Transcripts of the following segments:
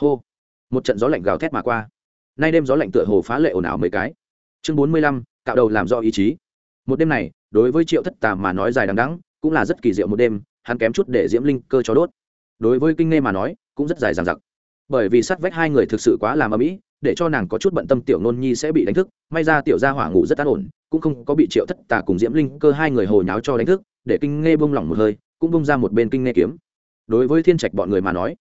hô. Một trận gió lạnh gào thét mà qua. Nay đêm gió lạnh tựa hồ phá lệ ồn ào mấy cái. Chương bốn mươi lăm, cạo đầu làm do ý chí. Một đêm này, đối với triệu thất tà mà nói dài đằng đắng cũng là rất kỳ diệu một đêm, hắn kém chút để diễm linh cơ cho đốt. Đối với kinh nghe mà nói, cũng rất dài dằng dặc. Bởi vì sát vách hai người thực sự quá làm âm ĩ để cho nàng có chút bận tâm tiểu nôn nhi sẽ bị đánh thức, may ra tiểu gia hỏa ngủ rất an ổn, cũng không có bị triệu thất tà cùng diễm linh cơ hai người hồ nháo cho đánh thức, để kinh nghe bông lỏng một hơi, cũng bông ra một bên kinh nghe kiếm. Đối với thiên trạch bọn người mà nói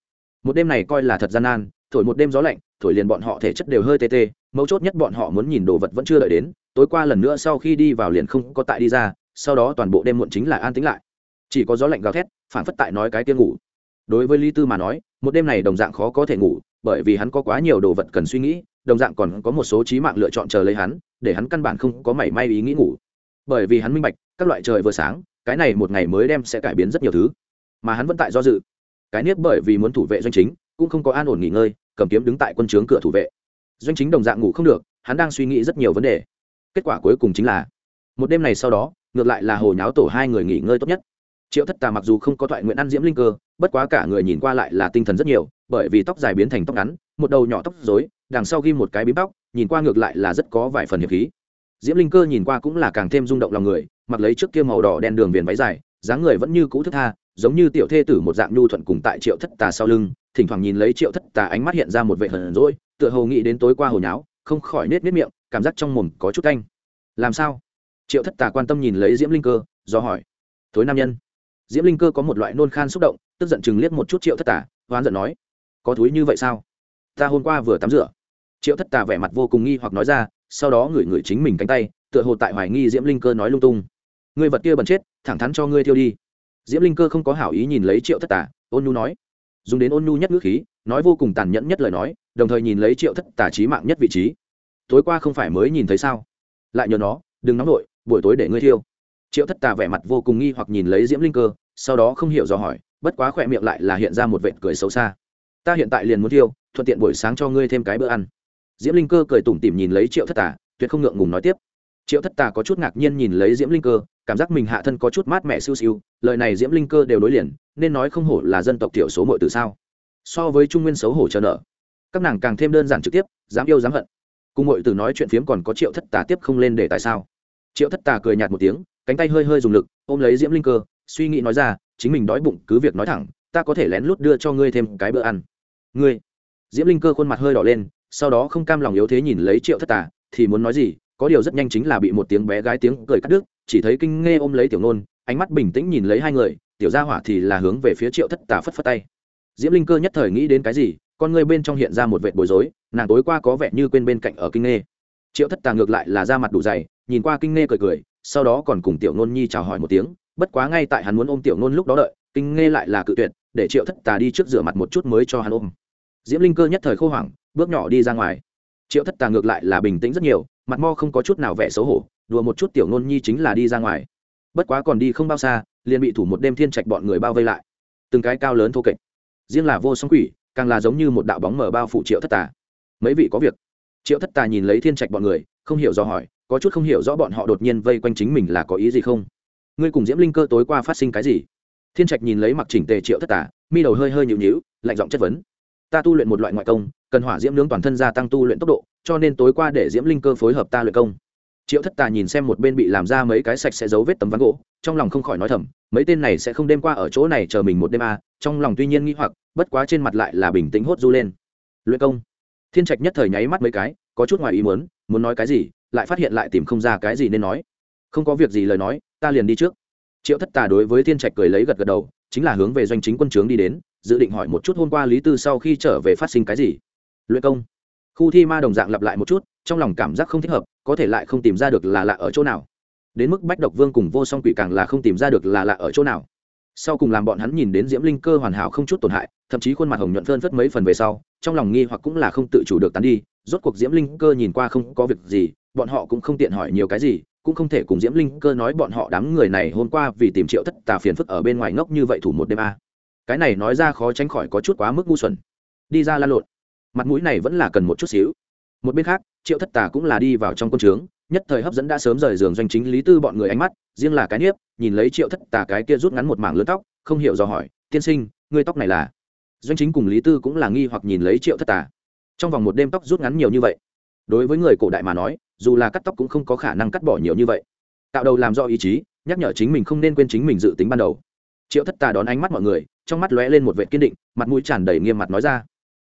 một đêm này coi là thật gian nan, thổi một đêm gió lạnh, thổi liền bọn họ thể chất đều hơi tê tê, mấu chốt nhất bọn họ muốn nhìn đồ vật vẫn chưa đợi đến, tối qua lần nữa sau khi đi vào liền không có tại đi ra, sau đó toàn bộ đêm muộn chính là an tĩnh lại. Chỉ có gió lạnh gào thét phản phất tại nói cái tiếng ngủ. Đối với lý tư mà nói, một đêm này đồng dạng khó có thể ngủ, bởi vì hắn có quá nhiều đồ vật cần suy nghĩ, đồng dạng còn có một số trí mạng lựa chọn chờ lấy hắn, để hắn căn bản không có mảy may ý nghĩ ngủ. Bởi vì hắn minh bạch, các loại trời vừa sáng, cái này một ngày mới đem sẽ cải biến rất nhiều thứ. Mà hắn vẫn tại do dự cái nếp bởi vì muốn thủ vệ doanh chính, cũng không có an ổn nghỉ ngơi, cầm kiếm đứng tại quân trướng cửa thủ vệ. Doanh chính đồng dạng ngủ không được, hắn đang suy nghĩ rất nhiều vấn đề. Kết quả cuối cùng chính là, một đêm này sau đó, ngược lại là hồ nháo tổ hai người nghỉ ngơi tốt nhất. Triệu thất tà mặc dù không có thoại nguyện ăn diễm linh cơ, bất quá cả người nhìn qua lại là tinh thần rất nhiều, bởi vì tóc dài biến thành tóc ngắn, một đầu nhỏ tóc dối đằng sau ghi một cái bím tóc, nhìn qua ngược lại là rất có vài phần hiệp khí. Diễm linh cơ nhìn qua cũng là càng thêm rung động lòng người, mặc lấy trước kia màu đỏ đen đường viền váy dài, dáng người vẫn như cũ thức tha giống như tiểu thê tử một dạng nhu thuận cùng tại triệu thất tà sau lưng, thỉnh thoảng nhìn lấy triệu thất tà ánh mắt hiện ra một vệ hờn rỗi tựa hồ nghĩ đến tối qua hồi nháo, không khỏi nết nết miệng, cảm giác trong mồm có chút canh làm sao? Triệu thất tà quan tâm nhìn lấy diễm linh cơ, do hỏi. Thối nam nhân. Diễm linh cơ có một loại nôn khan xúc động, tức giận chừng liếc một chút triệu thất tà, hoán giận nói. Có thúi như vậy sao? Ta hôm qua vừa tắm rửa. Triệu thất tà vẻ mặt vô cùng nghi hoặc nói ra, sau đó ngửi ngửi chính mình cánh tay, tựa hồ tại hoài nghi diễm linh cơ nói lung tung. Ngươi vật kia bẩn chết, thẳng thắn cho ngươi tiêu đi diễm linh cơ không có hảo ý nhìn lấy triệu thất Tả, ôn nhu nói. Dùng đến ôn nhu nhất ngữ khí nói vô cùng tàn nhẫn nhất lời nói đồng thời nhìn lấy triệu thất Tả trí mạng nhất vị trí. Tối qua không phải mới nhìn thấy sao? Lại nhờ nó đừng nóng nổi buổi tối để ngươi thiêu. Triệu thất tà vẻ mặt vô cùng nghi hoặc nhìn lấy diễm linh cơ sau đó không hiểu dò hỏi bất quá khỏe miệng lại là hiện ra một vệt cười xấu xa. Ta hiện tại liền muốn thiêu thuận tiện buổi sáng cho ngươi thêm cái bữa ăn. Diễm linh cơ cười tủm tỉm nhìn lấy triệu thất tà tuyệt không ngượng ngùng nói tiếp triệu thất tà có chút ngạc nhiên nhìn lấy diễm linh cơ, cảm giác mình hạ thân có chút mát mẻ siêu siêu, lời này diễm linh cơ đều đối liền, nên nói không hổ là dân tộc thiểu số mọi từ sao? So với trung nguyên xấu hổ chờ nợ, các nàng càng thêm đơn giản trực tiếp, dám yêu dám hận. Cùng mọi từ nói chuyện phiếm còn có triệu thất tà tiếp không lên để tại sao? Triệu thất tà cười nhạt một tiếng, cánh tay hơi hơi dùng lực, ôm lấy diễm linh cơ, suy nghĩ nói ra, chính mình đói bụng, cứ việc nói thẳng, ta có thể lén lút đưa cho ngươi thêm cái bữa ăn. Ngươi? Diễm linh cơ khuôn mặt hơi đỏ lên, sau đó không cam lòng yếu thế nhìn lấy triệu thất tà, thì muốn nói gì? Có điều rất nhanh chính là bị một tiếng bé gái tiếng cười cắt đứt, chỉ thấy kinh nghe ôm lấy tiểu nôn, ánh mắt bình tĩnh nhìn lấy hai người, tiểu gia hỏa thì là hướng về phía triệu thất tà phất phất tay. Diễm linh cơ nhất thời nghĩ đến cái gì, con ngươi bên trong hiện ra một vệt bối rối, nàng tối qua có vẻ như quên bên cạnh ở kinh nghe triệu thất tà ngược lại là ra mặt đủ dày, nhìn qua kinh nghe cười cười, sau đó còn cùng tiểu nôn nhi chào hỏi một tiếng, bất quá ngay tại hắn muốn ôm tiểu nôn lúc đó đợi, kinh nghe lại là cự tuyệt, để triệu thất tà đi trước rửa mặt một chút mới cho hắn ôm. Diễm linh cơ nhất thời khô hoảng, bước nhỏ đi ra ngoài. Triệu thất tà ngược lại là bình tĩnh rất nhiều mặt mo không có chút nào vẻ xấu hổ, đùa một chút tiểu nôn nhi chính là đi ra ngoài. Bất quá còn đi không bao xa, liền bị thủ một đêm thiên trạch bọn người bao vây lại. Từng cái cao lớn thô kệch. Riêng là vô song quỷ, càng là giống như một đạo bóng mở bao phủ triệu thất tà. Mấy vị có việc. Triệu thất tà nhìn lấy thiên trạch bọn người, không hiểu do hỏi, có chút không hiểu rõ bọn họ đột nhiên vây quanh chính mình là có ý gì không? Ngươi cùng diễm linh cơ tối qua phát sinh cái gì? Thiên trạch nhìn lấy mặc chỉnh tề triệu thất tà, mi đầu hơi hơi nhịu nhịu lạnh giọng chất vấn. Ta tu luyện một loại ngoại công, cần hỏa diễm nướng toàn thân gia tăng tu luyện tốc độ cho nên tối qua để diễm linh cơ phối hợp ta luyện công. Triệu thất tà nhìn xem một bên bị làm ra mấy cái sạch sẽ dấu vết tấm ván gỗ trong lòng không khỏi nói thầm mấy tên này sẽ không đêm qua ở chỗ này chờ mình một đêm à, trong lòng tuy nhiên nghĩ hoặc bất quá trên mặt lại là bình tĩnh hốt du lên. Luyện công. Thiên trạch nhất thời nháy mắt mấy cái có chút ngoài ý muốn muốn nói cái gì lại phát hiện lại tìm không ra cái gì nên nói. Không có việc gì lời nói ta liền đi trước. Triệu thất tà đối với thiên trạch cười lấy gật gật đầu chính là hướng về doanh chính quân trướng đi đến dự định hỏi một chút hôm qua lý tư sau khi trở về phát sinh cái gì. Luyện công khu thi ma đồng dạng lặp lại một chút, trong lòng cảm giác không thích hợp, có thể lại không tìm ra được là lạ ở chỗ nào. Đến mức bách độc vương cùng vô song quỷ càng là không tìm ra được là lạ ở chỗ nào. Sau cùng làm bọn hắn nhìn đến diễm linh cơ hoàn hảo không chút tổn hại, thậm chí khuôn mặt hồng nhuận phơn phất mấy phần về sau, trong lòng nghi hoặc cũng là không tự chủ được tán đi, rốt cuộc diễm linh cơ nhìn qua không có việc gì, bọn họ cũng không tiện hỏi nhiều cái gì, cũng không thể cùng diễm linh cơ nói bọn họ đám người này hôm qua vì tìm triệu thất tà phiền phức ở bên ngoài ngốc như vậy thủ một đêm a. Cái này nói ra khó tránh khỏi có chút quá mức ngu xuẩn. Đi ra lan lộn mặt mũi này vẫn là cần một chút xíu. Một bên khác, triệu thất tà cũng là đi vào trong quân trướng, nhất thời hấp dẫn đã sớm rời giường doanh chính lý tư bọn người ánh mắt, riêng là cái niếp, nhìn lấy triệu thất tà cái kia rút ngắn một mảng lớn tóc, không hiểu do hỏi, tiên sinh, ngươi tóc này là? Doanh chính cùng lý tư cũng là nghi hoặc nhìn lấy triệu thất tà. Trong vòng một đêm tóc rút ngắn nhiều như vậy, đối với người cổ đại mà nói, dù là cắt tóc cũng không có khả năng cắt bỏ nhiều như vậy. Tạo đầu làm do ý chí, nhắc nhở chính mình không nên quên chính mình dự tính ban đầu. Triệu thất tà đón ánh mắt mọi người, trong mắt lóe lên một vệ kiên định, mặt mũi tràn đầy nghiêm mặt nói ra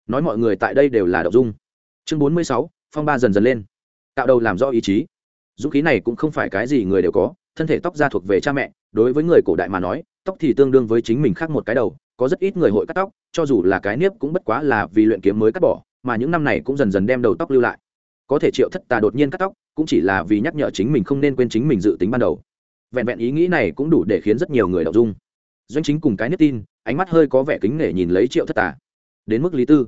nói mọi người tại đây đều là đậu dung. Chương bốn mươi sáu, phong ba dần dần lên. Tạo đầu làm rõ ý chí. Dũng khí này cũng không phải cái gì người đều có, thân thể tóc ra thuộc về cha mẹ, đối với người cổ đại mà nói, tóc thì tương đương với chính mình khác một cái đầu, có rất ít người hội cắt tóc, cho dù là cái nếp cũng bất quá là vì luyện kiếm mới cắt bỏ, mà những năm này cũng dần dần đem đầu tóc lưu lại. Có thể triệu thất tà đột nhiên cắt tóc, cũng chỉ là vì nhắc nhở chính mình không nên quên chính mình dự tính ban đầu. Vẹn vẹn ý nghĩ này cũng đủ để khiến rất nhiều người đọc dung. Doanh chính cùng cái nếp tin, ánh mắt hơi có vẻ kính nể nhìn lấy triệu thất tà. Đến mức lý tư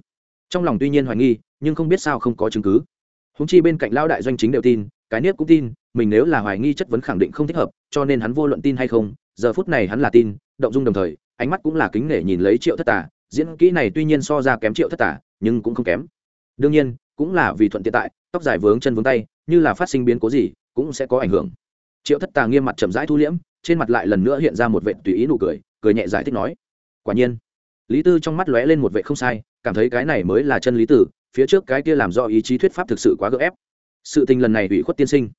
trong lòng tuy nhiên hoài nghi, nhưng không biết sao không có chứng cứ. Húng chi bên cạnh lao đại doanh chính đều tin, cái nếp cũng tin, mình nếu là hoài nghi chất vấn khẳng định không thích hợp, cho nên hắn vô luận tin hay không, giờ phút này hắn là tin, động dung đồng thời, ánh mắt cũng là kính nể nhìn lấy triệu thất tà. Diễn kỹ này tuy nhiên so ra kém triệu thất tà, nhưng cũng không kém. Đương nhiên, cũng là vì thuận tiện tại, tóc dài vướng chân vướng tay, như là phát sinh biến cố gì, cũng sẽ có ảnh hưởng. Triệu thất tà nghiêm mặt chậm rãi thu liễm, trên mặt lại lần nữa hiện ra một vệ tùy ý nụ cười cười nhẹ giải thích nói, quả nhiên. Lý tư trong mắt lóe lên một vệ không sai cảm thấy cái này mới là chân lý tử, phía trước cái kia làm do ý chí thuyết pháp thực sự quá gỡ ép. Sự tình lần này ủy khuất tiên sinh.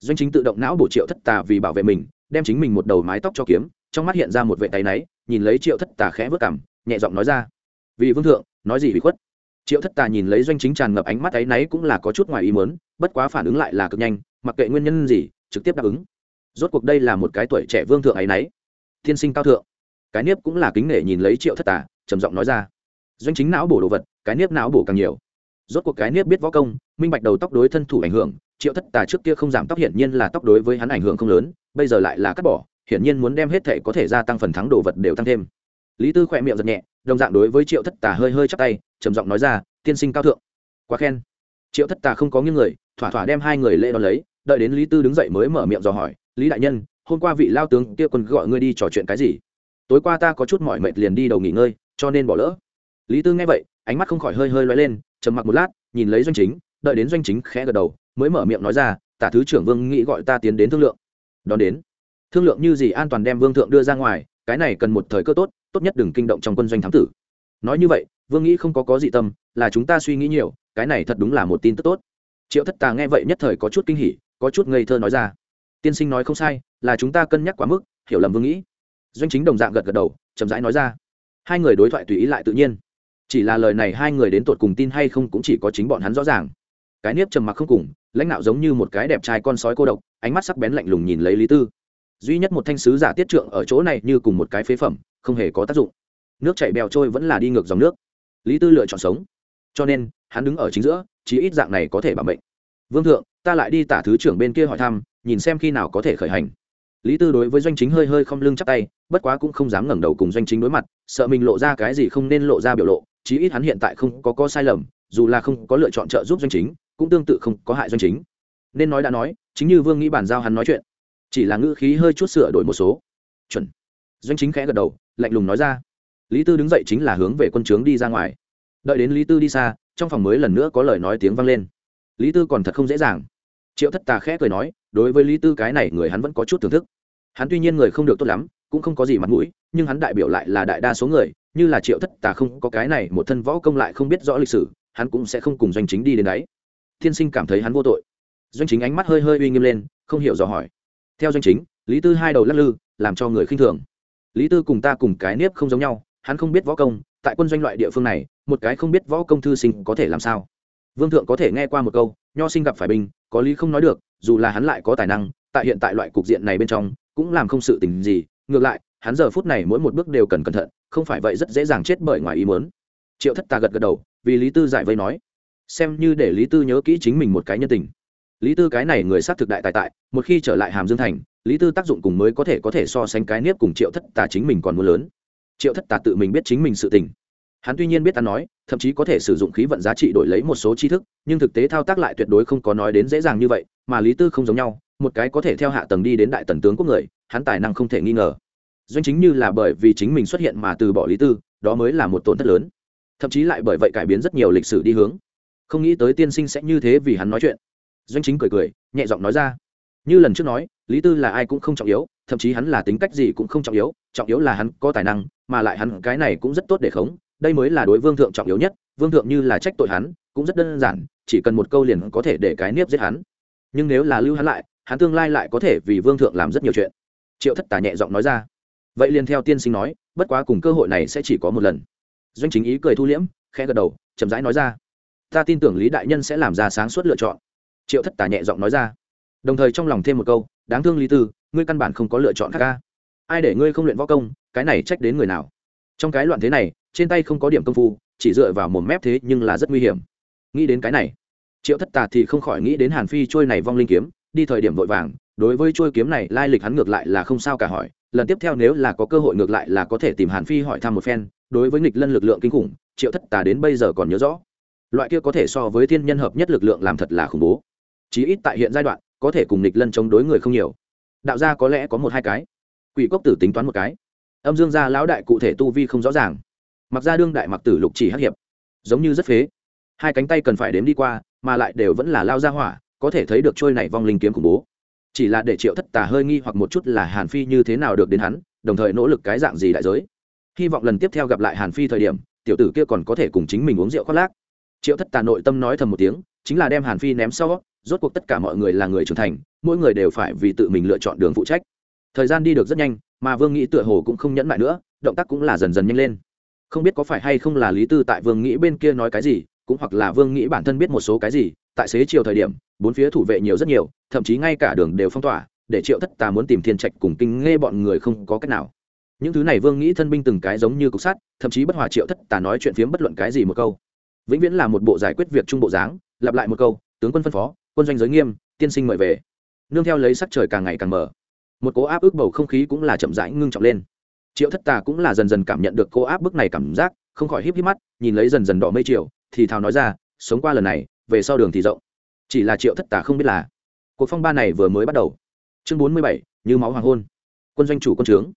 Doanh chính tự động não bổ triệu thất tà vì bảo vệ mình, đem chính mình một đầu mái tóc cho kiếm, trong mắt hiện ra một vệ tay náy, nhìn lấy triệu thất tà khẽ vớt cảm nhẹ giọng nói ra. Vì vương thượng, nói gì ủy khuất? Triệu thất tà nhìn lấy doanh chính tràn ngập ánh mắt ấy náy cũng là có chút ngoài ý mớn bất quá phản ứng lại là cực nhanh, mặc kệ nguyên nhân gì, trực tiếp đáp ứng. Rốt cuộc đây là một cái tuổi trẻ vương thượng ấy náy. Thiên sinh cao thượng. Cái nếp cũng là kính nể nhìn lấy triệu thất tà, trầm giọng nói ra doanh chính não bổ đồ vật, cái nếp não bổ càng nhiều. Rốt cuộc cái nếp biết võ công, minh bạch đầu tóc đối thân thủ ảnh hưởng, triệu thất tà trước kia không giảm tóc hiển nhiên là tóc đối với hắn ảnh hưởng không lớn, bây giờ lại là cắt bỏ, hiển nhiên muốn đem hết thể có thể gia tăng phần thắng đồ vật đều tăng thêm. Lý tư khỏe miệng giật nhẹ, đồng dạng đối với triệu thất tà hơi hơi chắc tay, trầm giọng nói ra, tiên sinh cao thượng. Quá khen. Triệu thất tà không có những người, thỏa thỏa đem hai người lễ đón lấy, đợi đến lý tư đứng dậy mới mở miệng dò hỏi, lý đại nhân, hôm qua vị lao tướng kia quân gọi ngươi đi trò chuyện cái gì? Tối qua ta có chút mỏi mệt liền đi đầu nghỉ ngơi, cho nên bỏ lỡ lý tư nghe vậy, ánh mắt không khỏi hơi hơi loay lên, trầm mặc một lát, nhìn lấy doanh chính, đợi đến doanh chính khẽ gật đầu, mới mở miệng nói ra, tả thứ trưởng vương nghĩ gọi ta tiến đến thương lượng. Đón đến, thương lượng như gì an toàn đem vương thượng đưa ra ngoài, cái này cần một thời cơ tốt tốt nhất đừng kinh động trong quân doanh thám tử. Nói như vậy, vương nghĩ không có có dị tâm, là chúng ta suy nghĩ nhiều, cái này thật đúng là một tin tức tốt. Triệu thất tà nghe vậy nhất thời có chút kinh hỉ, có chút ngây thơ nói ra, tiên sinh nói không sai, là chúng ta cân nhắc quá mức, hiểu lầm vương nghĩ. Doanh chính đồng dạng gật gật đầu, chậm rãi nói ra, hai người đối thoại tùy ý lại tự nhiên chỉ là lời này hai người đến tột cùng tin hay không cũng chỉ có chính bọn hắn rõ ràng. Cái nếp trầm mặc không cùng, lãnh đạo giống như một cái đẹp trai con sói cô độc, ánh mắt sắc bén lạnh lùng nhìn lấy lý tư. Duy nhất một thanh sứ giả tiết trượng ở chỗ này như cùng một cái phế phẩm, không hề có tác dụng. Nước chảy bèo trôi vẫn là đi ngược dòng nước. Lý tư lựa chọn sống. Cho nên, hắn đứng ở chính giữa, chí ít dạng này có thể bảo mệnh. Vương thượng, ta lại đi tả thứ trưởng bên kia hỏi thăm, nhìn xem khi nào có thể khởi hành. Lý tư đối với doanh chính hơi hơi không lưng chắc tay, bất quá cũng không dám ngẩng đầu cùng doanh chính đối mặt, sợ mình lộ ra cái gì không nên lộ ra biểu lộ chí ít hắn hiện tại không có có sai lầm, dù là không có lựa chọn trợ giúp doanh chính, cũng tương tự không có hại doanh chính. Nên nói đã nói, chính như vương nghĩ bản giao hắn nói chuyện, chỉ là ngữ khí hơi chút sửa đổi một số. Chuẩn. Doanh chính khẽ gật đầu, lạnh lùng nói ra. Lý tư đứng dậy chính là hướng về quân trướng đi ra ngoài. Đợi đến lý tư đi xa, trong phòng mới lần nữa có lời nói tiếng vang lên. Lý tư còn thật không dễ dàng. Triệu thất tà khẽ cười nói, đối với lý tư cái này người hắn vẫn có chút thưởng thức. Hắn tuy nhiên người không được tốt lắm, cũng không có gì mặt mũi, nhưng hắn đại biểu lại là đại đa số người như là triệu thất tà không có cái này, một thân võ công lại không biết rõ lịch sử, hắn cũng sẽ không cùng doanh chính đi đến đấy. Thiên sinh cảm thấy hắn vô tội. Doanh chính ánh mắt hơi hơi uy nghiêm lên, không hiểu dò hỏi. Theo doanh chính, lý tư hai đầu lắc lư, làm cho người khinh thường. Lý tư cùng ta cùng cái nếp không giống nhau, hắn không biết võ công, tại quân doanh loại địa phương này, một cái không biết võ công thư sinh có thể làm sao? Vương thượng có thể nghe qua một câu, nho sinh gặp phải binh, có lý không nói được, dù là hắn lại có tài năng, tại hiện tại loại cục diện này bên trong, cũng làm không sự tình gì, ngược lại hắn giờ phút này mỗi một bước đều cần cẩn thận, không phải vậy rất dễ dàng chết bởi ngoài ý muốn. Triệu thất tà gật gật đầu, vì lý tư giải vây nói, xem như để lý tư nhớ kỹ chính mình một cái nhân tình. Lý tư cái này người xác thực đại tài tại, một khi trở lại hàm dương thành, lý tư tác dụng cùng mới có thể có thể so sánh cái nếp cùng triệu thất tà chính mình còn muốn lớn. Triệu thất tà tự mình biết chính mình sự tình. Hắn tuy nhiên biết ta nói, thậm chí có thể sử dụng khí vận giá trị đổi lấy một số tri thức, nhưng thực tế thao tác lại tuyệt đối không có nói đến dễ dàng như vậy, mà lý tư không giống nhau, một cái có thể theo hạ tầng đi đến đại tần tướng quốc người, hắn tài năng không thể nghi ngờ doanh chính như là bởi vì chính mình xuất hiện mà từ bỏ lý tư, đó mới là một tổn thất lớn. Thậm chí lại bởi vậy cải biến rất nhiều lịch sử đi hướng. Không nghĩ tới tiên sinh sẽ như thế vì hắn nói chuyện. Doanh chính cười cười, nhẹ giọng nói ra. Như lần trước nói, lý tư là ai cũng không trọng yếu, thậm chí hắn là tính cách gì cũng không trọng yếu trọng yếu là hắn có tài năng, mà lại hắn cái này cũng rất tốt để khống, đây mới là đối vương thượng trọng yếu nhất, vương thượng như là trách tội hắn, cũng rất đơn giản, chỉ cần một câu liền có thể để cái niếp giết hắn. Nhưng nếu là lưu hắn lại, hắn tương lai lại có thể vì vương thượng làm rất nhiều chuyện. Triệu thất tà nhẹ giọng nói ra vậy liền theo tiên sinh nói, bất quá cùng cơ hội này sẽ chỉ có một lần. Doanh chính ý cười thu liễm, khẽ gật đầu, chậm rãi nói ra. Ta tin tưởng lý đại nhân sẽ làm ra sáng suốt lựa chọn. Triệu thất tà nhẹ giọng nói ra. Đồng thời trong lòng thêm một câu, đáng thương lý tư, ngươi căn bản không có lựa chọn khác ca ai để ngươi không luyện võ công, cái này trách đến người nào? Trong cái loạn thế này, trên tay không có điểm công phu, chỉ dựa vào một mép thế nhưng là rất nguy hiểm. Nghĩ đến cái này, triệu thất tà thì không khỏi nghĩ đến hàn phi trôi này vong linh kiếm, đi thời điểm vội vàng, đối với trôi kiếm này lai lịch hắn ngược lại là không sao cả hỏi lần tiếp theo nếu là có cơ hội ngược lại là có thể tìm hàn phi hỏi thăm một phen, đối với nghịch lân lực lượng kinh khủng, triệu thất tà đến bây giờ còn nhớ rõ. Loại kia có thể so với thiên nhân hợp nhất lực lượng làm thật là khủng bố. Chí ít tại hiện giai đoạn, có thể cùng nghịch lân chống đối người không nhiều. Đạo gia có lẽ có một hai cái. Quỷ cốc tử tính toán một cái. Âm dương gia lão đại cụ thể tu vi không rõ ràng. Mặc ra đương đại mặc tử lục chỉ hắc hiệp. Giống như rất phế. Hai cánh tay cần phải đếm đi qua, mà lại đều vẫn là lao ra hỏa, có thể thấy được trôi này vong linh kiếm khủng bố chỉ là để triệu thất tà hơi nghi hoặc một chút là hàn phi như thế nào được đến hắn, đồng thời nỗ lực cái dạng gì đại giới. Hy vọng lần tiếp theo gặp lại hàn phi thời điểm, tiểu tử kia còn có thể cùng chính mình uống rượu khoác lác. Triệu thất tà nội tâm nói thầm một tiếng, chính là đem hàn phi ném sau, rốt cuộc tất cả mọi người là người trưởng thành, mỗi người đều phải vì tự mình lựa chọn đường phụ trách. Thời gian đi được rất nhanh, mà vương nghĩ tựa hồ cũng không nhẫn lại nữa, động tác cũng là dần dần nhanh lên. Không biết có phải hay không là lý tư tại vương nghĩ bên kia nói cái gì, cũng hoặc là vương nghĩ bản thân biết một số cái gì tại xế chiều thời điểm, bốn phía thủ vệ nhiều rất nhiều, thậm chí ngay cả đường đều phong tỏa, để triệu thất tà muốn tìm thiên trạch cùng kinh nghe bọn người không có cách nào. Những thứ này vương nghĩ thân binh từng cái giống như cục sắt, thậm chí bất hòa triệu thất tà nói chuyện phiếm bất luận cái gì một câu. Vĩnh viễn là một bộ giải quyết việc trung bộ dáng, lặp lại một câu, tướng quân phân phó, quân doanh giới nghiêm, tiên sinh mời về. Nương theo lấy sắc trời càng ngày càng mở một cố áp ức bầu không khí cũng là chậm rãi ngưng trọng lên. Triệu thất tà cũng là dần dần cảm nhận được cô áp bức này cảm giác, không khỏi híp híp mắt, nhìn lấy dần dần đỏ mây chiều, thì thào nói ra, sống qua lần này về sau đường thì rộng. Chỉ là triệu thất tà không biết là cuộc phong ba này vừa mới bắt đầu. Chương bốn mươi bảy, như máu hoàng hôn. Quân doanh chủ quân trướng.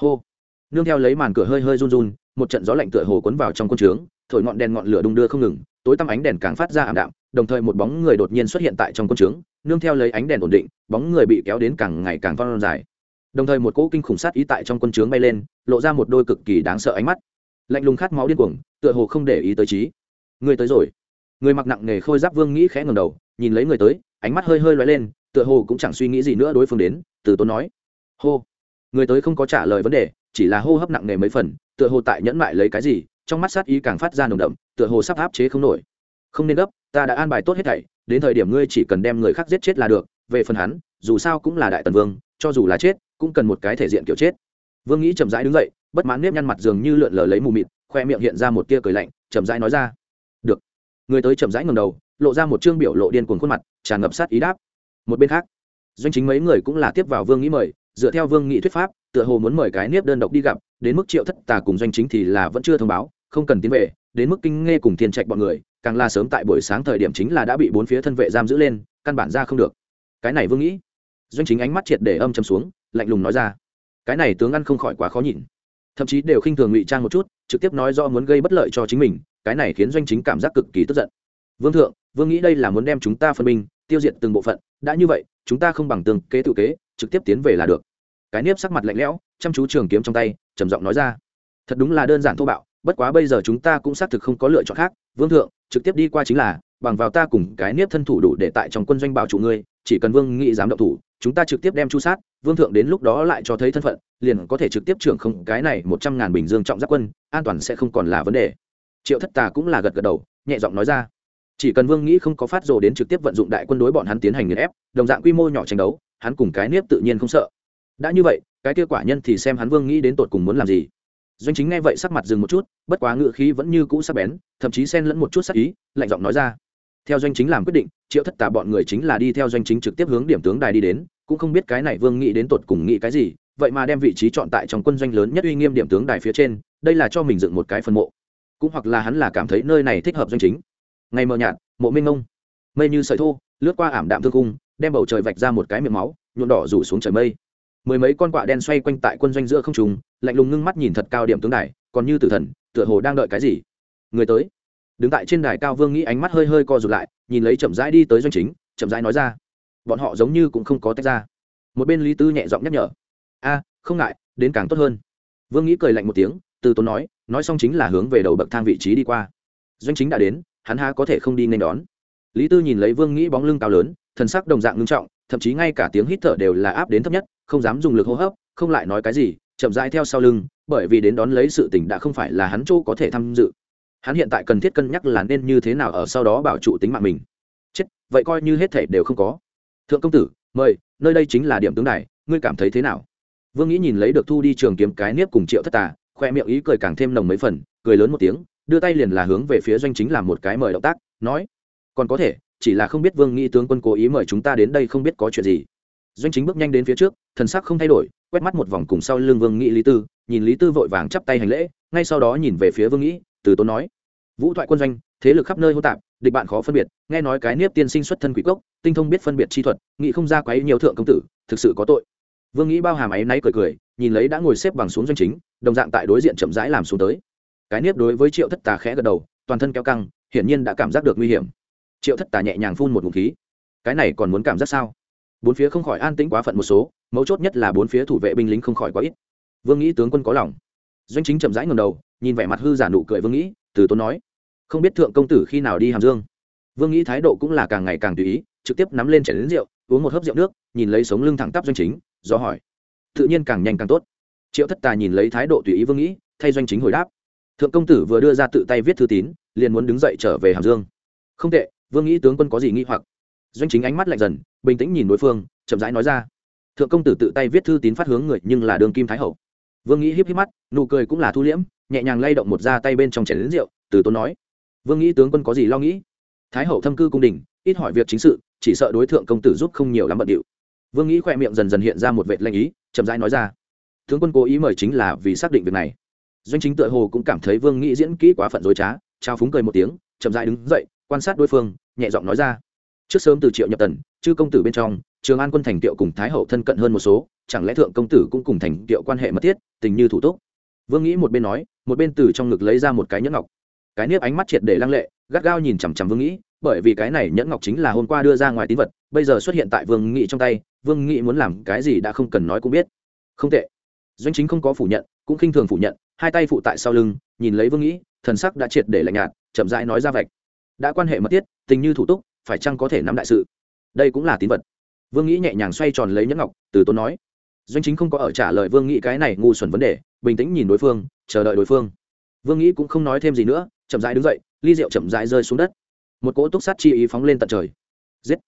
Hô. Nương theo lấy màn cửa hơi hơi run run, một trận gió lạnh tựa hồ cuốn vào trong quân trướng, thổi ngọn đèn ngọn lửa đung đưa không ngừng, tối tăm ánh đèn càng phát ra ảm đạm, đồng thời một bóng người đột nhiên xuất hiện tại trong quân trướng, nương theo lấy ánh đèn ổn định, bóng người bị kéo đến càng ngày càng văng dài đồng thời một cỗ kinh khủng sát ý tại trong quân trướng bay lên, lộ ra một đôi cực kỳ đáng sợ ánh mắt. Lạnh lùng khát máu điên cuồng, tựa hồ không để ý tới trí. Người tới rồi người mặc nặng nghề khôi giáp vương nghĩ khẽ ngầm đầu, nhìn lấy người tới, ánh mắt hơi hơi lóe lên, tựa hồ cũng chẳng suy nghĩ gì nữa đối phương đến, từ tốn nói. Hô. Người tới không có trả lời vấn đề, chỉ là hô hấp nặng nề mấy phần, tựa hồ tại nhẫn mại lấy cái gì, trong mắt sát ý càng phát ra nồng đậm, tựa hồ sắp áp chế không nổi. Không nên gấp, ta đã an bài tốt hết thảy, đến thời điểm ngươi chỉ cần đem người khác giết chết là được, về phần hắn, dù sao cũng là đại tần vương, cho dù là chết, cũng cần một cái thể diện kiểu chết. Vương nghĩ chậm rãi đứng dậy, bất mãn nếp nhăn mặt dường như lượn lờ lấy mù mịt, khoe miệng hiện ra một tia cười lạnh, chậm rãi nói ra người tới chậm rãi ngầm đầu, lộ ra một chương biểu lộ điên cuồng khuôn mặt, tràn ngập sát ý đáp. Một bên khác, doanh chính mấy người cũng là tiếp vào vương nghĩ mời, dựa theo vương nghị thuyết pháp, tựa hồ muốn mời cái nếp đơn độc đi gặp, đến mức triệu thất tà cùng doanh chính thì là vẫn chưa thông báo, không cần tiến về, đến mức kinh nghe cùng thiên trạch bọn người, càng là sớm tại buổi sáng thời điểm chính là đã bị bốn phía thân vệ giam giữ lên, căn bản ra không được. Cái này vương nghĩ doanh chính ánh mắt triệt để âm châm xuống, lạnh lùng nói ra. Cái này tướng ăn không khỏi quá khó nhìn. Thậm chí đều khinh thường ngụy trang một chút, trực tiếp nói do muốn gây bất lợi cho chính mình cái này khiến doanh chính cảm giác cực kỳ tức giận. Vương thượng, vương nghĩ đây là muốn đem chúng ta phân minh tiêu diệt từng bộ phận, đã như vậy, chúng ta không bằng tương kế tự kế, trực tiếp tiến về là được. Cái nếp sắc mặt lạnh lẽo, chăm chú trường kiếm trong tay, trầm giọng nói ra. Thật đúng là đơn giản thô bạo, bất quá bây giờ chúng ta cũng xác thực không có lựa chọn khác. Vương thượng, trực tiếp đi qua chính là, bằng vào ta cùng cái nếp thân thủ đủ để tại trong quân doanh bảo trụ ngươi, chỉ cần vương nghĩ dám động thủ, chúng ta trực tiếp đem chu sát, vương thượng đến lúc đó lại cho thấy thân phận, liền có thể trực tiếp trưởng không cái này một trăm ngàn bình dương trọng giáp quân, an toàn sẽ không còn là vấn đề triệu thất tà cũng là gật gật đầu, nhẹ giọng nói ra. Chỉ cần vương nghĩ không có phát rồ đến trực tiếp vận dụng đại quân đối bọn hắn tiến hành nghiền ép, đồng dạng quy mô nhỏ tranh đấu, hắn cùng cái nếp tự nhiên không sợ. Đã như vậy, cái kia quả nhân thì xem hắn vương nghĩ đến tột cùng muốn làm gì. Doanh chính nghe vậy sắc mặt dừng một chút, bất quá ngựa khí vẫn như cũ sắc bén, thậm chí xen lẫn một chút sắc ý, lạnh giọng nói ra. Theo doanh chính làm quyết định, triệu thất tà bọn người chính là đi theo doanh chính trực tiếp hướng điểm tướng đài đi đến, cũng không biết cái này vương nghĩ đến tột cùng nghĩ cái gì, vậy mà đem vị trí chọn tại trong quân doanh lớn nhất uy nghiêm điểm tướng đài phía trên, đây là cho mình dựng một cái phân mộ cũng hoặc là hắn là cảm thấy nơi này thích hợp doanh chính. Ngày mờ nhạt, mộ minh ngông. Mây như sợi thô, lướt qua ảm đạm thương cung đem bầu trời vạch ra một cái miệng máu, nhuộm đỏ rủ xuống trời mây. Mười mấy con quạ đen xoay quanh tại quân doanh giữa không trùng lạnh lùng ngưng mắt nhìn thật cao điểm tướng đài, còn như tử thần, tựa hồ đang đợi cái gì? Người tới. Đứng tại trên đài cao vương nghĩ ánh mắt hơi hơi co rụt lại, nhìn lấy chậm rãi đi tới doanh chính, chậm rãi nói ra. Bọn họ giống như cũng không có tách ra. Một bên lý tư nhẹ giọng nhắc nhở. A, không ngại, đến càng tốt hơn. Vương nghĩ cười lạnh một tiếng, từ tốn nói nói xong chính là hướng về đầu bậc thang vị trí đi qua. Doanh chính đã đến, hắn há có thể không đi nên đón. Lý tư nhìn lấy vương nghĩ bóng lưng cao lớn, thần sắc đồng dạng ngưng trọng, thậm chí ngay cả tiếng hít thở đều là áp đến thấp nhất, không dám dùng lực hô hấp, không lại nói cái gì, chậm rãi theo sau lưng, bởi vì đến đón lấy sự tỉnh đã không phải là hắn chỗ có thể tham dự. Hắn hiện tại cần thiết cân nhắc là nên như thế nào ở sau đó bảo trụ tính mạng mình. Chết, vậy coi như hết thể đều không có. Thượng công tử, mời, nơi đây chính là điểm tướng đài, ngươi cảm thấy thế nào? Vương nghĩ nhìn lấy được thu đi trường kiếm cái nếp cùng triệu thất tà khoe miệng ý cười càng thêm nồng mấy phần, cười lớn một tiếng, đưa tay liền là hướng về phía doanh chính làm một cái mời động tác, nói, còn có thể, chỉ là không biết vương nghĩ tướng quân cố ý mời chúng ta đến đây không biết có chuyện gì. Doanh chính bước nhanh đến phía trước, thần sắc không thay đổi, quét mắt một vòng cùng sau lưng vương nghĩ lý tư, nhìn lý tư vội vàng chắp tay hành lễ, ngay sau đó nhìn về phía vương nghĩ từ tốn nói, vũ thoại quân doanh, thế lực khắp nơi hô tạp, địch bạn khó phân biệt, nghe nói cái niếp tiên sinh xuất thân quỷ cốc, tinh thông biết phân biệt chi thuật, nghĩ không ra quấy nhiều thượng công tử, thực sự có tội. Vương nghĩ bao hàm áy náy cười cười, nhìn lấy đã ngồi xếp bằng xuống doanh chính đồng dạng tại đối diện chậm rãi làm xuống tới. Cái nếp đối với triệu thất tà khẽ gật đầu, toàn thân kéo căng, hiển nhiên đã cảm giác được nguy hiểm. Triệu thất tà nhẹ nhàng phun một ngụm khí. Cái này còn muốn cảm giác sao? Bốn phía không khỏi an tĩnh quá phận một số, mấu chốt nhất là bốn phía thủ vệ binh lính không khỏi quá ít. Vương nghĩ tướng quân có lòng. Doanh chính chậm rãi ngầm đầu, nhìn vẻ mặt hư giả nụ cười vương nghĩ, từ tốn nói, không biết thượng công tử khi nào đi hàm dương? Vương nghĩ thái độ cũng là càng ngày càng tùy ý, trực tiếp nắm lên chảy đến rượu, uống một hớp rượu nước, nhìn lấy sống lưng thẳng tắp doanh chính, do hỏi, tự nhiên càng nhanh càng tốt triệu thất tà nhìn lấy thái độ tùy ý vương nghĩ, thay doanh chính hồi đáp. Thượng công tử vừa đưa ra tự tay viết thư tín, liền muốn đứng dậy trở về hàm dương. Không tệ, vương nghĩ tướng quân có gì nghi hoặc? Doanh chính ánh mắt lạnh dần, bình tĩnh nhìn đối phương, chậm rãi nói ra. Thượng công tử tự tay viết thư tín phát hướng người, nhưng là đường kim thái hậu. Vương nghĩ híp híp mắt, nụ cười cũng là thu liễm, nhẹ nhàng lay động một da tay bên trong chảy đến rượu, từ tốn nói. Vương nghĩ tướng quân có gì lo nghĩ? Thái hậu thâm cư cung đình, ít hỏi việc chính sự, chỉ sợ đối tượng công tử giúp không nhiều lắm bận điệu. Vương nghĩ khoe miệng dần dần hiện ra một vệt lanh ý, chậm rãi nói ra tướng quân cố ý mời chính là vì xác định việc này. Doanh chính tựa hồ cũng cảm thấy vương nghĩ diễn kỹ quá phận dối trá, trao phúng cười một tiếng, chậm rãi đứng dậy, quan sát đối phương, nhẹ giọng nói ra. Trước sớm từ triệu nhập tần, chư công tử bên trong, trường an quân thành tiệu cùng thái hậu thân cận hơn một số, chẳng lẽ thượng công tử cũng cùng thành tiệu quan hệ mật thiết, tình như thủ túc? Vương nghĩ một bên nói, một bên từ trong ngực lấy ra một cái nhẫn ngọc. Cái nếp ánh mắt triệt để lăng lệ, gắt gao nhìn chằm chằm vương nghĩ bởi vì cái này nhẫn ngọc chính là hôm qua đưa ra ngoài tín vật, bây giờ xuất hiện tại vương nghị trong tay, vương nghị muốn làm cái gì đã không cần nói cũng biết. Không tệ doanh chính không có phủ nhận, cũng khinh thường phủ nhận, hai tay phụ tại sau lưng, nhìn lấy vương nghĩ, thần sắc đã triệt để lạnh nhạt, chậm rãi nói ra vạch. Đã quan hệ mật thiết, tình như thủ túc, phải chăng có thể nắm đại sự? Đây cũng là tín vật. Vương nghĩ nhẹ nhàng xoay tròn lấy nhẫn ngọc, từ tôn nói. Doanh chính không có ở trả lời vương nghĩ cái này ngu xuẩn vấn đề, bình tĩnh nhìn đối phương, chờ đợi đối phương. Vương nghĩ cũng không nói thêm gì nữa, chậm rãi đứng dậy, ly rượu chậm rãi rơi xuống đất. Một cỗ túc sát chi ý phóng lên tận trời. Giết!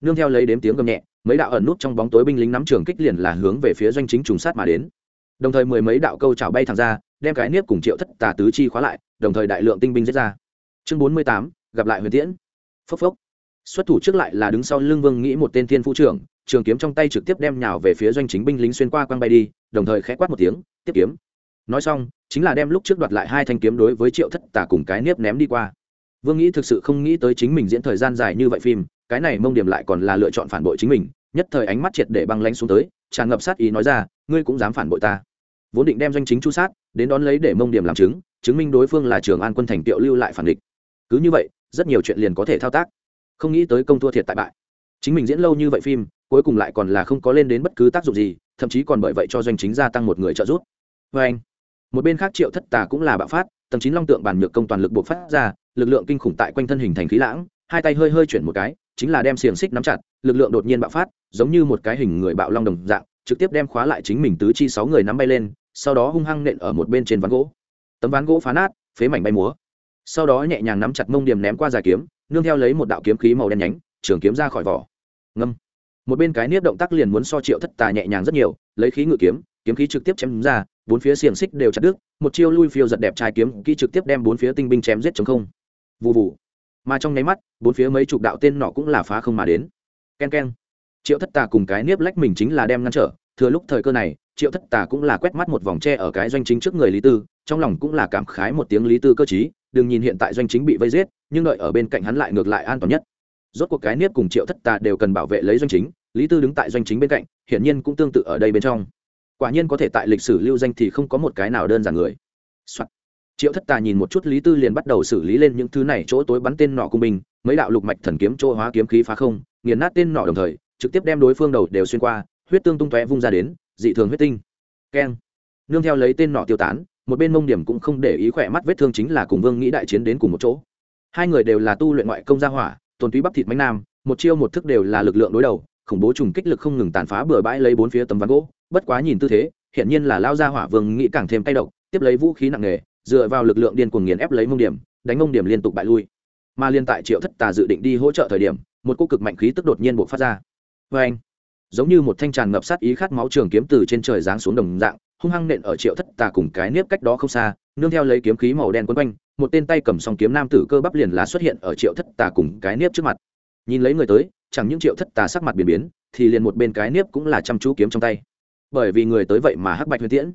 Nương theo lấy đếm tiếng gầm nhẹ, mấy đạo ẩn nút trong bóng tối binh lính nắm trường kích liền là hướng về phía doanh chính trùng sát mà đến đồng thời mười mấy đạo câu chảo bay thẳng ra, đem cái nếp cùng triệu thất tà tứ chi khóa lại, đồng thời đại lượng tinh binh giết ra. Chương bốn mươi tám, gặp lại huyền tiễn. Phốc phốc. Xuất thủ trước lại là đứng sau lưng vương nghĩ một tên thiên phu trưởng, trường kiếm trong tay trực tiếp đem nhào về phía doanh chính binh lính xuyên qua quăng bay đi, đồng thời khẽ quát một tiếng, tiếp kiếm. Nói xong, chính là đem lúc trước đoạt lại hai thanh kiếm đối với triệu thất tà cùng cái nếp ném đi qua. Vương nghĩ thực sự không nghĩ tới chính mình diễn thời gian dài như vậy phim, cái này mông điểm lại còn là lựa chọn phản bội chính mình, nhất thời ánh mắt triệt để băng lanh xuống tới tràn ngập sát ý nói ra, ngươi cũng dám phản bội ta. Vốn định đem doanh chính chu sát, đến đón lấy để mông điểm làm chứng chứng minh đối phương là trường an quân thành tiệu lưu lại phản địch. Cứ như vậy, rất nhiều chuyện liền có thể thao tác. Không nghĩ tới công thua thiệt tại bại. Chính mình diễn lâu như vậy phim, cuối cùng lại còn là không có lên đến bất cứ tác dụng gì, thậm chí còn bởi vậy cho doanh chính gia tăng một người trợ giúp. Vê anh, một bên khác triệu thất tà cũng là bạo phát, tầng chín long tượng bàn nhược công toàn lực buộc phát ra, lực lượng kinh khủng tại quanh thân hình thành khí lãng, hai tay hơi hơi chuyển một cái chính là đem xiềng xích nắm chặt, lực lượng đột nhiên bạo phát, giống như một cái hình người bạo long đồng dạng, trực tiếp đem khóa lại chính mình tứ chi sáu người nắm bay lên, sau đó hung hăng nện ở một bên trên ván gỗ. Tấm ván gỗ phá nát, phế mảnh bay múa. Sau đó nhẹ nhàng nắm chặt mông điểm ném qua dài kiếm, nương theo lấy một đạo kiếm khí màu đen nhánh, trường kiếm ra khỏi vỏ. Ngâm. Một bên cái niếp động tác liền muốn so triệu thất tà nhẹ nhàng rất nhiều, lấy khí ngự kiếm kiếm khí trực tiếp chém ra, bốn phía xiềng xích đều chặt đứt, một chiêu lui phiêu giật đẹp trai kiếm, kỹ trực tiếp đem bốn phía tinh binh chém giết chống không. Vụ vụ mà trong nháy mắt, bốn phía mấy chục đạo tên nọ cũng là phá không mà đến. Ken ken. Triệu thất tà cùng cái niếp lách mình chính là đem ngăn trở. Thừa lúc thời cơ này, triệu thất tà cũng là quét mắt một vòng tre ở cái doanh chính trước người lý tư, trong lòng cũng là cảm khái một tiếng lý tư cơ chí đừng nhìn hiện tại doanh chính bị vây giết, nhưng đợi ở bên cạnh hắn lại ngược lại an toàn nhất. Rốt cuộc cái niếp cùng triệu thất tà đều cần bảo vệ lấy doanh chính, lý tư đứng tại doanh chính bên cạnh, hiển nhiên cũng tương tự ở đây bên trong. Quả nhiên có thể tại lịch sử lưu danh thì không có một cái nào đơn giản người、Soạn triệu thất tà nhìn một chút lý tư liền bắt đầu xử lý lên những thứ này, chỗ tối bắn tên nọ của mình, mấy đạo lục mạch thần kiếm chỗ hóa kiếm khí phá không, nghiền nát tên nọ đồng thời, trực tiếp đem đối phương đầu đều xuyên qua, huyết tương tung tóe vung ra đến, dị thường huyết tinh. Keng. Nương theo lấy tên nọ tiêu tán, một bên mông điểm cũng không để ý khỏe mắt vết thương chính là cùng vương nghĩ đại chiến đến cùng một chỗ. Hai người đều là tu luyện ngoại công gia hỏa, tồn túy bắp thịt mánh nam, một chiêu một thức đều là lực lượng đối đầu, khủng bố trùng kích lực không ngừng tàn phá bừa bãi lấy bốn phía tấm ván gỗ. Bất quá nhìn tư thế hiện nhiên là lao gia hỏa vương nghĩ càng thêm tay độc, tiếp lấy vũ khí nặng nề dựa vào lực lượng điên cuồng nghiền ép lấy mông điểm, đánh mông điểm liên tục bại lui. Mà liên tại triệu thất tà dự định đi hỗ trợ thời điểm, một cô cực mạnh khí tức đột nhiên buộc phát ra. Vê anh, giống như một thanh tràn ngập sát ý khát máu trường kiếm từ trên trời giáng xuống đồng dạng, hung hăng nện ở triệu thất tà cùng cái nếp cách đó không xa, nương theo lấy kiếm khí màu đen quấn quanh, một tên tay cầm song kiếm nam tử cơ bắp liền lá xuất hiện ở triệu thất tà cùng cái nếp trước mặt. Nhìn lấy người tới, chẳng những triệu thất tà sắc mặt biến biến, thì liền một bên cái nếp cũng là chăm chú kiếm trong tay. Bởi vì người tới vậy mà hắc bạch huyền tiễn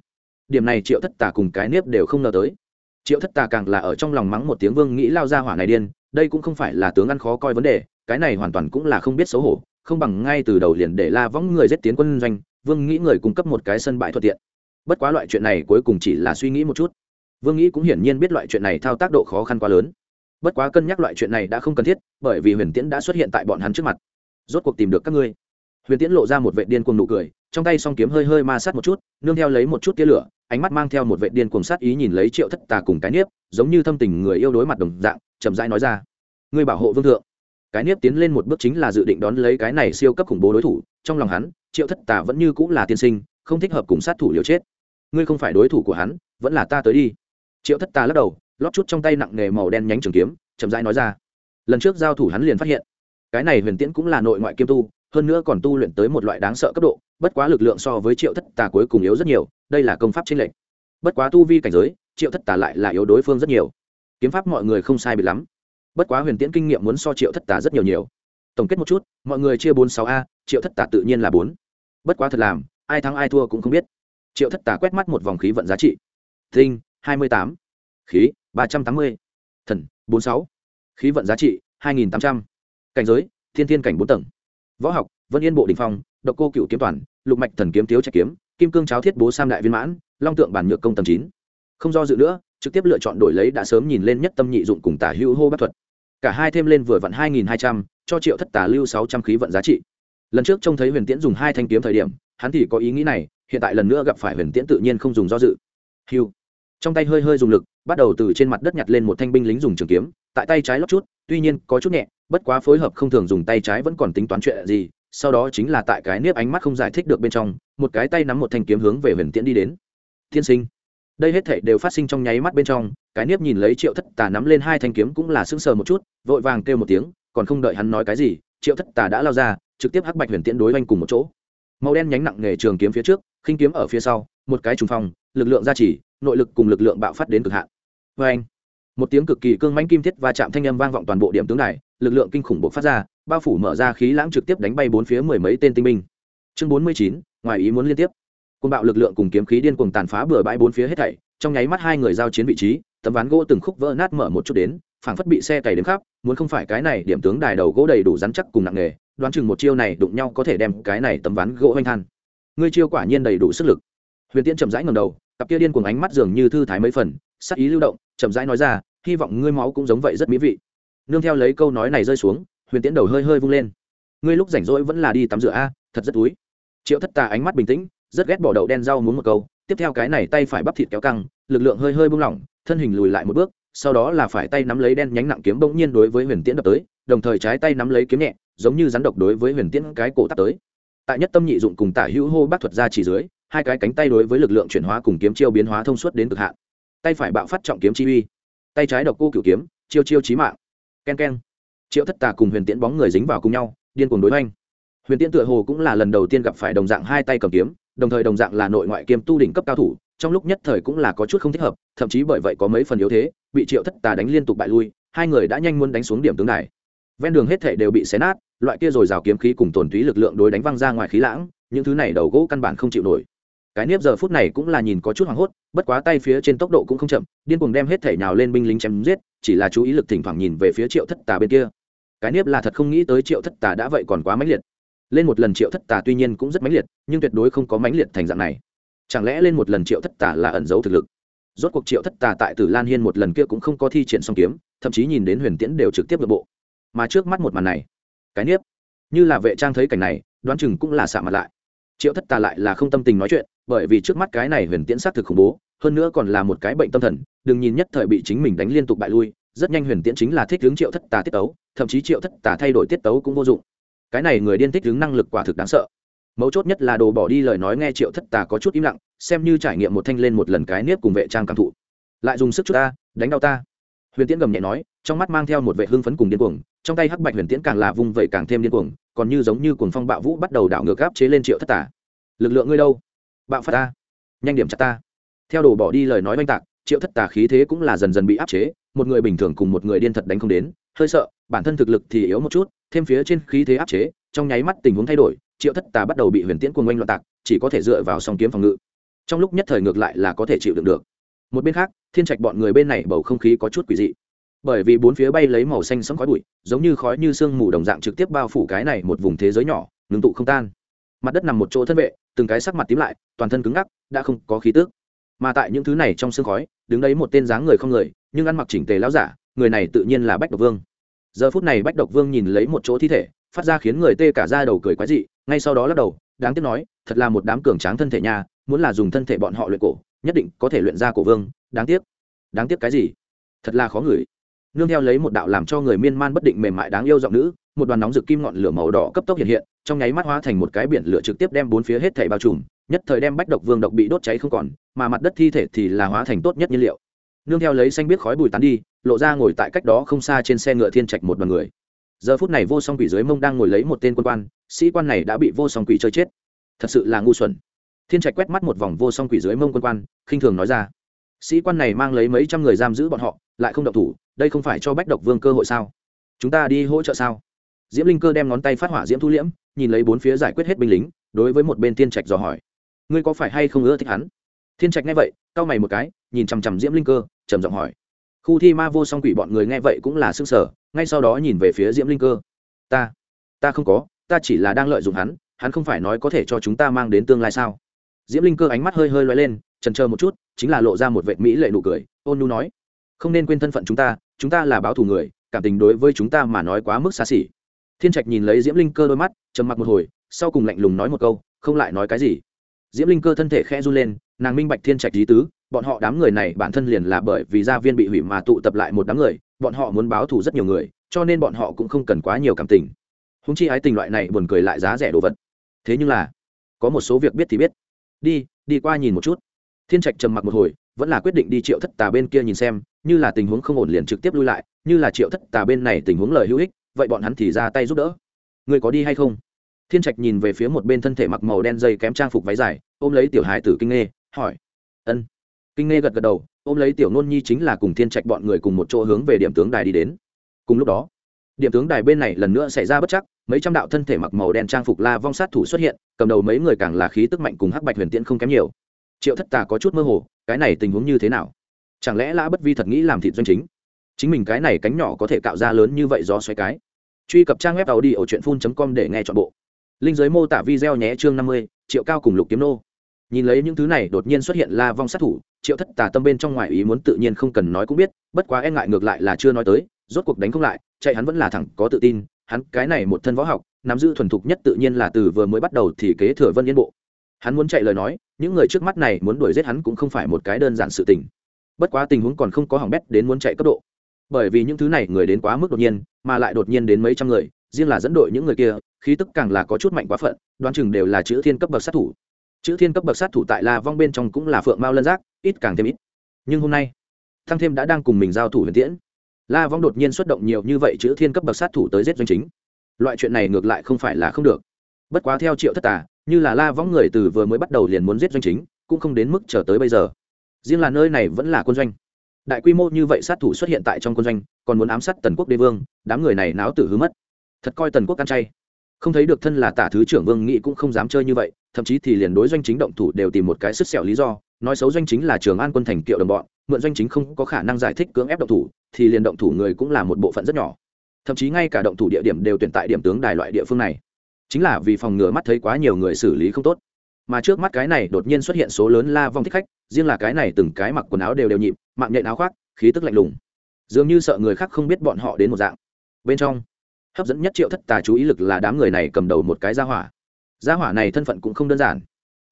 điểm này triệu thất tà cùng cái nếp đều không ngờ tới. Triệu thất tà càng là ở trong lòng mắng một tiếng vương nghĩ lao ra hỏa này điên, đây cũng không phải là tướng ăn khó coi vấn đề, cái này hoàn toàn cũng là không biết xấu hổ, không bằng ngay từ đầu liền để la võng người giết tiến quân doanh, vương nghĩ người cung cấp một cái sân bãi thuận tiện. Bất quá loại chuyện này cuối cùng chỉ là suy nghĩ một chút. Vương nghĩ cũng hiển nhiên biết loại chuyện này thao tác độ khó khăn quá lớn. Bất quá cân nhắc loại chuyện này đã không cần thiết, bởi vì huyền tiễn đã xuất hiện tại bọn hắn trước mặt. Rốt cuộc tìm được các ngươi. Huyền tiễn lộ ra một vệ điên cuồng nụ cười, trong tay song kiếm hơi hơi ma sát một chút, nương theo lấy một chút tia lửa ánh mắt mang theo một vệ điên cuồng sát ý nhìn lấy triệu thất tà cùng cái niếp, giống như thâm tình người yêu đối mặt đồng dạng, chậm rãi nói ra. Ngươi bảo hộ vương thượng. Cái niếp tiến lên một bước chính là dự định đón lấy cái này siêu cấp khủng bố đối thủ, trong lòng hắn, triệu thất tà vẫn như cũng là tiên sinh, không thích hợp cùng sát thủ liều chết. Ngươi không phải đối thủ của hắn, vẫn là ta tới đi. Triệu thất tà lắc đầu, lót chút trong tay nặng nghề màu đen nhánh trường kiếm, chậm rãi nói ra. Lần trước giao thủ hắn liền phát hiện, cái này huyền tiễn cũng là nội ngoại kiêm tu hơn nữa còn tu luyện tới một loại đáng sợ cấp độ bất quá lực lượng so với triệu thất tà cuối cùng yếu rất nhiều đây là công pháp tranh lệch. Bất quá tu vi cảnh giới triệu thất tà lại là yếu đối phương rất nhiều. Kiếm pháp mọi người không sai bị lắm. Bất quá huyền tiễn kinh nghiệm muốn so triệu thất tà rất nhiều nhiều. Tổng kết một chút mọi người chia bốn sáu a triệu thất tà tự nhiên là bốn. Bất quá thật làm ai thắng ai thua cũng không biết. Triệu thất tà quét mắt một vòng khí vận giá trị. Thinh, hai mươi tám. Khí ba trăm tám mươi. Thần bốn sáu. Khí vận giá trị hai nghìn tám trăm. Cảnh giới thiên thiên cảnh bốn tầng võ học, vân yên bộ đình phong, độc cô cựu kiếm toàn, lục mạch thần kiếm thiếu trạch kiếm, kim cương cháo thiết bố sam đại viên mãn, long tượng bản nhược công tầm chín. Không do dự nữa, trực tiếp lựa chọn đổi lấy đã sớm nhìn lên nhất tâm nhị dụng cùng tả hữu hô bắt thuật. Cả hai thêm lên vừa vặn hai nghìn hai trăm, cho triệu thất tả lưu sáu trăm khí vận giá trị. Lần trước trông thấy huyền tiễn dùng hai thanh kiếm thời điểm, hắn thì có ý nghĩ này, hiện tại lần nữa gặp phải huyền tiễn tự nhiên không dùng do dự. Hiu trong tay hơi hơi dùng lực, bắt đầu từ trên mặt đất nhặt lên một thanh binh lính dùng trường kiếm, tại tay trái lót chút, tuy nhiên có chút nhẹ bất quá phối hợp không thường dùng tay trái vẫn còn tính toán chuyện gì, sau đó chính là tại cái nếp ánh mắt không giải thích được bên trong, một cái tay nắm một thanh kiếm hướng về huyền tiễn đi đến. Thiên sinh. Đây hết thể đều phát sinh trong nháy mắt bên trong, cái nếp nhìn lấy triệu thất tà nắm lên hai thanh kiếm cũng là sững sờ một chút, vội vàng kêu một tiếng, còn không đợi hắn nói cái gì, triệu thất tà đã lao ra, trực tiếp hắc bạch huyền tiễn đối oanh cùng một chỗ. Màu đen nhánh nặng nghề trường kiếm phía trước, khinh kiếm ở phía sau, một cái trùng phong, lực lượng gia trì, nội lực cùng lực lượng bạo phát đến cực hạn. Vê anh một tiếng cực kỳ cương mãnh kim thiết và chạm thanh âm vang vọng toàn bộ điểm tướng này lực lượng kinh khủng bộc phát ra, bao phủ mở ra khí lãng trực tiếp đánh bay bốn phía mười mấy tên tinh binh. Chương bốn mươi chín, ngoài ý muốn liên tiếp. Côn bạo lực lượng cùng kiếm khí điên cuồng tàn phá bừa bãi bốn phía hết thảy, trong nháy mắt hai người giao chiến vị trí, tấm ván gỗ từng khúc vỡ nát mở một chút đến, phảng phất bị xe cày đến khắp, muốn không phải cái này điểm tướng đài đầu gỗ đầy đủ rắn chắc cùng nặng nghề đoán chừng một chiêu này đụng nhau có thể đem cái này tấm ván gỗ hoanh than. Ngươi chiêu quả nhiên đầy đủ sức lực. Huyền tiễn chậm rãi ngầm đầu, cặp kia điên cuồng ánh mắt dường như thư thái mấy phần sắc ý lưu động, chậm rãi nói ra hy vọng ngươi máu cũng giống vậy rất mỹ vị. Nương theo lấy câu nói này rơi xuống, huyền tiễn đầu hơi hơi vung lên. Ngươi lúc rảnh rỗi vẫn là đi tắm rửa a, thật rất túi. Triệu thất tà ánh mắt bình tĩnh, rất ghét bỏ đậu đen rau muốn một câu, tiếp theo cái này tay phải bắp thịt kéo căng, lực lượng hơi hơi buông lỏng, thân hình lùi lại một bước, sau đó là phải tay nắm lấy đen nhánh nặng kiếm bỗng nhiên đối với huyền tiễn đập tới, đồng thời trái tay nắm lấy kiếm nhẹ, giống như rắn độc đối với huyền tiễn cái cổ tắt tới. Tại nhất tâm nhị dụng cùng tả hữu hô bác thuật ra chỉ dưới, hai cái cánh tay đối với lực lượng chuyển hóa cùng kiếm chiêu biến hóa thông suốt đến cực hạn. Tay phải bạo phát trọng kiếm chi uy tay trái độc cô cửu kiếm, chiêu chiêu chí mạng. Ken ken. Triệu thất tà cùng huyền tiễn bóng người dính vào cùng nhau, điên cuồng đối hoành. Huyền tiễn tựa hồ cũng là lần đầu tiên gặp phải đồng dạng hai tay cầm kiếm, đồng thời đồng dạng là nội ngoại kiêm tu đỉnh cấp cao thủ, trong lúc nhất thời cũng là có chút không thích hợp, thậm chí bởi vậy có mấy phần yếu thế, bị triệu thất tà đánh liên tục bại lui, hai người đã nhanh muốn đánh xuống điểm tướng này ven đường hết thể đều bị xé nát, loại kia rồi rào kiếm khí cùng tổn túy lực lượng đối đánh văng ra ngoài khí lãng, những thứ này đầu gỗ căn bản không chịu nổi cái nếp giờ phút này cũng là nhìn có chút hoảng hốt, bất quá tay phía trên tốc độ cũng không chậm, điên cuồng đem hết thể nhào lên binh lính chém giết, chỉ là chú ý lực thỉnh thoảng nhìn về phía triệu thất tà bên kia. Cái nếp là thật không nghĩ tới triệu thất tà đã vậy còn quá mãnh liệt. Lên một lần triệu thất tà tuy nhiên cũng rất mãnh liệt, nhưng tuyệt đối không có mãnh liệt thành dạng này. Chẳng lẽ lên một lần triệu thất tà là ẩn giấu thực lực? Rốt cuộc triệu thất tà tại tử lan hiên một lần kia cũng không có thi triển song kiếm, thậm chí nhìn đến huyền tiễn đều trực tiếp nội bộ. Mà trước mắt một màn này, cái nếp như là vệ trang thấy cảnh này, đoán chừng cũng là xạ mặt lại triệu thất tà lại là không tâm tình nói chuyện, bởi vì trước mắt cái này huyền tiễn xác thực khủng bố, hơn nữa còn là một cái bệnh tâm thần, đừng nhìn nhất thời bị chính mình đánh liên tục bại lui, rất nhanh huyền tiễn chính là thích hướng triệu thất tà tiết tấu, thậm chí triệu thất tà thay đổi tiết tấu cũng vô dụng. Cái này người điên thích hướng năng lực quả thực đáng sợ. Mấu chốt nhất là đồ bỏ đi lời nói nghe triệu thất tà có chút im lặng, xem như trải nghiệm một thanh lên một lần cái nếp cùng vệ trang cảm thụ. Lại dùng sức chút ta, đánh đau ta. Huyền tiễn gầm nhẹ nói, trong mắt mang theo một vệ hưng phấn cùng điên cuồng trong tay hắc bạch huyền tiễn càng là vung vẩy càng thêm điên cuồng, còn như giống như cuồng phong bạo vũ bắt đầu đảo ngược áp chế lên triệu thất Tả. lực lượng ngươi đâu? Bạo phát ta. Nhanh điểm chặt ta. Theo đồ bỏ đi lời nói oanh tạc, triệu thất Tả khí thế cũng là dần dần bị áp chế, một người bình thường cùng một người điên thật đánh không đến, hơi sợ, bản thân thực lực thì yếu một chút, thêm phía trên khí thế áp chế, trong nháy mắt tình huống thay đổi, triệu thất tà bắt đầu bị huyền tiễn cuồng oanh loạn tạc, chỉ có thể dựa vào song kiếm phòng ngự. Trong lúc nhất thời ngược lại là có thể chịu đựng được. Một bên khác, thiên trạch bọn người bên này bầu không khí có chút quỷ dị bởi vì bốn phía bay lấy màu xanh sẫm khói bụi, giống như khói như sương mù đồng dạng trực tiếp bao phủ cái này một vùng thế giới nhỏ, ngưng tụ không tan. Mặt đất nằm một chỗ thân vệ, từng cái sắc mặt tím lại, toàn thân cứng ngắc, đã không có khí tước mà tại những thứ này trong sương khói, đứng đấy một tên dáng người không người, nhưng ăn mặc chỉnh tề lão giả, người này tự nhiên là bách độc vương. Giờ phút này bách độc vương nhìn lấy một chỗ thi thể, phát ra khiến người tê cả ra đầu cười quái dị, ngay sau đó lắc đầu, đáng tiếc nói, thật là một đám cường tráng thân thể nhà muốn là dùng thân thể bọn họ luyện cổ, nhất định có thể luyện ra cổ vương, đáng tiếc. Đáng tiếc cái gì? Thật là khó ngửi nương theo lấy một đạo làm cho người miên man bất định mềm mại đáng yêu giọng nữ, một đoàn nóng rực kim ngọn lửa màu đỏ cấp tốc hiện hiện, trong nháy mắt hóa thành một cái biển lửa trực tiếp đem bốn phía hết thảy bao trùm, nhất thời đem bách độc vương độc bị đốt cháy không còn, mà mặt đất thi thể thì là hóa thành tốt nhất nhiên liệu. Nương theo lấy xanh biết khói bùi tán đi, lộ ra ngồi tại cách đó không xa trên xe ngựa thiên trạch một đoàn người. Giờ phút này vô song quỷ dưới mông đang ngồi lấy một tên quân quan, sĩ quan này đã bị vô song quỷ chơi chết. Thật sự là ngu xuẩn. Thiên trạch quét mắt một vòng vô song quỷ dưới mông quân quan, khinh thường nói ra sĩ quan này mang lấy mấy trăm người giam giữ bọn họ, lại không độc thủ, đây không phải cho bách độc vương cơ hội sao? Chúng ta đi hỗ trợ sao? Diễm linh cơ đem ngón tay phát hỏa diễm thu liễm, nhìn lấy bốn phía giải quyết hết binh lính, đối với một bên thiên trạch dò hỏi. Ngươi có phải hay không ưa thích hắn? Thiên trạch nghe vậy, cau mày một cái, nhìn chằm chằm diễm linh cơ, trầm giọng hỏi. Khu thi ma vô song quỷ bọn người nghe vậy cũng là s ư n g sở ngay sau đó nhìn về phía diễm linh cơ. Ta ta không có, ta chỉ là đang lợi dụng hắn hắn không phải nói có thể cho chúng ta mang đến tương lai sao? Diễm linh cơ ánh mắt hơi hơi loay lên trần chờ một chút, chính là lộ ra một vệ mỹ lệ nụ cười, ôn nu nói, không nên quên thân phận chúng ta chúng ta là báo thù người, cảm tình đối với chúng ta mà nói quá mức xa xỉ. Thiên trạch nhìn lấy diễm linh cơ đôi mắt, trầm mặc một hồi, sau cùng lạnh lùng nói một câu, không lại nói cái gì. Diễm linh cơ thân thể khẽ run lên, nàng minh bạch thiên trạch lý tứ, bọn họ đám người này bản thân liền là bởi vì gia viên bị hủy mà tụ tập lại một đám người, bọn họ muốn báo thù rất nhiều người, cho nên bọn họ cũng không cần quá nhiều cảm tình. Húng chi ái tình loại này buồn cười lại giá rẻ đồ vật. Thế nhưng là, có một số việc biết thì biết. Đi đi qua nhìn một chút thiên trạch trầm mặc một hồi, vẫn là quyết định đi triệu thất tà bên kia nhìn xem, như là tình huống không ổn liền trực tiếp lui lại, như là triệu thất tà bên này tình huống lời hữu ích, vậy bọn hắn thì ra tay giúp đỡ. Người có đi hay không? Thiên trạch nhìn về phía một bên thân thể mặc màu đen dây kém trang phục váy dài, ôm lấy tiểu hài tử kinh nghe. hỏi. Ân. Kinh nghe gật gật đầu, ôm lấy tiểu nôn nhi chính là cùng thiên trạch bọn người cùng một chỗ hướng về điểm tướng đài đi đến. Cùng lúc đó, điểm tướng đài bên này lần nữa xảy ra bất chắc, mấy trăm đạo thân thể mặc màu đen trang phục la vong sát thủ xuất hiện, cầm đầu mấy người càng là khí tức mạnh cùng hắc bạch huyền tiễn không kém nhiều triệu thất tà có chút mơ hồ, cái này tình huống như thế nào? Chẳng lẽ lã bất vi thật nghĩ làm thịt doanh chính? Chính mình cái này cánh nhỏ có thể cạo ra lớn như vậy do xoay cái. Truy cập trang web tàu đi ở truyện phun com để nghe chọn bộ. Linh giới mô tả video nhé chương năm mươi, triệu cao cùng lục kiếm nô. Nhìn lấy những thứ này, đột nhiên xuất hiện la vong sát thủ, triệu thất tà tâm bên trong ngoài ý muốn tự nhiên không cần nói cũng biết, bất quá e ngại ngược lại là chưa nói tới, rốt cuộc đánh không lại, chạy hắn vẫn là thẳng có tự tin, hắn cái này một thân võ học, nắm giữ thuần thục nhất tự nhiên là từ vừa mới bắt đầu thì kế thừa vân yên bộ hắn muốn chạy lời nói, những người trước mắt này muốn đuổi giết hắn cũng không phải một cái đơn giản sự tình. Bất quá tình huống còn không có hỏng bét đến muốn chạy cấp độ. Bởi vì những thứ này người đến quá mức đột nhiên, mà lại đột nhiên đến mấy trăm người, riêng là dẫn đội những người kia, khí tức càng là có chút mạnh quá phận, đoán chừng đều là chữ thiên cấp bậc sát thủ. Chữ thiên cấp bậc sát thủ tại la vong bên trong cũng là phượng mao lân giác, ít càng thêm ít. Nhưng hôm nay, thăng thêm đã đang cùng mình giao thủ huyền tiễn. La vong đột nhiên xuất động nhiều như vậy chữ thiên cấp bậc sát thủ tới giết doanh chính. Loại chuyện này ngược lại không phải là không được. Bất quá theo triệu thất tà như là la võng người từ vừa mới bắt đầu liền muốn giết doanh chính, cũng không đến mức chờ tới bây giờ. Riêng là nơi này vẫn là quân doanh. Đại quy mô như vậy sát thủ xuất hiện tại trong quân doanh, còn muốn ám sát tần quốc đế vương, đám người này náo tử hứa mất. Thật coi tần quốc ăn chay. Không thấy được thân là tả thứ trưởng vương nghị cũng không dám chơi như vậy, thậm chí thì liền đối doanh chính động thủ đều tìm một cái sức sẹo lý do, nói xấu doanh chính là trường an quân thành kiệu đồng bọn, mượn doanh chính không có khả năng giải thích cưỡng ép động thủ, thì liền động thủ người cũng là một bộ phận rất nhỏ. Thậm chí ngay cả động thủ địa điểm đều tuyển tại điểm tướng đài loại địa phương này chính là vì phòng ngừa mắt thấy quá nhiều người xử lý không tốt. Mà trước mắt cái này đột nhiên xuất hiện số lớn la vong thích khách, riêng là cái này từng cái mặc quần áo đều đều nhịp, mạng nhện áo khoác, khí tức lạnh lùng. Dường như sợ người khác không biết bọn họ đến một dạng. Bên trong, hấp dẫn nhất triệu thất tà chú ý lực là đám người này cầm đầu một cái gia hỏa. Gia hỏa này thân phận cũng không đơn giản.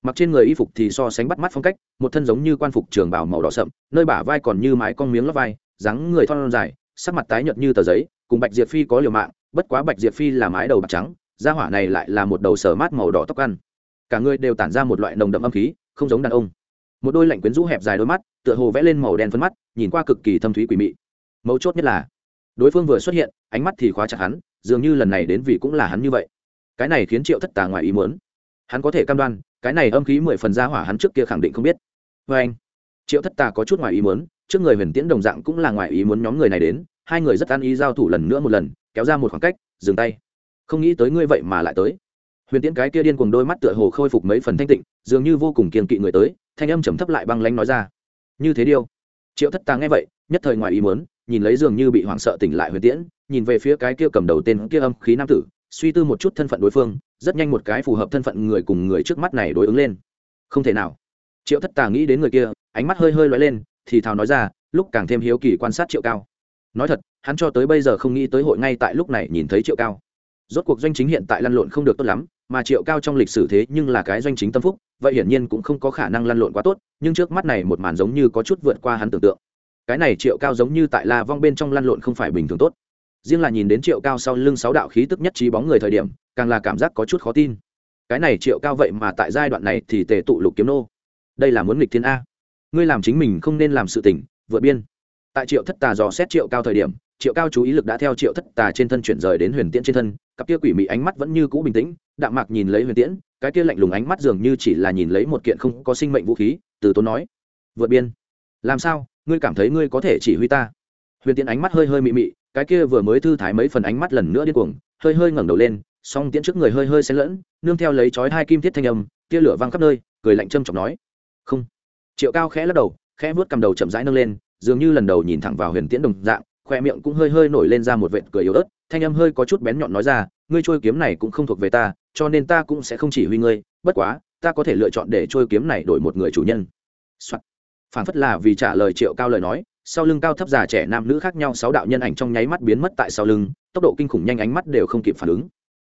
Mặc trên người y phục thì so sánh bắt mắt phong cách, một thân giống như quan phục trường bảo màu đỏ sậm, nơi bả vai còn như mái con miếng lót vai, dáng người thon dài, sắc mặt tái nhợt như tờ giấy, cùng bạch diệp phi có liều mạng, bất quá bạch diệp phi là mái đầu bạc trắng da hỏa này lại là một đầu sở mát màu đỏ tóc ăn. Cả người đều tản ra một loại nồng đậm âm khí, không giống đàn ông. Một đôi lạnh quyến rũ hẹp dài đôi mắt, tựa hồ vẽ lên màu đen phấn mắt, nhìn qua cực kỳ thâm thúy quỷ mị. Mấu chốt nhất là, đối phương vừa xuất hiện, ánh mắt thì khóa chặt hắn, dường như lần này đến vì cũng là hắn như vậy. Cái này khiến triệu thất tà ngoài ý muốn. Hắn có thể cam đoan, cái này âm khí mười phần ra hỏa hắn trước kia khẳng định không biết. Vê anh, triệu thất tà có chút ngoài ý muốn, trước người huyền tiễn đồng dạng cũng là ngoài ý muốn nhóm người này đến, hai người rất ăn ý giao thủ lần nữa một lần, kéo ra một khoảng cách, dừng tay không nghĩ tới ngươi vậy mà lại tới. Huyền tiễn cái kia điên cùng đôi mắt tựa hồ khôi phục mấy phần thanh tịnh, dường như vô cùng kiên kỵ người tới, thanh âm trầm thấp lại băng lánh nói ra. Như thế điêu. Triệu thất tà nghe vậy, nhất thời ngoài ý muốn, nhìn lấy dường như bị hoảng sợ tỉnh lại huyền tiễn, nhìn về phía cái kia cầm đầu tên kia âm khí nam tử, suy tư một chút thân phận đối phương, rất nhanh một cái phù hợp thân phận người cùng người trước mắt này đối ứng lên. Không thể nào. Triệu thất tà nghĩ đến người kia, ánh mắt hơi hơi lóe lên, thì thào nói ra, lúc càng thêm hiếu kỳ quan sát triệu cao. Nói thật, hắn cho tới bây giờ không nghĩ tới hội ngay tại lúc này nhìn thấy triệu cao rốt cuộc doanh chính hiện tại lăn lộn không được tốt lắm, mà triệu cao trong lịch sử thế nhưng là cái doanh chính tâm phúc, vậy hiển nhiên cũng không có khả năng lăn lộn quá tốt, nhưng trước mắt này một màn giống như có chút vượt qua hắn tưởng tượng. Cái này triệu cao giống như tại la vong bên trong lăn lộn không phải bình thường tốt. Riêng là nhìn đến triệu cao sau lưng sáu đạo khí tức nhất trí bóng người thời điểm, càng là cảm giác có chút khó tin. Cái này triệu cao vậy mà tại giai đoạn này thì tề tụ lục kiếm nô. Đây là muốn nghịch thiên a. Ngươi làm chính mình không nên làm sự tỉnh vượt biên tại triệu thất tà dò xét triệu cao thời điểm, triệu cao chú ý lực đã theo triệu thất tà trên thân chuyển rời đến huyền tiễn trên thân, cặp kia quỷ mị ánh mắt vẫn như cũ bình tĩnh, đạm mạc nhìn lấy huyền tiễn, cái kia lạnh lùng ánh mắt dường như chỉ là nhìn lấy một kiện không có sinh mệnh vũ khí, từ tốn nói, vượt biên, làm sao, ngươi cảm thấy ngươi có thể chỉ huy ta? Huyền tiễn ánh mắt hơi hơi mị mị, cái kia vừa mới thư thái mấy phần ánh mắt lần nữa điên cuồng, hơi hơi ngẩng đầu lên, song tiễn trước người hơi hơi xen lẫn, nương theo lấy chói hai kim thiết thanh âm, tia lửa văng khắp nơi, cười lạnh châm chọc nói, không. Triệu cao khẽ lắc đầu, khẽ vuốt cầm đầu chậm rãi nâng lên dường như lần đầu nhìn thẳng vào huyền tiễn đồng dạng, khoe miệng cũng hơi hơi nổi lên ra một vệt cười yếu ớt, thanh âm hơi có chút bén nhọn nói ra, ngươi trôi kiếm này cũng không thuộc về ta, cho nên ta cũng sẽ không chỉ huy ngươi, bất quá, ta có thể lựa chọn để trôi kiếm này đổi một người chủ nhân、Soạn. phản phất là vì trả lời triệu cao lời nói, sau lưng cao thấp già trẻ nam nữ khác nhau sáu đạo nhân ảnh trong nháy mắt biến mất tại sau lưng, tốc độ kinh khủng nhanh ánh mắt đều không kịp phản ứng.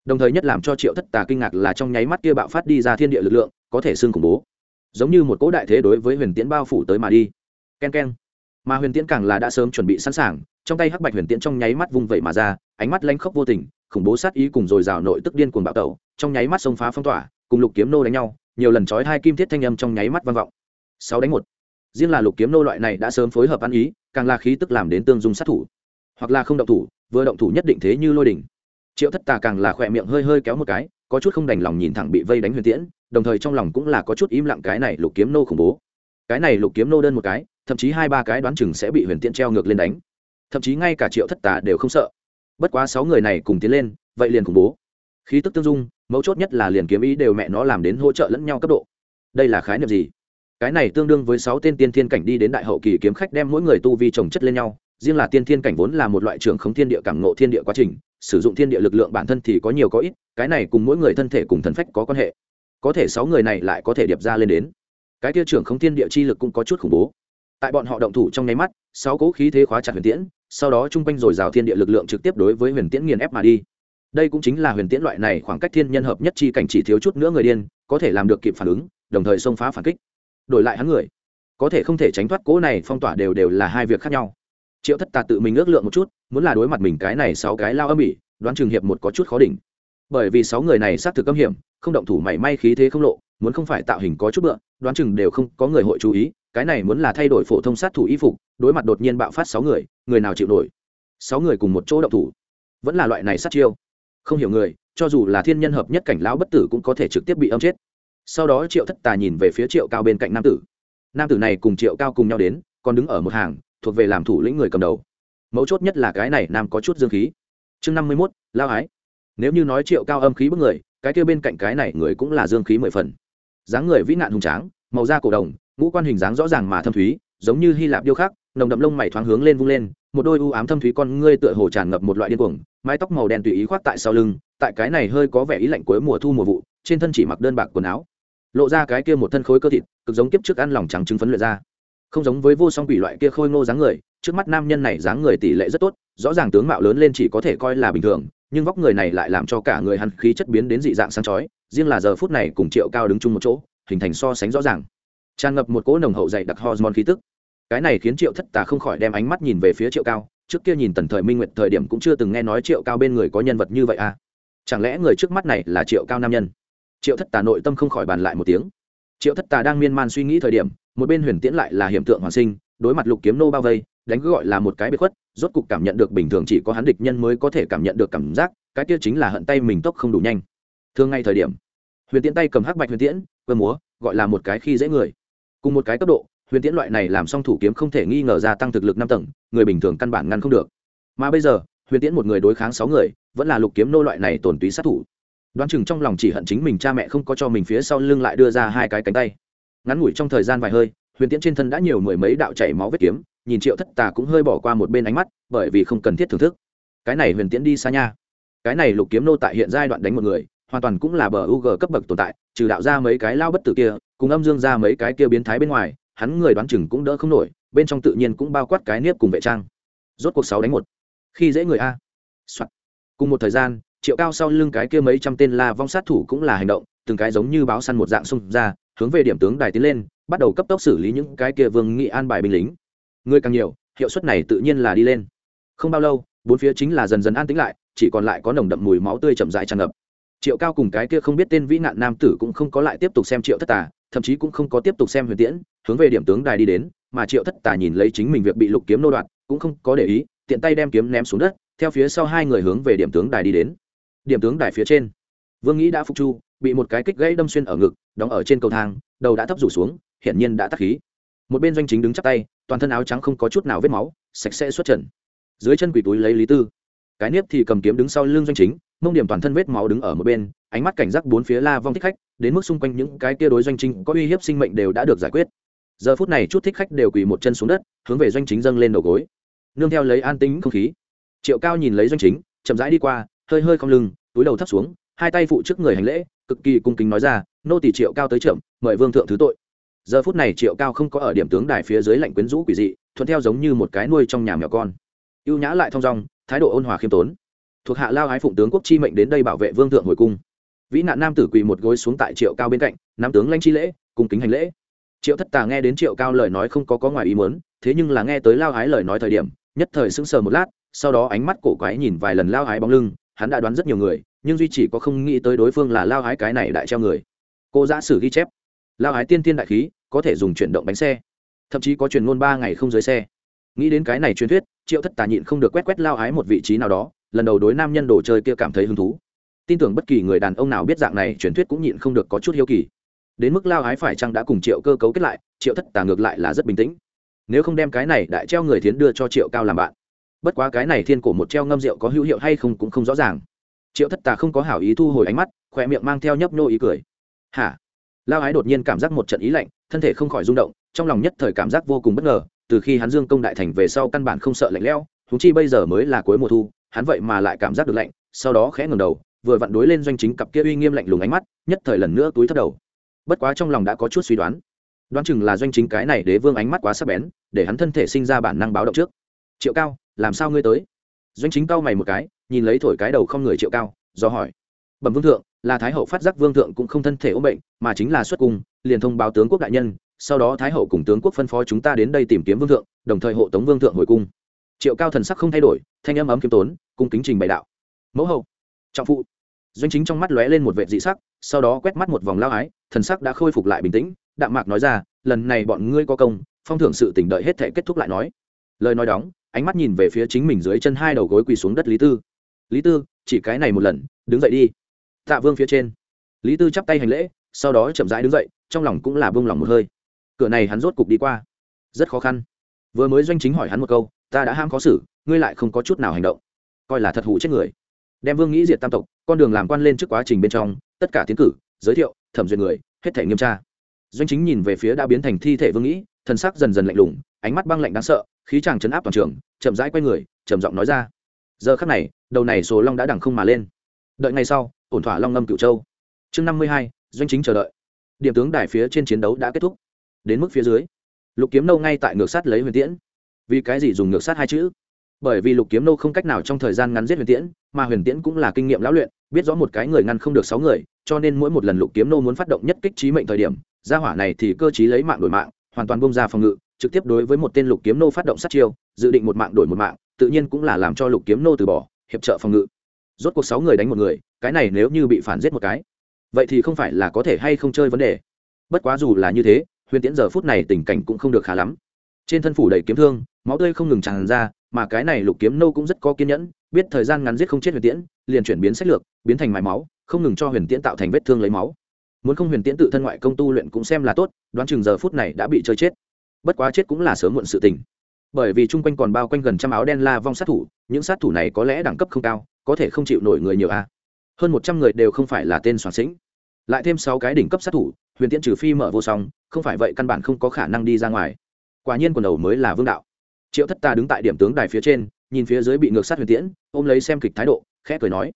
Đồng thời nhất làm cho triệu thất tà kinh ngạc là trong nháy mắt kia bạo phát đi ra thiên địa lực lượng, có thể xương khủng bố. Giống như một cỗ đại thế đối với huyền tiễn bao phủ tới mà đi. K e n k e n mà huyền tiễn càng là đã sớm chuẩn bị sẵn sàng, trong tay hắc bạch huyền tiễn trong nháy mắt vung vẩy mà ra, ánh mắt lanh khốc vô tình, khủng bố sát ý cùng dồi dào nội tức điên cuồng bạo tẩu, trong nháy mắt xông phá phong tỏa, cùng lục kiếm nô đánh nhau, nhiều lần trói hai kim thiết thanh âm trong nháy mắt vang vọng. Sáu đánh một. Riêng là lục kiếm nô loại này đã sớm phối hợp ăn ý, càng là khí tức làm đến tương dung sát thủ. Hoặc là không động thủ, vừa động thủ nhất định thế như lôi đỉnh. Triệu thất tà càng là khỏe miệng hơi hơi kéo một cái, có chút không đành lòng nhìn thẳng bị vây đánh huyền tiễn, đồng thời trong lòng cũng là có chút im lặng cái này lục kiếm nô khủng bố. Cái này lục kiếm nô đơn một cái thậm chí hai ba cái đoán chừng sẽ bị huyền tiễn treo ngược lên đánh. Thậm chí ngay cả triệu thất tà đều không sợ. Bất quá sáu người này cùng tiến lên, vậy liền khủng bố. Khí tức tương dung, mấu chốt nhất là liền kiếm ý đều mẹ nó làm đến hỗ trợ lẫn nhau cấp độ. Đây là khái niệm gì? Cái này tương đương với sáu tên tiên thiên cảnh đi đến đại hậu kỳ kiếm khách đem mỗi người tu vi trồng chất lên nhau, riêng là tiên thiên cảnh vốn là một loại trưởng không thiên địa cảm ngộ thiên địa quá trình, sử dụng thiên địa lực lượng bản thân thì có nhiều có ít, cái này cùng mỗi người thân thể cùng thần phách có quan hệ. Có thể sáu người này lại có thể điệp ra lên đến. Cái kia trưởng không thiên địa chi lực cũng có chút khủng bố tại bọn họ động thủ trong nháy mắt, sáu cỗ khí thế khóa chặt huyền tiễn, sau đó chung quanh dồi dào thiên địa lực lượng trực tiếp đối với huyền tiễn nghiền ép mà đi. Đây cũng chính là huyền tiễn loại này khoảng cách thiên nhân hợp nhất chi cảnh chỉ thiếu chút nữa người điên, có thể làm được kịp phản ứng, đồng thời xông phá phản kích. Đổi lại hắn người, có thể không thể tránh thoát cỗ này phong tỏa đều đều là hai việc khác nhau. Triệu thất tà tự mình ước lượng một chút, muốn là đối mặt mình cái này sáu cái lao âm ỉ, đoán trường hiệp một có chút khó đỉnh. Bởi vì sáu người này xác thực âm hiểm, không động thủ mảy may khí thế không lộ muốn không phải tạo hình có chút bựa, đoán chừng đều không có người hội chú ý, cái này muốn là thay đổi phổ thông sát thủ y phục, đối mặt đột nhiên bạo phát sáu người người nào chịu nổi? Sáu người cùng một chỗ động thủ, vẫn là loại này sát chiêu. Không hiểu người, cho dù là thiên nhân hợp nhất cảnh lão bất tử cũng có thể trực tiếp bị âm chết. Sau đó triệu thất tà nhìn về phía triệu cao bên cạnh nam tử. Nam tử này cùng triệu cao cùng nhau đến, còn đứng ở một hàng, thuộc về làm thủ lĩnh người cầm đầu. Mấu chốt nhất là cái này nam có chút dương khí. Chương năm mươi mốt, lao ái. Nếu như nói triệu cao âm khí bức người, cái kia bên cạnh cái này người cũng là dương khí mười phần dáng người vĩ nạn hùng tráng, màu da cổ đồng, ngũ quan hình dáng rõ ràng mà thâm thúy, giống như hy lạp điêu khắc, nồng đậm lông mày thoáng hướng lên vung lên, một đôi u ám thâm thúy con ngươi tựa hồ tràn ngập một loại điên cuồng, mái tóc màu đen tùy ý khoác tại sau lưng, tại cái này hơi có vẻ ý lạnh cuối mùa thu mùa vụ, trên thân chỉ mặc đơn bạc quần áo. Lộ ra cái kia một thân khối cơ thịt, cực giống kiếp trước ăn lòng trắng trứng phấn luyện ra. Không giống với vô song quỷ loại kia khôi ngô dáng người, trước mắt nam nhân này dáng người tỷ lệ rất tốt, rõ ràng tướng mạo lớn lên chỉ có thể coi là bình thường nhưng vóc người này lại làm cho cả người hắn khí chất biến đến dị dạng sáng chói, riêng là giờ phút này cùng triệu cao đứng chung một chỗ, hình thành so sánh rõ ràng. Tràn ngập một cỗ nồng hậu dày đặc hormone khí tức. Cái này khiến triệu thất tà không khỏi đem ánh mắt nhìn về phía triệu cao, trước kia nhìn tần thời minh nguyệt thời điểm cũng chưa từng nghe nói triệu cao bên người có nhân vật như vậy à. Chẳng lẽ người trước mắt này là triệu cao nam nhân? Triệu thất tà nội tâm không khỏi bàn lại một tiếng. Triệu thất tà đang miên man suy nghĩ thời điểm, một bên huyền tiễn lại là hiểm tượng hoàn sinh, đối mặt lục kiếm nô bao vây đánh cứ gọi là một cái biệt khuất, rốt cục cảm nhận được bình thường chỉ có hắn địch nhân mới có thể cảm nhận được cảm giác, cái kia chính là hận tay mình tốc không đủ nhanh. Thường ngay thời điểm, huyền tiễn tay cầm hắc bạch huyền tiễn cơ múa, gọi là một cái khi dễ người. Cùng một cái cấp độ, huyền tiễn loại này làm xong thủ kiếm không thể nghi ngờ gia tăng thực lực năm tầng, người bình thường căn bản ngăn không được. Mà bây giờ, huyền tiễn một người đối kháng sáu người, vẫn là lục kiếm nô loại này tổn túy sát thủ. Đoán chừng trong lòng chỉ hận chính mình cha mẹ không có cho mình phía sau lưng lại đưa ra hai cái cánh tay. Ngắn ngủi trong thời gian vài hơi, huyền tiễn trên thân đã nhiều mười mấy đạo chảy máu vết kiếm nhìn triệu thất tà cũng hơi bỏ qua một bên ánh mắt, bởi vì không cần thiết thưởng thức. Cái này huyền tiễn đi xa nha. Cái này lục kiếm nô tại hiện giai đoạn đánh một người, hoàn toàn cũng là bờ u g cấp bậc tồn tại, trừ đạo ra mấy cái lao bất tử kia, cùng âm dương ra mấy cái kia biến thái bên ngoài, hắn người đoán chừng cũng đỡ không nổi, bên trong tự nhiên cũng bao quát cái nếp cùng vệ trang. Rốt cuộc sáu đánh một. Khi dễ người a、Soạn. cùng một thời gian, triệu cao sau lưng cái kia mấy trăm tên la vong sát thủ cũng là hành động, từng cái giống như báo săn một dạng xung ra, hướng về điểm tướng đài tiến lên, bắt đầu cấp tốc xử lý những cái kia vương nghị an bài binh lính người càng nhiều, hiệu suất này tự nhiên là đi lên. Không bao lâu, bốn phía chính là dần dần an tĩnh lại, chỉ còn lại có nồng đậm mùi máu tươi chậm rãi tràn ngập. Triệu cao cùng cái kia không biết tên vĩ nạn nam tử cũng không có lại tiếp tục xem triệu thất tà, thậm chí cũng không có tiếp tục xem huyền tiễn, hướng về điểm tướng đài đi đến, mà triệu thất tà nhìn lấy chính mình việc bị lục kiếm nô đoạt cũng không có để ý, tiện tay đem kiếm ném xuống đất, theo phía sau hai người hướng về điểm tướng đài đi đến. Điểm tướng đài phía trên, vương nghĩ đã phục chu bị một cái kích gãy đâm xuyên ở ngực, đóng ở trên cầu thang, đầu đã thấp rủ xuống, hiển nhiên đã tắt khí một bên doanh chính đứng chắp tay, toàn thân áo trắng không có chút nào vết máu, sạch sẽ xuất trần. Dưới chân quỷ túi lấy lý tư. Cái nếp thì cầm kiếm đứng sau lưng doanh chính, mông điểm toàn thân vết máu đứng ở một bên, ánh mắt cảnh giác bốn phía la vong thích khách, đến mức xung quanh những cái kia đối doanh chính có uy hiếp sinh mệnh đều đã được giải quyết. Giờ phút này chút thích khách đều quỳ một chân xuống đất, hướng về doanh chính dâng lên đầu gối. Nương theo lấy an tính không khí, triệu cao nhìn lấy doanh chính, chậm rãi đi qua, hơi hơi không lưng, túi đầu thấp xuống, hai tay phụ trước người hành lễ, cực kỳ cung kính nói ra, nô tỷ triệu cao tới trưởng, mời vương thượng thứ tội giờ phút này triệu cao không có ở điểm tướng đài phía dưới lạnh quyến rũ quỷ dị, thuận theo giống như một cái nuôi trong nhà mèo con. Y ê u nhã lại thong dong, thái độ ôn hòa khiêm tốn. Thuộc hạ lao ái phụng tướng quốc chi mệnh đến đây bảo vệ vương thượng hồi cung. Vĩ nạn nam tử quỳ một gối xuống tại triệu cao bên cạnh nam tướng lanh chi lễ, cung kính hành lễ. Triệu thất tà nghe đến triệu cao lời nói không có có ngoài ý muốn, thế nhưng là nghe tới lao ái lời nói thời điểm, nhất thời sững sờ một lát, sau đó ánh mắt cổ quái nhìn vài lần lao ái bóng lưng, hắn đã đoán rất nhiều người, nhưng duy chỉ có không nghĩ tới đối phương là lao ái cái này đại treo người. Cô giã sử ghi chép lao ái tiên tiên đại khí, có thể dùng chuyển động bánh xe. Thậm chí có truyền ngôn ba ngày không dưới xe. Nghĩ đến cái này truyền thuyết, triệu thất tà nhịn không được quét quét lao ái một vị trí nào đó, lần đầu đối nam nhân đồ chơi kia cảm thấy hứng thú. Tin tưởng bất kỳ người đàn ông nào biết dạng này truyền thuyết cũng nhịn không được có chút hiếu kỳ. Đến mức lao ái phải chăng đã cùng triệu cơ cấu kết lại, triệu thất tà ngược lại là rất bình tĩnh. Nếu không đem cái này đại treo người thiến đưa cho triệu cao làm bạn. Bất quá cái này thiên cổ một treo ngâm rượu có hữu hiệu hay không cũng không rõ ràng. Triệu thất tà không có hảo ý thu hồi ánh mắt, khỏe miệng mang theo nhấp nô ý cười. Hả? Lao ái đột nhiên cảm giác một trận ý lạnh, thân thể không khỏi rung động, trong lòng nhất thời cảm giác vô cùng bất ngờ, từ khi hắn dương công đại thành về sau căn bản không sợ lạnh lẽo thú chi bây giờ mới là cuối mùa thu, hắn vậy mà lại cảm giác được lạnh, sau đó khẽ ngầm đầu, vừa vặn đối lên doanh chính cặp kia uy nghiêm lạnh lùng ánh mắt, nhất thời lần nữa túi thất đầu. Bất quá trong lòng đã có chút suy đoán. Đoán chừng là doanh chính cái này đế vương ánh mắt quá sắc bén, để hắn thân thể sinh ra bản năng báo động trước. Triệu cao, làm sao ngươi tới? Doanh chính cau mày một cái, nhìn lấy thổi cái đầu không người triệu cao, do hỏi. Bẩm vương thượng là thái hậu phát giác vương thượng cũng không thân thể ốm bệnh, mà chính là xuất cung, liền thông báo tướng quốc đại nhân, sau đó thái hậu cùng tướng quốc phân phó chúng ta đến đây tìm kiếm vương thượng, đồng thời hộ tống vương thượng hồi cung. Triệu cao thần sắc không thay đổi, thanh âm ấm kiếm tốn, cung kính trình bày đạo. Mẫu hậu, trọng phụ. Doanh chính trong mắt lóe lên một vệ dị sắc, sau đó quét mắt một vòng lao ái, thần sắc đã khôi phục lại bình tĩnh, đạm mạc nói ra, lần này bọn ngươi có công, phong thưởng sự tỉnh đợi hết thể kết thúc lại nói. Lời nói đóng, ánh mắt nhìn về phía chính mình dưới chân hai đầu gối quỳ xuống đất lý tư. Lý tư, chỉ cái này một lần, đứng dậy đi tạ vương phía trên. Lý tư chắp tay hành lễ, sau đó chậm rãi đứng dậy, trong lòng cũng là bông lòng một hơi. Cửa này hắn rốt cục đi qua. Rất khó khăn. Vừa mới doanh chính hỏi hắn một câu, ta đã ham khó xử, ngươi lại không có chút nào hành động. Coi là thật hủ chết người. Đem vương nghĩ diệt tam tộc, con đường làm quan lên trước quá trình bên trong, tất cả tiến cử, giới thiệu, thẩm duyệt người, hết thể nghiêm tra. Doanh chính nhìn về phía đã biến thành thi thể vương nghĩ thân sắc dần dần lạnh lùng, ánh mắt băng lạnh đáng sợ, khí chàng chấn áp toàn trường, chậm rãi quay người, trầm giọng nói ra. Giờ khắc này, đầu này số long đã đằng không mà lên. Đợi ngày sau ổn thỏa long ngâm cửu châu. Chương năm mươi hai, doanh chính chờ đợi. Điểm tướng đài phía trên chiến đấu đã kết thúc. Đến mức phía dưới, lục kiếm nâu ngay tại ngược sát lấy huyền tiễn. Vì cái gì dùng ngược sát hai chữ? Bởi vì lục kiếm nâu không cách nào trong thời gian ngắn giết huyền tiễn, mà huyền tiễn cũng là kinh nghiệm lão luyện, biết rõ một cái người ngăn không được sáu người, cho nên mỗi một lần lục kiếm nô muốn phát động nhất kích trí mệnh thời điểm, gia hỏa này thì cơ chí lấy mạng đổi mạng, hoàn toàn bông ra phòng ngự, trực tiếp đối với một tên lục kiếm nô phát động sát chiêu, dự định một mạng đổi một mạng, tự nhiên cũng là làm cho lục kiếm nô từ bỏ, hiệp trợ phòng ngự. Rốt cuộc sáu người đánh một người cái này nếu như bị phản giết một cái, vậy thì không phải là có thể hay không chơi vấn đề. Bất quá dù là như thế, huyền tiễn giờ phút này tình cảnh cũng không được khá lắm. Trên thân phủ đầy kiếm thương, máu tươi không ngừng tràn ra, mà cái này lục kiếm nô cũng rất có kiên nhẫn, biết thời gian ngắn giết không chết huyền tiễn, liền chuyển biến sách lược, biến thành mái máu, không ngừng cho huyền tiễn tạo thành vết thương lấy máu. Muốn không huyền tiễn tự thân ngoại công tu luyện cũng xem là tốt, đoán chừng giờ phút này đã bị chơi chết. Bất quá chết cũng là sớm muộn sự tình. Bởi vì chung quanh còn bao quanh gần trăm áo đen la vong sát thủ, những sát thủ này có lẽ đẳng cấp không cao, có thể không chịu nổi người nhiều a hơn một trăm người đều không phải là tên soạn sĩnh lại thêm sáu cái đỉnh cấp sát thủ, huyền tiễn trừ phi mở vô song, không phải vậy căn bản không có khả năng đi ra ngoài. Quả nhiên quần đầu mới là vương đạo. Triệu thất ta đứng tại điểm tướng đài phía trên, nhìn phía dưới bị ngược sát huyền tiễn, ôm lấy xem kịch thái độ, khẽ cười nói.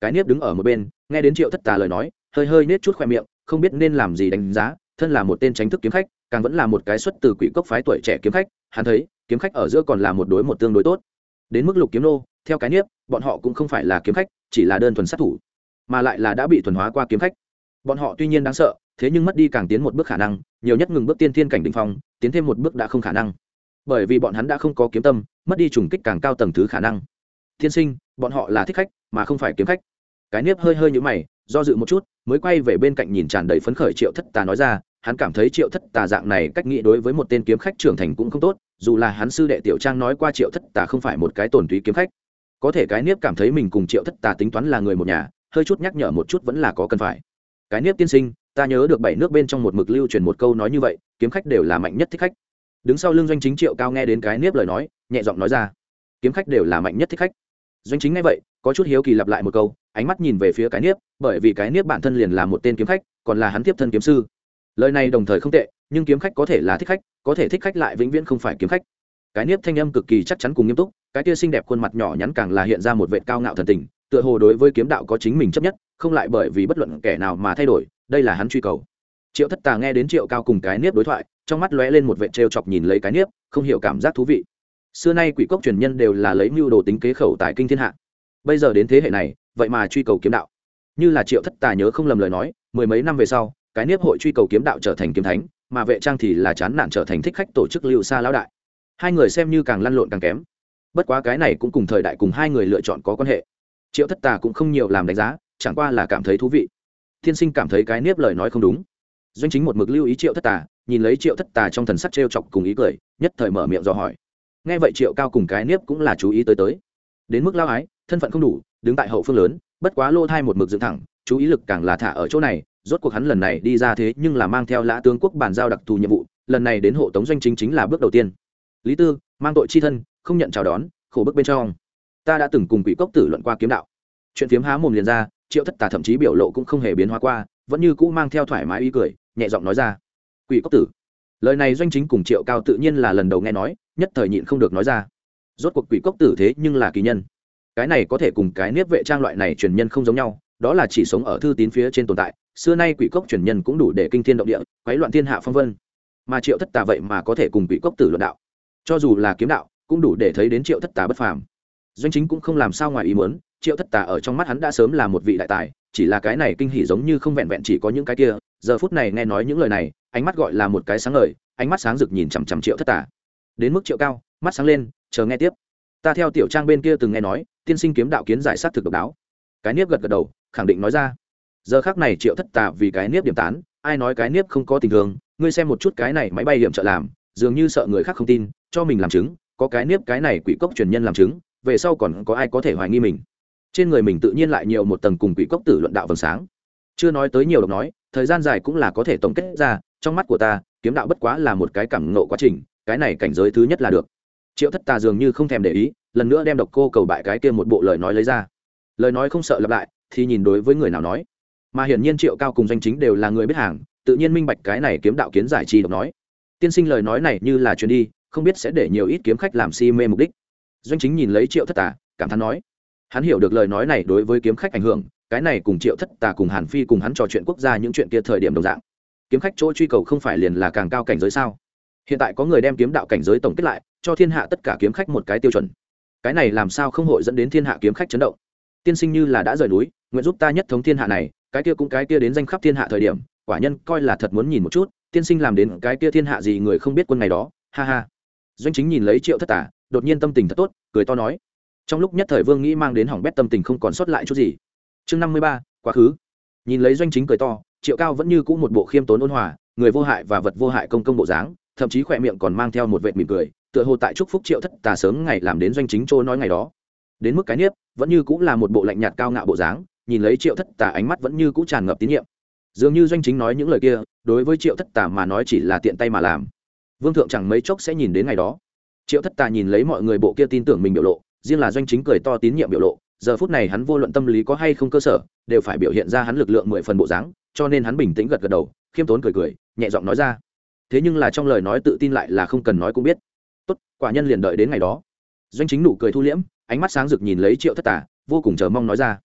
Cái nếp đứng ở một bên, nghe đến triệu thất tà lời nói, hơi hơi nết chút khoe miệng, không biết nên làm gì đánh giá, thân là một tên tránh thức kiếm khách, càng vẫn là một cái xuất từ quỷ cốc phái tuổi trẻ kiếm khách, hắn thấy, kiếm khách ở giữa còn là một đối một tương đối tốt. Đến mức lục kiếm nô theo cái niếp, bọn họ cũng không phải là kiếm khách, chỉ là đơn thuần sát thủ, mà lại là đã bị thuần hóa qua kiếm khách. Bọn họ tuy nhiên đáng sợ, thế nhưng mất đi càng tiến một bước khả năng, nhiều nhất ngừng bước tiên thiên cảnh đ ỉ n h phong, tiến thêm một bước đã không khả năng. Bởi vì bọn hắn đã không có kiếm tâm, mất đi trùng kích càng cao tầng thứ khả năng. Tiên sinh, bọn họ là thích khách, mà không phải kiếm khách. Cái nếp hơi hơi nhũ mày, do dự một chút, mới quay về bên cạnh nhìn tràn đầy phấn khởi triệu thất tà nói ra, hắn cảm thấy triệu thất tà dạng này cách nghĩ đối với một tên kiếm khách trưởng thành cũng không tốt, dù là hắn sư đệ tiểu trang nói qua triệu thất tà không phải một cái tổn túy kiếm khách có thể cái niếp cảm thấy mình cùng triệu thất tà tính toán là người một nhà, hơi chút nhắc nhở một chút vẫn là có cần phải. Cái niếp tiên sinh, ta nhớ được bảy nước bên trong một mực lưu truyền một câu nói như vậy, kiếm khách đều là mạnh nhất thích khách. Đứng sau lưng doanh chính triệu cao nghe đến cái niếp lời nói, nhẹ giọng nói ra. Kiếm khách đều là mạnh nhất thích khách. Doanh chính nghe vậy, có chút hiếu kỳ lặp lại một câu, ánh mắt nhìn về phía cái niếp, bởi vì cái niếp bản thân liền là một tên kiếm khách, còn là hắn tiếp thân kiếm sư. Lời này đồng thời không tệ, nhưng kiếm khách có thể là thích khách, có thể thích khách lại vĩnh viễn không phải kiếm khách cái nếp thanh âm cực kỳ chắc chắn cùng nghiêm túc, cái kia xinh đẹp khuôn mặt nhỏ nhắn càng là hiện ra một vệ cao ngạo thần tình, tựa hồ đối với kiếm đạo có chính mình chấp nhất, không lại bởi vì bất luận kẻ nào mà thay đổi, đây là hắn truy cầu. Triệu thất tà nghe đến triệu cao cùng cái nếp đối thoại, trong mắt lóe lên một vệ trêu chọc nhìn lấy cái nếp không hiểu cảm giác thú vị. Xưa nay quỷ cốc truyền nhân đều là lấy mưu đồ tính kế khẩu tại kinh thiên hạ. Bây giờ đến thế hệ này, vậy mà truy cầu kiếm đạo. Như là triệu thất tà nhớ không lầm lời nói, mười mấy năm về sau, cái nếp hội truy cầu kiếm đạo trở thành kiếm thánh, mà vệ trang thì là chán nản trở thành thích khách tổ chức lưu xa lão đại hai người xem như càng lăn lộn càng kém. Bất quá cái này cũng cùng thời đại cùng hai người lựa chọn có quan hệ. Triệu thất tà cũng không nhiều làm đánh giá, chẳng qua là cảm thấy thú vị. Thiên sinh cảm thấy cái nếp lời nói không đúng. Doanh chính một mực lưu ý triệu thất tà, nhìn lấy triệu thất tà trong thần sắc t r e o chọc cùng ý cười, nhất thời mở miệng dò hỏi. Nghe vậy triệu cao cùng cái nếp cũng là chú ý tới tới. Đến mức lao ái, thân phận không đủ, đứng tại hậu phương lớn, bất quá lô thai một mực dựng thẳng, chú ý lực càng là thả ở chỗ này, rốt cuộc hắn lần này đi ra thế nhưng là mang theo lã tướng quốc bàn giao đặc thù nhiệm vụ, lần này đến hộ tống doanh chính chính là bước đầu tiên lý tư, mang tội chi thân, không nhận chào đón, khổ bức bên trong. Ta đã từng cùng quỷ cốc tử luận qua kiếm đạo. Chuyện phiếm há mồm liền ra, triệu thất tà thậm chí biểu lộ cũng không hề biến hóa qua, vẫn như cũ mang theo thoải mái ý cười, nhẹ giọng nói ra. Quỷ cốc tử. Lời này doanh chính cùng triệu cao tự nhiên là lần đầu nghe nói, nhất thời nhịn không được nói ra. Rốt cuộc quỷ cốc tử thế nhưng là kỳ nhân. Cái này có thể cùng cái niếp vệ trang loại này truyền nhân không giống nhau, đó là chỉ sống ở thư tín phía trên tồn tại, xưa nay quỷ cốc truyền nhân cũng đủ để kinh thiên động địa, quấy loạn thiên hạ phong vân. Mà triệu thất tà vậy mà có thể cùng quỷ cốc tử luận đạo cho dù là kiếm đạo, cũng đủ để thấy đến triệu thất tà bất phàm. Doanh chính cũng không làm sao ngoài ý muốn, triệu thất tà ở trong mắt hắn đã sớm là một vị đại tài, chỉ là cái này kinh hỉ giống như không vẹn vẹn chỉ có những cái kia. Giờ phút này nghe nói những lời này, ánh mắt gọi là một cái sáng ngời, ánh mắt sáng rực nhìn chằm chằm triệu thất tà. Đến mức triệu cao, mắt sáng lên, chờ nghe tiếp. Ta theo tiểu trang bên kia từng nghe nói, tiên sinh kiếm đạo kiến giải sát thực độc đáo. Cái niếp gật gật đầu, khẳng định nói ra. Giờ khác này triệu thất tà vì cái niếp điểm tán, ai nói cái niếp không có tình thương, ngươi xem một chút cái này máy bay hiểm trợ làm dường như sợ người khác không tin, cho mình làm chứng, có cái nếp cái này quỷ cốc truyền nhân làm chứng, về sau còn có ai có thể hoài nghi mình? Trên người mình tự nhiên lại nhiều một tầng cùng quỷ cốc tử luận đạo vầng sáng. Chưa nói tới nhiều độc nói, thời gian dài cũng là có thể tổng kết ra, trong mắt của ta, kiếm đạo bất quá là một cái cảm nộ quá trình, cái này cảnh giới thứ nhất là được. Triệu thất tà dường như không thèm để ý, lần nữa đem độc cô cầu bại cái kia một bộ lời nói lấy ra. Lời nói không sợ lặp lại, thì nhìn đối với người nào nói. Mà hiển nhiên triệu cao cùng danh chính đều là người biết hàng, tự nhiên minh bạch cái này kiếm đạo kiến giải chi độc nói tiên sinh lời nói này như là chuyến đi, không biết sẽ để nhiều ít kiếm khách làm si mê mục đích. Doanh chính nhìn lấy triệu thất tà, cảm thán nói, hắn hiểu được lời nói này đối với kiếm khách ảnh hưởng, cái này cùng triệu thất tà cùng hàn phi cùng hắn trò chuyện quốc gia những chuyện kia thời điểm đồng dạng. Kiếm khách chỗ truy cầu không phải liền là càng cao cảnh giới sao? Hiện tại có người đem kiếm đạo cảnh giới tổng kết lại, cho thiên hạ tất cả kiếm khách một cái tiêu chuẩn. Cái này làm sao không hội dẫn đến thiên hạ kiếm khách chấn động? Tiên sinh như là đã rời núi, nguyện giúp ta nhất thống thiên hạ này, cái kia cũng cái kia đến danh khắp thiên hạ thời điểm, quả nhân coi là thật muốn nhìn một chút tiên sinh làm đến cái kia thiên hạ gì người không biết quân ngày đó, ha ha. Doanh chính nhìn lấy triệu thất tả, đột nhiên tâm tình thật tốt, cười to nói. Trong lúc nhất thời vương nghĩ mang đến hỏng bét tâm tình không còn sót lại chút gì. Chương năm mươi ba, quá khứ. Nhìn lấy doanh chính cười to, triệu cao vẫn như cũ một bộ khiêm tốn ôn hòa, người vô hại và vật vô hại công công bộ dáng, thậm chí khỏe miệng còn mang theo một vệt mỉm cười, tựa hồ tại chúc phúc triệu thất tà sớm ngày làm đến doanh chính trôi nói ngày đó. Đến mức cái niếp, vẫn như cũng là một bộ lạnh nhạt cao ngạo bộ dáng, nhìn lấy triệu thất tà ánh mắt vẫn như cũng tràn ngập tín nhiệm dường như doanh chính nói những lời kia, đối với triệu thất tà mà nói chỉ là tiện tay mà làm. Vương thượng chẳng mấy chốc sẽ nhìn đến ngày đó. Triệu thất tà nhìn lấy mọi người bộ kia tin tưởng mình biểu lộ, riêng là doanh chính cười to tín nhiệm biểu lộ, giờ phút này hắn vô luận tâm lý có hay không cơ sở, đều phải biểu hiện ra hắn lực lượng mười phần bộ dáng, cho nên hắn bình tĩnh gật gật đầu, khiêm tốn cười cười, nhẹ giọng nói ra. Thế nhưng là trong lời nói tự tin lại là không cần nói cũng biết. Tốt, quả nhân liền đợi đến ngày đó. Doanh chính nụ cười thu liễm, ánh mắt sáng rực nhìn lấy triệu thất tà, vô cùng chờ mong nói ra.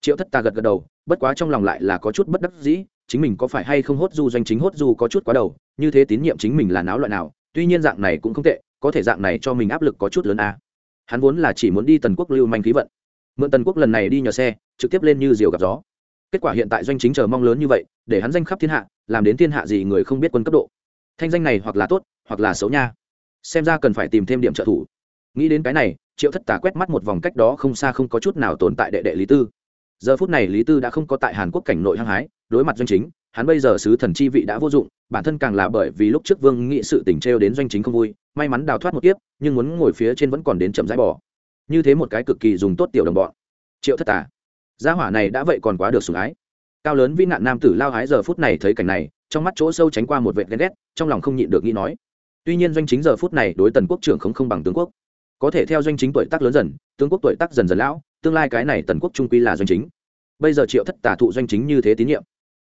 Triệu thất tà gật gật đầu, bất quá trong lòng lại là có chút bất đắc dĩ chính mình có phải hay không hốt du doanh chính hốt du có chút quá đầu, như thế tín nhiệm chính mình là náo loại nào, tuy nhiên dạng này cũng không tệ, có thể dạng này cho mình áp lực có chút lớn a à. hắn vốn là chỉ muốn đi tần quốc lưu manh khí vận. Mượn tần quốc lần này đi nhờ xe, trực tiếp lên như diều gặp gió. Kết quả hiện tại doanh chính chờ mong lớn như vậy, để hắn danh khắp thiên hạ, làm đến thiên hạ gì người không biết quân cấp độ. Thanh danh này hoặc là tốt, hoặc là xấu nha. Xem ra cần phải tìm thêm điểm trợ thủ. Nghĩ đến cái này, triệu thất tà quét mắt một vòng cách đó không xa không có chút nào tồn tại đệ đệ lý tư giờ phút này lý tư đã không có tại hàn quốc cảnh nội hăng hái, đối mặt doanh chính, hắn bây giờ sứ thần chi vị đã vô dụng, bản thân càng là bởi vì lúc trước vương nghị sự tỉnh trêu đến doanh chính không vui, may mắn đào thoát một kiếp, nhưng muốn ngồi phía trên vẫn còn đến chậm rãi bỏ. Như thế một cái cực kỳ dùng tốt tiểu đồng bọn. Triệu thất tà. Gia hỏa này đã vậy còn quá được sủng ái. Cao lớn vĩ nạn nam tử lao hái giờ phút này thấy cảnh này, trong mắt chỗ sâu tránh qua một vệt ghen ghét, trong lòng không nhịn được nghĩ nói. Tuy nhiên doanh chính giờ phút này đối tần quốc trưởng không không bằng tướng quốc. Có thể theo doanh chính tuổi tác lớn dần, tướng quốc tuổi tác dần dần lão, tương lai cái này tần quốc trung quy là doanh chính bây giờ triệu thất tà thụ doanh chính như thế tín nhiệm.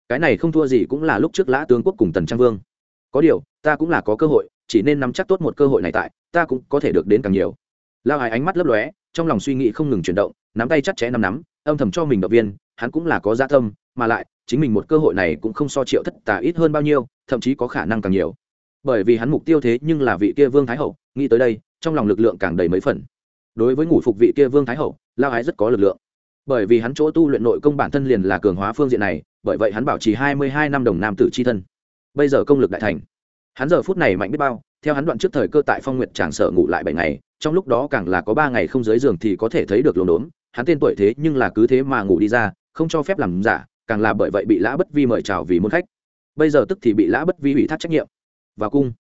Cái này không thua gì cũng là lúc trước lã tướng quốc cùng tần trang vương. Có điều, ta cũng là có cơ hội, chỉ nên nắm chắc tốt một cơ hội này tại, ta cũng có thể được đến càng nhiều. Lao hải ánh mắt lấp lóe, trong lòng suy nghĩ không ngừng chuyển động, nắm tay chắc chẽ nắm nắm, âm thầm cho mình động viên, hắn cũng là có gia tâm, mà lại, chính mình một cơ hội này cũng không so triệu thất tà ít hơn bao nhiêu, thậm chí có khả năng càng nhiều. Bởi vì hắn mục tiêu thế nhưng là vị kia vương thái hậu, nghĩ tới đây, trong lòng lực lượng càng đầy mấy phần. Đối với ngủ phục vị kia vương thái hậu, lao ái rất có lực lượng bởi vì hắn chỗ tu luyện nội công bản thân liền là cường hóa phương diện này, bởi vậy hắn bảo trì hai mươi hai năm đồng nam tử c h i thân. Bây giờ công lực đại thành. Hắn giờ phút này mạnh biết bao, theo hắn đoạn trước thời cơ tại phong nguyệt tràng sở ngủ lại bảy ngày, trong lúc đó càng là có ba ngày không dưới giường thì có thể thấy được lồn đốn. Hắn tên tuổi thế nhưng là cứ thế mà ngủ đi ra, không cho phép làm giả, càng là bởi vậy bị lã bất vi mời chào vì muốn khách. Bây giờ tức thì bị lã bất vi ủy thác trách nhiệm. Và cung.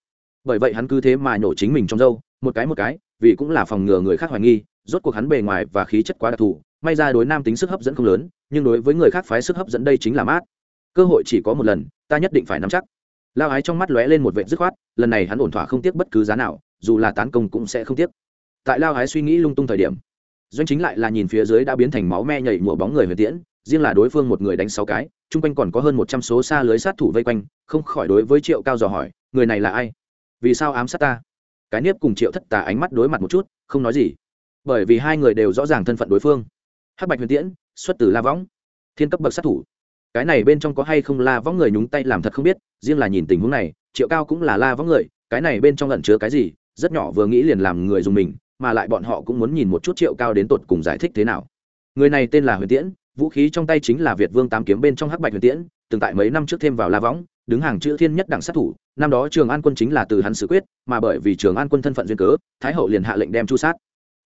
Bởi vậy hắn cứ thế mà nhổ chính mình trong dâu, một cái một cái, vì cũng là phòng ngừa người khác hoài nghi, rốt cuộc hắn bề ngoài và khí chất quá đặc thù may ra đối nam tính sức hấp dẫn không lớn, nhưng đối với người khác phái sức hấp dẫn đây chính là mát. Cơ hội chỉ có một lần, ta nhất định phải nắm chắc. Lao ái trong mắt lóe lên một vệ dứt khoát, lần này hắn ổn thỏa không tiếc bất cứ giá nào, dù là tán công cũng sẽ không tiếc. Tại lao ái suy nghĩ lung tung thời điểm, doanh chính lại là nhìn phía dưới đã biến thành máu me nhảy mùa bóng người huyền tiễn, riêng là đối phương một người đánh sáu cái, chung quanh còn có hơn một trăm số xa lưới sát thủ vây quanh, không khỏi đối với triệu cao dò hỏi, người này là ai? Vì sao ám sát ta? Cái nếp cùng triệu thất tà ánh mắt đối mặt một chút, không nói gì. Bởi vì hai người đều rõ ràng thân phận đối phương hắc bạch huyền tiễn, xuất từ la võng. Thiên cấp bậc sát thủ. Cái này bên trong có hay không la võng người nhúng tay làm thật không biết, riêng là nhìn tình huống này, triệu cao cũng là la võng người, cái này bên trong lẩn chứa cái gì, rất nhỏ vừa nghĩ liền làm người dùng mình, mà lại bọn họ cũng muốn nhìn một chút triệu cao đến tột cùng giải thích thế nào. Người này tên là huyền tiễn, vũ khí trong tay chính là việt vương tám kiếm bên trong hắc bạch huyền tiễn, từng tại mấy năm trước thêm vào la võng, đứng hàng chữ thiên nhất đẳng sát thủ, năm đó trường an quân chính là từ hắn xử quyết, mà bởi vì trường an quân thân phận duyên cớ, thái hậu liền hạ lệnh đem chu sát.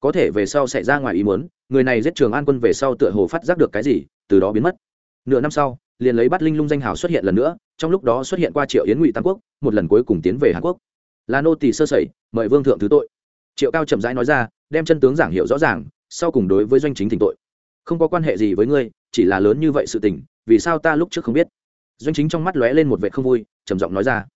Có thể về sau xảy ra ngoài ý muốn người này giết trường an quân về sau tựa hồ phát giác được cái gì, từ đó biến mất. Nửa năm sau, liền lấy bắt linh lung danh hào xuất hiện lần nữa, trong lúc đó xuất hiện qua triệu yến ngụy tam quốc, một lần cuối cùng tiến về hàn quốc. Là nô tỳ sơ sẩy, mời vương thượng thứ tội. Triệu cao chậm rãi nói ra, đem chân tướng giảng hiệu rõ ràng, sau cùng đối với doanh chính thỉnh tội. Không có quan hệ gì với ngươi, chỉ là lớn như vậy sự tình, vì sao ta lúc trước không biết? Doanh chính trong mắt lóe lên một vệ không vui, trầm giọng nói ra.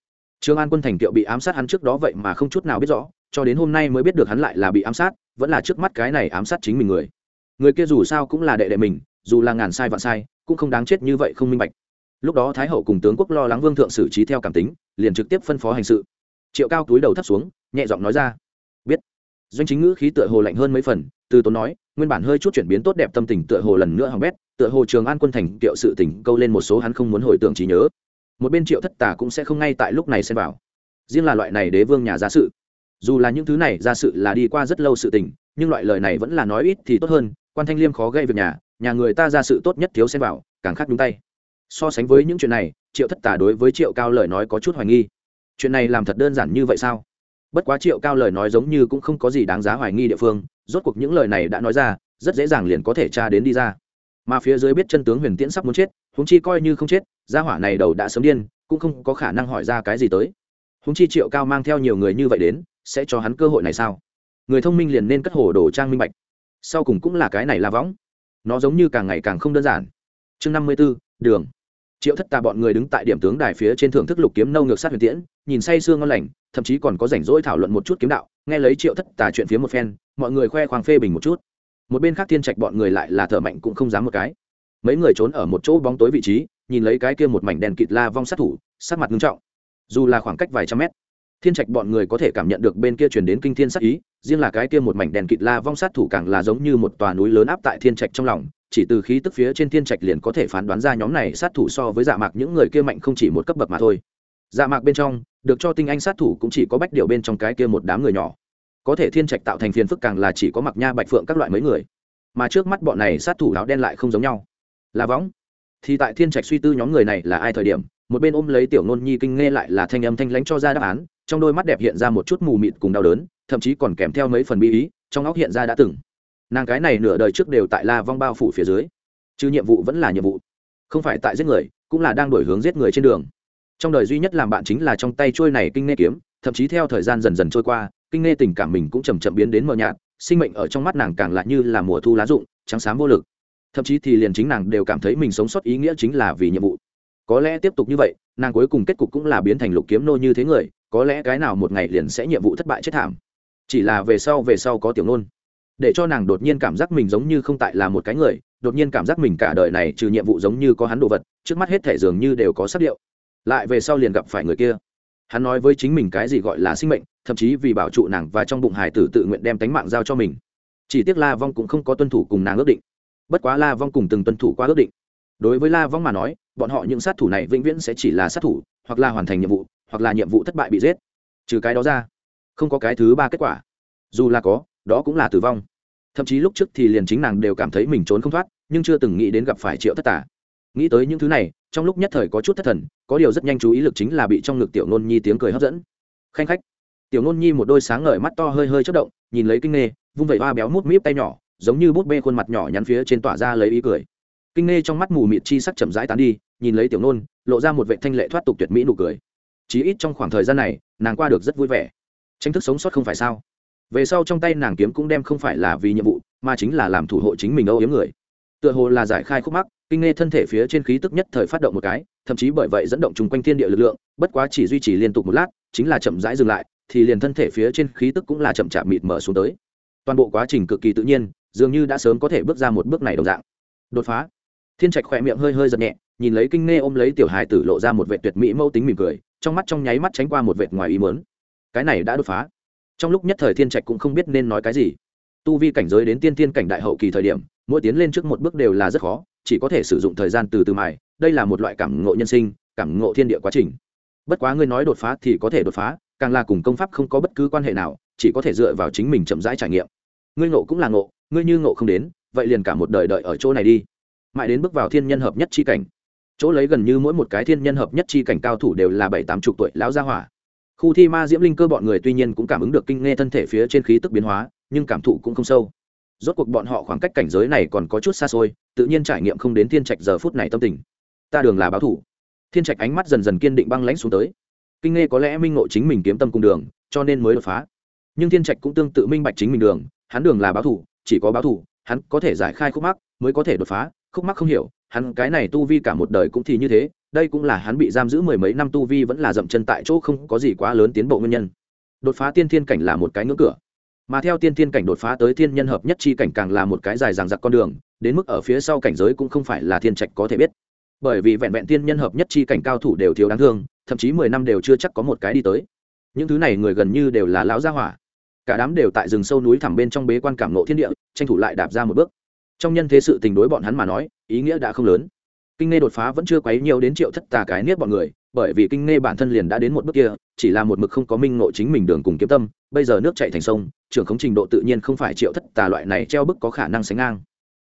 Trương an quân thành Tiệu bị ám sát hắn trước đó vậy mà không chút nào biết rõ, cho đến hôm nay mới biết được hắn lại là bị ám sát, vẫn là trước mắt cái này ám sát chính mình người người kia dù sao cũng là đệ đệ mình, dù là ngàn sai vạn sai, cũng không đáng chết như vậy không minh bạch. Lúc đó thái hậu cùng tướng quốc lo lắng vương thượng xử trí theo cảm tính, liền trực tiếp phân phó hành sự. Triệu cao túi đầu thấp xuống, nhẹ giọng nói ra. Biết. Doanh chính ngữ khí tựa hồ lạnh hơn mấy phần, từ tốn nói, nguyên bản hơi chút chuyển biến tốt đẹp tâm tình tựa hồ lần nữa hỏng bét, tựa hồ trường an quân thành kiệu sự tình câu lên một số hắn không muốn hồi tưởng trí nhớ. Một bên triệu thất tà cũng sẽ không ngay tại lúc này xem vào. Riêng là loại này đế vương nhà gia sự. Dù là những thứ này gia sự là đi qua rất lâu sự tình, nhưng loại lời này vẫn là nói ít thì tốt hơn quan thanh liêm khó gây việc nhà nhà người ta ra sự tốt nhất thiếu xem vào, càng khác đúng tay. So sánh với những chuyện này, triệu thất tả đối với triệu cao lời nói có chút hoài nghi. Chuyện này làm thật đơn giản như vậy sao? Bất quá triệu cao lời nói giống như cũng không có gì đáng giá hoài nghi địa phương, rốt cuộc những lời này đã nói ra, rất dễ dàng liền có thể tra đến đi ra. Mà phía dưới biết chân tướng huyền tiễn sắp muốn chết húng chi coi như không chết, gia hỏa này đầu đã sớm điên, cũng không có khả năng hỏi ra cái gì tới. Húng chi triệu cao mang theo nhiều người như vậy đến, sẽ cho hắn cơ hội này sao? Người thông minh liền nên cất hồ đồ trang minh bạch sau cùng cũng là cái này là võng. Nó giống như càng ngày càng không đơn giản. Chương năm mươi b ố đường. Triệu thất tà bọn người đứng tại điểm tướng đài phía trên thưởng thức lục kiếm nâu ngược sát huyền tiễn, nhìn say sương ngon lành, thậm chí còn có rảnh rỗi thảo luận một chút kiếm đạo, nghe lấy triệu thất tà chuyện phía một phen, mọi người khoe khoang phê bình một chút. Một bên khác thiên trạch bọn người lại là thở mạnh cũng không dám một cái. Mấy người trốn ở một chỗ bóng tối vị trí, nhìn lấy cái kia một mảnh đèn kịt la vong sát thủ sát mặt nghiêm trọng. Dù là khoảng cách vài trăm mét thiên trạch bọn người có thể cảm nhận được bên kia chuyển đến kinh thiên sát ý, riêng là cái kia một mảnh đèn kịt la vong sát thủ càng là giống như một tòa núi lớn áp tại thiên trạch trong lòng, chỉ từ khí tức phía trên thiên trạch liền có thể phán đoán ra nhóm này sát thủ so với dạ mạc những người kia mạnh không chỉ một cấp bậc mà thôi. Dạ mạc bên trong, được cho tinh anh sát thủ cũng chỉ có bách điều bên trong cái kia một đám người nhỏ. Có thể thiên trạch tạo thành phiền phức càng là chỉ có mặc nha, bạch phượng các loại mấy người. Mà trước mắt bọn này sát thủ áo đen lại không giống nhau. Là võng. Thì tại thiên trạch suy tư nhóm người này là ai thời điểm, một bên ôm lấy tiểu nôn nhi kinh nghe lại là thanh âm thanh lãnh cho ra đáp án trong đôi mắt đẹp hiện ra một chút mù mịt cùng đau đớn, thậm chí còn kèm theo mấy phần bi ý, trong óc hiện ra đã từng. Nàng cái này nửa đời trước đều tại la vong bao phủ phía dưới. Chứ nhiệm vụ vẫn là nhiệm vụ. Không phải tại giết người, cũng là đang đổi hướng giết người trên đường. Trong đời duy nhất làm bạn chính là trong tay trôi này kinh nghe kiếm, thậm chí theo thời gian dần dần trôi qua, kinh nghe tình cảm mình cũng chầm chậm biến đến mờ nhạt, sinh mệnh ở trong mắt nàng càng lại như là mùa thu lá rụng, trắng xám vô lực. Thậm chí thì liền chính nàng đều cảm thấy mình sống sót ý nghĩa chính là vì nhiệm vụ. Có lẽ tiếp tục như vậy, nàng cuối cùng kết cục cũng là biến thành lục kiếm nô như thế người có lẽ cái nào một ngày liền sẽ nhiệm vụ thất bại chết thảm. Chỉ là về sau về sau có tiểu nôn. Để cho nàng đột nhiên cảm giác mình giống như không tại là một cái người, đột nhiên cảm giác mình cả đời này trừ nhiệm vụ giống như có hắn đồ vật, trước mắt hết thể dường như đều có sắc điệu. Lại về sau liền gặp phải người kia. Hắn nói với chính mình cái gì gọi là sinh mệnh, thậm chí vì bảo trụ nàng và trong bụng hải tử tự nguyện đem tánh mạng giao cho mình. Chỉ tiếc la vong cũng không có tuân thủ cùng nàng ước định. Bất quá la vong cùng từng tuân thủ qua ước định. Đối với la vong mà nói, bọn họ những sát thủ này vĩnh viễn sẽ chỉ là sát thủ, hoặc là hoàn thành nhiệm vụ hoặc là nhiệm vụ thất bại bị giết. Trừ cái đó ra, không có cái thứ ba kết quả. Dù là có, đó cũng là tử vong. Thậm chí lúc trước thì liền chính nàng đều cảm thấy mình trốn không thoát, nhưng chưa từng nghĩ đến gặp phải triệu thất tả nghĩ tới những thứ này, trong lúc nhất thời có chút thất thần, có điều rất nhanh chú ý lực chính là bị trong ngực tiểu nôn nhi tiếng cười hấp dẫn. Khanh khách. Tiểu nôn nhi một đôi sáng ngời mắt to hơi hơi chất động, nhìn lấy kinh nghê, vung vẩy ba béo mút míp tay nhỏ, giống như bút bê khuôn mặt nhỏ nhắn phía trên tỏa ra lấy ý cười. Kinh nghê trong mắt mù mịt chi sắc chậm rãi tán đi, nhìn lấy tiểu nôn, lộ ra một vệ thanh lệ thoát tục tuyệt mỹ nụ cười chí ít trong khoảng thời gian này, nàng qua được rất vui vẻ. Tranh thức sống sót không phải sao? Về sau trong tay nàng kiếm cũng đem không phải là vì nhiệm vụ, mà chính là làm thủ hộ chính mình âu yếm người. Tựa hồ là giải khai khúc mắc, kinh nghe thân thể phía trên khí tức nhất thời phát động một cái, thậm chí bởi vậy dẫn động chung quanh thiên địa lực lượng, bất quá chỉ duy trì liên tục một lát, chính là chậm rãi dừng lại, thì liền thân thể phía trên khí tức cũng là chậm chạp mịt mở xuống tới. Toàn bộ quá trình cực kỳ tự nhiên, dường như đã sớm có thể bước ra một bước này đồng dạng. Đột phá. Thiên trạch khỏe miệng hơi hơi giật nhẹ, nhìn lấy kinh nghe ôm lấy tiểu hài tử lộ ra một vệ tuyệt mỹ mâu tính mỉm cười trong mắt trong nháy mắt tránh qua một vệt ngoài ý mớn cái này đã đột phá. Trong lúc nhất thời thiên trạch cũng không biết nên nói cái gì. Tu vi cảnh giới đến tiên tiên cảnh đại hậu kỳ thời điểm, mỗi tiến lên trước một bước đều là rất khó, chỉ có thể sử dụng thời gian từ từ mài. Đây là một loại cảm ngộ nhân sinh, cảm ngộ thiên địa quá trình. Bất quá ngươi nói đột phá thì có thể đột phá, càng là cùng công pháp không có bất cứ quan hệ nào, chỉ có thể dựa vào chính mình chậm rãi trải nghiệm. Ngươi ngộ cũng là ngộ, ngươi như ngộ không đến, vậy liền cả một đời đợi ở chỗ này đi. Mãi đến bước vào thiên nhân hợp nhất chi cảnh chỗ lấy gần như mỗi một cái thiên nhân hợp nhất chi cảnh cao thủ đều là bảy tám chục tuổi lão gia hỏa. Khu thi ma diễm linh cơ bọn người tuy nhiên cũng cảm ứng được kinh nghe thân thể phía trên khí tức biến hóa, nhưng cảm thụ cũng không sâu. Rốt cuộc bọn họ khoảng cách cảnh giới này còn có chút xa xôi, tự nhiên trải nghiệm không đến thiên trạch giờ phút này tâm tình. Ta đường là báo thủ. Thiên trạch ánh mắt dần dần kiên định băng lãnh xuống tới. Kinh nghe có lẽ minh ngộ chính mình kiếm tâm cùng đường, cho nên mới đột phá. Nhưng thiên trạch cũng tương tự minh bạch chính mình đường, hắn đường là báo thủ, chỉ có báo thủ, hắn có thể giải khai khúc mắc, mới có thể đột phá, khúc mắc không hiểu hắn cái này tu vi cả một đời cũng thì như thế, đây cũng là hắn bị giam giữ mười mấy năm tu vi vẫn là dậm chân tại chỗ không có gì quá lớn tiến bộ nguyên nhân. Đột phá tiên thiên cảnh là một cái ngưỡng cửa, mà theo tiên thiên cảnh đột phá tới thiên nhân hợp nhất chi cảnh càng là một cái dài dằng dặc con đường, đến mức ở phía sau cảnh giới cũng không phải là thiên trạch có thể biết. Bởi vì vẹn vẹn tiên nhân hợp nhất chi cảnh cao thủ đều thiếu đáng thương, thậm chí mười năm đều chưa chắc có một cái đi tới. Những thứ này người gần như đều là lão gia hỏa. Cả đám đều tại rừng sâu núi thẳm bên trong bế quan cảm nộ thiên địa, tranh thủ lại đạp ra một bước trong nhân thế sự tình đối bọn hắn mà nói, ý nghĩa đã không lớn. Kinh nghe đột phá vẫn chưa quấy nhiều đến triệu thất tà cái niết bọn người, bởi vì kinh nghe bản thân liền đã đến một bước kia, chỉ là một mực không có minh ngộ chính mình đường cùng kiếm tâm, bây giờ nước chạy thành sông, trưởng khống trình độ tự nhiên không phải triệu thất tà loại này treo bức có khả năng sánh ngang.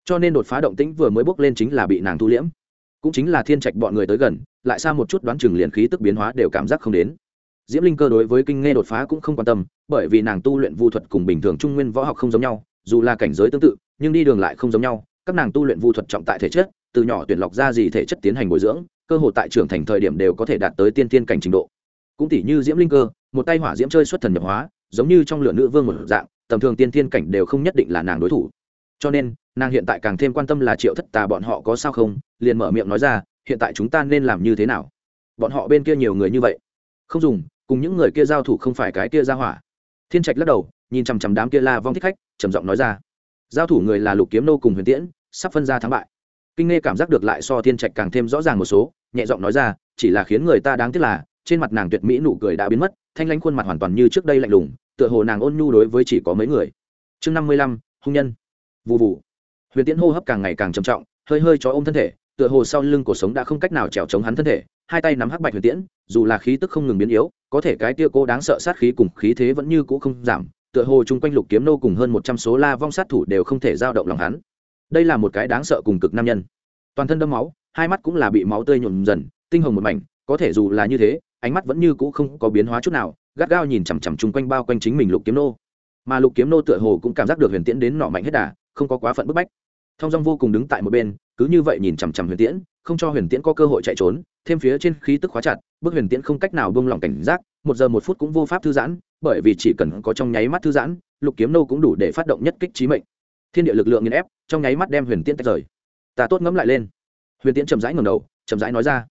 Cho nên đột phá động tĩnh vừa mới bước lên chính là bị nàng thu liễm. Cũng chính là thiên trạch bọn người tới gần, lại xa một chút đoán chừng liền khí tức biến hóa đều cảm giác không đến. Diễm linh cơ đối với kinh nghe đột phá cũng không quan tâm, bởi vì nàng tu luyện vu thuật cùng bình thường trung nguyên võ học không giống nhau dù là cảnh giới tương tự, nhưng đi đường lại không giống nhau, các nàng tu luyện vu thuật trọng tại thể chất, từ nhỏ tuyển lọc ra gì thể chất tiến hành bồi dưỡng, cơ hội tại trưởng thành thời điểm đều có thể đạt tới tiên tiên cảnh trình độ. Cũng tỷ như diễm linh cơ, một tay hỏa diễm chơi xuất thần nhập hóa, giống như trong lửa nữ vương một dạng, tầm thường tiên tiên cảnh đều không nhất định là nàng đối thủ. Cho nên, nàng hiện tại càng thêm quan tâm là triệu thất tà bọn họ có sao không, liền mở miệng nói ra, hiện tại chúng ta nên làm như thế nào? Bọn họ bên kia nhiều người như vậy. Không dùng, cùng những người kia giao thủ không phải cái kia ra hỏa. Thiên trạch lắc đầu, nhìn chằm chằm đám kia la vong thích khách trầm giọng nói ra. Giao thủ người là lục kiếm nô cùng huyền tiễn, sắp phân ra thắng bại. Kinh nghe cảm giác được lại so thiên trạch càng thêm rõ ràng một số, nhẹ giọng nói ra, chỉ là khiến người ta đáng tiếc là, trên mặt nàng tuyệt mỹ nụ cười đã biến mất, thanh lãnh khuôn mặt hoàn toàn như trước đây lạnh lùng, tựa hồ nàng ôn nhu đối với chỉ có mấy người. Chương năm mươi lăm, hung nhân. Vụ vụ huyền tiễn hô hấp càng ngày càng trầm trọng, hơi hơi cho ôm thân thể, tựa hồ sau lưng cuộc sống đã không cách nào trèo chống hắn thân thể, hai tay nắm hắc bạch huyền tiễn, dù là khí tức không ngừng biến yếu, có thể cái tia cô đáng sợ sát khí cùng khí thế vẫn như cũ không giảm tựa hồ chung quanh lục kiếm nô cùng hơn một trăm số la vong sát thủ đều không thể giao động lòng hắn. Đây là một cái đáng sợ cùng cực nam nhân. Toàn thân đâm máu, hai mắt cũng là bị máu tươi nhuộm dần, tinh hồng một mảnh, có thể dù là như thế, ánh mắt vẫn như cũ không có biến hóa chút nào, gắt gao nhìn chằm chằm chung quanh bao quanh chính mình lục kiếm nô. Mà lục kiếm nô tựa hồ cũng cảm giác được huyền tiễn đến nọ mạnh hết đà, không có quá phận bức bách. Thong dong vô cùng đứng tại một bên, cứ như vậy nhìn chằm chằm huyền tiễn không cho huyền tiễn có cơ hội chạy trốn, thêm phía trên khí tức khóa chặt, bức huyền tiễn không cách nào bông lỏng cảnh giác, một giờ một phút cũng vô pháp thư giãn, bởi vì chỉ cần có trong nháy mắt thư giãn, lục kiếm nô cũng đủ để phát động nhất kích trí mệnh. Thiên địa lực lượng nghiền ép, trong nháy mắt đem huyền tiễn tách rời. Ta tốt ngẫm lại lên. Huyền tiễn chậm rãi ngầm đầu, chậm rãi nói ra.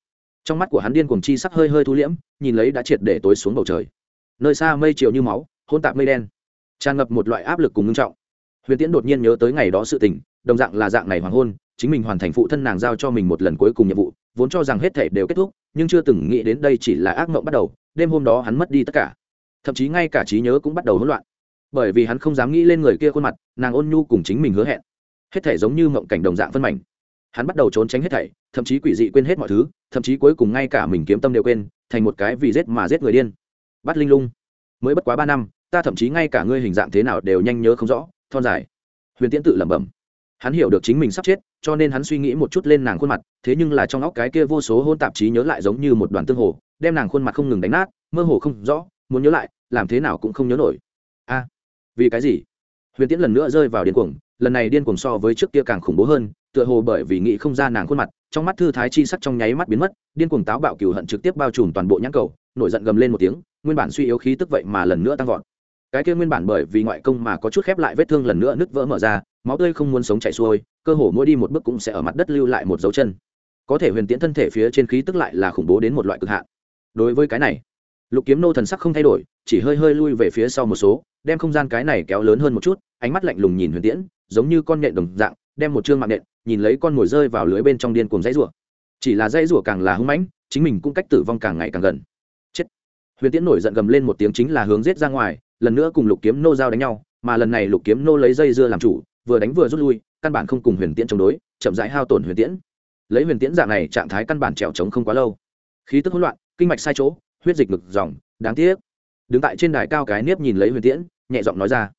Trong mắt của hắn điên cuồng chi sắc hơi hơi thu liễm, nhìn lấy đã triệt để tối xuống bầu trời. Nơi xa mây chiều như máu hôn tạp mây đen, tràn ngập một loại áp lực cùng ngưng trọng. Huyền tiễn đột nhiên nhớ tới ngày đó sự tình, đồng dạng là dạng này hoàng hôn chính mình hoàn thành phụ thân nàng giao cho mình một lần cuối cùng nhiệm vụ, vốn cho rằng hết thể đều kết thúc, nhưng chưa từng nghĩ đến đây chỉ là ác mộng bắt đầu, đêm hôm đó hắn mất đi tất cả. Thậm chí ngay cả trí nhớ cũng bắt đầu hỗn loạn. Bởi vì hắn không dám nghĩ lên người kia khuôn mặt, nàng ôn nhu cùng chính mình hứa hẹn. Hết thể giống như mộng cảnh đồng dạng phân mảnh. Hắn bắt đầu trốn tránh hết thảy, thậm chí quỷ dị quên hết mọi thứ, thậm chí cuối cùng ngay cả mình kiếm tâm đều quên, thành một cái vì giết mà giết người điên. Bắt linh lung, mới bất quá ba năm, ta thậm chí ngay cả ngươi hình dạng thế nào đều nhanh nhớ không rõ, thon dài. Huyền tiễn tự lẩm bẩm hắn hiểu được chính mình sắp chết, cho nên hắn suy nghĩ một chút lên nàng khuôn mặt, thế nhưng là trong óc cái kia vô số hôn tạp chí nhớ lại giống như một đoàn tương hồ, đem nàng khuôn mặt không ngừng đánh nát, mơ hồ không rõ, muốn nhớ lại, làm thế nào cũng không nhớ nổi. A, vì cái gì? Huyền tiễn lần nữa rơi vào điên cuồng, lần này điên cuồng so với trước kia càng khủng bố hơn, tựa hồ bởi vì nghĩ không ra nàng khuôn mặt, trong mắt thư thái chi sắc trong nháy mắt biến mất, điên cuồng táo bạo cừu hận trực tiếp bao trùm toàn bộ nhãn cầu, nổi giận gầm lên một tiếng, nguyên bản suy yếu khí tức vậy mà lần nữa tăng vọt. Cái kia nguyên bản bởi vì ngoại công mà có chút khép lại vết thương lần nữa nứt vỡ mở ra máu tươi không muốn sống chảy xuôi, cơ hồ mỗi đi một bước cũng sẽ ở mặt đất lưu lại một dấu chân. Có thể huyền tiễn thân thể phía trên khí tức lại là khủng bố đến một loại cực hạn. Đối với cái này, lục kiếm nô thần sắc không thay đổi, chỉ hơi hơi lui về phía sau một số, đem không gian cái này kéo lớn hơn một chút, ánh mắt lạnh lùng nhìn huyền tiễn, giống như con nhện đồng dạng, đem một chương mạng nện nhìn lấy con mồi rơi vào lưới bên trong điên cuồng dãy rủa. Chỉ là dãy rủa càng là hung mãnh, chính mình cũng cách tử vong càng ngày càng gần. Chết. Huyền tiễn nổi giận gầm lên một tiếng chính là hướng giết ra ngoài, lần nữa cùng lục kiếm nô giao đánh nhau, mà lần này lục kiếm nô lấy dây dưa làm chủ vừa đánh vừa rút lui, căn bản không cùng huyền tiễn chống đối, chậm rãi hao tổn huyền tiễn. Lấy huyền tiễn dạng này, trạng thái căn bản trèo trống không quá lâu. Khí tức hỗn loạn, kinh mạch sai chỗ, huyết dịch ngực dòng, đáng tiếc. Đứng tại trên đài cao cái niếp nhìn lấy huyền tiễn, nhẹ giọng nói ra.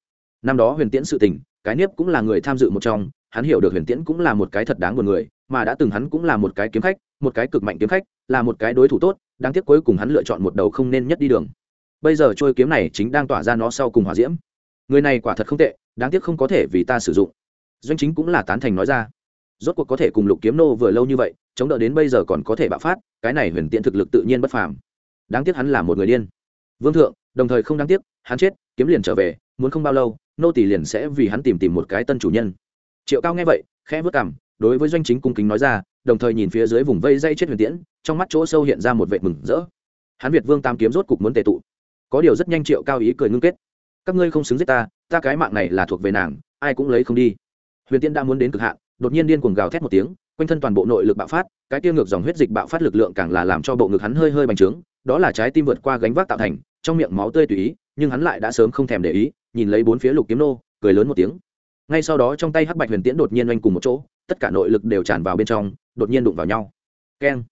Năm đó huyền tiễn sự tình, cái niếp cũng là người tham dự một trong, hắn hiểu được huyền tiễn cũng là một cái thật đáng buồn người, mà đã từng hắn cũng là một cái kiếm khách, một cái cực mạnh kiếm khách, là một cái đối thủ tốt, đáng tiếc cuối cùng hắn lựa chọn một đầu không nên nhất đi đường. Bây giờ trôi kiếm này chính đang tỏa ra nó sau cùng hỏa diễm người này quả thật không tệ, đáng tiếc không có thể vì ta sử dụng. Doanh chính cũng là tán thành nói ra. Rốt cuộc có thể cùng lục kiếm nô vừa lâu như vậy, chống đỡ đến bây giờ còn có thể bạo phát, cái này huyền tiện thực lực tự nhiên bất phàm. Đáng tiếc hắn là một người điên. Vương thượng, đồng thời không đáng tiếc, hắn chết, kiếm liền trở về, muốn không bao lâu, nô tỷ liền sẽ vì hắn tìm tìm một cái tân chủ nhân. Triệu cao nghe vậy, khẽ vất cảm đối với doanh chính cung kính nói ra, đồng thời nhìn phía dưới vùng vây dây chết huyền tiễn, trong mắt chỗ sâu hiện ra một vệ mừng rỡ. Hắn việt vương tam kiếm rốt cục muốn tệ tụ. Có điều rất nhanh triệu cao ý cười ngưng kết các ngươi không xứng giết ta ta cái mạng này là thuộc về nàng, ai cũng lấy không đi. Huyền tiên đã muốn đến cực hạn, đột nhiên điên cuồng gào thét một tiếng, quanh thân toàn bộ nội lực bạo phát, cái tiêu ngược dòng huyết dịch bạo phát lực lượng càng là làm cho bộ ngực hắn hơi hơi bành trướng, đó là trái tim vượt qua gánh vác tạo thành, trong miệng máu tươi tùy ý, nhưng hắn lại đã sớm không thèm để ý, nhìn lấy bốn phía lục kiếm nô, cười lớn một tiếng. Ngay sau đó trong tay hắc bạch huyền tiễn đột nhiên oanh cùng một chỗ, tất cả nội lực đều tràn vào bên trong, đột nhiên đụng vào nhau. Keng!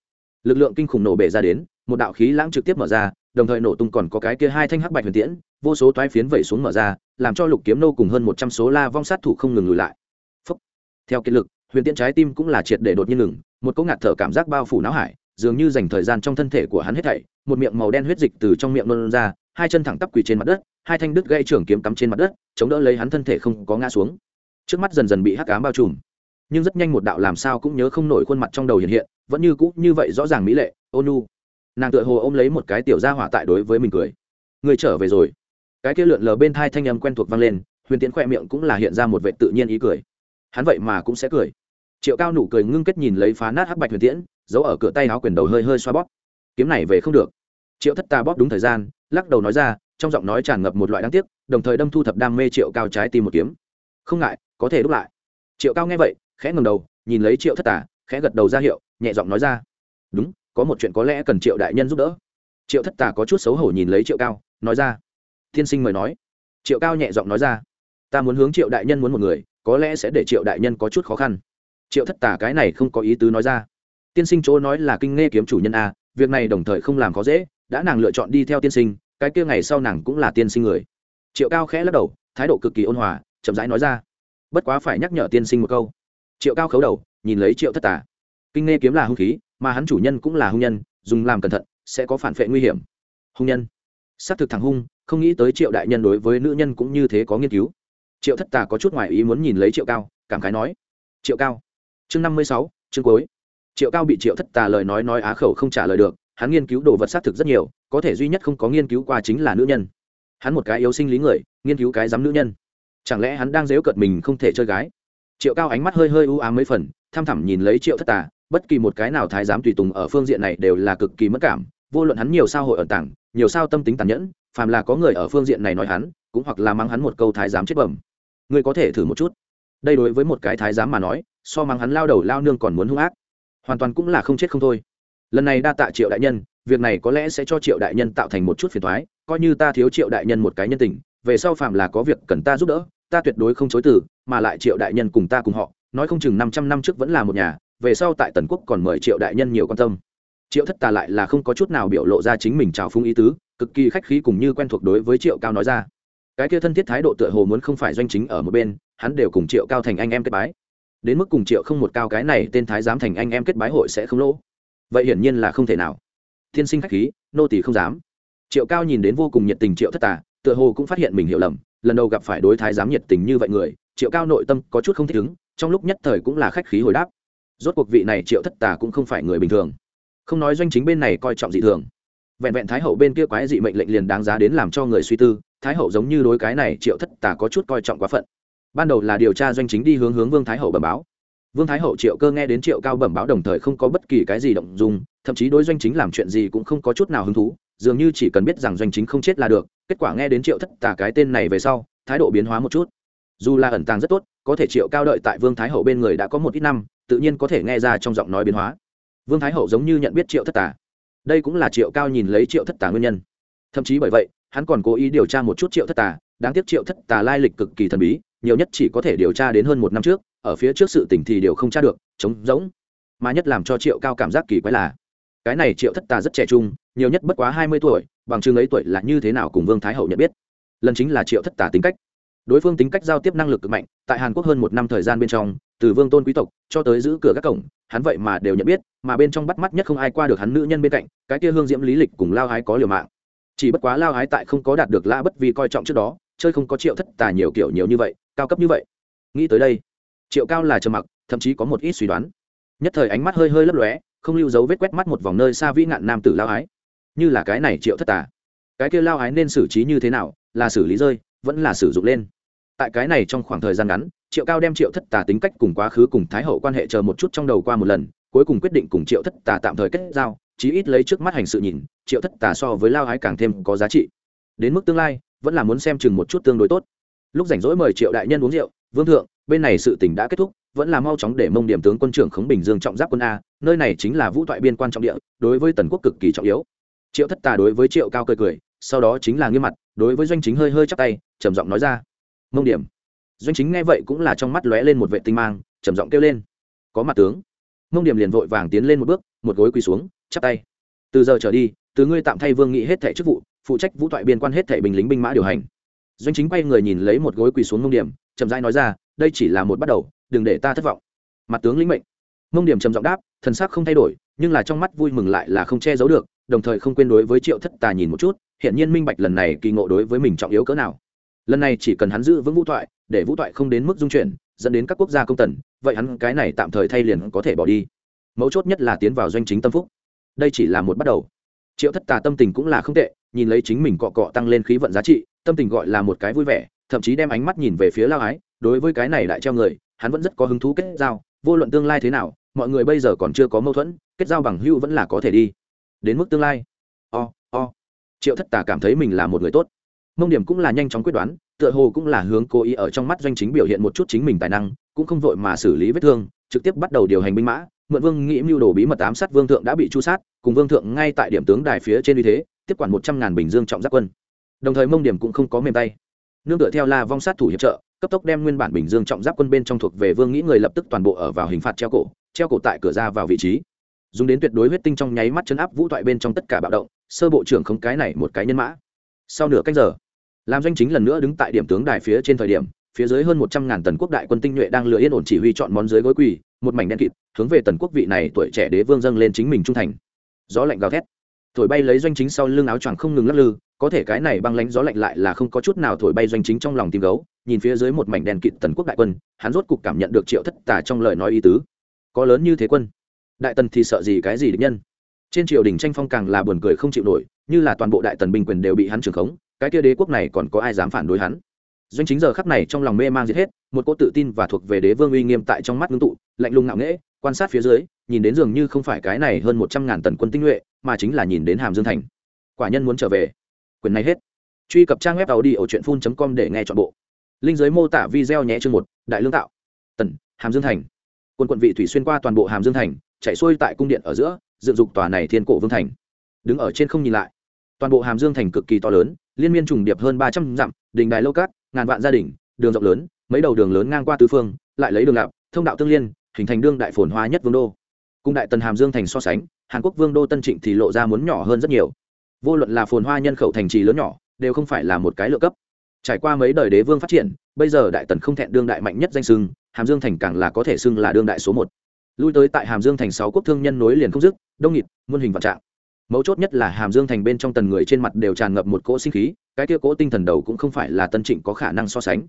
Lực lượng kinh khủng nổ bể ra đến, một đạo khí lãng trực tiếp mở ra, đồng thời nổ tung còn có cái kia hai thanh hắc bạch huyền tiễn vô số toái phiến vẩy xuống mở ra, làm cho lục kiếm nô cùng hơn một trăm số la vong sát thủ không ngừng lùi lại. Phúc. theo kết lực, huyền tiễn trái tim cũng là triệt để đột nhiên ngừng, một cỗ ngạt thở cảm giác bao phủ não hải, dường như dành thời gian trong thân thể của hắn hết thảy, một miệng màu đen huyết dịch từ trong miệng nôn ra, hai chân thẳng tắp quỳ trên mặt đất, hai thanh đứt gây trưởng kiếm cắm trên mặt đất, chống đỡ lấy hắn thân thể không có ngã xuống. Trước mắt dần dần bị hắc ám bao trùm. Nhưng rất nhanh một đạo làm sao cũng nhớ không nổi khuôn mặt trong đầu hiện hiện, vẫn như cũ như vậy rõ ràng mỹ lệ ôn nu. Nàng tựa hồ ôm lấy một cái tiểu gia hỏa tại đối với mình cười. Người trở về rồi cái kia lượn lờ bên thai thanh âm quen thuộc vang lên, huyền tiến khoe miệng cũng là hiện ra một vệ tự nhiên ý cười. Hắn vậy mà cũng sẽ cười. Triệu cao nụ cười ngưng kết nhìn lấy phá nát hắc bạch huyền tiễn, giấu ở cửa tay áo quyền đầu hơi hơi xoa bóp. Kiếm này về không được. Triệu thất ta bóp đúng thời gian, lắc đầu nói ra, trong giọng nói tràn ngập một loại đáng tiếc, đồng thời đâm thu thập đam mê triệu cao trái tim một kiếm. Không ngại, có thể đúc lại. Triệu cao nghe vậy, khẽ ngầm đầu, nhìn lấy triệu thất tả khẽ gật đầu ra hiệu, nhẹ giọng nói ra. Đúng, có một chuyện có lẽ cần triệu đại nhân giúp đỡ. Triệu thất tả có chút xấu hổ nhìn lấy triệu cao, nói ra tiên sinh mời nói. Triệu cao nhẹ giọng nói ra, ta muốn hướng triệu đại nhân muốn một người, có lẽ sẽ để triệu đại nhân có chút khó khăn. Triệu thất tả cái này không có ý tứ nói ra. Tiên sinh chỗ nói là kinh nghe kiếm chủ nhân a, việc này đồng thời không làm khó dễ, đã nàng lựa chọn đi theo tiên sinh, cái kia ngày sau nàng cũng là tiên sinh người. Triệu cao khẽ lắc đầu, thái độ cực kỳ ôn hòa, chậm rãi nói ra, bất quá phải nhắc nhở tiên sinh một câu. Triệu cao khấu đầu, nhìn lấy triệu thất tả. Kinh nghe kiếm là hung khí, mà hắn chủ nhân cũng là hung nhân, dùng làm cẩn thận, sẽ có phản vệ nguy hiểm. Hung nhân. Xác thực thằng hung không nghĩ tới triệu đại nhân đối với nữ nhân cũng như thế có nghiên cứu. Triệu thất tà có chút ngoài ý muốn nhìn lấy triệu cao, cảm khái nói, triệu cao, chương năm mươi sáu, chương cuối. Triệu cao bị triệu thất tà lời nói nói á khẩu không trả lời được, hắn nghiên cứu đồ vật xác thực rất nhiều, có thể duy nhất không có nghiên cứu qua chính là nữ nhân. Hắn một cái yếu sinh lý người, nghiên cứu cái dám nữ nhân. Chẳng lẽ hắn đang dếu cợt mình không thể chơi gái? Triệu cao ánh mắt hơi hơi u ám mấy phần, tham thẳm nhìn lấy triệu thất tà, bất kỳ một cái nào thái giám tùy tùng ở phương diện này đều là cực kỳ mất cảm, vô luận hắn nhiều sao hội ẩn tảng nhiều sao tâm tính tàn nhẫn, phàm là có người ở phương diện này nói hắn, cũng hoặc là mang hắn một câu thái giám chết bẩm. Ngươi có thể thử một chút. Đây đối với một cái thái giám mà nói, so mang hắn lao đầu lao nương còn muốn hung ác. Hoàn toàn cũng là không chết không thôi. Lần này đa tạ triệu đại nhân, việc này có lẽ sẽ cho triệu đại nhân tạo thành một chút phiền thoái coi như ta thiếu triệu đại nhân một cái nhân tình, về sau phạm là có việc cần ta giúp đỡ, ta tuyệt đối không chối từ, mà lại triệu đại nhân cùng ta cùng họ, nói không chừng năm trăm năm trước vẫn là một nhà, về sau tại tần quốc còn mời triệu đại nhân nhiều quan tâm triệu thất tà lại là không có chút nào biểu lộ ra chính mình trào phung ý tứ, cực kỳ khách khí cùng như quen thuộc đối với triệu cao nói ra. Cái kia thân thiết thái độ tựa hồ muốn không phải doanh chính ở một bên, hắn đều cùng triệu cao thành anh em kết bái. Đến mức cùng triệu không một cao cái này tên thái giám thành anh em kết bái hội sẽ không lỗ. Vậy hiển nhiên là không thể nào. Thiên sinh khách khí, nô tỷ không dám. Triệu cao nhìn đến vô cùng nhiệt tình triệu thất tà, tựa hồ cũng phát hiện mình hiểu lầm, lần đầu gặp phải đối thái giám nhiệt tình như vậy người, triệu cao nội tâm có chút không thích ứng, trong lúc nhất thời cũng là khách khí hồi đáp. Rốt cuộc vị này triệu thất tà cũng không phải người bình thường không nói doanh chính bên này coi trọng dị thường. Vẹn vẹn thái hậu bên kia quái dị mệnh lệnh liền đáng giá đến làm cho người suy tư, thái hậu giống như đối cái này triệu thất tà có chút coi trọng quá phận. Ban đầu là điều tra doanh chính đi hướng hướng vương thái hậu bẩm báo. Vương thái hậu triệu cơ nghe đến triệu cao bẩm báo đồng thời không có bất kỳ cái gì động dung, thậm chí đối doanh chính làm chuyện gì cũng không có chút nào hứng thú, dường như chỉ cần biết rằng doanh chính không chết là được. Kết quả nghe đến triệu thất tà cái tên này về sau, thái độ biến hóa một chút. Dù là ẩn tàng rất tốt, có thể triệu cao đợi tại vương thái hậu bên người đã có một ít năm, tự nhiên có thể nghe ra trong giọng nói biến hóa vương thái hậu giống như nhận biết triệu thất tà. Đây cũng là triệu cao nhìn lấy triệu thất tà nguyên nhân. Thậm chí bởi vậy, hắn còn cố ý điều tra một chút triệu thất tà, đáng tiếc triệu thất tà lai lịch cực kỳ thần bí, nhiều nhất chỉ có thể điều tra đến hơn một năm trước, ở phía trước sự tỉnh thì đều không tra được, trống rỗng. Mà nhất làm cho triệu cao cảm giác kỳ quái là, cái này triệu thất tà rất trẻ trung, nhiều nhất bất quá hai mươi tuổi, bằng chương ấy tuổi là như thế nào cùng vương thái hậu nhận biết. Lần chính là triệu thất tà tính cách đối phương tính cách giao tiếp năng lực cực mạnh tại hàn quốc hơn một năm thời gian bên trong từ vương tôn quý tộc cho tới giữ cửa các cổng hắn vậy mà đều nhận biết mà bên trong bắt mắt nhất không ai qua được hắn nữ nhân bên cạnh cái kia hương diễm lý lịch cùng lao hái có liều mạng. Chỉ bất quá lao hái tại không có đạt được la bất vì coi trọng trước đó chơi không có triệu thất tà nhiều kiểu nhiều như vậy cao cấp như vậy. Nghĩ tới đây triệu cao là trầm mặc thậm chí có một ít suy đoán. Nhất thời ánh mắt hơi hơi lấp lóe không lưu dấu vết quét mắt một vòng nơi xa vĩ ngạn nam tử lao hái, như là cái này triệu thất tà. Cái kia lao hái nên xử trí như thế nào là xử lý rơi vẫn là sử dụng lên tại cái này trong khoảng thời gian ngắn, triệu cao đem triệu thất tà tính cách cùng quá khứ cùng thái hậu quan hệ chờ một chút trong đầu qua một lần, cuối cùng quyết định cùng triệu thất tà tạm thời kết giao, chí ít lấy trước mắt hành sự nhìn, triệu thất tà so với lao ái càng thêm có giá trị. Đến mức tương lai, vẫn là muốn xem chừng một chút tương đối tốt. Lúc rảnh rỗi mời triệu đại nhân uống rượu, vương thượng, bên này sự tình đã kết thúc, vẫn là mau chóng để mông điểm tướng quân trưởng khống bình dương trọng giáp quân a, nơi này chính là vũ thoại biên quan trọng địa, đối với tần quốc cực kỳ trọng yếu. Triệu thất tà đối với triệu cao cười cười, sau đó chính là nghiêm mặt, đối với doanh chính hơi hơi chắc tay, trầm giọng nói ra mông điểm. Doanh chính nghe vậy cũng là trong mắt lóe lên một vệ tinh mang, trầm giọng kêu lên. Có mặt tướng. Mông điểm liền vội vàng tiến lên một bước, một gối quỳ xuống, chắp tay. Từ giờ trở đi, từ ngươi tạm thay vương nghị hết thẻ chức vụ, phụ trách vũ thoại biên quan hết thẻ binh lính binh mã điều hành. Doanh chính quay người nhìn lấy một gối quỳ xuống mông điểm, chậm rãi nói ra, đây chỉ là một bắt đầu, đừng để ta thất vọng. Mặt tướng lĩnh mệnh. Mông điểm trầm giọng đáp, thần sắc không thay đổi, nhưng là trong mắt vui mừng lại là không che giấu được, đồng thời không quên đối với triệu thất tà nhìn một chút hiện nhiên minh bạch lần này kỳ ngộ đối với mình trọng yếu cỡ nào lần này chỉ cần hắn giữ vững vũ thoại để vũ thoại không đến mức dung chuyển dẫn đến các quốc gia công tần vậy hắn cái này tạm thời thay liền có thể bỏ đi. Mấu chốt nhất là tiến vào doanh chính tâm phúc. Đây chỉ là một bắt đầu. Triệu thất tà tâm tình cũng là không tệ nhìn lấy chính mình cọ cọ tăng lên khí vận giá trị tâm tình gọi là một cái vui vẻ thậm chí đem ánh mắt nhìn về phía lao ái đối với cái này lại treo người hắn vẫn rất có hứng thú kết giao vô luận tương lai thế nào mọi người bây giờ còn chưa có mâu thuẫn kết giao bằng hữu vẫn là có thể đi. Đến mức tương lai. O、oh, o、oh. triệu thất tà cảm thấy mình là một người tốt mông điểm cũng là nhanh chóng quyết đoán, tựa hồ cũng là hướng cố ý ở trong mắt doanh chính biểu hiện một chút chính mình tài năng, cũng không vội mà xử lý vết thương, trực tiếp bắt đầu điều hành binh mã. Mượn vương nghĩ mưu đồ bí mật ám sát vương thượng đã bị chu sát, cùng vương thượng ngay tại điểm tướng đài phía trên uy thế, tiếp quản một trăm ngàn bình dương trọng giáp quân. Đồng thời mông điểm cũng không có mềm tay. Nương tựa theo la vong sát thủ hiệp trợ, cấp tốc đem nguyên bản bình dương trọng giáp quân bên trong thuộc về vương nghĩ người lập tức toàn bộ ở vào hình phạt treo cổ treo cổ tại cửa ra vào vị trí. Dùng đến tuyệt đối huyết tinh trong nháy mắt chấn áp vũ thoại bên trong tất cả bạo động, sơ bộ trưởng không cái này một cái nhân mã. Sau nửa cách giờ làm doanh chính lần nữa đứng tại điểm tướng đài phía trên thời điểm, phía dưới hơn một trăm ngàn tần quốc đại quân tinh nhuệ đang lựa yên ổn chỉ huy chọn món dưới gối quỳ, một mảnh đen kịt, hướng về tần quốc vị này tuổi trẻ đế vương dâng lên chính mình trung thành. Gió lạnh gào thét. Thổi bay lấy doanh chính sau lưng áo choàng không ngừng lắc lư, có thể cái này băng lánh gió lạnh lại là không có chút nào thổi bay doanh chính trong lòng tim gấu, nhìn phía dưới một mảnh đèn kịt tần quốc đại quân, hắn rốt cục cảm nhận được triệu thất tà trong lời nói ý tứ. Có lớn như thế quân, đại tần thì sợ gì cái gì địch nhân? Trên triều đình tranh phong càng là buồn cười không chịu nổi, như là toàn bộ đại tần binh quyền đều bị hắn trưởng khống cái kia đế quốc này còn có ai dám phản đối hắn? Doanh chính giờ khắc này trong lòng mê mang giết hết, một cô tự tin và thuộc về đế vương uy nghiêm tại trong mắt ngưng tụ, lạnh lùng ngạo nghễ, quan sát phía dưới, nhìn đến dường như không phải cái này hơn một trăm ngàn tần quân tinh nhuệ, mà chính là nhìn đến hàm dương thành. Quả nhân muốn trở về. Quyền này hết. Truy cập trang web tàu đi ở truyện phun com để nghe chọn bộ. Linh giới mô tả video nhé chương một, đại lương tạo. Tần, hàm dương thành. Quân quận vị thủy xuyên qua toàn bộ hàm dương thành, chạy xuôi tại cung điện ở giữa, dựng dục tòa này thiên cổ vương thành. Đứng ở trên không nhìn lại. Toàn bộ hàm dương thành cực kỳ to lớn liên miên trùng điệp hơn ba trăm dặm, đình đài lâu cát, ngàn vạn gia đình, đường rộng lớn, mấy đầu đường lớn ngang qua tứ phương, lại lấy đường lạp, thông đạo tương liên, hình thành đương đại phồn hoa nhất vương đô. Cùng đại tần hàm dương thành so sánh, hàn quốc vương đô tân trịnh thì lộ ra muốn nhỏ hơn rất nhiều. Vô luận là phồn hoa nhân khẩu thành trì lớn nhỏ, đều không phải là một cái lựa cấp. Trải qua mấy đời đế vương phát triển, bây giờ đại tần không thẹn đương đại mạnh nhất danh sưng hàm dương thành càng là có thể xưng là đương đại số một. Lui tới tại hàm dương thành sáu quốc thương nhân nối liền không dứt, đông nghịt, muôn hình vạn trạng mấu chốt nhất là hàm dương thành bên trong tần người trên mặt đều tràn ngập một cỗ sinh khí, cái kia cỗ tinh thần đầu cũng không phải là tân trịnh có khả năng so sánh.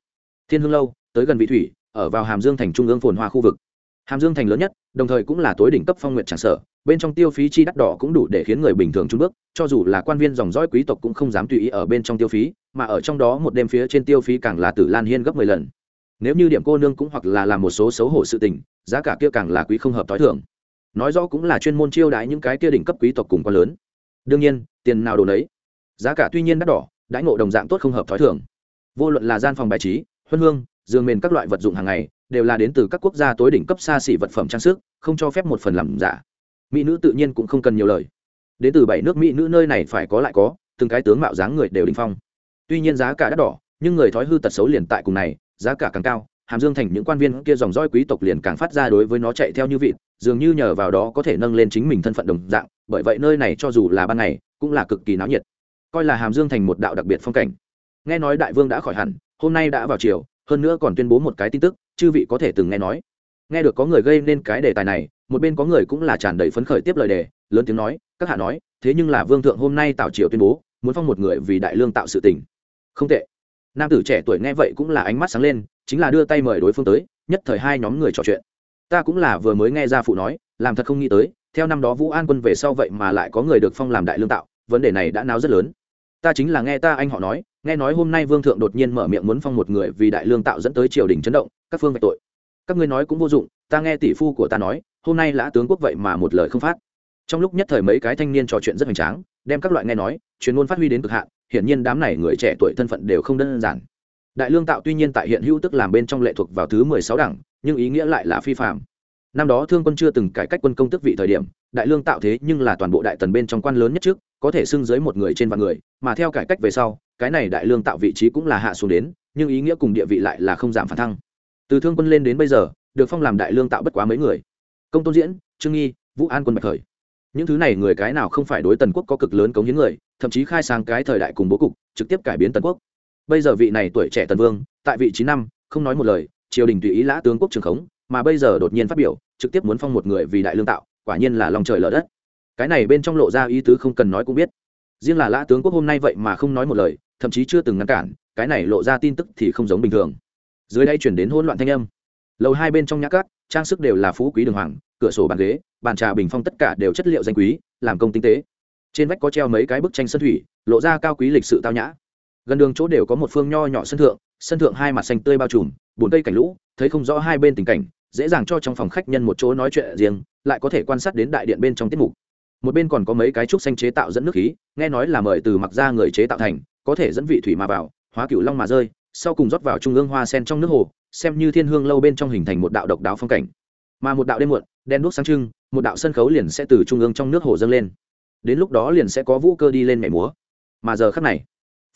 Thiên hương lâu, tới gần vị thủy, ở vào hàm dương thành trung ương phồn hoa khu vực. Hàm dương thành lớn nhất, đồng thời cũng là tối đỉnh cấp phong nguyện tràn sở, bên trong tiêu phí chi đắt đỏ cũng đủ để khiến người bình thường trung bước, cho dù là quan viên dòng dõi quý tộc cũng không dám tùy ý ở bên trong tiêu phí, mà ở trong đó một đêm phía trên tiêu phí càng là tử lan hiên gấp mười lần. Nếu như điểm cô nương cũng hoặc là làm một số xấu hổ sự tình, giá cả kia càng là quý không hợp t h i thường nói rõ cũng là chuyên môn chiêu đãi những cái kia đỉnh cấp quý tộc cùng quá lớn. Đương nhiên, tiền nào đồ đấy giá cả tuy nhiên đắt đỏ, đãi ngộ đồng dạng tốt không hợp t h i thường. Vô luận là gian phòng bài trí, huân hương, giường mền các loại vật dụng hàng ngày, đều là đến từ các quốc gia tối đỉnh cấp xa xỉ vật phẩm trang sức, không cho phép một phần làm giả. Mỹ nữ tự nhiên cũng không cần nhiều lời. Đến từ bảy nước mỹ nữ nơi này phải có lại có, từng cái tướng mạo dáng người đều đình phong. Tuy nhiên giá cả đắt đỏ, nhưng người thói hư tật xấu liền tại cùng này, giá cả càng cao hàm dương thành những quan viên kia dòng roi quý tộc liền càng phát ra đối với nó chạy theo như vịt, dường như nhờ vào đó có thể nâng lên chính mình thân phận đồng dạng, bởi vậy nơi này cho dù là ban ngày, cũng là cực kỳ náo nhiệt. Coi là hàm dương thành một đạo đặc biệt phong cảnh. Nghe nói đại vương đã khỏi hẳn, hôm nay đã vào chiều hơn nữa còn tuyên bố một cái tin tức, chư vị có thể từng nghe nói. Nghe được có người gây nên cái đề tài này, một bên có người cũng là tràn đầy phấn khởi tiếp lời đề, lớn tiếng nói, các hạ nói, thế nhưng là vương thượng hôm nay tạo triều tuyên bố, muốn phong một người vì đại lương tạo sự tình. Không tệ. Nam tử trẻ tuổi nghe vậy cũng là ánh mắt sáng lên chính là đưa tay mời đối phương tới, nhất thời hai nhóm người trò chuyện. Ta cũng là vừa mới nghe ra phụ nói, làm thật không nghĩ tới, theo năm đó vũ an quân về sau vậy mà lại có người được phong làm đại lương tạo, vấn đề này đã náo rất lớn. Ta chính là nghe ta anh họ nói, nghe nói hôm nay vương thượng đột nhiên mở miệng muốn phong một người vì đại lương tạo dẫn tới triều đình chấn động, các phương vạch tội. Các ngươi nói cũng vô dụng, ta nghe tỷ phu của ta nói, hôm nay lã tướng quốc vậy mà một lời không phát. Trong lúc nhất thời mấy cái thanh niên trò chuyện rất hoành tráng, đem các loại nghe nói, chuyên môn phát huy đến cực hạn, hiển nhiên đám này người trẻ tuổi thân phận đều không đơn giản đại lương tạo tuy nhiên tại hiện hữu tức làm bên trong lệ thuộc vào thứ mười sáu đảng nhưng ý nghĩa lại là phi phạm năm đó thương quân chưa từng cải cách quân công tức vị thời điểm, đại lương tạo thế nhưng là toàn bộ đại tần bên trong quan lớn nhất trước, có thể xưng dưới một người trên vạn người, mà theo cải cách về sau, cái này đại lương tạo vị trí cũng là hạ xuống đến, nhưng ý nghĩa cùng địa vị lại là không giảm phản thăng. Từ thương quân lên đến bây giờ, được phong làm đại lương tạo bất quá mấy người. Công tôn diễn, trương nghi, vũ an quân bạch khởi. Những thứ này người cái nào không phải đối tần quốc có cực lớn cống hiến người, thậm chí khai sáng cái thời đại cùng bố cục, trực tiếp cải biến tần quốc bây giờ vị này tuổi trẻ tần vương, tại vị chín năm, không nói một lời, triều đình tùy ý lã tướng quốc trường khống, mà bây giờ đột nhiên phát biểu, trực tiếp muốn phong một người vì đại lương tạo, quả nhiên là lòng trời lở đất. Cái này bên trong lộ ra ý tứ không cần nói cũng biết. Riêng là lã tướng quốc hôm nay vậy mà không nói một lời, thậm chí chưa từng ngăn cản, cái này lộ ra tin tức thì không giống bình thường. Dưới đây chuyển đến hỗn loạn thanh âm. Lầu hai bên trong nhã cát, trang sức đều là phú quý đường hoàng, cửa sổ bàn ghế, bàn trà bình phong tất cả đều chất liệu danh quý, làm công tinh tế. Trên vách có treo mấy cái bức tranh sân thủy, lộ ra cao quý lịch sự tao nhã gần đường chỗ đều có một phương nho nhỏ sân thượng sân thượng hai mặt xanh tươi bao trùm bốn cây cảnh lũ, thấy không rõ hai bên tình cảnh, dễ dàng cho trong phòng khách nhân một chỗ nói chuyện riêng, lại có thể quan sát đến đại điện bên trong tiết mục. Một bên còn có mấy cái trúc xanh chế tạo dẫn nước khí, nghe nói là mời từ mặc ra người chế tạo thành, có thể dẫn vị thủy mà vào, hóa cửu long mà rơi, sau cùng rót vào trung ương hoa sen trong nước hồ, xem như thiên hương lâu bên trong hình thành một đạo độc đáo phong cảnh. Mà một đạo đêm muộn đen đuốc sáng trưng, một đạo sân khấu liền sẽ từ trung ương trong nước hồ dâng lên. Đến lúc đó liền sẽ có vũ cơ đi lên mẹ múa. Mà giờ khắc này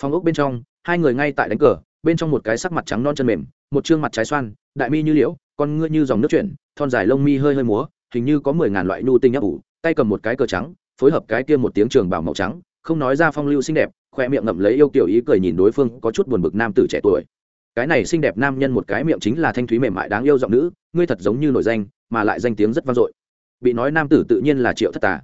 phòng ốc bên trong, hai người ngay tại đánh cờ, bên trong một cái sắc mặt trắng non chân mềm, một chương mặt trái xoan, đại mi như liễu, con ngươi như dòng nước chuyển, thon dài lông mi hơi hơi múa, hình như có mười ngàn loại nhu tinh ấp ủ, tay cầm một cái cờ trắng, phối hợp cái kia một tiếng trường bảo màu trắng, không nói ra phong lưu xinh đẹp, khoe miệng ngậm lấy yêu kiểu ý cười nhìn đối phương, có chút buồn bực nam tử trẻ tuổi. Cái này xinh đẹp nam nhân một cái miệng chính là thanh thúy mềm mại đáng yêu giọng nữ, ngươi thật giống như nổi danh, mà lại danh tiếng rất vang dội. Bị nói nam tử tự nhiên là triệu thất tà.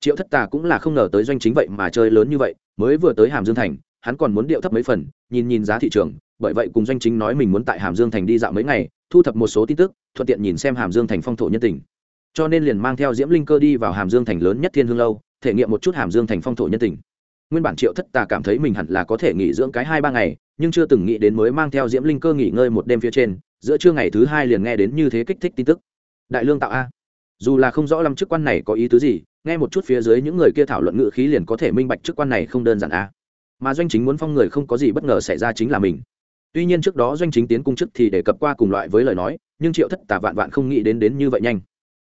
Triệu thất tà cũng là không ngờ tới doanh chính vậy mà chơi lớn như vậy, mới vừa tới hàm dương thành hắn còn muốn điệu thấp mấy phần, nhìn nhìn giá thị trường, bởi vậy cùng doanh chính nói mình muốn tại hàm dương thành đi dạo mấy ngày, thu thập một số tin tức, thuận tiện nhìn xem hàm dương thành phong thổ nhân tình. Cho nên liền mang theo diễm linh cơ đi vào hàm dương thành lớn nhất thiên hương lâu, thể nghiệm một chút hàm dương thành phong thổ nhân tình. Nguyên bản triệu thất tà cảm thấy mình hẳn là có thể nghỉ dưỡng cái hai ba ngày, nhưng chưa từng nghĩ đến mới mang theo diễm linh cơ nghỉ ngơi một đêm phía trên, giữa trưa ngày thứ hai liền nghe đến như thế kích thích tin tức. Đại lương tạo a. Dù là không rõ lâm chức quan này có ý tứ gì, nghe một chút phía dưới những người kia thảo luận ngự khí liền có thể minh bạch chức quan này không đơn giản a mà doanh chính muốn phong người không có gì bất ngờ xảy ra chính là mình. Tuy nhiên trước đó doanh chính tiến cung chức thì đề cập qua cùng loại với lời nói, nhưng triệu thất tà vạn vạn không nghĩ đến đến như vậy nhanh.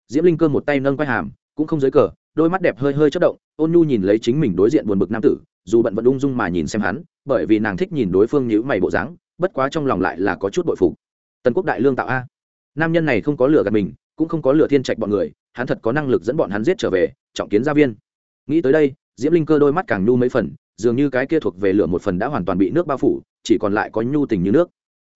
Diễm linh cơ một tay nâng quai hàm, cũng không dưới cờ, đôi mắt đẹp hơi hơi chất động, ôn nhu nhìn lấy chính mình đối diện buồn bực nam tử, dù bận vẫn ung dung mà nhìn xem hắn, bởi vì nàng thích nhìn đối phương nhữ mày bộ dáng, bất quá trong lòng lại là có chút bội phục. Tần quốc đại lương tạo a. Nam nhân này không có lửa gạt mình, cũng không có lửa thiên trạch bọn người, hắn thật có năng lực dẫn bọn hắn giết trở về, trọng kiến gia viên. Nghĩ tới đây, diễm linh cơ đôi mắt càng nhu mấy phần dường như cái kia thuộc về lửa một phần đã hoàn toàn bị nước bao phủ, chỉ còn lại có nhu tình như nước.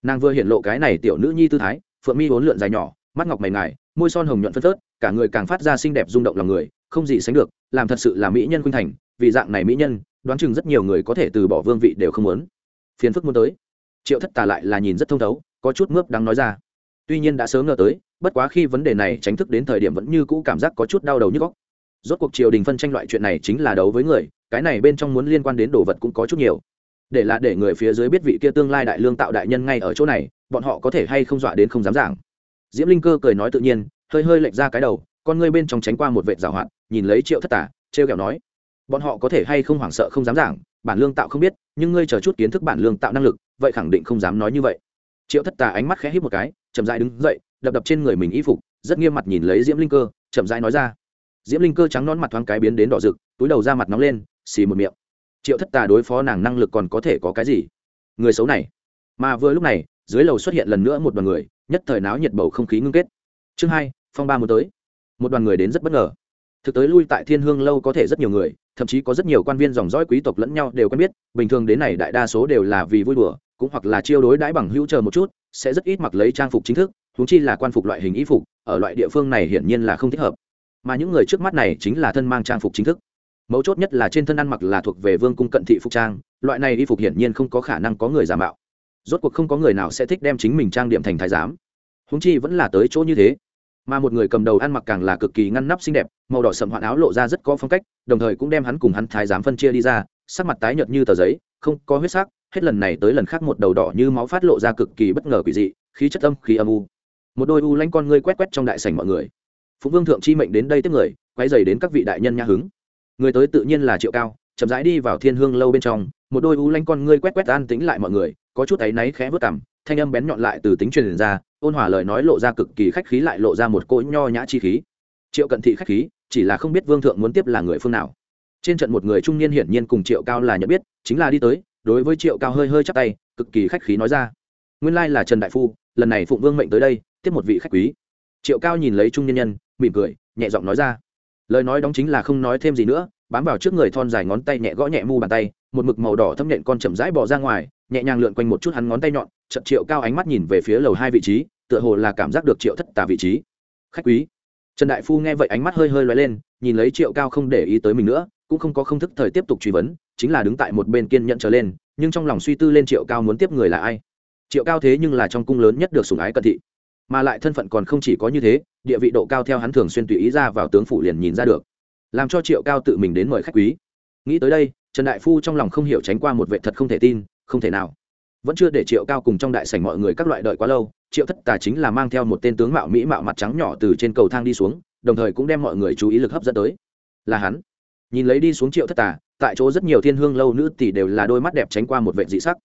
Nàng vừa hiện lộ cái này tiểu nữ nhi tư thái, phượng mi bốn lượn dài nhỏ, mắt ngọc mày ngài, môi son hồng nhuận phân phớt, cả người càng phát ra xinh đẹp rung động lòng người, không gì sánh được, làm thật sự là mỹ nhân khuynh thành, vì dạng này mỹ nhân, đoán chừng rất nhiều người có thể từ bỏ vương vị đều không muốn. Phiền phức muốn tới. Triệu thất tà lại là nhìn rất thông thấu, có chút ngớp đáng nói ra. Tuy nhiên đã sớm ngờ tới, bất quá khi vấn đề này tránh thức đến thời điểm vẫn như cũ cảm giác có chút đau đầu nhức góc rốt cuộc triều đình phân tranh loại chuyện này chính là đấu với người cái này bên trong muốn liên quan đến đồ vật cũng có chút nhiều. Để là để người phía dưới biết vị kia tương lai đại lương tạo đại nhân ngay ở chỗ này, bọn họ có thể hay không dọa đến không dám giảng. Diễm linh cơ cười nói tự nhiên, hơi hơi lệch ra cái đầu, con ngươi bên trong tránh qua một vệ rào hoạt, nhìn lấy triệu thất tả, trêu kẹo nói, bọn họ có thể hay không hoảng sợ không dám giảng, bản lương tạo không biết, nhưng ngươi chờ chút kiến thức bản lương tạo năng lực, vậy khẳng định không dám nói như vậy. Triệu thất tà ánh mắt khẽ hít một cái, chậm dãi đứng dậy, đập đập trên người mình y phục, rất nghiêm mặt nhìn lấy diễm linh cơ, chậm dãi nói ra. Diễm linh cơ trắng nón mặt thoáng cái biến đến đỏ rực, túi đầu ra mặt nóng lên xì một miệng. Triệu thất tà đối phó nàng năng lực còn có thể có cái gì? Người xấu này. Mà vừa lúc này, dưới lầu xuất hiện lần nữa một đoàn người, nhất thời náo nhiệt bầu không khí ngưng kết. Chương hai, phong ba muốn tới. Một đoàn người đến rất bất ngờ. Thực tới lui tại thiên hương lâu có thể rất nhiều người, thậm chí có rất nhiều quan viên dòng dõi quý tộc lẫn nhau đều quen biết, bình thường đến này đại đa số đều là vì vui đùa, cũng hoặc là chiêu đối đãi bằng hữu chờ một chút, sẽ rất ít mặc lấy trang phục chính thức thúng chi là quan phục loại hình y phục, ở loại địa phương này hiển nhiên là không thích hợp. Mà những người trước mắt này chính là thân mang trang phục chính thức mấu chốt nhất là trên thân ăn mặc là thuộc về vương cung cận thị phục trang, loại này y phục hiển nhiên không có khả năng có người giả mạo. Rốt cuộc không có người nào sẽ thích đem chính mình trang điểm thành thái giám. Húng chi vẫn là tới chỗ như thế. Mà một người cầm đầu ăn mặc càng là cực kỳ ngăn nắp xinh đẹp, màu đỏ sậm hoạn áo lộ ra rất có phong cách, đồng thời cũng đem hắn cùng hắn thái giám phân chia đi ra, sắc mặt tái nhợt như tờ giấy, không có huyết sắc, hết lần này tới lần khác một đầu đỏ như máu phát lộ ra cực kỳ bất ngờ quỷ dị, khí chất âm, khí âm u. Một đôi u lanh con ngươi quét quét trong đại sảnh mọi người. Phụ vương thượng chi mệnh đến đây tiếp người quay dày đến các vị đại nhân nha hứng người tới tự nhiên là triệu cao, chậm rãi đi vào thiên hương lâu bên trong, một đôi u lanh con ngươi quét quét an tính lại mọi người, có chút áy náy khẽ vớt cảm thanh âm bén nhọn lại từ tính truyền ra, ôn hòa lời nói lộ ra cực kỳ khách khí lại lộ ra một cỗ nho nhã chi khí. Triệu cận thị khách khí, chỉ là không biết vương thượng muốn tiếp là người phương nào. Trên trận một người trung niên hiển nhiên cùng triệu cao là nhận biết, chính là đi tới, đối với triệu cao hơi hơi chắp tay, cực kỳ khách khí nói ra. Nguyên lai là trần đại phu, lần này phụng vương mệnh tới đây, tiếp một vị khách quý. Triệu cao nhìn lấy trung niên nhân, mỉm cười, nhẹ giọng nói ra lời nói đóng chính là không nói thêm gì nữa, bám vào trước người thon dài ngón tay nhẹ gõ nhẹ mu bàn tay, một mực màu đỏ thâm nhện con chậm rãi bỏ ra ngoài, nhẹ nhàng lượn quanh một chút hắn ngón tay nhọn, chậm triệu cao ánh mắt nhìn về phía lầu hai vị trí, tựa hồ là cảm giác được triệu thất tà vị trí. Khách quý. Trần đại phu nghe vậy ánh mắt hơi hơi loay lên, nhìn lấy triệu cao không để ý tới mình nữa, cũng không có không thức thời tiếp tục truy vấn, chính là đứng tại một bên kiên nhận trở lên, nhưng trong lòng suy tư lên triệu cao muốn tiếp người là ai. Triệu cao thế nhưng là trong cung lớn nhất được sủng ái cận thị mà lại thân phận còn không chỉ có như thế, địa vị độ cao theo hắn thường xuyên tùy ý ra vào tướng phủ liền nhìn ra được, làm cho triệu cao tự mình đến mời khách quý. Nghĩ tới đây, trần đại phu trong lòng không hiểu tránh qua một vệ thật không thể tin, không thể nào. Vẫn chưa để triệu cao cùng trong đại sảnh mọi người các loại đợi quá lâu, triệu thất tà chính là mang theo một tên tướng mạo mỹ mạo mặt trắng nhỏ từ trên cầu thang đi xuống, đồng thời cũng đem mọi người chú ý lực hấp dẫn tới. Là hắn. Nhìn lấy đi xuống triệu thất tà, tại chỗ rất nhiều thiên hương lâu nữ tỷ đều là đôi mắt đẹp tránh qua một vệ dị sắc.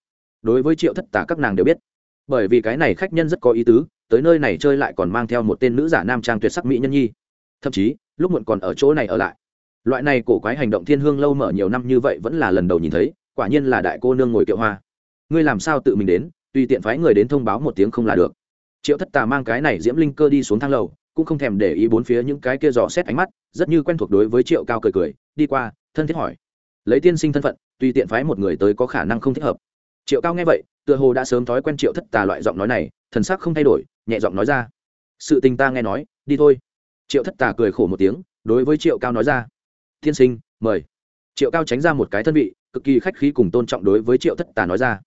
Đối với triệu thất tà các nàng đều biết, bởi vì cái này khách nhân rất có ý tứ tới nơi này chơi lại còn mang theo một tên nữ giả nam trang tuyệt sắc mỹ nhân nhi. Thậm chí, lúc muộn còn ở chỗ này ở lại. Loại này cổ quái hành động thiên hương lâu mở nhiều năm như vậy vẫn là lần đầu nhìn thấy, quả nhiên là đại cô nương ngồi kiệu hoa. Ngươi làm sao tự mình đến, tùy tiện phái người đến thông báo một tiếng không là được. Triệu thất tà mang cái này diễm linh cơ đi xuống thang lầu, cũng không thèm để ý bốn phía những cái kia dò xét ánh mắt, rất như quen thuộc đối với triệu cao cười cười, đi qua, thân thiết hỏi. Lấy tiên sinh thân phận, tùy tiện phái một người tới có khả năng không thích hợp. Triệu cao nghe vậy, tựa hồ đã sớm thói quen triệu thất tà loại giọng nói này, thần sắc không thay đổi nhẹ giọng nói ra. Sự tình ta nghe nói, đi thôi. Triệu thất tà cười khổ một tiếng, đối với triệu cao nói ra. Tiên sinh, mời. Triệu cao tránh ra một cái thân vị, cực kỳ khách khí cùng tôn trọng đối với triệu thất tà nói ra.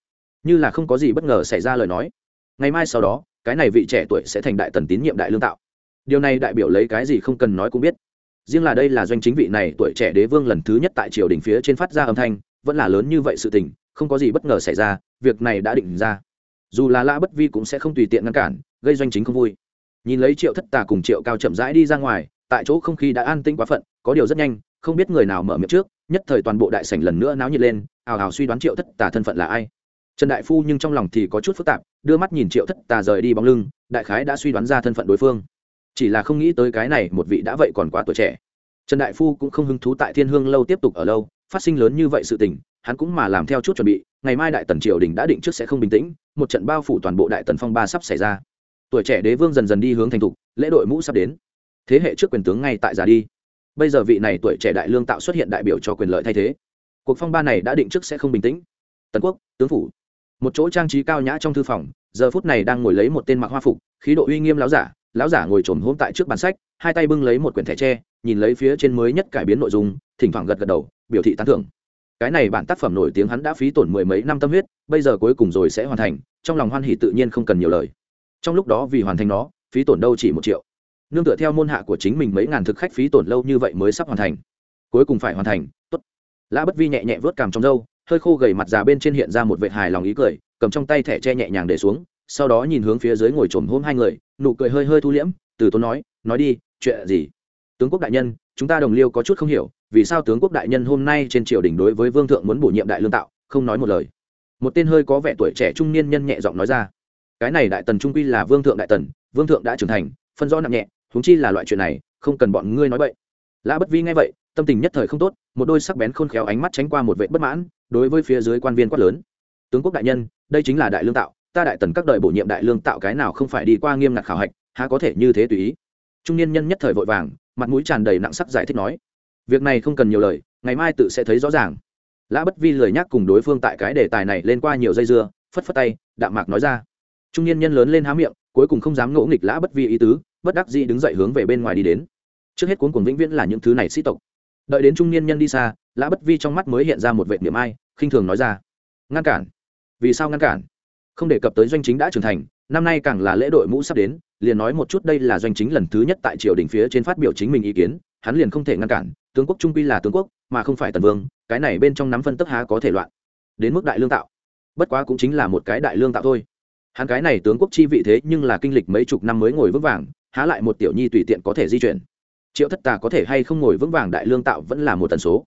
Như là không có gì bất ngờ xảy ra lời nói. Ngày mai sau đó, cái này vị trẻ tuổi sẽ thành đại tần tín nhiệm đại lương tạo. Điều này đại biểu lấy cái gì không cần nói cũng biết. Riêng là đây là doanh chính vị này tuổi trẻ đế vương lần thứ nhất tại triều đình phía trên phát ra âm thanh, vẫn là lớn như vậy sự tình, không có gì bất ngờ xảy ra, việc này đã định ra. Dù là lã bất vi cũng sẽ không tùy tiện ngăn cản gây doanh chính không vui. Nhìn lấy triệu thất tà cùng triệu cao chậm rãi đi ra ngoài, tại chỗ không khí đã an tĩnh quá phận, có điều rất nhanh, không biết người nào mở miệng trước, nhất thời toàn bộ đại sảnh lần nữa náo nhiệt lên, ào ào suy đoán triệu thất tà thân phận là ai. Trần đại phu nhưng trong lòng thì có chút phức tạp, đưa mắt nhìn triệu thất tà rời đi bóng lưng, đại khái đã suy đoán ra thân phận đối phương. Chỉ là không nghĩ tới cái này, một vị đã vậy còn quá tuổi trẻ. Trần đại phu cũng không hứng thú tại thiên hương lâu tiếp tục ở lâu, phát sinh lớn như vậy sự tình, hắn cũng mà làm theo chút chuẩn bị, ngày mai đại tần triều đình đã định trước sẽ không bình tĩnh, một trận bao phủ toàn bộ đại tần phong ba sắp xảy ra tuổi trẻ đế vương dần dần đi hướng thành thục, lễ đội mũ sắp đến. Thế hệ trước quyền tướng ngay tại già đi. Bây giờ vị này tuổi trẻ đại lương tạo xuất hiện đại biểu cho quyền lợi thay thế. Cuộc phong ba này đã định trước sẽ không bình tĩnh. Tần quốc, tướng phủ. Một chỗ trang trí cao nhã trong thư phòng, giờ phút này đang ngồi lấy một tên mặc hoa phục, khí độ uy nghiêm láo giả. Lão giả ngồi trồm hôm tại trước bàn sách, hai tay bưng lấy một quyển thẻ tre, nhìn lấy phía trên mới nhất cải biến nội dung, thỉnh thoảng gật gật đầu, biểu thị tán thưởng. Cái này bản tác phẩm nổi tiếng hắn đã phí tổn mười mấy năm tâm huyết, bây giờ cuối cùng rồi sẽ hoàn thành, trong lòng hoan hỷ tự nhiên không cần nhiều lời trong lúc đó vì hoàn thành nó, phí tổn đâu chỉ một triệu. Nương tựa theo môn hạ của chính mình mấy ngàn thực khách phí tổn lâu như vậy mới sắp hoàn thành. Cuối cùng phải hoàn thành, tốt. Lã bất vi nhẹ nhẹ vớt cằm trong râu, hơi khô gầy mặt già bên trên hiện ra một vệt hài lòng ý cười, cầm trong tay thẻ tre nhẹ nhàng để xuống, sau đó nhìn hướng phía dưới ngồi trồm hôm hai người, nụ cười hơi hơi thu liễm, từ tốn nói nói đi, chuyện gì? Tướng quốc đại nhân, chúng ta đồng liêu có chút không hiểu, vì sao tướng quốc đại nhân hôm nay trên triều đình đối với vương thượng muốn bổ nhiệm đại lương tạo, không nói một lời? Một tên hơi có vẻ tuổi trẻ trung niên nhân nhẹ giọng nói ra cái này đại tần trung quy là vương thượng đại tần, vương thượng đã trưởng thành, phân rõ nặng nhẹ húng chi là loại chuyện này, không cần bọn ngươi nói vậy lã bất vi nghe vậy, tâm tình nhất thời không tốt, một đôi sắc bén khôn khéo ánh mắt tránh qua một vệ bất mãn, đối với phía dưới quan viên quát lớn. Tướng quốc đại nhân, đây chính là đại lương tạo, ta đại tần các đời bổ nhiệm đại lương tạo cái nào không phải đi qua nghiêm ngặt khảo hạch, há có thể như thế tùy ý? Trung niên nhân nhất thời vội vàng, mặt mũi tràn đầy nặng sắc giải thích nói, việc này không cần nhiều lời, ngày mai tự sẽ thấy rõ ràng. Lã bất vi lời nhắc cùng đối phương tại cái đề tài này lên qua nhiều dây dưa, phất phất tay, đạm mạc nói ra trung niên nhân lớn lên há miệng, cuối cùng không dám ngỗ nghịch lã bất vi ý tứ, bất đắc dĩ đứng dậy hướng về bên ngoài đi đến. Trước hết cuốn cuồng vĩnh viễn là những thứ này sĩ tộc. Đợi đến trung niên nhân đi xa, lã bất vi trong mắt mới hiện ra một vệ niệm ai, khinh thường nói ra. Ngăn cản. Vì sao ngăn cản? Không đề cập tới doanh chính đã trưởng thành, năm nay càng là lễ đội mũ sắp đến, liền nói một chút đây là doanh chính lần thứ nhất tại triều đình phía trên phát biểu chính mình ý kiến, hắn liền không thể ngăn cản, tướng quốc trung quy là tướng quốc, mà không phải tần vương, cái này bên trong nắm phân tức há có thể loạn. Đến mức đại lương tạo. Bất quá cũng chính là một cái đại lương tạo thôi hắn cái này tướng quốc chi vị thế nhưng là kinh lịch mấy chục năm mới ngồi vững vàng, há lại một tiểu nhi tùy tiện có thể di chuyển. Triệu thất tà có thể hay không ngồi vững vàng đại lương tạo vẫn là một tần số.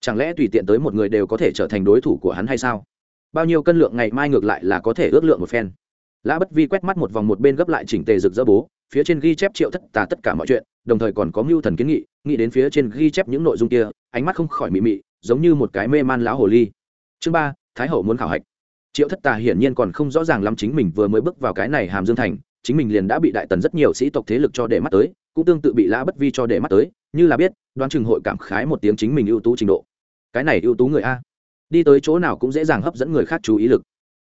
Chẳng lẽ tùy tiện tới một người đều có thể trở thành đối thủ của hắn hay sao? Bao nhiêu cân lượng ngày mai ngược lại là có thể ước lượng một phen. Lã bất vi quét mắt một vòng một bên gấp lại chỉnh tề rực rỡ bố, phía trên ghi chép triệu thất tà tất cả mọi chuyện, đồng thời còn có mưu thần kiến nghị, nghĩ đến phía trên ghi chép những nội dung kia, ánh mắt không khỏi mị mị, giống như một cái mê man lão hồ ly. Chương ba, thái hậu muốn khảo hạch triệu thất tà hiển nhiên còn không rõ ràng lắm chính mình vừa mới bước vào cái này hàm dương thành, chính mình liền đã bị đại tần rất nhiều sĩ tộc thế lực cho để mắt tới, cũng tương tự bị lã bất vi cho để mắt tới, như là biết, đoán chừng hội cảm khái một tiếng chính mình ưu tú trình độ. Cái này ưu tú người a. Đi tới chỗ nào cũng dễ dàng hấp dẫn người khác chú ý lực.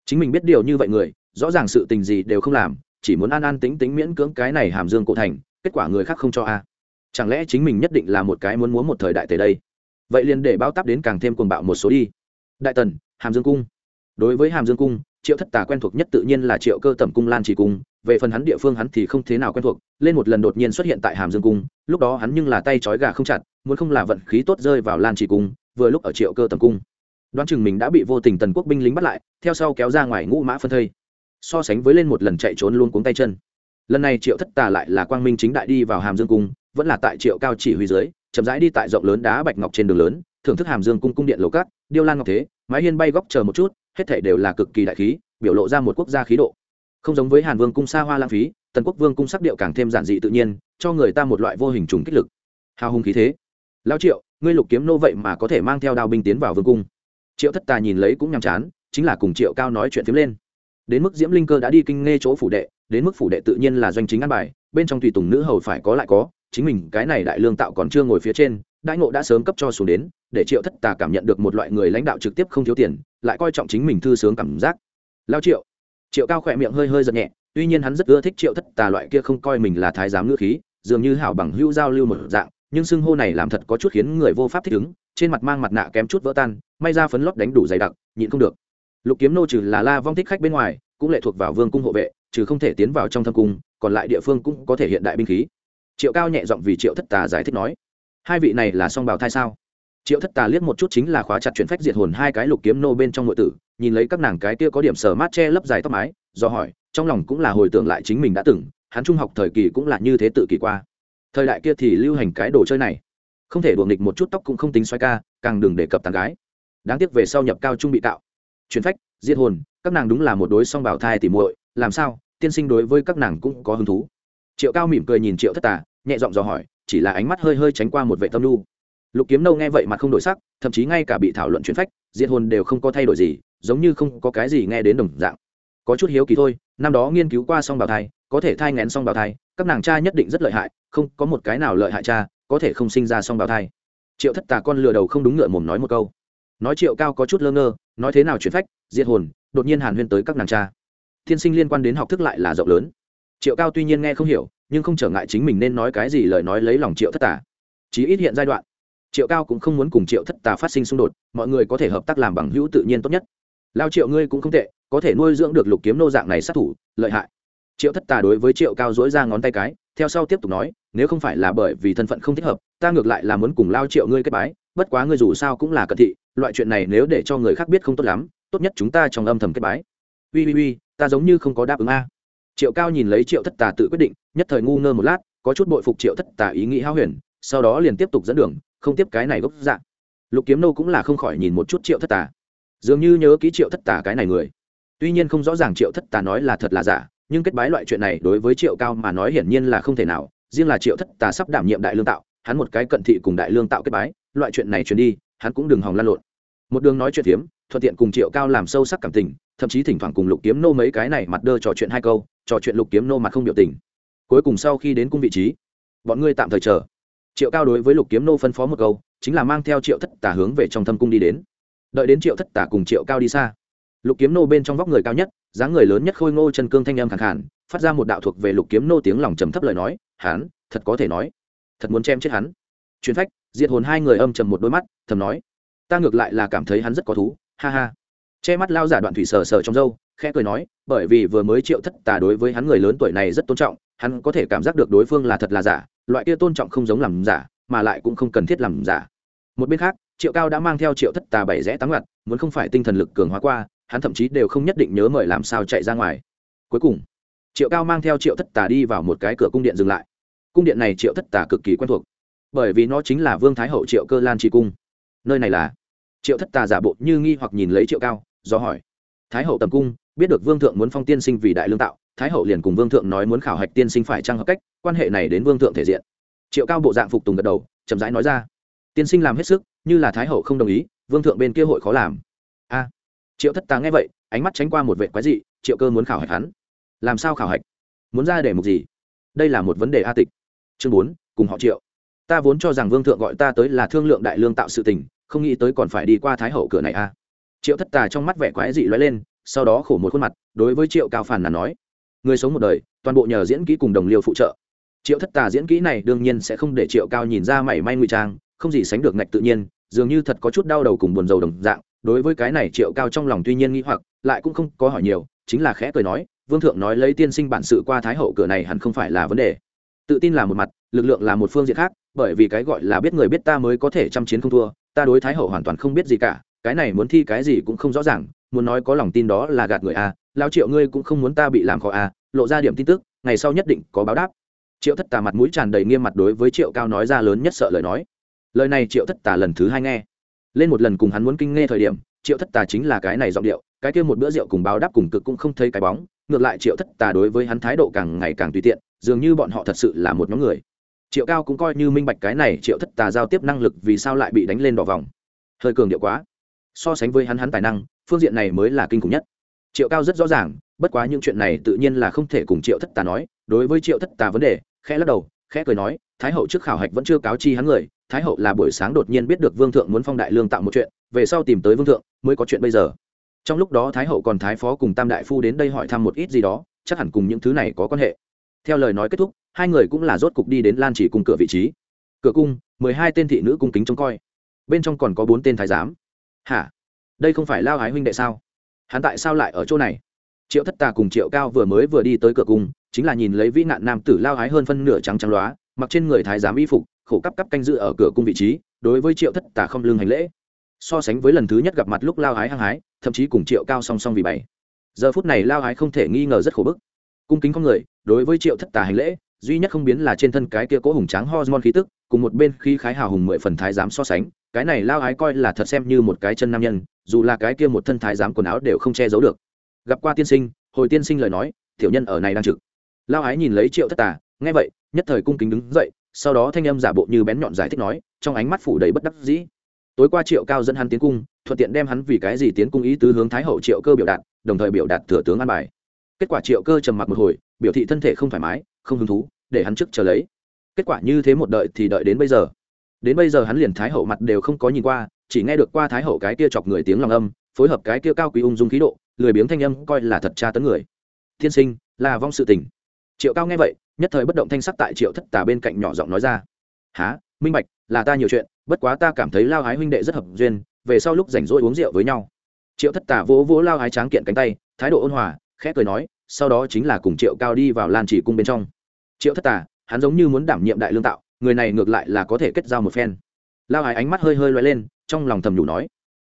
Chính mình biết điều như vậy người, rõ ràng sự tình gì đều không làm, chỉ muốn an an tính tính miễn cưỡng cái này hàm dương cổ thành, kết quả người khác không cho a. Chẳng lẽ chính mình nhất định là một cái muốn muốn một thời đại tề đây? Vậy liền để bao tắp đến càng thêm cuồng bạo một số đi. Đại tần, hàm dương cung đối với hàm dương cung, triệu thất tà quen thuộc nhất tự nhiên là triệu cơ tẩm cung lan trì cung, về phần hắn địa phương hắn thì không thế nào quen thuộc, lên một lần đột nhiên xuất hiện tại hàm dương cung, lúc đó hắn nhưng là tay trói gà không chặt, muốn không là vận khí tốt rơi vào lan trì cung, vừa lúc ở triệu cơ tẩm cung. Đoán chừng mình đã bị vô tình tần quốc binh lính bắt lại, theo sau kéo ra ngoài ngũ mã phân thây. So sánh với lên một lần chạy trốn luôn cuống tay chân. Lần này triệu thất tà lại là quang minh chính đại đi vào hàm dương cung, vẫn là tại triệu cao chỉ huy dưới, chậm rãi đi tại rộng lớn đá bạch ngọc trên đường lớn, thưởng thức hàm dương cung cung điện lầu cát điêu lan ngọc thế, mái hiên bay góc chờ một chút hết thể đều là cực kỳ đại khí, biểu lộ ra một quốc gia khí độ. Không giống với hàn vương cung xa hoa lãng phí, tần quốc vương cung sắc điệu càng thêm giản dị tự nhiên, cho người ta một loại vô hình trùng kích lực. Hào hùng khí thế. Lao triệu, ngươi lục kiếm nô vậy mà có thể mang theo đao binh tiến vào vương cung. Triệu thất tà nhìn lấy cũng nhàm chán, chính là cùng triệu cao nói chuyện phiếm lên. Đến mức diễm linh cơ đã đi kinh nghe chỗ phủ đệ, đến mức phủ đệ tự nhiên là doanh chính ăn bài, bên trong tùy tùng nữ hầu phải có lại có, chính mình cái này đại lương tạo còn chưa ngồi phía trên, đại ngộ đã sớm cấp cho xuống đến để triệu thất tà cảm nhận được một loại người lãnh đạo trực tiếp không thiếu tiền, lại coi trọng chính mình thư sướng cảm giác. Lao triệu. Triệu cao khỏe miệng hơi hơi giật nhẹ, tuy nhiên hắn rất ưa thích triệu thất tà loại kia không coi mình là thái giám ngữ khí, dường như hảo bằng hữu giao lưu một dạng, nhưng xưng hô này làm thật có chút khiến người vô pháp thích ứng, trên mặt mang mặt nạ kém chút vỡ tan, may ra phấn lót đánh đủ dày đặc, nhịn không được. Lục kiếm nô trừ là la vong thích khách bên ngoài, cũng lệ thuộc vào vương cung hộ vệ, trừ không thể tiến vào trong thâm cung, còn lại địa phương cũng có thể hiện đại binh khí. Triệu cao nhẹ giọng vì triệu thất tà giải thích nói, hai vị này là song bào thai sao? Triệu thất tà liếc một chút chính là khóa chặt chuyển phách diệt hồn hai cái lục kiếm nô bên trong nội tử, nhìn lấy các nàng cái kia có điểm sờ mát che lấp dài tóc mái, do hỏi, trong lòng cũng là hồi tưởng lại chính mình đã từng, hắn trung học thời kỳ cũng là như thế tự kỳ qua. Thời đại kia thì lưu hành cái đồ chơi này. Không thể đuồng nghịch một chút tóc cũng không tính xoay ca, càng đừng đề cập tàn gái. Đáng tiếc về sau nhập cao trung bị tạo. Chuyển phách, diệt hồn, các nàng đúng là một đối song bảo thai tỉ muội, làm sao, tiên sinh đối với các nàng cũng có hứng thú. Triệu cao mỉm cười nhìn triệu thất tà, nhẹ giọng dò hỏi, chỉ là ánh mắt hơi hơi tránh qua một vệ tâm lu lục kiếm nâu nghe vậy mà không đổi sắc, thậm chí ngay cả bị thảo luận chuyển phách, diệt hồn đều không có thay đổi gì, giống như không có cái gì nghe đến đồng dạng. Có chút hiếu kỳ thôi, năm đó nghiên cứu qua song bào thai, có thể thai ngén song bào thai, các nàng cha nhất định rất lợi hại, không, có một cái nào lợi hại cha, có thể không sinh ra song bào thai. Triệu thất tà con lừa đầu không đúng ngựa mồm nói một câu. Nói triệu cao có chút lơ ngơ, nói thế nào chuyển phách, diệt hồn, đột nhiên hàn huyên tới các nàng cha. Thiên sinh liên quan đến học thức lại là rộng lớn. Triệu cao tuy nhiên nghe không hiểu, nhưng không trở ngại chính mình nên nói cái gì lời nói lấy lòng triệu thất tà. Chí ít hiện giai đoạn triệu cao cũng không muốn cùng triệu thất tà phát sinh xung đột, mọi người có thể hợp tác làm bằng hữu tự nhiên tốt nhất. Lao triệu ngươi cũng không tệ, có thể nuôi dưỡng được lục kiếm nô dạng này sát thủ, lợi hại. Triệu thất tà đối với triệu cao dối ra ngón tay cái, theo sau tiếp tục nói, nếu không phải là bởi vì thân phận không thích hợp, ta ngược lại là muốn cùng lao triệu ngươi kết bái, bất quá ngươi dù sao cũng là cận thị, loại chuyện này nếu để cho người khác biết không tốt lắm, tốt nhất chúng ta trong âm thầm kết bái. Ui ui ui, ta giống như không có đáp ứng a. Triệu cao nhìn lấy triệu thất tà tự quyết định, nhất thời ngu ngơ một lát, có chút bội phục triệu thất tà ý nghĩ hao huyền, sau đó liền tiếp tục dẫn đường không tiếp cái này gốc dạng lục kiếm nô cũng là không khỏi nhìn một chút triệu thất tà. Dường như nhớ ký triệu thất tà cái này người. Tuy nhiên không rõ ràng triệu thất tà nói là thật là giả, nhưng kết bái loại chuyện này đối với triệu cao mà nói hiển nhiên là không thể nào. Riêng là triệu thất tà sắp đảm nhiệm đại lương tạo, hắn một cái cận thị cùng đại lương tạo kết bái, loại chuyện này truyền đi, hắn cũng đừng hòng lan lộn. Một đường nói chuyện phiếm thuận tiện cùng triệu cao làm sâu sắc cảm tình, thậm chí thỉnh thoảng cùng lục kiếm nô mấy cái này mặt đơ trò chuyện hai câu, trò chuyện lục kiếm nô mặt không biểu tình. Cuối cùng sau khi đến cung vị trí, bọn ngươi tạm thời chờ triệu cao đối với lục kiếm nô phân phó một câu, chính là mang theo triệu thất tả hướng về trong thâm cung đi đến. Đợi đến triệu thất tả cùng triệu cao đi xa, lục kiếm nô bên trong vóc người cao nhất, dáng người lớn nhất khôi ngô chân cương thanh âm khẳng khản phát ra một đạo thuộc về lục kiếm nô tiếng lòng trầm thấp lời nói, hắn, thật có thể nói, thật muốn chém chết hắn. Chuyến phách, diệt hồn hai người âm trầm một đôi mắt, thầm nói, ta ngược lại là cảm thấy hắn rất có thú, ha ha. Che mắt lao giả đoạn thủy sờ sờ trong dâu khẽ cười nói, bởi vì vừa mới triệu thất tà đối với hắn người lớn tuổi này rất tôn trọng, hắn có thể cảm giác được đối phương là thật là giả loại kia tôn trọng không giống làm giả, mà lại cũng không cần thiết làm giả. Một bên khác, triệu cao đã mang theo triệu thất tà bảy rẽ táng ngặt, muốn không phải tinh thần lực cường hóa qua, hắn thậm chí đều không nhất định nhớ mời làm sao chạy ra ngoài. Cuối cùng, triệu cao mang theo triệu thất tà đi vào một cái cửa cung điện dừng lại. Cung điện này triệu thất tà cực kỳ quen thuộc, bởi vì nó chính là vương thái hậu triệu cơ lan tri cung. Nơi này là, triệu thất tà giả bộ như nghi hoặc nhìn lấy triệu cao, do hỏi, thái hậu tầm cung, biết được vương thượng muốn phong tiên sinh vì đại lương tạo, thái hậu liền cùng vương thượng nói muốn khảo hạch tiên sinh phải trang hợp cách quan hệ này đến vương thượng thể diện. Triệu cao bộ dạng phục tùng gật đầu, chậm rãi nói ra. Tiên sinh làm hết sức, như là thái hậu không đồng ý, vương thượng bên kia hội khó làm. A. Triệu thất tà nghe vậy, ánh mắt tránh qua một vệ quái dị, triệu cơ muốn khảo hạch hắn. Làm sao khảo hạch? Muốn ra để mục gì? Đây là một vấn đề a tịch. Chương bốn, cùng họ triệu. Ta vốn cho rằng vương thượng gọi ta tới là thương lượng đại lương tạo sự tình, không nghĩ tới còn phải đi qua thái hậu cửa này a. Triệu thất tà trong mắt vẻ quái dị loay lên, sau đó khổ một khuôn mặt, đối với triệu cao phản là nói. Người sống một đời, toàn bộ nhờ diễn kỹ cùng đồng liêu phụ trợ triệu thất tà diễn kỹ này đương nhiên sẽ không để triệu cao nhìn ra mảy may ngụy trang, không gì sánh được ngạch tự nhiên, dường như thật có chút đau đầu cùng buồn rầu đồng dạng, đối với cái này triệu cao trong lòng tuy nhiên nghĩ hoặc, lại cũng không có hỏi nhiều, chính là khẽ cười nói, vương thượng nói lấy tiên sinh bản sự qua thái hậu cửa này hẳn không phải là vấn đề. Tự tin là một mặt, lực lượng là một phương diện khác, bởi vì cái gọi là biết người biết ta mới có thể chăm chiến không thua, ta đối thái hậu hoàn toàn không biết gì cả, cái này muốn thi cái gì cũng không rõ ràng, muốn nói có lòng tin đó là gạt người à, a lao triệu ngươi cũng không muốn ta bị làm khó a lộ ra điểm tin tức, ngày sau nhất định có báo đáp triệu thất tà mặt mũi tràn đầy nghiêm mặt đối với triệu cao nói ra lớn nhất sợ lời nói. Lời này triệu thất tà lần thứ hai nghe. Lên một lần cùng hắn muốn kinh nghe thời điểm, triệu thất tà chính là cái này giọng điệu, cái kia một bữa rượu cùng báo đáp cùng cực cũng không thấy cái bóng. Ngược lại triệu thất tà đối với hắn thái độ càng ngày càng tùy tiện, dường như bọn họ thật sự là một nhóm người. Triệu cao cũng coi như minh bạch cái này triệu thất tà giao tiếp năng lực vì sao lại bị đánh lên đỏ vòng. Hơi cường điệu quá. So sánh với hắn hắn tài năng, phương diện này mới là kinh khủng nhất. Triệu cao rất rõ ràng, bất quá những chuyện này tự nhiên là không thể cùng triệu thất tà nói đối với triệu thất tà vấn đề, khẽ lắc đầu, khẽ cười nói, thái hậu trước khảo hạch vẫn chưa cáo chi hắn người, thái hậu là buổi sáng đột nhiên biết được vương thượng muốn phong đại lương tạo một chuyện, về sau tìm tới vương thượng mới có chuyện bây giờ. Trong lúc đó thái hậu còn thái phó cùng tam đại phu đến đây hỏi thăm một ít gì đó, chắc hẳn cùng những thứ này có quan hệ. Theo lời nói kết thúc, hai người cũng là rốt cục đi đến lan chỉ cùng cửa vị trí. Cửa cung, mười hai tên thị nữ cung kính trông coi. Bên trong còn có bốn tên thái giám. Hả? Đây không phải lao ái huynh đệ sao? Hắn tại sao lại ở chỗ này? Triệu thất tà cùng triệu cao vừa mới vừa đi tới cửa cung, chính là nhìn lấy vĩ nạn nam tử lao hái hơn phân nửa trắng trắng loá mặc trên người thái giám y phục, khổ cắp cắp canh giữ ở cửa cung vị trí, đối với triệu thất tà không lương hành lễ. So sánh với lần thứ nhất gặp mặt lúc lao hái hăng hái, thậm chí cùng triệu cao song song vì bảy giờ phút này lao hái không thể nghi ngờ rất khổ bức. Cung kính con người, đối với triệu thất tà hành lễ, duy nhất không biến là trên thân cái kia cố hùng tráng hormone khí tức, cùng một bên khi khái hào hùng mười phần thái giám so sánh, cái này lao hái coi là thật xem như một cái chân nam nhân, dù là cái kia một thân thái giám quần áo đều không che giấu được gặp qua tiên sinh, hồi tiên sinh lời nói, tiểu nhân ở này đang trực. Lao ái nhìn lấy triệu thất tà, nghe vậy, nhất thời cung kính đứng dậy, sau đó thanh âm giả bộ như bén nhọn giải thích nói, trong ánh mắt phủ đầy bất đắc dĩ. Tối qua triệu cao dẫn hắn tiến cung, thuận tiện đem hắn vì cái gì tiến cung ý tứ hướng thái hậu triệu cơ biểu đạt, đồng thời biểu đạt thừa tướng an bài. Kết quả triệu cơ trầm mặc một hồi, biểu thị thân thể không thoải mái, không hứng thú, để hắn trước chờ lấy. Kết quả như thế một đợi thì đợi đến bây giờ. Đến bây giờ hắn liền thái hậu mặt đều không có nhìn qua, chỉ nghe được qua thái hậu cái kia chọc người tiếng lòng âm, phối hợp cái kia cao quý ung dung khí độ lười biếng thanh âm coi là thật tra tấn người. Thiên sinh, là vong sự tình. Triệu cao nghe vậy, nhất thời bất động thanh sắc tại triệu thất tà bên cạnh nhỏ giọng nói ra. Há minh bạch, là ta nhiều chuyện, bất quá ta cảm thấy lao hái huynh đệ rất hợp duyên, về sau lúc rảnh rỗi uống rượu với nhau. Triệu thất tà vỗ vỗ lao hái tráng kiện cánh tay, thái độ ôn hòa, khẽ cười nói, sau đó chính là cùng triệu cao đi vào lan chỉ cung bên trong. Triệu thất tà, hắn giống như muốn đảm nhiệm đại lương tạo, người này ngược lại là có thể kết giao một phen. Lao hái ánh mắt hơi hơi loay lên, trong lòng thầm nhủ nói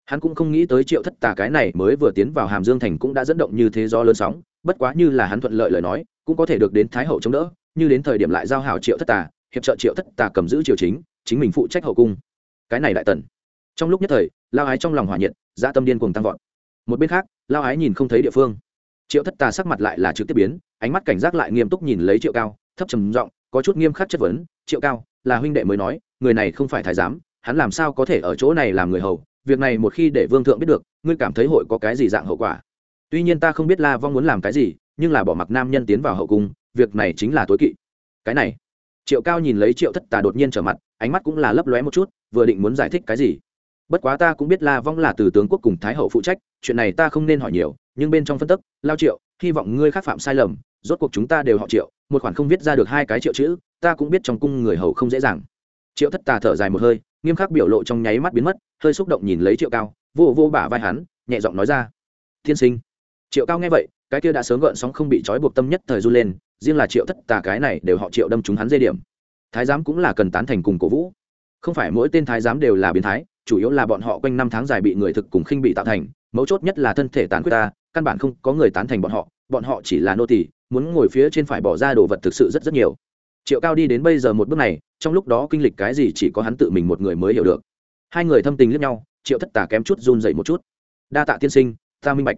hắn cũng không nghĩ tới triệu thất tà cái này mới vừa tiến vào hàm dương thành cũng đã dẫn động như thế do lớn sóng, bất quá như là hắn thuận lợi lời nói, cũng có thể được đến thái hậu chống đỡ, như đến thời điểm lại giao hảo triệu thất tà, hiệp trợ triệu thất tà cầm giữ triều chính chính mình phụ trách hậu cung. Cái này đại tần. Trong lúc nhất thời, lao ái trong lòng hỏa nhiệt gia tâm điên cuồng tăng vọt. Một bên khác, lao ái nhìn không thấy địa phương. Triệu thất tà sắc mặt lại là trực tiếp biến, ánh mắt cảnh giác lại nghiêm túc nhìn lấy triệu cao, thấp trầm giọng, có chút nghiêm khắc chất vấn, triệu cao, là huynh đệ mới nói, người này không phải thái giám, hắn làm sao có thể ở chỗ này làm người hầu việc này một khi để vương thượng biết được, ngươi cảm thấy hội có cái gì dạng hậu quả? Tuy nhiên ta không biết la vong muốn làm cái gì, nhưng là bỏ mặc nam nhân tiến vào hậu cung, việc này chính là tối kỵ. Cái này. Triệu cao nhìn lấy triệu thất tà đột nhiên trở mặt, ánh mắt cũng là lấp lóe một chút, vừa định muốn giải thích cái gì. Bất quá ta cũng biết la vong là từ tướng quốc cùng thái hậu phụ trách, chuyện này ta không nên hỏi nhiều, nhưng bên trong phân tức, lao triệu, hy vọng ngươi khác phạm sai lầm, rốt cuộc chúng ta đều họ triệu, một khoản không viết ra được hai cái triệu chữ, ta cũng biết trong cung người hầu không dễ dàng. Triệu thất tà thở dài một hơi, nghiêm khắc biểu lộ trong nháy mắt biến mất hơi xúc động nhìn lấy triệu cao, vô vô bả vai hắn, nhẹ giọng nói ra tiên sinh. Triệu cao nghe vậy, cái kia đã sớm gợn sóng không bị trói buộc tâm nhất thời run lên, riêng là triệu thất tà cái này đều họ triệu đâm chúng hắn dây điểm. Thái giám cũng là cần tán thành cùng cổ vũ. Không phải mỗi tên thái giám đều là biến thái, chủ yếu là bọn họ quanh năm tháng dài bị người thực cùng khinh bị tạo thành, mấu chốt nhất là thân thể tàn quyết ta, căn bản không có người tán thành bọn họ bọn họ chỉ là nô tỳ, muốn ngồi phía trên phải bỏ ra đồ vật thực sự rất rất nhiều. Triệu cao đi đến bây giờ một bước này, trong lúc đó kinh lịch cái gì chỉ có hắn tự mình một người mới hiểu được hai người thâm tình lẫn nhau, triệu thất tà kém chút run dậy một chút. Đa tạ tiên sinh, ta minh bạch.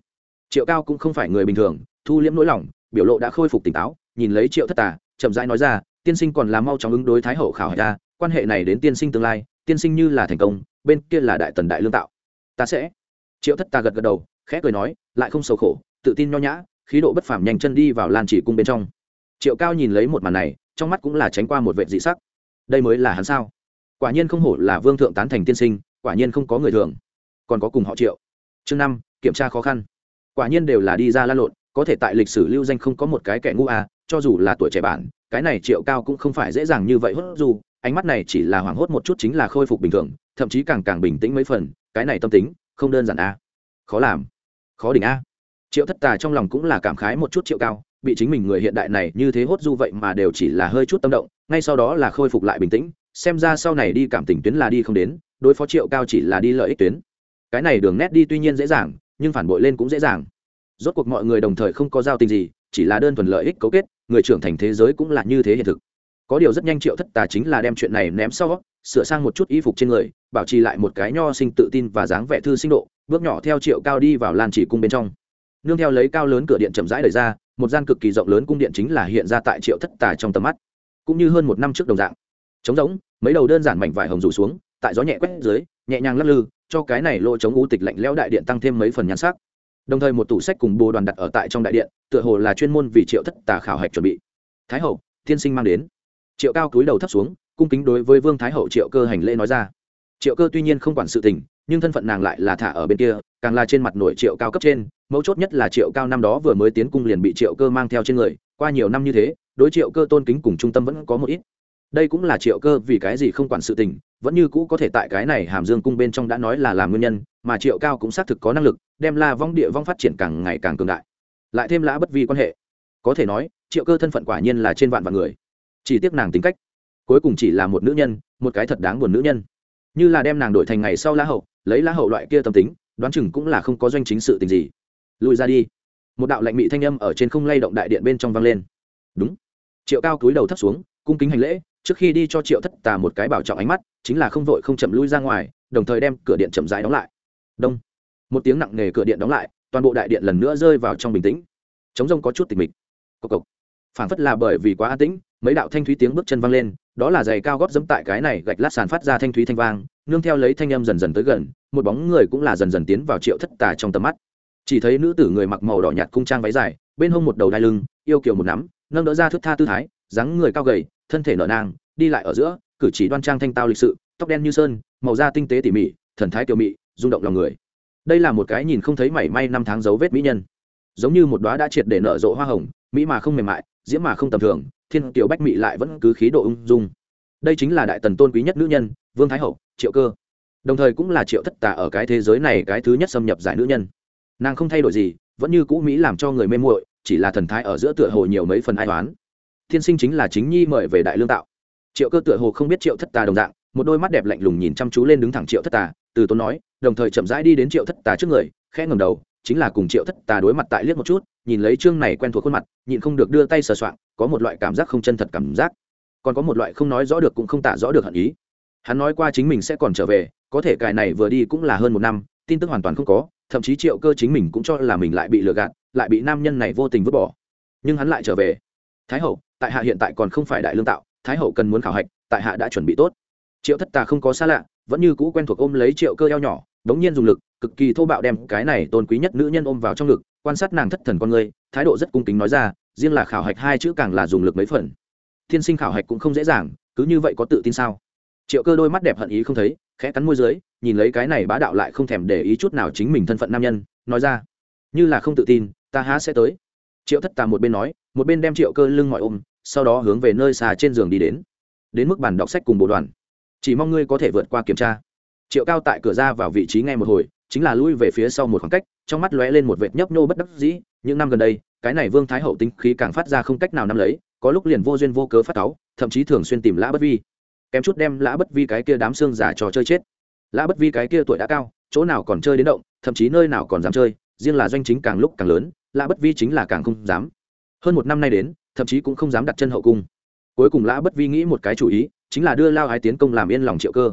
Triệu cao cũng không phải người bình thường, thu liễm nỗi lòng, biểu lộ đã khôi phục tỉnh táo, nhìn lấy triệu thất tà, chậm rãi nói ra, tiên sinh còn làm mau chóng ứng đối thái hậu khảo ra quan hệ này đến tiên sinh tương lai, tiên sinh như là thành công, bên kia là đại tần đại lương tạo. Ta sẽ. Triệu thất tà gật gật đầu, khẽ cười nói, lại không sầu khổ, tự tin nho nhã, khí độ bất phàm nhanh chân đi vào lan chỉ cung bên trong. Triệu cao nhìn lấy một màn này, trong mắt cũng là tránh qua một vệ dị sắc. Đây mới là hắn sao? Quả nhiên không hổ là vương thượng tán thành tiên sinh, quả nhiên không có người thường. Còn có cùng họ triệu. Chương năm, kiểm tra khó khăn. Quả nhiên đều là đi ra la lộn, có thể tại lịch sử lưu danh không có một cái kẻ ngu à cho dù là tuổi trẻ bản, cái này triệu cao cũng không phải dễ dàng như vậy hốt dù, ánh mắt này chỉ là hoảng hốt một chút chính là khôi phục bình thường, thậm chí càng càng bình tĩnh mấy phần, cái này tâm tính, không đơn giản a khó làm. Khó đỉnh a triệu thất tà trong lòng cũng là cảm khái một chút triệu cao, bị chính mình người hiện đại này như thế hốt du vậy mà đều chỉ là hơi chút tâm động, ngay sau đó là khôi phục lại bình tĩnh xem ra sau này đi cảm tình tuyến là đi không đến, đối phó triệu cao chỉ là đi lợi ích tuyến. Cái này đường nét đi tuy nhiên dễ dàng, nhưng phản bội lên cũng dễ dàng. Rốt cuộc mọi người đồng thời không có giao tình gì, chỉ là đơn thuần lợi ích cấu kết, người trưởng thành thế giới cũng là như thế hiện thực. Có điều rất nhanh triệu thất tà chính là đem chuyện này ném sau, sửa sang một chút y phục trên người, bảo trì lại một cái nho sinh tự tin và dáng vẻ thư sinh độ, bước nhỏ theo triệu cao đi vào lan chỉ cung bên trong. Nương theo lấy cao lớn cửa điện chậm rãi đẩy ra, một gian cực kỳ rộng lớn cung điện chính là hiện ra tại triệu thất tà trong tầm mắt, cũng như hơn một năm trước đồng dạng trống rỗng, mấy đầu đơn giản mảnh vải hồng rủ xuống, tại gió nhẹ quét dưới, nhẹ nhàng lắc lư, cho cái này lỗ chống u tịch lạnh lẽo đại điện tăng thêm mấy phần nhan sắc. Đồng thời một tủ sách cùng bồ đoàn đặt ở tại trong đại điện, tựa hồ là chuyên môn vì triệu thất tà khảo hạch chuẩn bị. Thái hậu, tiên sinh mang đến. Triệu cao cúi đầu thấp xuống, cung kính đối với vương thái hậu triệu cơ hành lễ nói ra. Triệu cơ tuy nhiên không quản sự tình, nhưng thân phận nàng lại là thả ở bên kia, càng là trên mặt nổi triệu cao cấp trên, mấu chốt nhất là triệu cao năm đó vừa mới tiến cung liền bị triệu cơ mang theo trên người, qua nhiều năm như thế, đối triệu cơ tôn kính cùng trung tâm vẫn có một ít đây cũng là triệu cơ vì cái gì không quản sự tình, vẫn như cũ có thể tại cái này hàm dương cung bên trong đã nói là làm nguyên nhân, mà triệu cao cũng xác thực có năng lực, đem la vong địa vong phát triển càng ngày càng cường đại. Lại thêm lã bất vi quan hệ. Có thể nói, triệu cơ thân phận quả nhiên là trên vạn vạn người. Chỉ tiếc nàng tính cách, cuối cùng chỉ là một nữ nhân, một cái thật đáng buồn nữ nhân. Như là đem nàng đổi thành ngày sau la hậu, lấy la hậu loại kia tâm tính, đoán chừng cũng là không có doanh chính sự tình gì. Lùi ra đi. Một đạo lạnh mị thanh âm ở trên không lay động đại điện bên trong vang lên. Đúng. Triệu cao cúi đầu thấp xuống, cung kính hành lễ trước khi đi cho triệu thất tà một cái bảo trọng ánh mắt, chính là không vội không chậm lui ra ngoài, đồng thời đem cửa điện chậm rãi đóng lại. Đông. Một tiếng nặng nề cửa điện đóng lại, toàn bộ đại điện lần nữa rơi vào trong bình tĩnh. Chống rông có chút tịch mịch. Cộc cộc. Phản phất là bởi vì quá an tĩnh, mấy đạo thanh thúy tiếng bước chân vang lên, đó là giày cao góp dẫm tại cái này gạch lát sàn phát ra thanh thúy thanh vang, nương theo lấy thanh âm dần dần tới gần, một bóng người cũng là dần dần tiến vào triệu thất tà trong tầm mắt. Chỉ thấy nữ tử người mặc màu đỏ nhạt cung trang váy dài, bên hông một đầu đai lưng, yêu kiều một nắm, nâng đỡ ra thước tha tư thái dáng người cao gầy, thân thể nở nang, đi lại ở giữa, cử chỉ đoan trang thanh tao lịch sự, tóc đen như sơn, màu da tinh tế tỉ mỉ, thần thái kiều mị, rung động lòng người. Đây là một cái nhìn không thấy mảy may năm tháng dấu vết mỹ nhân. Giống như một đóa đã triệt để nở rộ hoa hồng, mỹ mà không mềm mại, diễm mà không tầm thường, thiên tiểu bách mị lại vẫn cứ khí độ ung dung. Đây chính là đại tần tôn quý nhất nữ nhân, vương thái hậu, triệu cơ. Đồng thời cũng là triệu thất tà ở cái thế giới này cái thứ nhất xâm nhập giải nữ nhân. Nàng không thay đổi gì, vẫn như cũ mỹ làm cho người mê muội, chỉ là thần thái ở giữa tựa hồ nhiều mấy phần ai toán thiên sinh chính là chính nhi mời về đại lương tạo. Triệu cơ tựa hồ không biết triệu thất tà đồng dạng, một đôi mắt đẹp lạnh lùng nhìn chăm chú lên đứng thẳng triệu thất tà, từ tốn nói, đồng thời chậm rãi đi đến triệu thất tà trước người, khẽ ngầm đầu, chính là cùng triệu thất tà đối mặt tại liếc một chút, nhìn lấy chương này quen thuộc khuôn mặt, nhịn không được đưa tay sờ soạng, có một loại cảm giác không chân thật cảm giác. Còn có một loại không nói rõ được cũng không tả rõ được hận ý. Hắn nói qua chính mình sẽ còn trở về, có thể cài này vừa đi cũng là hơn một năm, tin tức hoàn toàn không có, thậm chí triệu cơ chính mình cũng cho là mình lại bị lừa gạt, lại bị nam nhân này vô tình vứt bỏ. Nhưng hắn lại trở về. Thái hậu tại hạ hiện tại còn không phải đại lương tạo, thái hậu cần muốn khảo hạch, tại hạ đã chuẩn bị tốt. Triệu thất tà không có xa lạ, vẫn như cũ quen thuộc ôm lấy triệu cơ eo nhỏ, đống nhiên dùng lực, cực kỳ thô bạo đem cái này tôn quý nhất nữ nhân ôm vào trong ngực, quan sát nàng thất thần con người, thái độ rất cung kính nói ra, riêng là khảo hạch hai chữ càng là dùng lực mấy phần. Thiên sinh khảo hạch cũng không dễ dàng, cứ như vậy có tự tin sao? Triệu cơ đôi mắt đẹp hận ý không thấy, khẽ cắn môi dưới, nhìn lấy cái này bá đạo lại không thèm để ý chút nào chính mình thân phận nam nhân, nói ra, như là không tự tin, ta há sẽ tới. Triệu thất tà một bên nói, một bên đem triệu cơ lưng mọi ôm sau đó hướng về nơi xà trên giường đi đến. Đến mức bàn đọc sách cùng bộ đoàn. Chỉ mong ngươi có thể vượt qua kiểm tra. Triệu cao tại cửa ra vào vị trí ngay một hồi, chính là lui về phía sau một khoảng cách, trong mắt lóe lên một vệt nhấp nhô bất đắc dĩ. Những năm gần đây, cái này vương thái hậu tính khí càng phát ra không cách nào nắm lấy, có lúc liền vô duyên vô cớ phát táo thậm chí thường xuyên tìm lã bất vi. Kém chút đem lã bất vi cái kia đám xương giả trò chơi chết. Lã bất vi cái kia tuổi đã cao, chỗ nào còn chơi đến động, thậm chí nơi nào còn dám chơi, riêng là doanh chính càng lúc càng lớn, lã bất vi chính là càng không dám hơn một năm nay đến, thậm chí cũng không dám đặt chân hậu cung. Cuối cùng lã bất vi nghĩ một cái chủ ý, chính là đưa lao ái tiến công làm yên lòng triệu cơ.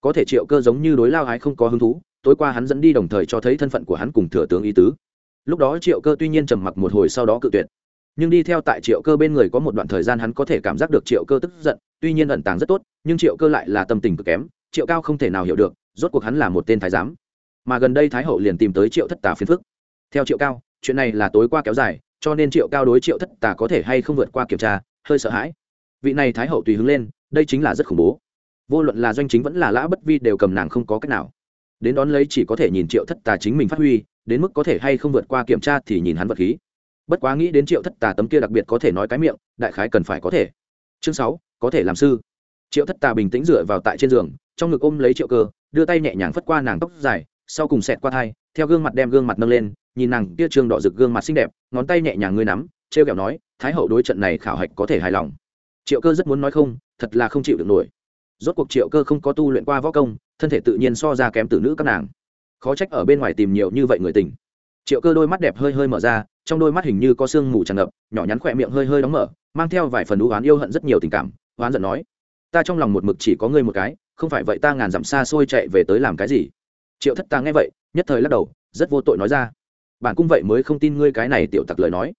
Có thể triệu cơ giống như đối lao ái không có hứng thú, tối qua hắn dẫn đi đồng thời cho thấy thân phận của hắn cùng thừa tướng ý tứ. Lúc đó triệu cơ tuy nhiên trầm mặc một hồi sau đó cự tuyệt, nhưng đi theo tại triệu cơ bên người có một đoạn thời gian hắn có thể cảm giác được triệu cơ tức giận, tuy nhiên ẩn tàng rất tốt, nhưng triệu cơ lại là tâm tình cực kém, triệu cao không thể nào hiểu được, rốt cuộc hắn là một tên thái giám. Mà gần đây thái hậu liền tìm tới triệu thất tà phiền phức. Theo triệu cao, chuyện này là tối qua kéo dài cho nên triệu cao đối triệu thất tà có thể hay không vượt qua kiểm tra, hơi sợ hãi. Vị này thái hậu tùy hứng lên, đây chính là rất khủng bố. Vô luận là doanh chính vẫn là lã bất vi đều cầm nàng không có cách nào. Đến đón lấy chỉ có thể nhìn triệu thất tà chính mình phát huy, đến mức có thể hay không vượt qua kiểm tra thì nhìn hắn vật khí. Bất quá nghĩ đến triệu thất tà tấm kia đặc biệt có thể nói cái miệng, đại khái cần phải có thể. Chương sáu, có thể làm sư. Triệu thất tà bình tĩnh dựa vào tại trên giường, trong ngực ôm lấy triệu cơ, đưa tay nhẹ nhàng phất qua nàng tóc dài, sau cùng xẹt qua thai, theo gương mặt đem gương mặt nâng lên nhìn nàng kia trường đỏ rực gương mặt xinh đẹp, ngón tay nhẹ nhàng ngươi nắm, trêu kẹo nói, thái hậu đối trận này khảo hạch có thể hài lòng. Triệu cơ rất muốn nói không, thật là không chịu được nổi. Rốt cuộc triệu cơ không có tu luyện qua võ công, thân thể tự nhiên so ra kém tử nữ các nàng. Khó trách ở bên ngoài tìm nhiều như vậy người tình. Triệu cơ đôi mắt đẹp hơi hơi mở ra, trong đôi mắt hình như có sương mù tràn ngập, nhỏ nhắn khỏe miệng hơi hơi đóng mở, mang theo vài phần đũ oán yêu hận rất nhiều tình cảm, oán giận nói, ta trong lòng một mực chỉ có ngươi một cái, không phải vậy ta ngàn dặm xa xôi chạy về tới làm cái gì? Triệu thất ta nghe vậy, nhất thời lắc đầu, rất vô tội nói ra bản cung vậy mới không tin ngươi cái này tiểu tặc lời nói.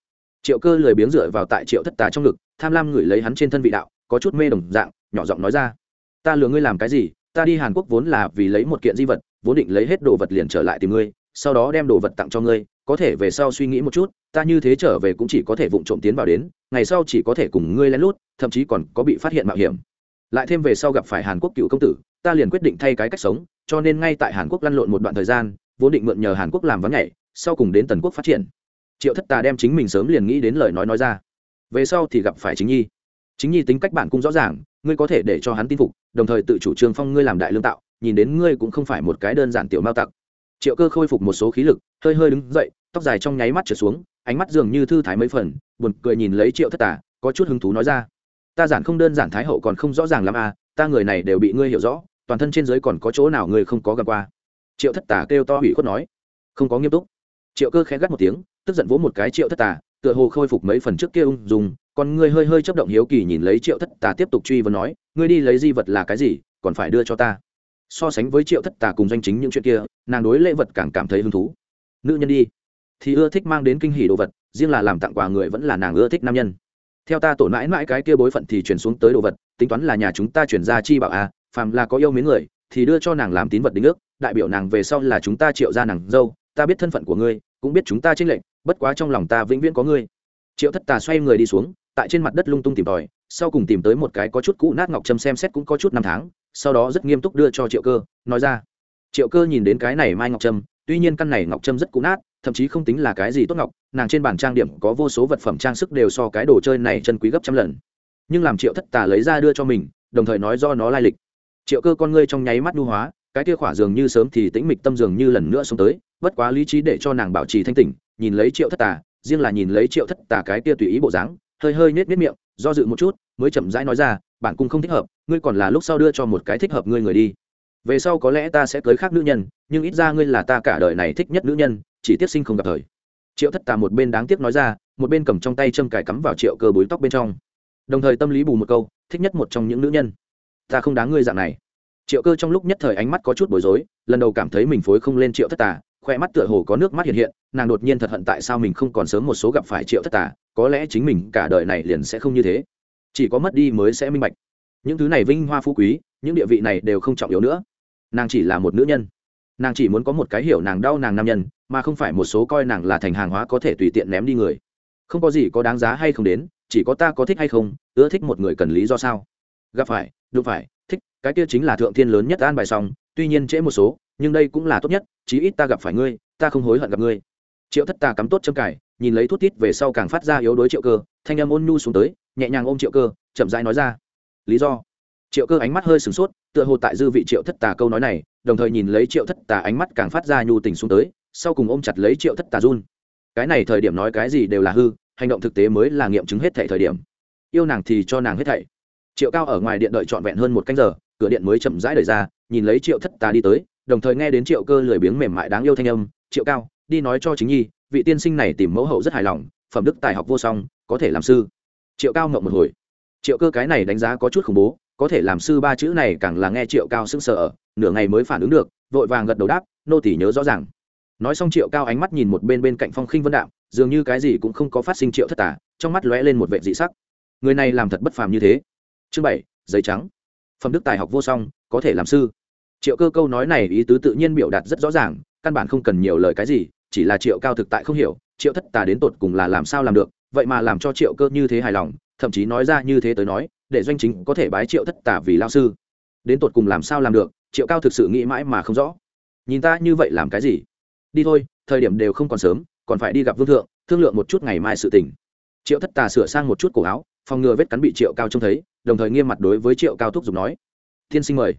Triệu cơ lười biếng dựa vào tại triệu thất tà trong ngực, tham lam ngửi lấy hắn trên thân vị đạo, có chút mê đồng dạng, nhỏ giọng nói ra. Ta lừa ngươi làm cái gì? Ta đi hàn quốc vốn là vì lấy một kiện di vật, vốn định lấy hết đồ vật liền trở lại tìm ngươi, sau đó đem đồ vật tặng cho ngươi, có thể về sau suy nghĩ một chút, ta như thế trở về cũng chỉ có thể vụng trộm tiến vào đến, ngày sau chỉ có thể cùng ngươi lén lút, thậm chí còn có bị phát hiện mạo hiểm. Lại thêm về sau gặp phải hàn quốc cựu công tử, ta liền quyết định thay cái cách sống, cho nên ngay tại hàn quốc lăn lộn một đoạn thời gian, vốn định mượn nhờ hàn quốc làm vắng nhảy sau cùng đến tần quốc phát triển. Triệu thất tà đem chính mình sớm liền nghĩ đến lời nói nói ra. Về sau thì gặp phải chính nhi. Chính nhi tính cách bản cung rõ ràng, ngươi có thể để cho hắn tin phục, đồng thời tự chủ trương phong ngươi làm đại lương tạo, nhìn đến ngươi cũng không phải một cái đơn giản tiểu mao tặc. Triệu cơ khôi phục một số khí lực, hơi hơi đứng dậy, tóc dài trong nháy mắt trở xuống, ánh mắt dường như thư thái mấy phần, buồn cười nhìn lấy triệu thất tà, có chút hứng thú nói ra. Ta giản không đơn giản thái hậu còn không rõ ràng l à ta người này đều bị ngươi hiểu rõ, toàn thân trên giới còn có chỗ nào ngươi không có gặp qua. Triệu thất tà kêu to hủy khuất nói. Không có nghiêm túc triệu cơ khẽ gắt một tiếng, tức giận vỗ một cái triệu thất tà, tựa hồ khôi phục mấy phần trước kia ung dùng còn ngươi hơi hơi chấp động hiếu kỳ nhìn lấy triệu thất tà tiếp tục truy vấn nói, ngươi đi lấy di vật là cái gì, còn phải đưa cho ta? So sánh với triệu thất tà cùng danh chính những chuyện kia, nàng đối lễ vật càng cảm thấy hứng thú. Nữ nhân đi. Thì ưa thích mang đến kinh hỷ đồ vật, riêng là làm tặng quà người vẫn là nàng ưa thích nam nhân. Theo ta tổn mãi mãi cái kia bối phận thì chuyển xuống tới đồ vật, tính toán là nhà chúng ta chuyển ra chi bảo à phàm là có yêu mến người, thì đưa cho nàng làm tín vật đính ước, đại biểu nàng về sau là chúng ta triệu ra nàng dâu, ta biết thân phận của ngươi cũng biết chúng ta chênh lệnh bất quá trong lòng ta vĩnh viễn có ngươi. Triệu thất tà xoay người đi xuống, tại trên mặt đất lung tung tìm tòi, sau cùng tìm tới một cái có chút cũ nát ngọc trâm xem xét cũng có chút năm tháng, sau đó rất nghiêm túc đưa cho triệu cơ, nói ra. Triệu cơ nhìn đến cái này mai ngọc trâm tuy nhiên căn này ngọc trâm rất cũ nát, thậm chí không tính là cái gì tốt ngọc, nàng trên bàn trang điểm có vô số vật phẩm trang sức đều so cái đồ chơi này chân quý gấp trăm lần. Nhưng làm triệu thất tà lấy ra đưa cho mình, đồng thời nói do nó lai lịch. Triệu cơ con ngươi trong nháy mắt nhu hóa, cái kia khỏa dường như sớm thì tĩnh mịch tâm dường như lần nữa xuống tới bất quá lý trí để cho nàng bảo trì thanh tỉnh, nhìn lấy triệu thất tà, riêng là nhìn lấy triệu thất tà cái kia tùy ý bộ dáng, hơi hơi nết nết miệng, do dự một chút, mới chậm rãi nói ra, bản cung không thích hợp, ngươi còn là lúc sau đưa cho một cái thích hợp ngươi người đi. Về sau có lẽ ta sẽ cưới khác nữ nhân, nhưng ít ra ngươi là ta cả đời này thích nhất nữ nhân, chỉ tiếp sinh không gặp thời. Triệu thất tà một bên đáng tiếc nói ra, một bên cầm trong tay châm cài cắm vào triệu cơ bối tóc bên trong. Đồng thời tâm lý bù một câu, thích nhất một trong những nữ nhân. Ta không đáng ngươi dạng này. Triệu cơ trong lúc nhất thời ánh mắt có chút bối rối, lần đầu cảm thấy mình phối không lên triệu thất tà khoe mắt tựa hồ có nước mắt hiện hiện, nàng đột nhiên thật hận tại sao mình không còn sớm một số gặp phải triệu thất tà, có lẽ chính mình cả đời này liền sẽ không như thế. Chỉ có mất đi mới sẽ minh bạch. Những thứ này vinh hoa phú quý, những địa vị này đều không trọng yếu nữa. Nàng chỉ là một nữ nhân. Nàng chỉ muốn có một cái hiểu nàng đau nàng nam nhân, mà không phải một số coi nàng là thành hàng hóa có thể tùy tiện ném đi người. Không có gì có đáng giá hay không đến, chỉ có ta có thích hay không, ưa thích một người cần lý do sao? Gặp phải đúng phải, thích, cái kia chính là thượng thiên lớn nhất an bài xong, tuy nhiên trễ một số nhưng đây cũng là tốt nhất, chí ít ta gặp phải ngươi, ta không hối hận gặp ngươi. Triệu thất tà cắm tốt châm cải nhìn lấy thuốc tít về sau càng phát ra yếu đối triệu cơ, thanh âm ôn nhu xuống tới, nhẹ nhàng ôm triệu cơ, chậm rãi nói ra. Lý do? Triệu cơ ánh mắt hơi sửng sốt, tựa hồ tại dư vị triệu thất tà câu nói này, đồng thời nhìn lấy triệu thất tà ánh mắt càng phát ra nhu tình xuống tới, sau cùng ôm chặt lấy triệu thất tà run. Cái này thời điểm nói cái gì đều là hư, hành động thực tế mới là nghiệm chứng hết thảy thời điểm. Yêu nàng thì cho nàng hết thảy. Triệu cao ở ngoài điện đợi trọn vẹn hơn một canh giờ, cửa điện mới chậm rãi đẩy ra, nhìn lấy triệu thất tà đi tới đồng thời nghe đến triệu cơ lười biếng mềm mại đáng yêu thanh âm, triệu cao, đi nói cho chính nhi, vị tiên sinh này tìm mẫu hậu rất hài lòng, phẩm đức tài học vô song, có thể làm sư. Triệu cao ngậm một hồi. Triệu cơ cái này đánh giá có chút khủng bố, có thể làm sư ba chữ này càng là nghe triệu cao sững sờ nửa ngày mới phản ứng được, vội vàng gật đầu đáp, nô tỷ nhớ rõ ràng. Nói xong triệu cao ánh mắt nhìn một bên bên cạnh phong khinh vân đạm, dường như cái gì cũng không có phát sinh triệu thất tả trong mắt lóe lên một vệ dị sắc. Người này làm thật bất phàm như thế. Chương bảy, giấy trắng. Phẩm đức tài học vô song, có thể làm sư triệu cơ câu nói này ý tứ tự nhiên biểu đạt rất rõ ràng, căn bản không cần nhiều lời cái gì, chỉ là triệu cao thực tại không hiểu, triệu thất tà đến tột cùng là làm sao làm được, vậy mà làm cho triệu cơ như thế hài lòng, thậm chí nói ra như thế tới nói, để doanh chính có thể bái triệu thất tà vì lao sư. Đến tột cùng làm sao làm được, triệu cao thực sự nghĩ mãi mà không rõ. Nhìn ta như vậy làm cái gì? Đi thôi, thời điểm đều không còn sớm, còn phải đi gặp vương thượng, thương lượng một chút ngày mai sự tình. Triệu thất tà sửa sang một chút cổ áo, phòng ngừa vết cắn bị triệu cao trông thấy, đồng thời nghiêm mặt đối với triệu cao thúc giục nói, tiên sinh mời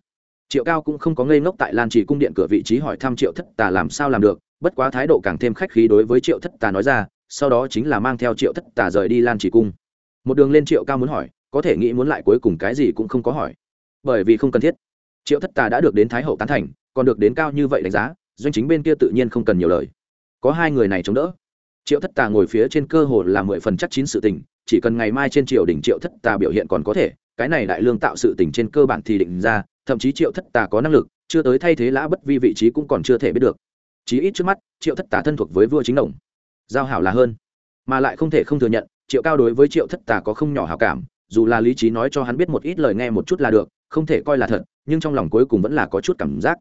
triệu cao cũng không có ngây ngốc tại lan trì cung điện cửa vị trí hỏi thăm triệu thất tà làm sao làm được, bất quá thái độ càng thêm khách khí đối với triệu thất tà nói ra, sau đó chính là mang theo triệu thất tà rời đi lan trì cung. Một đường lên triệu cao muốn hỏi, có thể nghĩ muốn lại cuối cùng cái gì cũng không có hỏi. Bởi vì không cần thiết. Triệu thất tà đã được đến thái hậu tán thành, còn được đến cao như vậy đánh giá, doanh chính bên kia tự nhiên không cần nhiều lời. Có hai người này chống đỡ. Triệu thất tà ngồi phía trên cơ hồ là mười phần chắc chín sự tình, chỉ cần ngày mai trên triều đình triệu thất tà biểu hiện còn có thể cái này đại lương tạo sự tình trên cơ bản thì định ra, thậm chí triệu thất tà có năng lực, chưa tới thay thế lã bất vi vị trí cũng còn chưa thể biết được. Chí ít trước mắt, triệu thất tà thân thuộc với vua chính đồng. Giao hảo là hơn, mà lại không thể không thừa nhận, triệu cao đối với triệu thất tà có không nhỏ hảo cảm, dù là lý trí nói cho hắn biết một ít lời nghe một chút là được, không thể coi là thật, nhưng trong lòng cuối cùng vẫn là có chút cảm giác.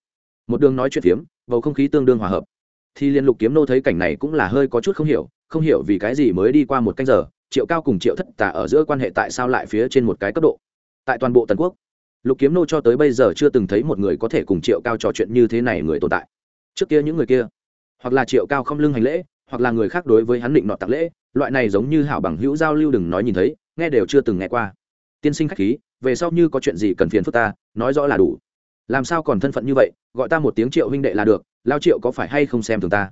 Một đường nói chuyện phiếm, bầu không khí tương đương hòa hợp. Thì liên lục kiếm nô thấy cảnh này cũng là hơi có chút không hiểu không hiểu vì cái gì mới đi qua một canh giờ, triệu cao cùng triệu thất tà ở giữa quan hệ tại sao lại phía trên một cái cấp độ tại toàn bộ tần quốc. Lục kiếm nô cho tới bây giờ chưa từng thấy một người có thể cùng triệu cao trò chuyện như thế này người tồn tại. Trước kia những người kia, hoặc là triệu cao không lưng hành lễ, hoặc là người khác đối với hắn định nọ tạc lễ, loại này giống như hảo bằng hữu giao lưu đừng nói nhìn thấy, nghe đều chưa từng nghe qua. Tiên sinh khách khí, về sau như có chuyện gì cần phiền phức ta, nói rõ là đủ. Làm sao còn thân phận như vậy, gọi ta một tiếng triệu huynh đệ là được, lao triệu có phải hay không xem thường ta?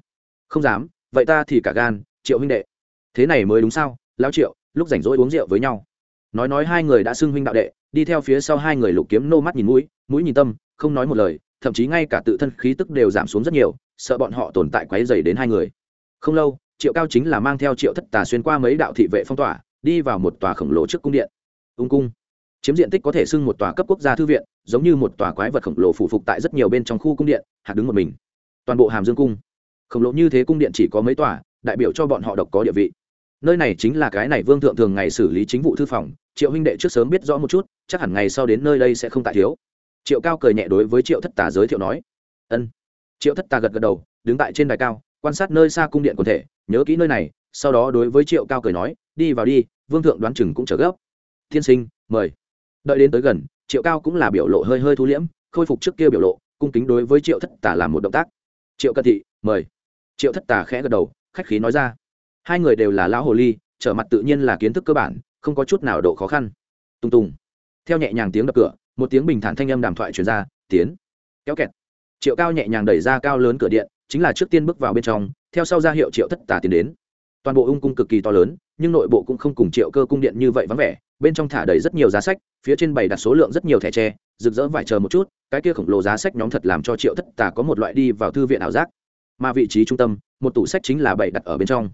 Không dám, vậy ta thì cả gan, triệu huynh đệ. Thế này mới đúng sao? Lao triệu, lúc rảnh rỗi uống rượu với nhau nói nói hai người đã xưng huynh đạo đệ, đi theo phía sau hai người lục kiếm nô mắt nhìn mũi mũi nhìn tâm, không nói một lời, thậm chí ngay cả tự thân khí tức đều giảm xuống rất nhiều, sợ bọn họ tồn tại quấy dày đến hai người. Không lâu, triệu cao chính là mang theo triệu thất tà xuyên qua mấy đạo thị vệ phong tỏa, đi vào một tòa khổng lồ trước cung điện. Ung cung. Chiếm diện tích có thể xưng một tòa cấp quốc gia thư viện, giống như một tòa quái vật khổng lồ phủ phục tại rất nhiều bên trong khu cung điện, hạt đứng một mình. Toàn bộ hàm dương cung. Khổng lồ như thế cung điện chỉ có mấy tòa, đại biểu cho bọn họ độc có địa vị. Nơi này chính là cái này vương thượng thường ngày xử lý chính vụ thư phòng triệu huynh đệ trước sớm biết rõ một chút, chắc hẳn ngày sau đến nơi đây sẽ không tại thiếu. Triệu cao cười nhẹ đối với triệu thất tà giới thiệu nói. Ân. Triệu thất tà gật gật đầu, đứng tại trên đài cao, quan sát nơi xa cung điện quần thể, nhớ kỹ nơi này, sau đó đối với triệu cao cười nói, đi vào đi, vương thượng đoán chừng cũng trở gấp. Thiên sinh, mời. Đợi đến tới gần, triệu cao cũng là biểu lộ hơi hơi thu liễm, khôi phục trước kia biểu lộ, cung kính đối với triệu thất tà làm một động tác. Triệu cận thị, mời. Triệu thất tà khẽ gật đầu, khách khí nói ra. Hai người đều là lão hồ ly, trở mặt tự nhiên là kiến thức cơ bản không có chút nào độ khó khăn. Tùng tùng. Theo nhẹ nhàng tiếng đập cửa, một tiếng bình thản thanh âm đàm thoại truyền ra, tiến. Kéo kẹt. Triệu cao nhẹ nhàng đẩy ra cao lớn cửa điện, chính là trước tiên bước vào bên trong, theo sau ra hiệu triệu thất tà tiến đến. Toàn bộ ung cung cực kỳ to lớn, nhưng nội bộ cũng không cùng triệu cơ cung điện như vậy vắng vẻ, bên trong thả đầy rất nhiều giá sách, phía trên bày đặt số lượng rất nhiều thẻ tre, rực rỡ vải chờ một chút, cái kia khổng lồ giá sách nhóm thật làm cho triệu thất tà có một loại đi vào thư viện ảo giác. Mà vị trí trung tâm, một tủ sách chính là bày đặt ở bên trong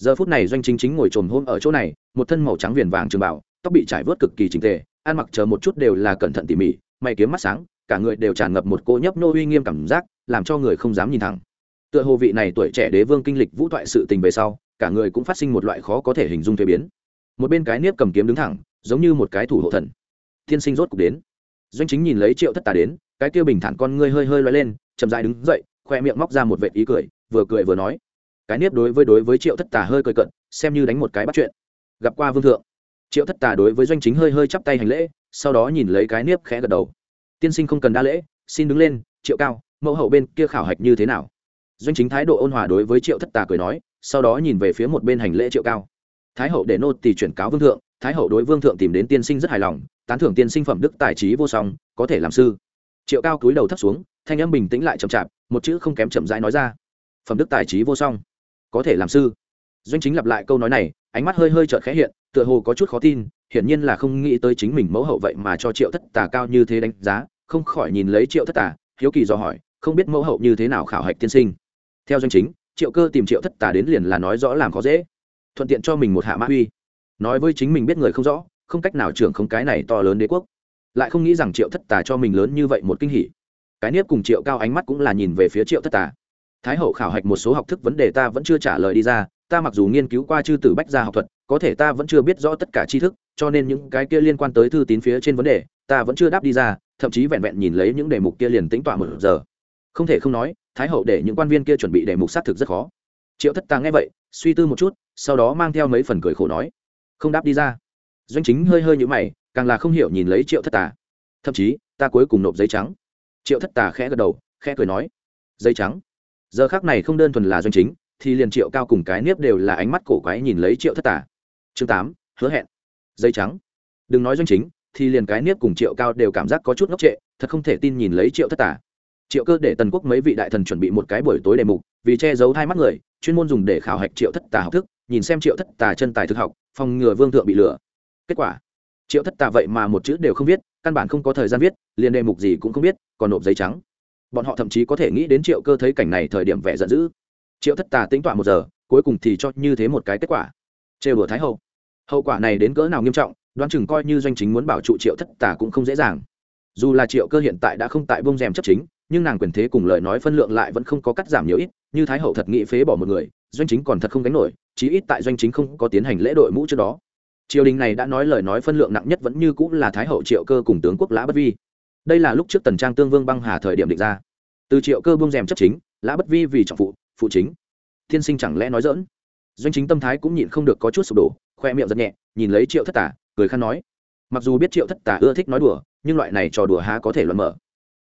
giờ phút này doanh chính chính ngồi trồm hôm ở chỗ này, một thân màu trắng viền vàng trường bảo tóc bị trải vớt cực kỳ trình tề, ăn mặc chờ một chút đều là cẩn thận tỉ mỉ, mày kiếm mắt sáng, cả người đều tràn ngập một cô nhấp nô uy nghiêm cảm giác, làm cho người không dám nhìn thẳng. Tựa hồ vị này tuổi trẻ đế vương kinh lịch vũ thoại sự tình về sau, cả người cũng phát sinh một loại khó có thể hình dung thuế biến. Một bên cái nếp cầm kiếm đứng thẳng, giống như một cái thủ hộ thần. Thiên sinh rốt cục đến. Doanh chính nhìn lấy triệu thất tà đến, cái kia bình thản con ngươi hơi hơi loay lên, chậm dại đứng dậy, khoe miệng móc ra một vệ ý cười, vừa cười vừa nói cái nếp đối với đối với triệu thất tà hơi cười cận xem như đánh một cái bắt chuyện. Gặp qua vương thượng, triệu thất tà đối với doanh chính hơi hơi chắp tay hành lễ, sau đó nhìn lấy cái nếp khẽ gật đầu. Tiên sinh không cần đa lễ, xin đứng lên, triệu cao, mẫu hậu bên kia khảo hạch như thế nào? Doanh chính thái độ ôn hòa đối với triệu thất tà cười nói, sau đó nhìn về phía một bên hành lễ triệu cao. Thái hậu để nô tỳ chuyển cáo vương thượng, thái hậu đối vương thượng tìm đến tiên sinh rất hài lòng, tán thưởng tiên sinh phẩm đức tài trí vô song, có thể làm sư. Triệu cao cúi đầu thấp xuống, thanh âm bình tĩnh lại chậm chạp, một chữ không kém chậm rãi nói ra. Phẩm đức tài trí vô song có thể làm sư. Doanh chính lặp lại câu nói này, ánh mắt hơi hơi chợt khẽ hiện, tựa hồ có chút khó tin, hiển nhiên là không nghĩ tới chính mình mẫu hậu vậy mà cho triệu thất tà cao như thế đánh giá, không khỏi nhìn lấy triệu thất tà, hiếu kỳ do hỏi, không biết mẫu hậu như thế nào khảo hạch tiên sinh. Theo doanh chính, triệu cơ tìm triệu thất tà đến liền là nói rõ làm khó dễ, thuận tiện cho mình một hạ mã uy. Nói với chính mình biết người không rõ, không cách nào trưởng không cái này to lớn đế quốc. Lại không nghĩ rằng triệu thất tà cho mình lớn như vậy một kinh hỉ. Cái nếp cùng triệu cao ánh mắt cũng là nhìn về phía triệu thất tà thái hậu khảo hạch một số học thức vấn đề ta vẫn chưa trả lời đi ra, ta mặc dù nghiên cứu qua chư tử bách gia học thuật, có thể ta vẫn chưa biết rõ tất cả tri thức, cho nên những cái kia liên quan tới thư tín phía trên vấn đề, ta vẫn chưa đáp đi ra, thậm chí vẹn vẹn nhìn lấy những đề mục kia liền tính tỏa một giờ. Không thể không nói, thái hậu để những quan viên kia chuẩn bị đề mục xác thực rất khó. Triệu thất ta nghe vậy, suy tư một chút, sau đó mang theo mấy phần cười khổ nói, không đáp đi ra. Doanh chính hơi hơi như mày, càng là không hiểu nhìn lấy triệu thất tà thậm chí, ta cuối cùng nộp giấy trắng. Triệu thất tà khẽ gật đầu, khẽ cười nói, giấy trắng? Giờ khác này không đơn thuần là doanh chính, thì liền triệu cao cùng cái niếp đều là ánh mắt cổ quái nhìn lấy triệu thất tà. Chương tám, hứa hẹn. Dây trắng. Đừng nói doanh chính, thì liền cái niếp cùng triệu cao đều cảm giác có chút ngốc trệ, thật không thể tin nhìn lấy triệu thất tà. Triệu cơ để tần quốc mấy vị đại thần chuẩn bị một cái buổi tối đề mục, vì che giấu hai mắt người, chuyên môn dùng để khảo hạch triệu thất tà học thức, nhìn xem triệu thất tà chân tài thực học, phòng ngừa vương thượng bị lừa. Kết quả, triệu thất tà vậy mà một chữ đều không viết, căn bản không có thời gian viết, liền đề mục gì cũng không biết, còn nộp giấy trắng bọn họ thậm chí có thể nghĩ đến triệu cơ thấy cảnh này thời điểm vẻ giận dữ. Triệu thất tà tính tọa một giờ, cuối cùng thì cho như thế một cái kết quả. Trêu đùa thái hậu. Hậu quả này đến cỡ nào nghiêm trọng, đoán chừng coi như doanh chính muốn bảo trụ triệu thất tà cũng không dễ dàng. Dù là triệu cơ hiện tại đã không tại bông rèm chấp chính, nhưng nàng quyền thế cùng lời nói phân lượng lại vẫn không có cắt giảm nhiều ít, như thái hậu thật nghĩ phế bỏ một người, doanh chính còn thật không gánh nổi, chí ít tại doanh chính không có tiến hành lễ đội mũ trước đó. Triều đình này đã nói lời nói phân lượng nặng nhất vẫn như cũng là thái hậu, triệu cơ cùng tướng quốc lã bất vi đây là lúc trước tần trang tương vương băng hà thời điểm định ra. Từ triệu cơ bung rèm chấp chính, lã bất vi vì trọng phụ phụ chính. Thiên sinh chẳng lẽ nói dỡn doanh chính tâm thái cũng nhịn không được có chút sụp đổ, khoe miệng giật nhẹ, nhìn lấy triệu thất tả, cười khăn nói. Mặc dù biết triệu thất tả ưa thích nói đùa, nhưng loại này trò đùa há có thể luận mở.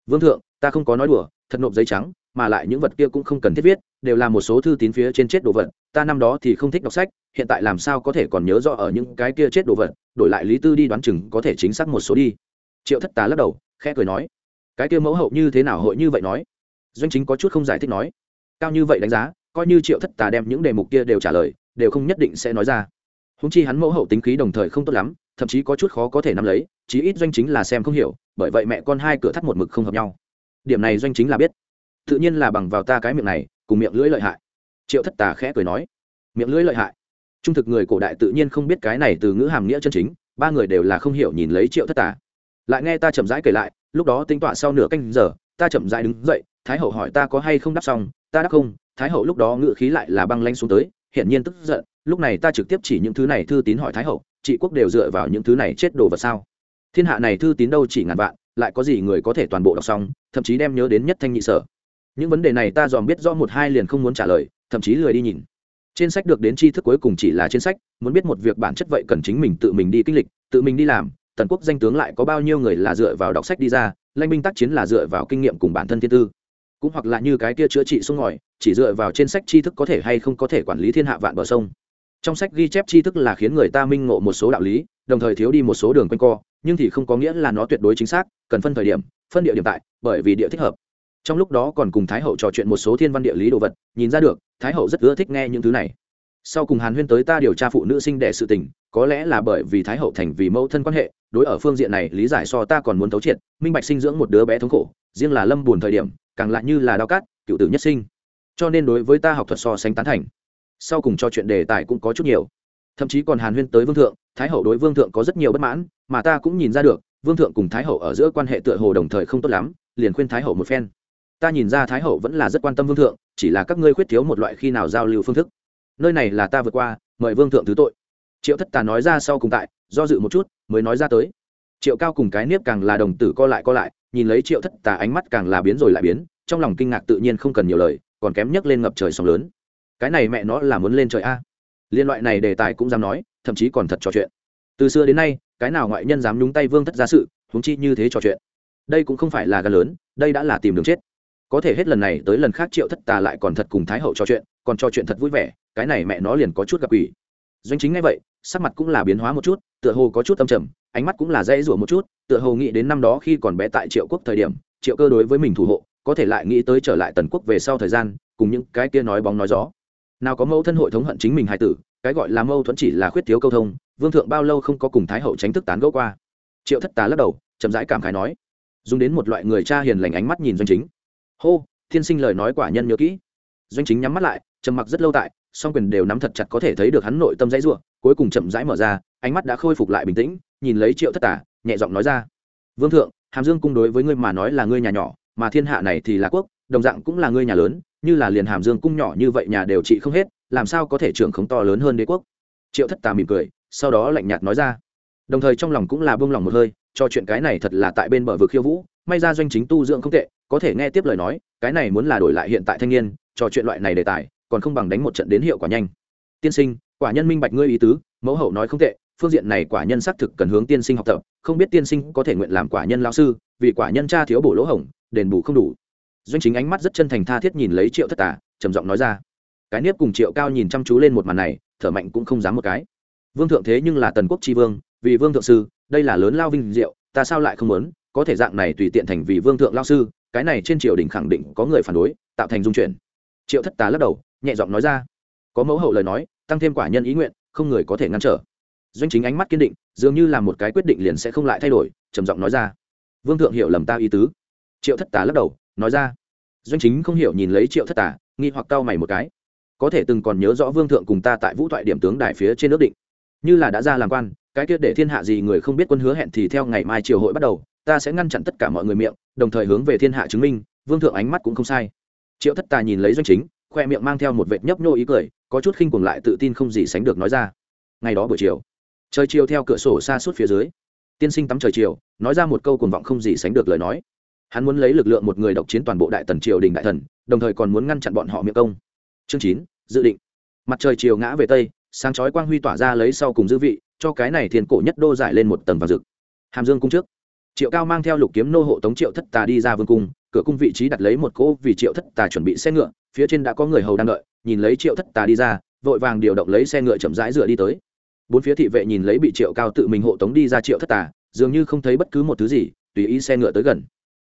Vương thượng, ta không có nói đùa, thật nộp giấy trắng, mà lại những vật kia cũng không cần thiết viết, đều là một số thư tín phía trên chết đồ vật, ta năm đó thì không thích đọc sách, hiện tại làm sao có thể còn nhớ rõ ở những cái kia chết đồ vật, đổi lại lý tư đi đoán chừng có thể chính xác một số đi. Triệu thất tá lắc đầu khẽ cười nói, cái kia mẫu hậu như thế nào hội như vậy nói? Doanh chính có chút không giải thích nói, cao như vậy đánh giá, coi như triệu thất tà đem những đề mục kia đều trả lời, đều không nhất định sẽ nói ra. Húng chi hắn mẫu hậu tính khí đồng thời không tốt lắm, thậm chí có chút khó có thể nắm lấy, chí ít doanh chính là xem không hiểu, bởi vậy mẹ con hai cửa thắt một mực không hợp nhau. Điểm này doanh chính là biết. Tự nhiên là bằng vào ta cái miệng này, cùng miệng lưỡi lợi hại. Triệu thất tà khẽ cười nói, miệng lưỡi lợi hại? Trung thực người cổ đại tự nhiên không biết cái này từ ngữ hàm nghĩa chân chính, ba người đều là không hiểu nhìn lấy triệu thất tà lại nghe ta chậm rãi kể lại, lúc đó tính tọa sau nửa canh giờ, ta chậm rãi đứng dậy, thái hậu hỏi ta có hay không đáp xong, ta đáp không, thái hậu lúc đó ngự khí lại là băng lanh xuống tới, hiển nhiên tức giận, lúc này ta trực tiếp chỉ những thứ này thư tín hỏi thái hậu trị quốc đều dựa vào những thứ này chết đồ vật sao? Thiên hạ này thư tín đâu chỉ ngàn vạn, lại có gì người có thể toàn bộ đọc xong, thậm chí đem nhớ đến nhất thanh nhị sở. Những vấn đề này ta dòm biết do một hai liền không muốn trả lời, thậm chí lười đi nhìn. Trên sách được đến tri thức cuối cùng chỉ là trên sách, muốn biết một việc bản chất vậy cần chính mình tự mình đi kinh lịch, tự mình đi làm tần quốc danh tướng lại có bao nhiêu người là dựa vào đọc sách đi ra lanh binh tác chiến là dựa vào kinh nghiệm cùng bản thân thiên tư. Cũng hoặc là như cái kia chữa trị sông ngòi, chỉ dựa vào trên sách tri thức có thể hay không có thể quản lý thiên hạ vạn bờ sông. Trong sách ghi chép tri thức là khiến người ta minh ngộ một số đạo lý, đồng thời thiếu đi một số đường quanh co, nhưng thì không có nghĩa là nó tuyệt đối chính xác, cần phân thời điểm, phân địa điểm tại, bởi vì địa thích hợp. Trong lúc đó còn cùng thái hậu trò chuyện một số thiên văn địa lý đồ vật, nhìn ra được, thái hậu rất ưa thích nghe những thứ này. Sau cùng hàn huyên tới ta điều tra phụ nữ sinh đẻ sự tình có lẽ là bởi vì thái hậu thành vì mẫu thân quan hệ, đối ở phương diện này, lý giải so ta còn muốn thấu triệt, minh bạch sinh dưỡng một đứa bé thống khổ, riêng là lâm buồn thời điểm, càng lại như là đau cát, cựu tử nhất sinh. Cho nên đối với ta học thuật so sánh tán thành. Sau cùng cho chuyện đề tài cũng có chút nhiều. Thậm chí còn hàn huyên tới vương thượng, thái hậu đối vương thượng có rất nhiều bất mãn, mà ta cũng nhìn ra được, vương thượng cùng thái hậu ở giữa quan hệ tựa hồ đồng thời không tốt lắm, liền khuyên thái hậu một phen. Ta nhìn ra thái hậu vẫn là rất quan tâm vương thượng, chỉ là các ngươi khuyết thiếu một loại khi nào giao lưu phương thức. Nơi này là ta vượt qua, mời vương thượng thứ tội triệu thất tà nói ra sau cùng tại, do dự một chút, mới nói ra tới. Triệu cao cùng cái niếp càng là đồng tử co lại co lại, nhìn lấy triệu thất tà ánh mắt càng là biến rồi lại biến, trong lòng kinh ngạc tự nhiên không cần nhiều lời, còn kém nhấc lên ngập trời sóng lớn. Cái này mẹ nó là muốn lên trời a? Liên loại này đề tài cũng dám nói, thậm chí còn thật trò chuyện. Từ xưa đến nay, cái nào ngoại nhân dám nhúng tay vương thất ra sự, huống chi như thế trò chuyện. Đây cũng không phải là gan lớn, đây đã là tìm đường chết. Có thể hết lần này tới lần khác triệu thất tà lại còn thật cùng thái hậu trò chuyện, còn trò chuyện thật vui vẻ, cái này mẹ nó liền có chút gặp quỷ. Doanh chính ngay vậy sắc mặt cũng là biến hóa một chút, tựa hồ có chút âm trầm, ánh mắt cũng là dễ rủa một chút, tựa hồ nghĩ đến năm đó khi còn bé tại triệu quốc thời điểm, triệu cơ đối với mình thủ hộ, có thể lại nghĩ tới trở lại tần quốc về sau thời gian, cùng những cái kia nói bóng nói gió. Nào có mâu thân hội thống hận chính mình hài tử, cái gọi là mâu thuẫn chỉ là khuyết thiếu câu thông, vương thượng bao lâu không có cùng thái hậu tránh thức tán gẫu qua. Triệu thất tá lắc đầu, chậm rãi cảm khái nói, dùng đến một loại người cha hiền lành ánh mắt nhìn doanh chính. Hô, thiên sinh lời nói quả nhân nhớ kỹ. Doanh chính nhắm mắt lại, trầm mặc rất lâu tại song quyền đều nắm thật chặt có thể thấy được hắn nội tâm dãy ruộng cuối cùng chậm rãi mở ra, ánh mắt đã khôi phục lại bình tĩnh, nhìn lấy triệu thất tả, nhẹ giọng nói ra, vương thượng, hàm dương cung đối với ngươi mà nói là ngươi nhà nhỏ, mà thiên hạ này thì là quốc, đồng dạng cũng là ngươi nhà lớn, như là liền hàm dương cung nhỏ như vậy nhà đều trị không hết, làm sao có thể trưởng khống to lớn hơn đế quốc? Triệu thất tà mỉm cười, sau đó lạnh nhạt nói ra, đồng thời trong lòng cũng là bông lòng một hơi, cho chuyện cái này thật là tại bên bờ vực khiêu vũ, may ra doanh chính tu dưỡng không tệ, có thể nghe tiếp lời nói, cái này muốn là đổi lại hiện tại thanh niên, trò chuyện loại này đề tài còn không bằng đánh một trận đến hiệu quả nhanh. Tiên sinh, quả nhân minh bạch ngươi ý tứ, mẫu hậu nói không tệ, phương diện này quả nhân xác thực cần hướng tiên sinh học tập, không biết tiên sinh có thể nguyện làm quả nhân lao sư, vì quả nhân cha thiếu bổ lỗ hổng, đền bù không đủ. Doanh chính ánh mắt rất chân thành tha thiết nhìn lấy triệu thất tà, trầm giọng nói ra, cái nếp cùng triệu cao nhìn chăm chú lên một màn này, thở mạnh cũng không dám một cái. Vương thượng thế nhưng là tần quốc tri vương, vì vương thượng sư, đây là lớn lao vinh diệu, ta sao lại không muốn, có thể dạng này tùy tiện thành vì vương thượng lao sư, cái này trên triều đình khẳng định có người phản đối, tạo thành dung chuyển. Triệu thất tá lắc đầu nhẹ giọng nói ra. Có mẫu hậu lời nói, tăng thêm quả nhân ý nguyện, không người có thể ngăn trở. Doanh chính ánh mắt kiên định, dường như là một cái quyết định liền sẽ không lại thay đổi, trầm giọng nói ra. Vương thượng hiểu lầm ta ý tứ. Triệu thất tả lắc đầu, nói ra. Doanh chính không hiểu nhìn lấy triệu thất tả nghi hoặc cau mày một cái. Có thể từng còn nhớ rõ vương thượng cùng ta tại vũ thoại điểm tướng đài phía trên nước định. Như là đã ra làm quan, cái kia để thiên hạ gì người không biết quân hứa hẹn thì theo ngày mai triều hội bắt đầu, ta sẽ ngăn chặn tất cả mọi người miệng, đồng thời hướng về thiên hạ chứng minh, vương thượng ánh mắt cũng không sai. Triệu thất tà nhìn lấy doanh chính khoe miệng mang theo một vệt nhấp nhô ý cười, có chút khinh cuồng lại tự tin không gì sánh được nói ra. Ngày đó buổi chiều, trời chiều theo cửa sổ xa suốt phía dưới, tiên sinh tắm trời chiều, nói ra một câu cuồng vọng không gì sánh được lời nói. Hắn muốn lấy lực lượng một người độc chiến toàn bộ đại tần triều đình đại thần, đồng thời còn muốn ngăn chặn bọn họ miệng công. Chương chín, dự định. Mặt trời chiều ngã về tây, sáng chói quang huy tỏa ra lấy sau cùng dư vị, cho cái này thiên cổ nhất đô giải lên một tầng vàng rực. Hàm dương cung trước, triệu cao mang theo lục kiếm nô hộ tống triệu thất tà đi ra vương cung, cửa cung vị trí đặt lấy một cỗ vì triệu thất tà chuẩn bị xe ngựa phía trên đã có người hầu đang đợi, nhìn lấy triệu thất tà đi ra, vội vàng điều động lấy xe ngựa chậm rãi dựa đi tới. Bốn phía thị vệ nhìn lấy bị triệu cao tự mình hộ tống đi ra triệu thất tà, dường như không thấy bất cứ một thứ gì, tùy ý xe ngựa tới gần.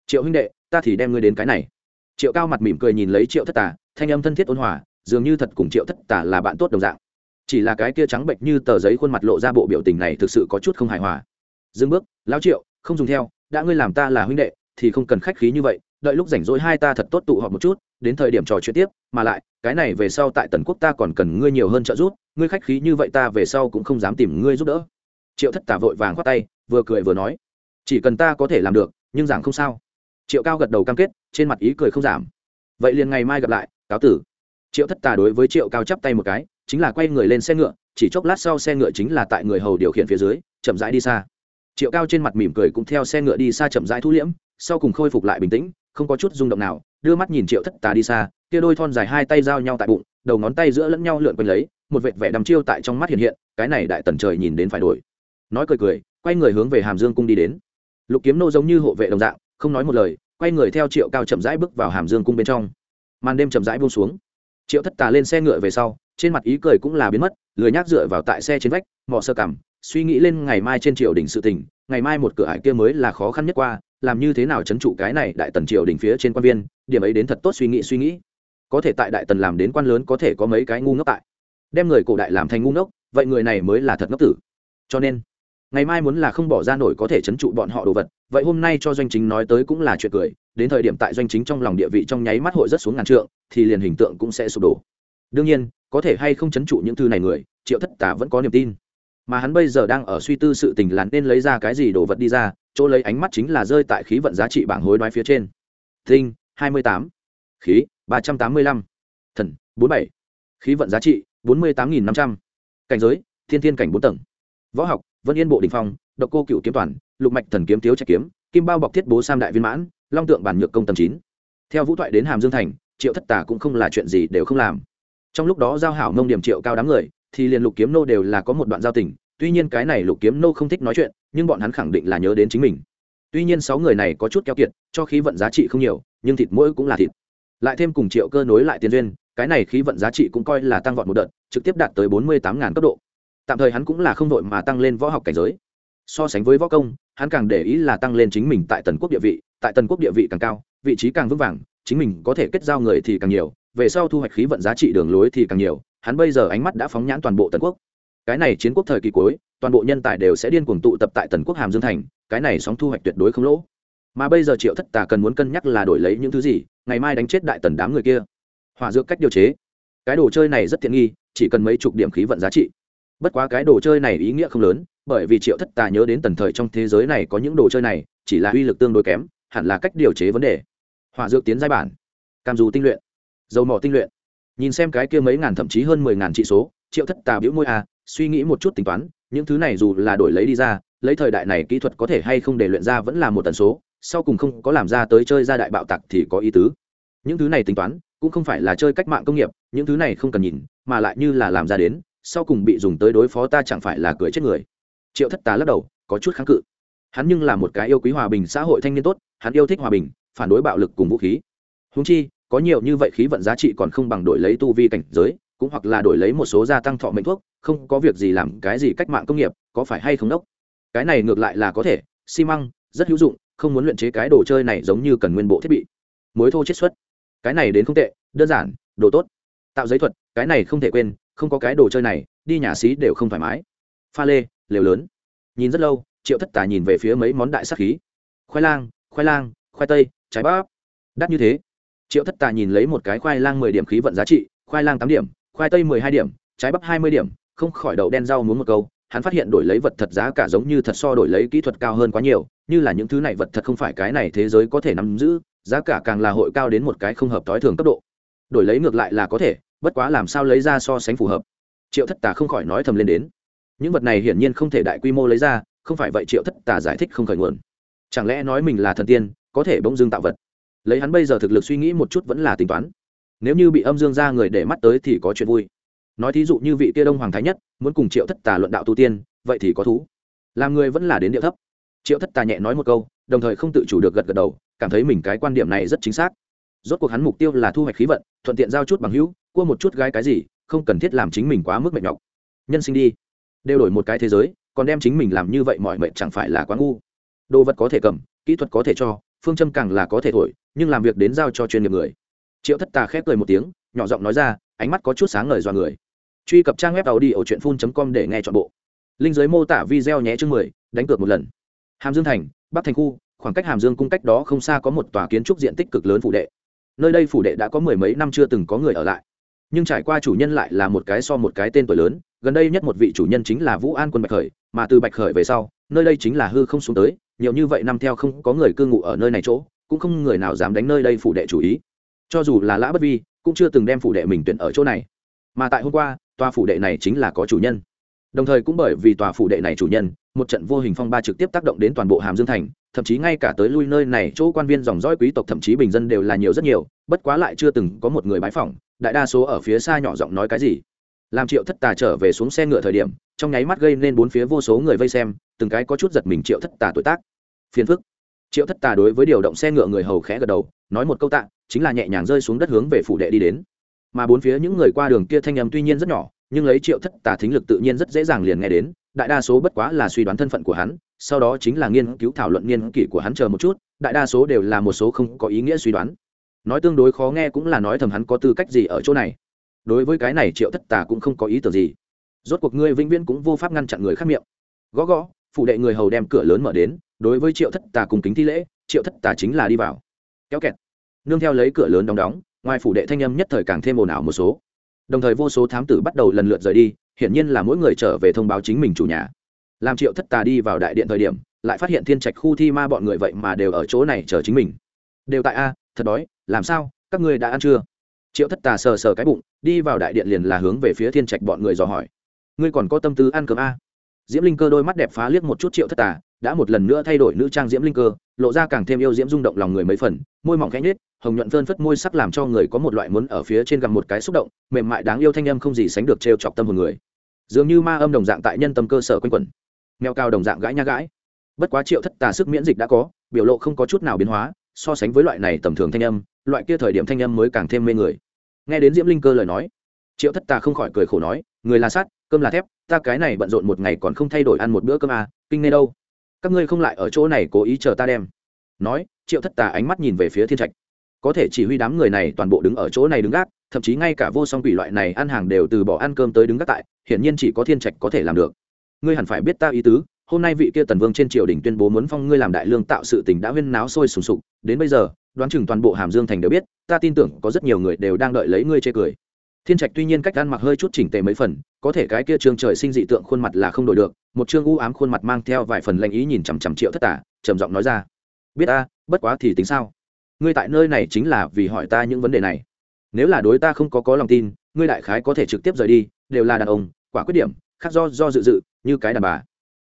Triệu huynh đệ, ta thì đem ngươi đến cái này. Triệu cao mặt mỉm cười nhìn lấy triệu thất tà, thanh âm thân thiết ôn hòa, dường như thật cùng triệu thất tà là bạn tốt đồng dạng. Chỉ là cái kia trắng bệnh như tờ giấy khuôn mặt lộ ra bộ biểu tình này thực sự có chút không hài hòa. Dừng bước, lão triệu, không dùng theo, đã ngươi làm ta là huynh đệ, thì không cần khách khí như vậy đợi lúc rảnh rỗi hai ta thật tốt tụ họp một chút, đến thời điểm trò chuyện tiếp, mà lại, cái này về sau tại tần quốc ta còn cần ngươi nhiều hơn trợ giúp, ngươi khách khí như vậy ta về sau cũng không dám tìm ngươi giúp đỡ. Triệu thất tả vội vàng khoát tay, vừa cười vừa nói, chỉ cần ta có thể làm được, nhưng giảng không sao. Triệu cao gật đầu cam kết, trên mặt ý cười không giảm. Vậy liền ngày mai gặp lại, cáo tử. Triệu thất tà đối với triệu cao chắp tay một cái, chính là quay người lên xe ngựa, chỉ chốc lát sau xe ngựa chính là tại người hầu điều khiển phía dưới, chậm rãi đi xa. Triệu cao trên mặt mỉm cười cũng theo xe ngựa đi xa chậm rãi thu liễm, sau cùng khôi phục lại bình tĩnh không có chút rung động nào, đưa mắt nhìn triệu thất tà đi xa, kia đôi thon dài hai tay giao nhau tại bụng, đầu ngón tay giữa lẫn nhau lượn quanh lấy, một vệt vẻ đăm chiêu tại trong mắt hiện hiện, cái này đại tần trời nhìn đến phải đổi. Nói cười cười, quay người hướng về hàm dương cung đi đến. Lục kiếm nô giống như hộ vệ đồng dạng, không nói một lời, quay người theo triệu cao chậm rãi bước vào hàm dương cung bên trong. Màn đêm chậm rãi buông xuống. Triệu thất tà lên xe ngựa về sau, trên mặt ý cười cũng là biến mất, lười nhác dựa vào tại xe trên vách mọ sơ cảm suy nghĩ lên ngày mai trên triều đình sự tình, ngày mai một cửa ải kia mới là khó khăn nhất qua làm như thế nào chấn trụ cái này đại tần triều đình phía trên quan viên, điểm ấy đến thật tốt suy nghĩ suy nghĩ. Có thể tại đại tần làm đến quan lớn có thể có mấy cái ngu ngốc tại. Đem người cổ đại làm thành ngu ngốc, vậy người này mới là thật ngốc tử. Cho nên, ngày mai muốn là không bỏ ra nổi có thể chấn trụ bọn họ đồ vật, vậy hôm nay cho doanh chính nói tới cũng là chuyện cười. Đến thời điểm tại doanh chính trong lòng địa vị trong nháy mắt hội rất xuống ngàn trượng, thì liền hình tượng cũng sẽ sụp đổ. Đương nhiên, có thể hay không chấn trụ những thư này người, triệu thất tả vẫn có niềm tin. Mà hắn bây giờ đang ở suy tư sự tình là nên lấy ra cái gì đồ vật đi ra chỗ lấy ánh mắt chính là rơi tại khí vận giá trị bảng hối đoái phía trên. Tinh, hai mươi tám. Khí, ba trăm tám mươi lăm. Thần, bốn bảy. Khí vận giá trị, bốn mươi tám nghìn năm trăm. Cảnh giới, thiên thiên cảnh bốn tầng. Võ học, vân yên bộ đình phong, độc cô cựu kiếm toàn, lục mạch thần kiếm thiếu trạch kiếm, kim bao bọc thiết bố sam đại viên mãn, long tượng bản nhược công tầm chín. Theo vũ thoại đến hàm dương thành, triệu thất tà cũng không là chuyện gì đều không làm. Trong lúc đó giao hảo nông điểm triệu cao đám người, thì liền lục kiếm nô đều là có một đoạn giao tình tuy nhiên cái này lục kiếm nô không thích nói chuyện, nhưng bọn hắn khẳng định là nhớ đến chính mình. Tuy nhiên sáu người này có chút keo kiệt, cho khí vận giá trị không nhiều, nhưng thịt mỗi cũng là thịt. Lại thêm cùng triệu cơ nối lại tiền duyên, cái này khí vận giá trị cũng coi là tăng vọt một đợt, trực tiếp đạt tới bốn mươi tám cấp độ. Tạm thời hắn cũng là không đội mà tăng lên võ học cảnh giới. So sánh với võ công, hắn càng để ý là tăng lên chính mình tại tần quốc địa vị, tại tần quốc địa vị càng cao, vị trí càng vững vàng, chính mình có thể kết giao người thì càng nhiều, về sau thu hoạch khí vận giá trị đường lối thì càng nhiều. Hắn bây giờ ánh mắt đã phóng nhãn toàn bộ tần quốc cái này chiến quốc thời kỳ cuối, toàn bộ nhân tài đều sẽ điên cuồng tụ tập tại tần quốc hàm dương thành, cái này sóng thu hoạch tuyệt đối không lỗ. Mà bây giờ triệu thất tà cần muốn cân nhắc là đổi lấy những thứ gì, ngày mai đánh chết đại tần đám người kia. Hỏa dược cách điều chế. Cái đồ chơi này rất tiện nghi, chỉ cần mấy chục điểm khí vận giá trị. Bất quá cái đồ chơi này ý nghĩa không lớn, bởi vì triệu thất tà nhớ đến tần thời trong thế giới này có những đồ chơi này, chỉ là uy lực tương đối kém, hẳn là cách điều chế vấn đề. Hỏa dược tiến giai bản. Cam dù tinh luyện. Dầu mỏ tinh luyện. Nhìn xem cái kia mấy ngàn thậm chí hơn mười ngàn trị số, triệu thất tà biểu môi à suy nghĩ một chút tính toán, những thứ này dù là đổi lấy đi ra, lấy thời đại này kỹ thuật có thể hay không để luyện ra vẫn là một tần số, sau cùng không có làm ra tới chơi ra đại bạo tặc thì có ý tứ. Những thứ này tính toán, cũng không phải là chơi cách mạng công nghiệp, những thứ này không cần nhìn, mà lại như là làm ra đến, sau cùng bị dùng tới đối phó ta chẳng phải là cười chết người. Triệu thất tá lắc đầu, có chút kháng cự. Hắn nhưng là một cái yêu quý hòa bình xã hội thanh niên tốt, hắn yêu thích hòa bình, phản đối bạo lực cùng vũ khí. Húng chi, có nhiều như vậy khí vận giá trị còn không bằng đổi lấy tu vi cảnh giới cũng hoặc là đổi lấy một số gia tăng thọ mệnh thuốc, không có việc gì làm cái gì cách mạng công nghiệp, có phải hay không đốc? Cái này ngược lại là có thể, xi măng, rất hữu dụng, không muốn luyện chế cái đồ chơi này giống như cần nguyên bộ thiết bị. Mối thô chiết xuất. Cái này đến không tệ, đơn giản, đồ tốt. Tạo giấy thuật, cái này không thể quên, không có cái đồ chơi này, đi nhà xí đều không thoải mái. Pha lê, lều lớn. Nhìn rất lâu, triệu thất tà nhìn về phía mấy món đại sắc khí. Khoai lang khoai lang, khoai tây, trái bắp. Đắt như thế. Triệu thất tà nhìn lấy một cái khoai lang mười điểm khí vận giá trị, khoai lang tám điểm khoai tây mười hai điểm, trái bắp hai mươi điểm, không khỏi đậu đen rau muốn một câu, hắn phát hiện đổi lấy vật thật giá cả giống như thật so đổi lấy kỹ thuật cao hơn quá nhiều, như là những thứ này vật thật không phải cái này thế giới có thể nắm giữ, giá cả càng là hội cao đến một cái không hợp t thường cấp độ. Đổi lấy ngược lại là có thể, bất quá làm sao lấy ra so sánh phù hợp? Triệu thất tà không khỏi nói thầm lên đến. Những vật này hiển nhiên không thể đại quy mô lấy ra, không phải vậy triệu thất tà giải thích không khởi nguồn. Chẳng lẽ nói mình là thần tiên, có thể bỗng dưng tạo vật? Lấy hắn bây giờ thực lực suy nghĩ một chút vẫn là tính toán nếu như bị âm dương ra người để mắt tới thì có chuyện vui. Nói thí dụ như vị kia đông hoàng thái nhất muốn cùng triệu thất tà luận đạo tu tiên, vậy thì có thú. Làm người vẫn là đến địa thấp. Triệu thất tà nhẹ nói một câu, đồng thời không tự chủ được gật gật đầu, cảm thấy mình cái quan điểm này rất chính xác. Rốt cuộc hắn mục tiêu là thu hoạch khí vận, thuận tiện giao chút bằng hữu, cua một chút gái cái gì, không cần thiết làm chính mình quá mức mệt nhọc. Nhân sinh đi. Đều đổi một cái thế giới, còn đem chính mình làm như vậy mọi mệnh chẳng phải là quá ngu. Đồ vật có thể cầm, kỹ thuật có thể cho, phương châm càng là có thể thổi, nhưng làm việc đến giao cho chuyên nghiệp người triệu thất tà khép cười một tiếng, nhỏ giọng nói ra, ánh mắt có chút sáng ngời dọa người. Truy cập trang web tàu đi ở truyện phun com để nghe chọn bộ. Linh giới mô tả video nhé chương mười, đánh cược một lần. Hàm dương thành, bắc thành khu, khoảng cách hàm dương cung cách đó không xa có một tòa kiến trúc diện tích cực lớn phủ đệ. Nơi đây phủ đệ đã có mười mấy năm chưa từng có người ở lại. Nhưng trải qua chủ nhân lại là một cái so một cái tên tuổi lớn, gần đây nhất một vị chủ nhân chính là vũ an quân bạch khởi, mà từ bạch khởi về sau, nơi đây chính là hư không xuống tới, nhiều như vậy năm theo không có người cư ngụ ở nơi này chỗ, cũng không người nào dám đánh nơi đây phủ đệ chủ ý cho dù là lã bất vi, cũng chưa từng đem phủ đệ mình tuyển ở chỗ này. Mà tại hôm qua, tòa phủ đệ này chính là có chủ nhân. Đồng thời cũng bởi vì tòa phủ đệ này chủ nhân, một trận vô hình phong ba trực tiếp tác động đến toàn bộ hàm dương thành, thậm chí ngay cả tới lui nơi này chỗ quan viên dòng dõi quý tộc thậm chí bình dân đều là nhiều rất nhiều, bất quá lại chưa từng có một người bái phỏng, đại đa số ở phía xa nhỏ giọng nói cái gì. Làm triệu thất tà trở về xuống xe ngựa thời điểm, trong nháy mắt gây nên bốn phía vô số người vây xem, từng cái có chút giật mình triệu thất tà tuổi tác. Phiền phức triệu thất tà đối với điều động xe ngựa người hầu khẽ gật đầu, nói một câu tạ, chính là nhẹ nhàng rơi xuống đất hướng về phủ đệ đi đến. Mà bốn phía những người qua đường kia thanh âm tuy nhiên rất nhỏ, nhưng lấy triệu thất tà thính lực tự nhiên rất dễ dàng liền nghe đến, đại đa số bất quá là suy đoán thân phận của hắn, sau đó chính là nghiên cứu thảo luận niên kỷ của hắn chờ một chút, đại đa số đều là một số không có ý nghĩa suy đoán. Nói tương đối khó nghe cũng là nói thầm hắn có tư cách gì ở chỗ này. Đối với cái này triệu thất tà cũng không có ý tưởng gì. Rốt cuộc ngươi vĩnh viễn cũng vô pháp ngăn chặn người khác miệng. Gõ gõ phụ đệ người hầu đem cửa lớn mở đến đối với triệu thất tà cùng kính thi lễ, triệu thất tà chính là đi vào. Kéo kẹt. Nương theo lấy cửa lớn đóng đóng, ngoài phủ đệ thanh âm nhất thời càng thêm ồn ào một số. Đồng thời vô số thám tử bắt đầu lần lượt rời đi, hiển nhiên là mỗi người trở về thông báo chính mình chủ nhà. Làm triệu thất tà đi vào đại điện thời điểm, lại phát hiện thiên trạch khu thi ma bọn người vậy mà đều ở chỗ này chờ chính mình. Đều tại a, thật đói, làm sao, các ngươi đã ăn chưa? Triệu thất tà sờ sờ cái bụng, đi vào đại điện liền là hướng về phía thiên trạch bọn người dò hỏi. Ngươi còn có tâm tư ăn cơm a? Diễm linh cơ đôi mắt đẹp phá liếc một chút triệu thất tà đã một lần nữa thay đổi nữ trang diễm linh cơ lộ ra càng thêm yêu diễm rung động lòng người mấy phần môi mỏng khẽ nhết hồng nhuận phơn phất môi sắc làm cho người có một loại muốn ở phía trên gặp một cái xúc động mềm mại đáng yêu thanh âm không gì sánh được trêu chọc tâm hồn người. Dường như ma âm đồng dạng tại nhân tâm cơ sở quanh quẩn. Mèo cao đồng dạng gãi nha gãi. Bất quá triệu thất tà sức miễn dịch đã có biểu lộ không có chút nào biến hóa so sánh với loại này tầm thường thanh âm loại kia thời điểm thanh âm mới càng thêm mê người. Nghe đến diễm linh cơ lời nói triệu thất tà không khỏi cười khổ nói người là sắt cơm là thép ta cái này bận rộn một ngày còn không thay đổi ăn một bữa cơm à, kinh nê đâu? Các ngươi không lại ở chỗ này cố ý chờ ta đem. Nói, triệu thất tà ánh mắt nhìn về phía thiên trạch. Có thể chỉ huy đám người này toàn bộ đứng ở chỗ này đứng gác, thậm chí ngay cả vô song quỷ loại này ăn hàng đều từ bỏ ăn cơm tới đứng gác tại, hiển nhiên chỉ có thiên trạch có thể làm được. Ngươi hẳn phải biết ta ý tứ, hôm nay vị kia tần vương trên triều đình tuyên bố muốn phong ngươi làm đại lương tạo sự tình đã huyên náo sôi sùng sục, đến bây giờ, đoán chừng toàn bộ hàm dương thành đều biết, ta tin tưởng có rất nhiều người đều đang đợi lấy ngươi chê cười thiên trạch tuy nhiên cách ăn mặc hơi chút chỉnh tề mấy phần, có thể cái kia trương trời sinh dị tượng khuôn mặt là không đổi được, một trương u ám khuôn mặt mang theo vài phần lanh ý nhìn chằm chằm triệu thất tả, trầm giọng nói ra. Biết ta, bất quá thì tính sao? Ngươi tại nơi này chính là vì hỏi ta những vấn đề này. Nếu là đối ta không có có lòng tin, ngươi đại khái có thể trực tiếp rời đi, đều là đàn ông, quả quyết điểm, khác do do dự dự, như cái đàn bà.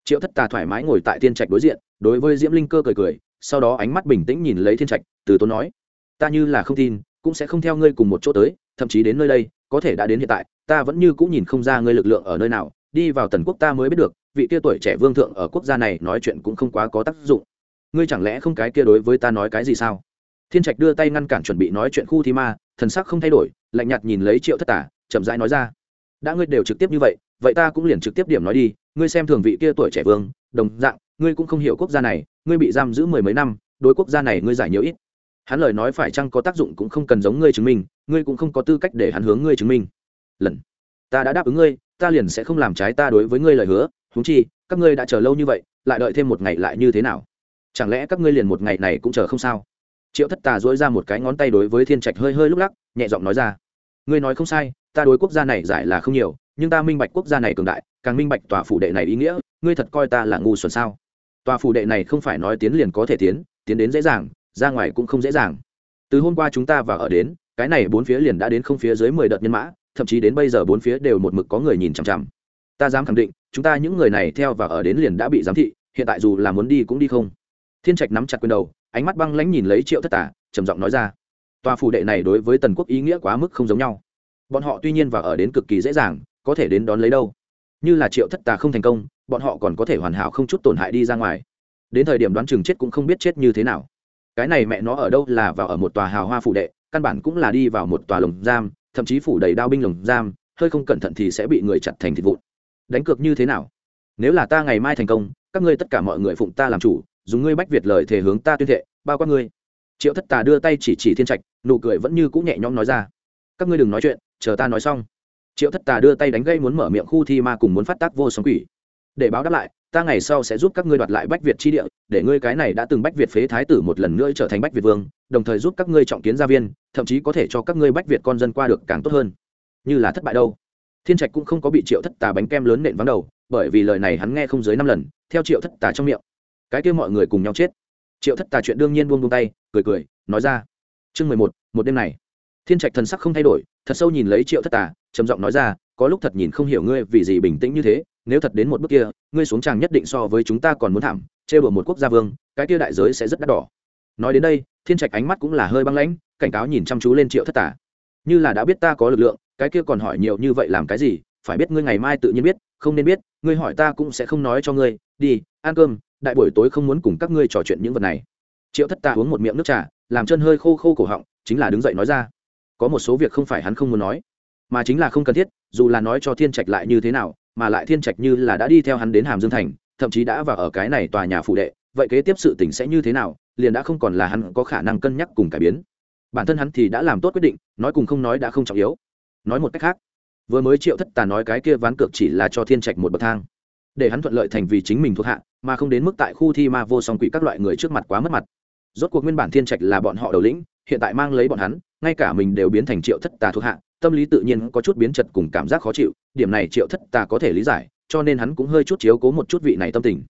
Triệu thất tà thoải mái ngồi tại thiên trạch đối diện, đối với diễm linh cơ cười cười, sau đó ánh mắt bình tĩnh nhìn lấy thiên trạch, từ tốn nói, ta như là không tin, cũng sẽ không theo ngươi cùng một chỗ tới, thậm chí đến nơi đây có thể đã đến hiện tại, ta vẫn như cũng nhìn không ra ngươi lực lượng ở nơi nào, đi vào tần quốc ta mới biết được, vị kia tuổi trẻ vương thượng ở quốc gia này nói chuyện cũng không quá có tác dụng. Ngươi chẳng lẽ không cái kia đối với ta nói cái gì sao? Thiên trạch đưa tay ngăn cản chuẩn bị nói chuyện khu thi ma, thần sắc không thay đổi, lạnh nhạt nhìn lấy triệu thất tả, chậm rãi nói ra. Đã ngươi đều trực tiếp như vậy vậy ta cũng liền trực tiếp điểm nói đi, ngươi xem thường vị kia tuổi trẻ vương, đồng dạng, ngươi cũng không hiểu quốc gia này, ngươi bị giam giữ mười mấy năm, đối quốc gia này ngươi giải nhiều ít hắn lời nói phải chăng có tác dụng cũng không cần giống ngươi chứng minh, ngươi cũng không có tư cách để hắn hướng ngươi chứng minh. Lần, ta đã đáp ứng ngươi, ta liền sẽ không làm trái ta đối với ngươi lời hứa húng chi, các ngươi đã chờ lâu như vậy, lại đợi thêm một ngày lại như thế nào? Chẳng lẽ các ngươi liền một ngày này cũng chờ không sao? Triệu thất tà dỗi ra một cái ngón tay đối với thiên trạch hơi hơi lúc lắc, nhẹ giọng nói ra. Ngươi nói không sai, ta đối quốc gia này giải là không nhiều, nhưng ta minh bạch quốc gia này cường đại, càng minh bạch tòa phủ đệ này ý nghĩa, ngươi thật coi ta là ngu xuẩn sao? Tòa phủ đệ này không phải nói tiến liền có thể tiến tiến đến dễ dàng ra ngoài cũng không dễ dàng. Từ hôm qua chúng ta vào ở đến, cái này bốn phía liền đã đến không phía dưới mười đợt nhân mã, thậm chí đến bây giờ bốn phía đều một mực có người nhìn chằm chằm. Ta dám khẳng định, chúng ta những người này theo và ở đến liền đã bị giám thị, hiện tại dù là muốn đi cũng đi không. Thiên trạch nắm chặt quyền đầu, ánh mắt băng lãnh nhìn lấy triệu thất tả trầm giọng nói ra. Tòa phủ đệ này đối với tần quốc ý nghĩa quá mức không giống nhau. Bọn họ tuy nhiên vào ở đến cực kỳ dễ dàng, có thể đến đón lấy đâu. Như là triệu thất tà không thành công, bọn họ còn có thể hoàn hảo không chút tổn hại đi ra ngoài. Đến thời điểm đoán chừng chết cũng không biết chết như thế nào cái này mẹ nó ở đâu là vào ở một tòa hào hoa phủ đệ, căn bản cũng là đi vào một tòa lồng giam, thậm chí phủ đầy đao binh lồng giam, hơi không cẩn thận thì sẽ bị người chặt thành thịt vụn. Đánh cược như thế nào? Nếu là ta ngày mai thành công, các ngươi tất cả mọi người phụng ta làm chủ, dùng ngươi bách việt lời thể hướng ta tuyên thệ, bao quát ngươi. Triệu thất tà đưa tay chỉ chỉ thiên trạch, nụ cười vẫn như cũng nhẹ nhõm nói ra. Các ngươi đừng nói chuyện, chờ ta nói xong. Triệu thất tà đưa tay đánh gây muốn mở miệng khu thi ma cùng muốn phát tác vô sóng quỷ. Để báo đáp lại ta ngày sau sẽ giúp các ngươi đoạt lại bách việt chi địa, để ngươi cái này đã từng bách việt phế thái tử một lần nữa trở thành bách việt vương, đồng thời giúp các ngươi trọng kiến gia viên, thậm chí có thể cho các ngươi bách việt con dân qua được càng tốt hơn. Như là thất bại đâu. Thiên trạch cũng không có bị triệu thất tà bánh kem lớn nện vắng đầu, bởi vì lời này hắn nghe không dưới năm lần, theo triệu thất tà trong miệng. Cái kia mọi người cùng nhau chết. Triệu thất tà chuyện đương nhiên buông buông tay, cười cười, nói ra. Chương mười một một đêm này. Thiên trạch thần sắc không thay đổi, thật sâu nhìn lấy triệu thất tà, trầm giọng nói ra có lúc thật nhìn không hiểu ngươi vì gì bình tĩnh như thế, nếu thật đến một bước kia, ngươi xuống tràng nhất định so với chúng ta còn muốn thảm chê bừa một quốc gia vương, cái kia đại giới sẽ rất đắt đỏ. Nói đến đây, thiên trạch ánh mắt cũng là hơi băng lãnh, cảnh cáo nhìn chăm chú lên triệu thất tà. Như là đã biết ta có lực lượng, cái kia còn hỏi nhiều như vậy làm cái gì, phải biết ngươi ngày mai tự nhiên biết, không nên biết, ngươi hỏi ta cũng sẽ không nói cho ngươi, đi, ăn cơm, đại buổi tối không muốn cùng các ngươi trò chuyện những vật này. Triệu thất tả uống một miệng nước trà, làm chân hơi khô khô cổ họng, chính là đứng dậy nói ra. Có một số việc không phải hắn không muốn nói mà chính là không cần thiết, dù là nói cho thiên trạch lại như thế nào, mà lại thiên trạch như là đã đi theo hắn đến hàm dương thành, thậm chí đã vào ở cái này tòa nhà phụ đệ, vậy kế tiếp sự tình sẽ như thế nào, liền đã không còn là hắn có khả năng cân nhắc cùng cải biến. Bản thân hắn thì đã làm tốt quyết định, nói cùng không nói đã không trọng yếu. Nói một cách khác, vừa mới triệu thất tà nói cái kia ván cược chỉ là cho thiên trạch một bậc thang, để hắn thuận lợi thành vì chính mình thuộc hạ, mà không đến mức tại khu thi ma vô song quỷ các loại người trước mặt quá mất mặt. Rốt cuộc nguyên bản thiên trạch là bọn họ đầu lĩnh, hiện tại mang lấy bọn hắn, ngay cả mình đều biến thành triệu thất tà thuộc hạ tâm lý tự nhiên có chút biến chật cùng cảm giác khó chịu, điểm này triệu thất tà có thể lý giải, cho nên hắn cũng hơi chút chiếu cố một chút vị này tâm tình.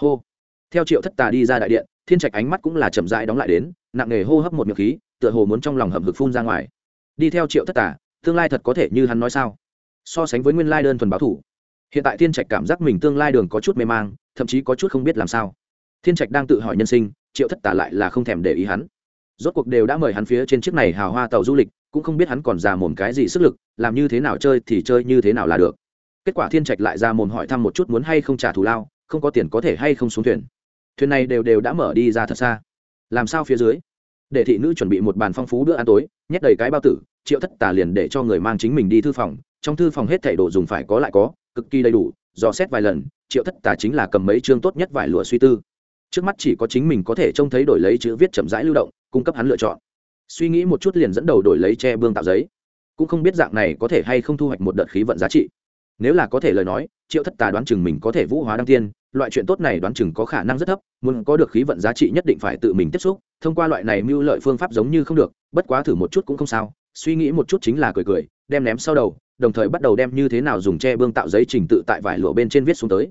Hô. Theo triệu thất tà đi ra đại điện, thiên trạch ánh mắt cũng là chậm rãi đóng lại đến, nặng nề hô hấp một miệng khí, tựa hồ muốn trong lòng hầm hực phun ra ngoài. Đi theo triệu thất tà, tương lai thật có thể như hắn nói sao? So sánh với nguyên lai đơn thuần báo thủ. Hiện tại thiên trạch cảm giác mình tương lai đường có chút mê mang, thậm chí có chút không biết làm sao. Thiên trạch đang tự hỏi nhân sinh, triệu thất tả lại là không thèm để ý hắn. Rốt cuộc đều đã mời hắn phía trên chiếc này hào hoa tàu du lịch cũng không biết hắn còn già mồm cái gì sức lực, làm như thế nào chơi thì chơi như thế nào là được. Kết quả thiên trạch lại ra mồm hỏi thăm một chút muốn hay không trả thù lao, không có tiền có thể hay không xuống thuyền. Thuyền này đều đều đã mở đi ra thật xa. Làm sao phía dưới? Để thị nữ chuẩn bị một bàn phong phú bữa ăn tối, nhét đầy cái bao tử, triệu thất tà liền để cho người mang chính mình đi thư phòng, trong thư phòng hết thảy đồ dùng phải có lại có, cực kỳ đầy đủ, dò xét vài lần, triệu thất tà chính là cầm mấy chương tốt nhất vài lụa suy tư. Trước mắt chỉ có chính mình có thể trông thấy đổi lấy chữ viết chậm rãi lưu động, cung cấp hắn lựa chọn suy nghĩ một chút liền dẫn đầu đổi lấy che bương tạo giấy. Cũng không biết dạng này có thể hay không thu hoạch một đợt khí vận giá trị. Nếu là có thể lời nói, triệu thất tà đoán chừng mình có thể vũ hóa đăng tiên, loại chuyện tốt này đoán chừng có khả năng rất thấp, muốn có được khí vận giá trị nhất định phải tự mình tiếp xúc, thông qua loại này mưu lợi phương pháp giống như không được, bất quá thử một chút cũng không sao, suy nghĩ một chút chính là cười cười, đem ném sau đầu, đồng thời bắt đầu đem như thế nào dùng tre bương tạo giấy trình tự tại vải lụa bên trên viết xuống tới.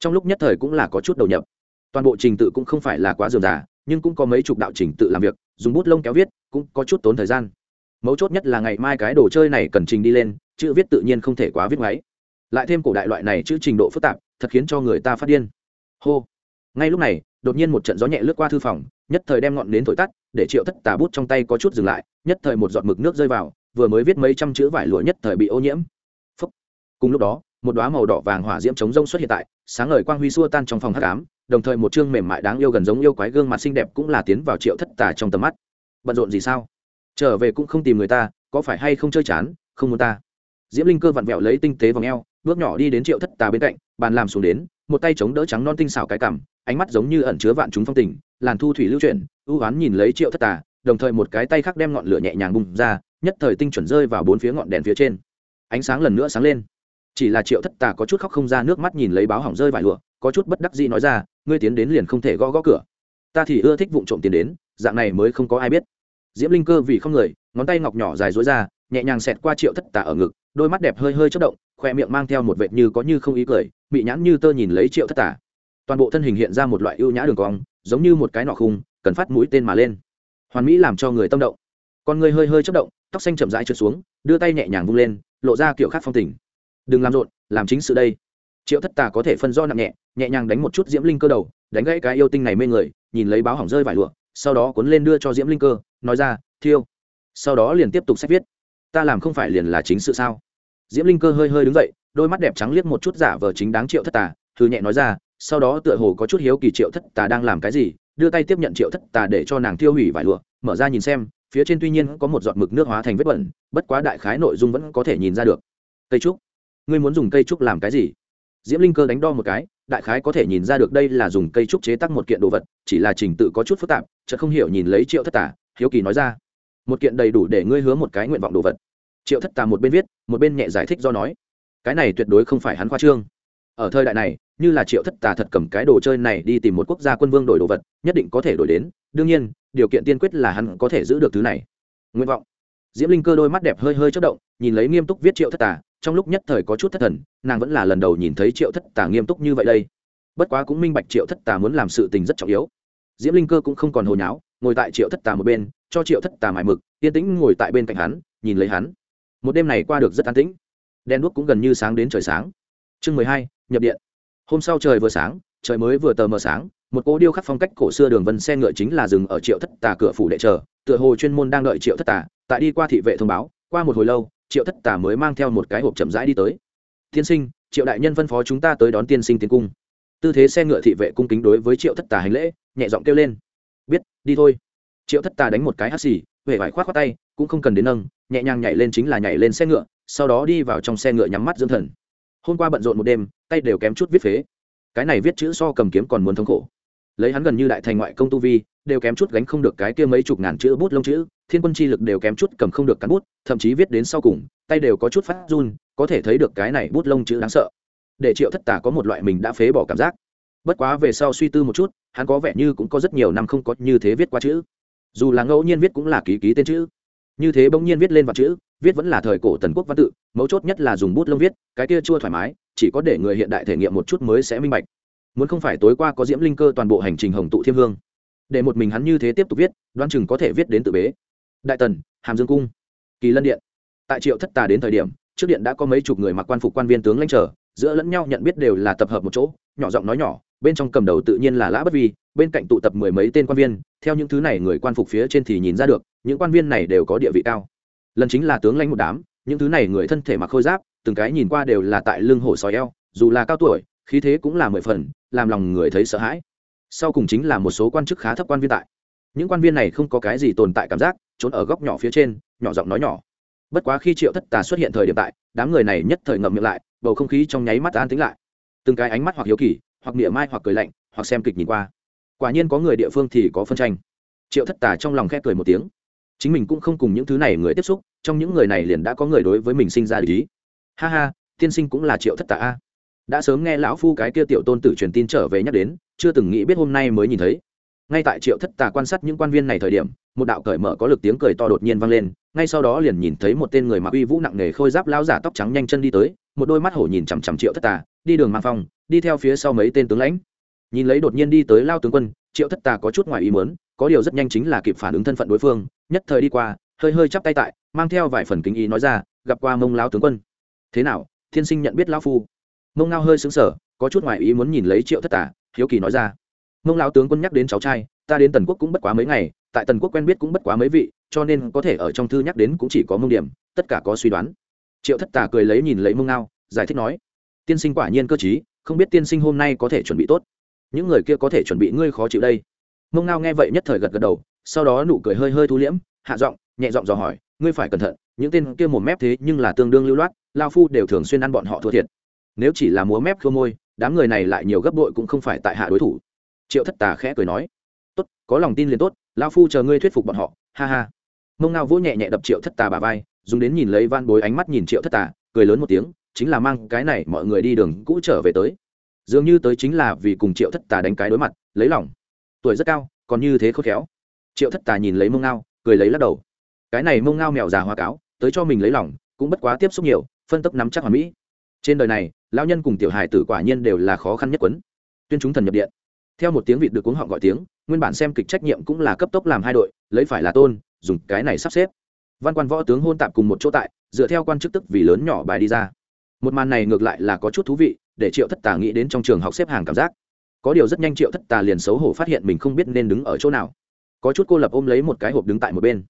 Trong lúc nhất thời cũng là có chút đầu nhập. Toàn bộ trình tự cũng không phải là quá dườm già, nhưng cũng có mấy chục đạo trình tự làm việc, dùng bút lông kéo viết cũng có chút tốn thời gian. Mấu chốt nhất là ngày mai cái đồ chơi này cần trình đi lên, chữ viết tự nhiên không thể quá viết máy lại thêm cổ đại loại này chữ trình độ phức tạp, thật khiến cho người ta phát điên. Hô. Ngay lúc này, đột nhiên một trận gió nhẹ lướt qua thư phòng, nhất thời đem ngọn nến thổi tắt, để triệu thất tà bút trong tay có chút dừng lại, nhất thời một giọt mực nước rơi vào, vừa mới viết mấy trăm chữ vải lụa nhất thời bị ô nhiễm. Phúc. cùng lúc đó, một đoá màu đỏ vàng hỏa diễm chống rông xuất hiện tại, sáng ngời quang huy xua tan trong phòng hát cám đồng thời một chương mềm mại đáng yêu gần giống yêu quái gương mặt xinh đẹp cũng là tiến vào triệu thất tà trong tầm mắt bận rộn gì sao? Trở về cũng không tìm người ta, có phải hay không chơi chán, không muốn ta? Diễm linh cơ vặn vẹo lấy tinh tế vòng eo, bước nhỏ đi đến triệu thất tà bên cạnh, bàn làm xuống đến, một tay chống đỡ trắng non tinh xảo cái cằm, ánh mắt giống như ẩn chứa vạn chúng phong tình, làn thu thủy lưu chuyển, ưu oán nhìn lấy triệu thất tà, đồng thời một cái tay khác đem ngọn lửa nhẹ nhàng bung ra, nhất thời tinh chuẩn rơi vào bốn phía ngọn đèn phía trên. Ánh sáng lần nữa sáng lên. Chỉ là triệu thất tà có chút khóc không ra nước mắt nhìn lấy báo hỏng rơi vải lụa, có chút bất đắc dĩ nói ra, ngươi tiến đến liền không thể gõ gõ cửa. Ta thì ưa thích vụng trộm tiền đến dạng này mới không có ai biết. Diễm linh cơ vì không người, ngón tay ngọc nhỏ dài dối ra, nhẹ nhàng xẹt qua triệu thất tà ở ngực, đôi mắt đẹp hơi hơi chất động, khoe miệng mang theo một vệt như có như không ý cười bị nhãn như tơ nhìn lấy triệu thất tà. Toàn bộ thân hình hiện ra một loại ưu nhã đường cong, giống như một cái nọ khung, cần phát mũi tên mà lên. Hoàn mỹ làm cho người tâm động. Con người hơi hơi chất động, tóc xanh chậm rãi trượt xuống, đưa tay nhẹ nhàng vung lên, lộ ra kiểu khác phong tình. Đừng làm rộn, làm chính sự đây. Triệu thất tà có thể phân do nặng nhẹ nhẹ nhàng đánh một chút diễm linh cơ đầu, đánh gãy cái yêu tinh này mê người, nhìn lấy báo hỏng rơi vải lụa sau đó cuốn lên đưa cho diễm linh cơ, nói ra, thiêu. Sau đó liền tiếp tục sách viết. Ta làm không phải liền là chính sự sao? Diễm linh cơ hơi hơi đứng dậy, đôi mắt đẹp trắng liếc một chút giả vờ chính đáng triệu thất tà thư nhẹ nói ra, sau đó tựa hồ có chút hiếu kỳ triệu thất tà đang làm cái gì? Đưa tay tiếp nhận triệu thất tà để cho nàng thiêu hủy vải lụa, mở ra nhìn xem, phía trên tuy nhiên có một giọt mực nước hóa thành vết bẩn, bất quá đại khái nội dung vẫn có thể nhìn ra được. Cây trúc? Ngươi muốn dùng cây trúc làm cái gì? Diễm linh cơ đánh đo một cái đại khái có thể nhìn ra được đây là dùng cây trúc chế tác một kiện đồ vật, chỉ là trình tự có chút phức tạp, chợt không hiểu nhìn lấy triệu thất tà, hiếu kỳ nói ra. Một kiện đầy đủ để ngươi hứa một cái nguyện vọng đồ vật. Triệu thất tà một bên viết, một bên nhẹ giải thích do nói. Cái này tuyệt đối không phải hắn khoa trương. Ở thời đại này, như là triệu thất tà thật cầm cái đồ chơi này đi tìm một quốc gia quân vương đổi đồ vật, nhất định có thể đổi đến. Đương nhiên, điều kiện tiên quyết là hắn có thể giữ được thứ này. Nguyện vọng. Diễm linh cơ đôi mắt đẹp hơi hơi chất động, nhìn lấy nghiêm túc viết triệu thất tà trong lúc nhất thời có chút thất thần, nàng vẫn là lần đầu nhìn thấy triệu thất tà nghiêm túc như vậy đây. Bất quá cũng minh bạch triệu thất tà muốn làm sự tình rất trọng yếu. Diễm linh cơ cũng không còn hồi nháo, ngồi tại triệu thất tà một bên, cho triệu thất tà mải mực, yên tĩnh ngồi tại bên cạnh hắn, nhìn lấy hắn. Một đêm này qua được rất an tĩnh. Đen đuốc cũng gần như sáng đến trời sáng. Chương mười hai, nhập điện. Hôm sau trời vừa sáng, trời mới vừa tờ mờ sáng, một cô điêu khắc phong cách cổ xưa đường vân xe ngựa chính là dừng ở triệu thất tà cửa phủ đệ chờ, tựa hồ chuyên môn đang đợi triệu thất tà, tại đi qua thị vệ thông báo, qua một hồi lâu triệu thất tà mới mang theo một cái hộp chậm rãi đi tới. Tiên sinh, triệu đại nhân phân phó chúng ta tới đón tiên sinh tiến cung. Tư thế xe ngựa thị vệ cung kính đối với triệu thất tà hành lễ, nhẹ giọng kêu lên. Biết, đi thôi. Triệu thất tà đánh một cái hắt xì huệ vải khoát khoát tay, cũng không cần đến nâng, nhẹ nhàng nhảy lên chính là nhảy lên xe ngựa, sau đó đi vào trong xe ngựa nhắm mắt dưỡng thần. Hôm qua bận rộn một đêm, tay đều kém chút viết phế. Cái này viết chữ so cầm kiếm còn muốn thống khổ. Lấy hắn gần như đại thành ngoại công tu vi đều kém chút gánh không được cái kia mấy chục ngàn chữ bút lông chữ, thiên quân chi lực đều kém chút cầm không được cán bút, thậm chí viết đến sau cùng, tay đều có chút phát run, có thể thấy được cái này bút lông chữ đáng sợ. Để triệu thất tả có một loại mình đã phế bỏ cảm giác. Bất quá về sau suy tư một chút, hắn có vẻ như cũng có rất nhiều năm không có như thế viết qua chữ. Dù là ngẫu nhiên viết cũng là ký ký tên chữ. Như thế bỗng nhiên viết lên vào chữ, viết vẫn là thời cổ tần quốc văn tự, mấu chốt nhất là dùng bút lông viết, cái kia chua thoải mái, chỉ có để người hiện đại thể nghiệm một chút mới sẽ minh bạch. Muốn không phải tối qua có diễm linh cơ toàn bộ hành trình hồng tụ thiêm hương để một mình hắn như thế tiếp tục viết, đoán chừng có thể viết đến tự bế. Đại tần, hàm dương cung, kỳ lân điện. Tại triệu thất tà đến thời điểm, trước điện đã có mấy chục người mặc quan phục quan viên tướng lãnh trở giữa lẫn nhau nhận biết đều là tập hợp một chỗ, nhỏ giọng nói nhỏ, bên trong cầm đầu tự nhiên là lã bất vi, bên cạnh tụ tập mười mấy tên quan viên, theo những thứ này người quan phục phía trên thì nhìn ra được, những quan viên này đều có địa vị cao. Lần chính là tướng lãnh một đám, những thứ này người thân thể mặc khôi giáp, từng cái nhìn qua đều là tại lưng hổ sói eo, dù là cao tuổi, khí thế cũng là mười phần, làm lòng người thấy sợ hãi sau cùng chính là một số quan chức khá thấp quan viên tại. Những quan viên này không có cái gì tồn tại cảm giác, trốn ở góc nhỏ phía trên, nhỏ giọng nói nhỏ. Bất quá khi triệu thất tà xuất hiện thời điểm tại, đám người này nhất thời ngậm miệng lại, bầu không khí trong nháy mắt an tính lại. Từng cái ánh mắt hoặc hiếu kỳ, hoặc niệm mai, hoặc cười lạnh, hoặc xem kịch nhìn qua. Quả nhiên có người địa phương thì có phân tranh. Triệu thất tà trong lòng khẽ cười một tiếng. Chính mình cũng không cùng những thứ này người tiếp xúc, trong những người này liền đã có người đối với mình sinh ra lý ha ha, tiên sinh cũng là triệu thất tà a đã sớm nghe lão phu cái kia tiểu tôn tử truyền tin trở về nhắc đến, chưa từng nghĩ biết hôm nay mới nhìn thấy. Ngay tại triệu thất tà quan sát những quan viên này thời điểm, một đạo cởi mở có lực tiếng cười to đột nhiên vang lên, ngay sau đó liền nhìn thấy một tên người mặc uy vũ nặng nề khôi giáp lão giả tóc trắng nhanh chân đi tới, một đôi mắt hổ nhìn chằm chằm triệu thất tà, đi đường mang phong, đi theo phía sau mấy tên tướng lãnh. Nhìn lấy đột nhiên đi tới lao tướng quân, triệu thất tà có chút ngoài ý mớn có điều rất nhanh chính là kịp phản ứng thân phận đối phương, nhất thời đi qua, hơi hơi chắp tay tại, mang theo vài phần kính ý nói ra, gặp qua mông lao tướng quân. Thế nào, thiên sinh nhận biết lão phu? Mông ngao hơi xứng sở có chút ngoài ý muốn nhìn lấy triệu thất tà, hiếu kỳ nói ra. Mông lao tướng quân nhắc đến cháu trai, ta đến tần quốc cũng bất quá mấy ngày, tại tần quốc quen biết cũng bất quá mấy vị, cho nên có thể ở trong thư nhắc đến cũng chỉ có mông điểm, tất cả có suy đoán. Triệu thất tà cười lấy nhìn lấy mông ngao, giải thích nói, tiên sinh quả nhiên cơ t không biết tiên sinh hôm nay có thể chuẩn bị tốt. Những người kia có thể chuẩn bị ngươi khó chịu đây. Mông ngao nghe vậy nhất thời gật gật đầu, sau đó nụ cười hơi hơi thu liễm, hạ giọng, nhẹ giọng dò hỏi, ngươi phải cẩn thận, những tên kia một mép thế nhưng là tương đương lưu loát, lao phu đều thường xuyên ăn bọn họ thua thiệt nếu chỉ là múa mép khô môi, đám người này lại nhiều gấp bội cũng không phải tại hạ đối thủ. Triệu thất tà khẽ cười nói, tốt, có lòng tin liền tốt lao phu chờ ngươi thuyết phục bọn họ, ha ha. Mông ngao vỗ nhẹ nhẹ đập triệu thất tà bà vai, dùng đến nhìn lấy van bối ánh mắt nhìn triệu thất tà, cười lớn một tiếng, chính là mang cái này mọi người đi đường cũ trở về tới. Dường như tới chính là vì cùng triệu thất tà đánh cái đối mặt, lấy lòng. Tuổi rất cao, còn như thế khôn khéo. Triệu thất tà nhìn lấy mông ngao, cười lấy lắc đầu. Cái này mông ngao mèo già hoa cáo, tới cho mình lấy lòng, cũng bất quá tiếp xúc nhiều, phân tấp nắm chắc hoàn mỹ. Trên đời này lão nhân cùng tiểu hài tử quả nhiên đều là khó khăn nhất quấn. Tuyên chúng thần nhập điện. Theo một tiếng vịt được cuống họng gọi tiếng, nguyên bản xem kịch trách nhiệm cũng là cấp tốc làm hai đội, lấy phải là tôn, dùng cái này sắp xếp. Văn quan võ tướng hôn tạp cùng một chỗ tại, dựa theo quan chức tức vì lớn nhỏ bài đi ra. Một màn này ngược lại là có chút thú vị, để triệu thất tà nghĩ đến trong trường học xếp hàng cảm giác. Có điều rất nhanh triệu thất tà liền xấu hổ phát hiện mình không biết nên đứng ở chỗ nào. Có chút cô lập ôm lấy một cái hộp đứng tại một bên.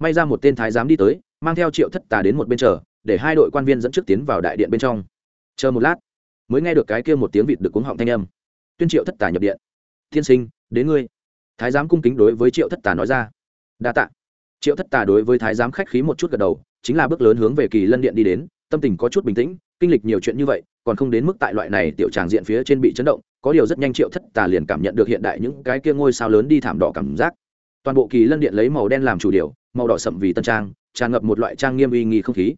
May ra một tên thái giám đi tới, mang theo triệu thất tà đến một bên chờ, để hai đội quan viên dẫn trước tiến vào đại điện bên trong chờ một lát, mới nghe được cái kia một tiếng vịt được cuống họng thanh âm. Tuyên triệu thất tà nhập điện. Thiên sinh, đến ngươi. Thái giám cung kính đối với triệu thất tà nói ra. Đa tạ. Triệu thất tà đối với thái giám khách khí một chút gật đầu, chính là bước lớn hướng về kỳ lân điện đi đến, tâm tình có chút bình tĩnh, kinh lịch nhiều chuyện như vậy, còn không đến mức tại loại này tiểu tràng diện phía trên bị chấn động, có điều rất nhanh triệu thất tà liền cảm nhận được hiện đại những cái kia ngôi sao lớn đi thảm đỏ cảm giác. Toàn bộ kỳ lân điện lấy màu đen làm chủ điều màu đỏ sậm vì tân trang, tràn ngập một loại trang nghiêm uy nghi không khí.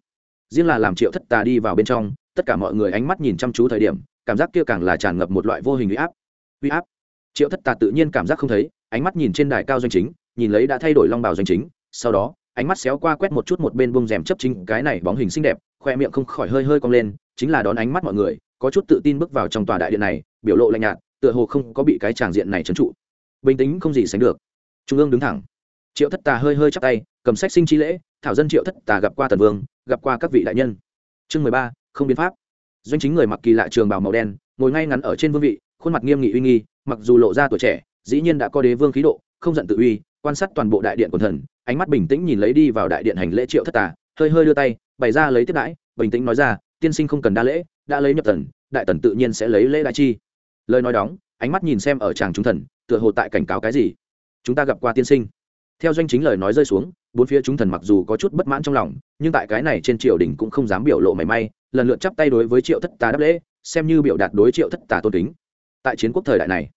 Riêng là làm triệu thất tà đi vào bên trong tất cả mọi người ánh mắt nhìn chăm chú thời điểm, cảm giác kia càng là tràn ngập một loại vô hình uy áp. Uy áp. Triệu thất tà tự nhiên cảm giác không thấy, ánh mắt nhìn trên đài cao doanh chính, nhìn lấy đã thay đổi long bào doanh chính, sau đó, ánh mắt xéo qua quét một chút một bên bông rèm chấp chính cái này bóng hình xinh đẹp, khoe miệng không khỏi hơi hơi cong lên, chính là đón ánh mắt mọi người, có chút tự tin bước vào trong tòa đại điện này, biểu lộ lạnh nhạt, tựa hồ không có bị cái tràng diện này trấn trụ. Bình tĩnh không gì sánh được. Trung ương đứng thẳng. Triệu thất tà hơi hơi chắp tay, cầm sách sinh chi lễ, thảo dân triệu thất tà gặp qua tần vương, gặp qua các vị đại nhân. Chương mười ba không biến pháp. Doanh chính người mặc kỳ lạ trường bào màu đen, ngồi ngay ngắn ở trên vương vị, khuôn mặt nghiêm nghị uy nghi, mặc dù lộ ra tuổi trẻ, dĩ nhiên đã có đế vương khí độ, không giận tự uy, quan sát toàn bộ đại điện quần thần, ánh mắt bình tĩnh nhìn lấy đi vào đại điện hành lễ triệu thất tà, hơi hơi đưa tay, bày ra lấy tiếp đãi, bình tĩnh nói ra, tiên sinh không cần đa lễ, đã lấy nhập tần đại tần tự nhiên sẽ lấy lễ đại chi. Lời nói đóng, ánh mắt nhìn xem ở tràng trung thần, tựa hồ tại cảnh cáo cái gì. Chúng ta gặp qua tiên sinh. Theo doanh chính lời nói rơi xuống, bốn phía chúng thần mặc dù có chút bất mãn trong lòng, nhưng tại cái này trên triều đình cũng không dám biểu lộ mảy may lần lượt chắp tay đối với triệu thất tà đáp lễ, xem như biểu đạt đối triệu thất tà tôn kính. Tại chiến quốc thời đại này,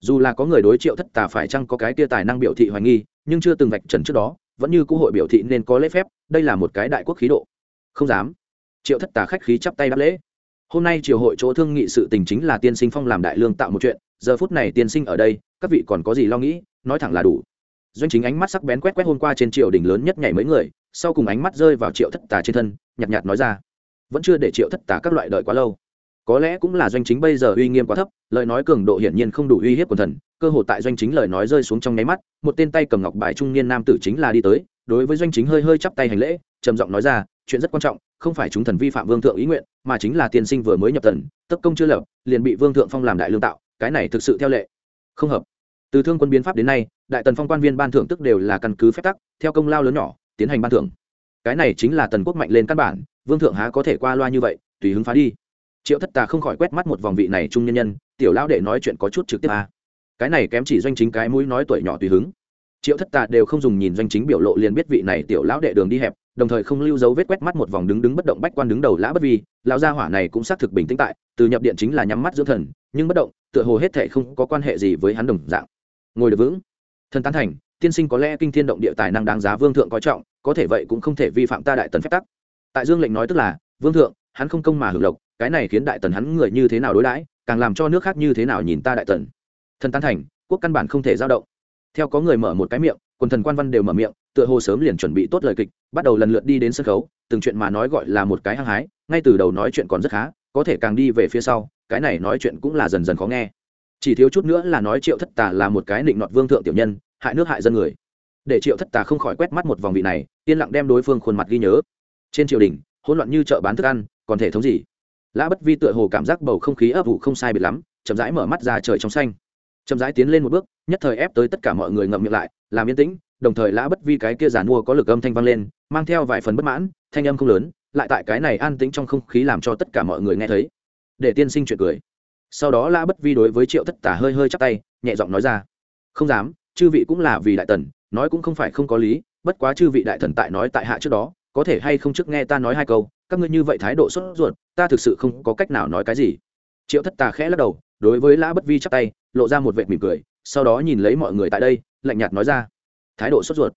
dù là có người đối triệu thất tà phải chăng có cái tia tài năng biểu thị hoài nghi, nhưng chưa từng vạch trần trước đó, vẫn như cũ hội biểu thị nên có lễ phép, đây là một cái đại quốc khí độ. Không dám. Triệu thất tà khách khí chắp tay đáp lễ. Hôm nay triều hội chỗ thương nghị sự tình chính là tiên sinh phong làm đại lương tạo một chuyện, giờ phút này tiên sinh ở đây, các vị còn có gì lo nghĩ, nói thẳng là đủ. Doanh chính ánh mắt sắc bén quét quét hôm qua trên triều đình lớn nhất nhảy mấy người, sau cùng ánh mắt rơi vào triệu thất tà trên thân, nhạt nhạt nói ra vẫn chưa để triệu thất tà các loại đợi quá lâu. Có lẽ cũng là doanh chính bây giờ uy nghiêm quá thấp, lời nói cường độ hiển nhiên không đủ uy hiếp quần thần, cơ hội tại doanh chính lời nói rơi xuống trong nháy mắt, một tên tay cầm ngọc bài trung niên nam tử chính là đi tới, đối với doanh chính hơi hơi chắp tay hành lễ, trầm giọng nói ra, chuyện rất quan trọng, không phải chúng thần vi phạm vương thượng ý nguyện, mà chính là tiên sinh vừa mới nhập tần tất công chưa lập, liền bị vương thượng phong làm đại lương tạo, cái này thực sự theo lệ. Không hợp. Từ thương quân biến pháp đến nay, đại tần phong quan viên ban thưởng tức đều là căn cứ phép tắc, theo công lao lớn nhỏ, tiến hành ban thưởng cái này chính là tần quốc mạnh lên căn bản, vương thượng há có thể qua loa như vậy, tùy hứng phá đi. Triệu thất tà không khỏi quét mắt một vòng vị này trung nhân nhân, tiểu lão đệ nói chuyện có chút trực tiếp à. cái này kém chỉ doanh chính cái mũi nói tuổi nhỏ tùy hứng. Triệu thất tà đều không dùng nhìn doanh chính biểu lộ liền biết vị này tiểu lão đệ đường đi hẹp, đồng thời không lưu dấu vết quét mắt một vòng đứng đứng bất động bách quan đứng đầu lã bất vi, lão gia hỏa này cũng xác thực bình tĩnh tại, từ nhập điện chính là nhắm mắt dưỡng thần, nhưng bất động, tựa hồ hết thể không có quan hệ gì với hắn đồng dạng. Ngồi được vững. Thần tán thành, tiên sinh có lẽ kinh thiên động địa tài năng đáng giá vương thượng coi trọng có thể vậy cũng không thể vi phạm ta đại tần phép tắc. Tại dương lệnh nói tức là, vương thượng, hắn không công mà hưởng lộc, cái này khiến đại tần hắn người như thế nào đối đãi, càng làm cho nước khác như thế nào nhìn ta đại tần. Thần tán thành, quốc căn bản không thể giao động. Theo có người mở một cái miệng, quần thần quan văn đều mở miệng, tựa hồ sớm liền chuẩn bị tốt lời kịch, bắt đầu lần lượt đi đến sân khấu, từng chuyện mà nói gọi là một cái hăng hái, ngay từ đầu nói chuyện còn rất khá, có thể càng đi về phía sau, cái này nói chuyện cũng là dần dần khó nghe. Chỉ thiếu chút nữa là nói triệu thất tà là một cái định nọt vương thượng tiểu nhân, hại nước hại dân người để triệu thất tà không khỏi quét mắt một vòng vị này, yên lặng đem đối phương khuôn mặt ghi nhớ. Trên triều đình, hỗn loạn như chợ bán thức ăn, còn thể thống gì? Lã bất vi tựa hồ cảm giác bầu không khí ấp ủ không sai biệt lắm, chậm rãi mở mắt ra trời trong xanh. Chậm rãi tiến lên một bước, nhất thời ép tới tất cả mọi người ngậm miệng lại, làm yên tĩnh, đồng thời lã bất vi cái kia giàn mua có lực âm thanh vang lên, mang theo vài phần bất mãn, thanh âm không lớn, lại tại cái này an tĩnh trong không khí làm cho tất cả mọi người nghe thấy. Để tiên sinh chuyện cười. Sau đó lã bất vi đối với triệu thất tả hơi hơi chắc tay, nhẹ giọng nói ra. Không dám, chư vị cũng là vì đại tần nói cũng không phải không có lý, bất quá chư vị đại thần tại nói tại hạ trước đó, có thể hay không trước nghe ta nói hai câu, các ngươi như vậy thái độ sốt ruột, ta thực sự không có cách nào nói cái gì. Triệu thất tà khẽ lắc đầu, đối với lã bất vi chắc tay, lộ ra một vệt mỉm cười, sau đó nhìn lấy mọi người tại đây, lạnh nhạt nói ra, thái độ sốt ruột.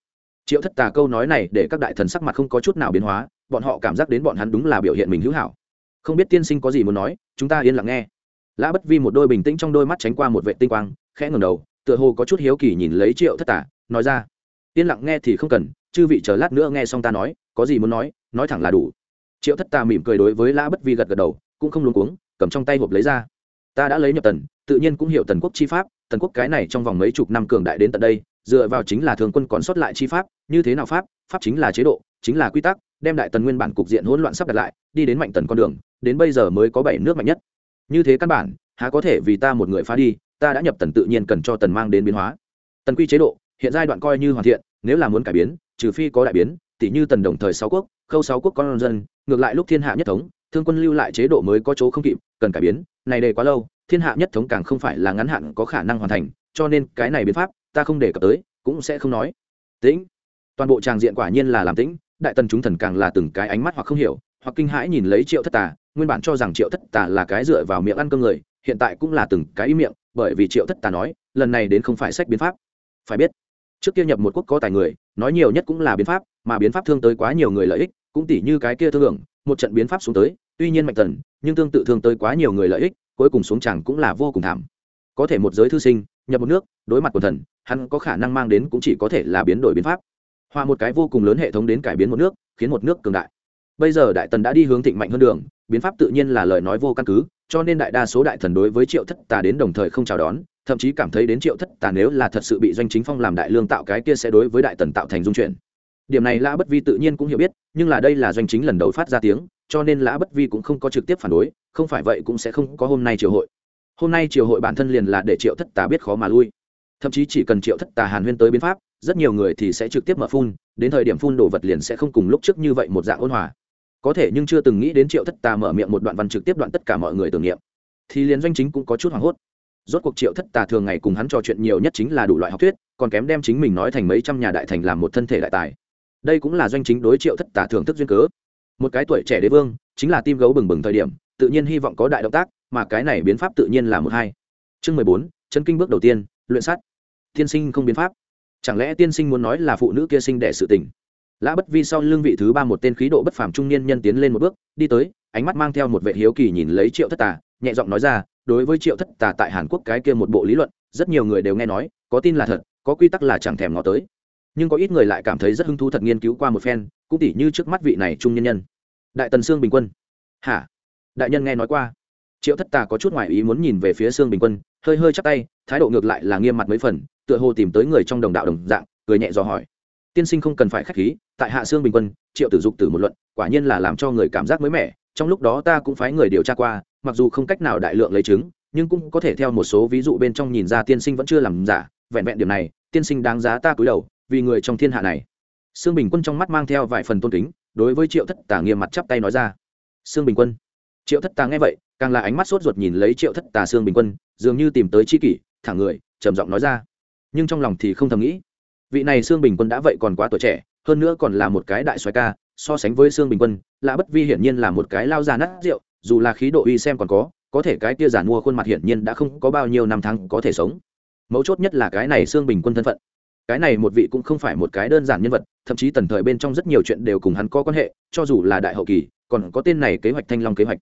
Triệu thất tà câu nói này để các đại thần sắc mặt không có chút nào biến hóa, bọn họ cảm giác đến bọn hắn đúng là biểu hiện mình hữu hảo. Không biết tiên sinh có gì muốn nói, chúng ta yên lặng nghe. Lã bất vi một đôi bình tĩnh trong đôi mắt tránh qua một vệ tinh quang, khẽ ngầm đầu, tựa hồ có chút hiếu kỳ nhìn lấy triệu thất tà nói ra. Yên lặng nghe thì không cần, chư vị chờ lát nữa nghe xong ta nói, có gì muốn nói nói thẳng là đủ. Triệu thất tà mỉm cười đối với lã bất vi gật gật đầu, cũng không luống cuống, cầm trong tay hộp lấy ra. Ta đã lấy nhập tần, tự nhiên cũng hiểu tần quốc chi pháp, tần quốc cái này trong vòng mấy chục năm cường đại đến tận đây, dựa vào chính là thường quân còn sót lại chi pháp, như thế nào pháp? Pháp chính là chế độ, chính là quy tắc, đem đại tần nguyên bản cục diện hỗn loạn sắp đặt lại, đi đến mạnh tần con đường, đến bây giờ mới có bảy nước mạnh nhất. Như thế căn bản, há có thể vì ta một người phá đi, ta đã nhập tần tự nhiên cần cho tần mang đến biến hóa. Tần quy chế độ hiện giai đoạn coi như hoàn thiện, nếu là muốn cải biến, trừ phi có đại biến tỷ như tần đồng thời sáu quốc, khâu sáu quốc con dân, ngược lại lúc thiên hạ nhất thống, thương quân lưu lại chế độ mới có chỗ không kịp, cần cải biến, này đề quá lâu, thiên hạ nhất thống càng không phải là ngắn hạn có khả năng hoàn thành, cho nên cái này biến pháp, ta không đề cập tới, cũng sẽ không nói. Tĩnh. Toàn bộ tràng diện quả nhiên là làm tĩnh, đại tần chúng thần càng là từng cái ánh mắt hoặc không hiểu, hoặc kinh hãi nhìn lấy triệu thất tà, nguyên bản cho rằng triệu thất tà là cái dựa vào miệng ăn cơm người, hiện tại cũng là từng cái ý miệng, bởi vì triệu thất tà nói, lần này đến không phải sách biến pháp. Phải biết trước kia nhập một quốc có tài người, nói nhiều nhất cũng là biến pháp, mà biến pháp thương tới quá nhiều người lợi ích, cũng tỷ như cái kia thương hưởng một trận biến pháp xuống tới, tuy nhiên mạnh tần, nhưng tương tự thương tới quá nhiều người lợi ích, cuối cùng xuống chẳng cũng là vô cùng thảm. Có thể một giới thư sinh, nhập một nước, đối mặt quần thần, hắn có khả năng mang đến cũng chỉ có thể là biến đổi biến pháp. Hòa một cái vô cùng lớn hệ thống đến cải biến một nước, khiến một nước cường đại. Bây giờ đại tần đã đi hướng thịnh mạnh hơn đường, biến pháp tự nhiên là lời nói vô căn cứ, cho nên đại đa số đại thần đối với triệu thất tà đến đồng thời không chào đón thậm chí cảm thấy đến triệu thất tà nếu là thật sự bị doanh chính phong làm đại lương tạo cái kia sẽ đối với đại tần tạo thành dung chuyển. Điểm này lã bất vi tự nhiên cũng hiểu biết, nhưng là đây là doanh chính lần đầu phát ra tiếng, cho nên lã bất vi cũng không có trực tiếp phản đối, không phải vậy cũng sẽ không có hôm nay triều hội. Hôm nay triều hội bản thân liền là để triệu thất tà biết khó mà lui. Thậm chí chỉ cần triệu thất tà hàn huyên tới biến pháp, rất nhiều người thì sẽ trực tiếp mở phun, đến thời điểm phun đồ vật liền sẽ không cùng lúc trước như vậy một dạng ôn hòa. Có thể nhưng chưa từng nghĩ đến triệu thất tà mở miệng một đoạn văn trực tiếp đoạn tất cả mọi người tưởng niệm. Thì liền doanh chính cũng có chút hoảng hốt rốt cuộc triệu thất tà thường ngày cùng hắn trò chuyện nhiều nhất chính là đủ loại học thuyết, còn kém đem chính mình nói thành mấy trăm nhà đại thành làm một thân thể đại tài. Đây cũng là doanh chính đối triệu thất tà thưởng thức duyên cớ. Một cái tuổi trẻ đế vương, chính là tim gấu bừng bừng thời điểm, tự nhiên hy vọng có đại động tác, mà cái này biến pháp tự nhiên là một hai. Chương mười bốn chân kinh bước đầu tiên, luyện sắt tiên sinh không biến pháp. Chẳng lẽ tiên sinh muốn nói là phụ nữ kia sinh đẻ sự tình? Lã bất vi sau lưng vị thứ ba một tên khí độ bất phàm trung niên nhân tiến lên một bước, đi tới, ánh mắt mang theo một vệ hiếu kỳ nhìn lấy triệu thất tà, nhẹ giọng nói ra đối với triệu thất tà tại hàn quốc cái kia một bộ lý luận, rất nhiều người đều nghe nói, có tin là thật, có quy tắc là chẳng thèm ngó tới. Nhưng có ít người lại cảm thấy rất hứng thú thật nghiên cứu qua một phen, cũng tỉ như trước mắt vị này trung nhân nhân. Đại tần sương bình quân. Hả? Đại nhân nghe nói qua. Triệu thất tà có chút ngoại ý muốn nhìn về phía sương bình quân, hơi hơi chắc tay, thái độ ngược lại là nghiêm mặt mấy phần, tựa hồ tìm tới người trong đồng đạo đồng dạng, cười nhẹ dò hỏi. Tiên sinh không cần phải k h á c h khí, tại hạ sương bình quân, triệu tử dục tử một luận, quả nhiên là làm cho người cảm giác mới mẻ, trong lúc đó ta cũng phái người điều tra qua mặc dù không cách nào đại lượng lấy chứng nhưng cũng có thể theo một số ví dụ bên trong nhìn ra tiên sinh vẫn chưa làm giả, vẹn vẹn điểm này, tiên sinh đáng giá ta cúi đầu, vì người trong thiên hạ này. Sương bình quân trong mắt mang theo vài phần tôn kính, đối với triệu thất tà nghiêm mặt chắp tay nói ra. Sương bình quân. Triệu thất tà nghe vậy, càng là ánh mắt sốt ruột nhìn lấy triệu thất tà sương bình quân, dường như tìm tới c h i kỷ thẳng người, trầm giọng nói ra. Nhưng trong lòng thì không thầm nghĩ. Vị này sương bình quân đã vậy còn quá tuổi trẻ, hơn nữa còn là một cái đại xoài ca, so sánh với sương bình quân lạ bất vi hiển nhiên là một cái lao già nát rượu dù là khí độ uy xem còn có có thể cái kia giản mua khuôn mặt hiển nhiên đã không có bao nhiêu năm tháng có thể sống. Mấu chốt nhất là cái này xương bình quân thân phận. Cái này một vị cũng không phải một cái đơn giản nhân vật, thậm chí tần thời bên trong rất nhiều chuyện đều cùng hắn có quan hệ, cho dù là đại hậu kỳ, còn có tên này kế hoạch thanh long kế hoạch.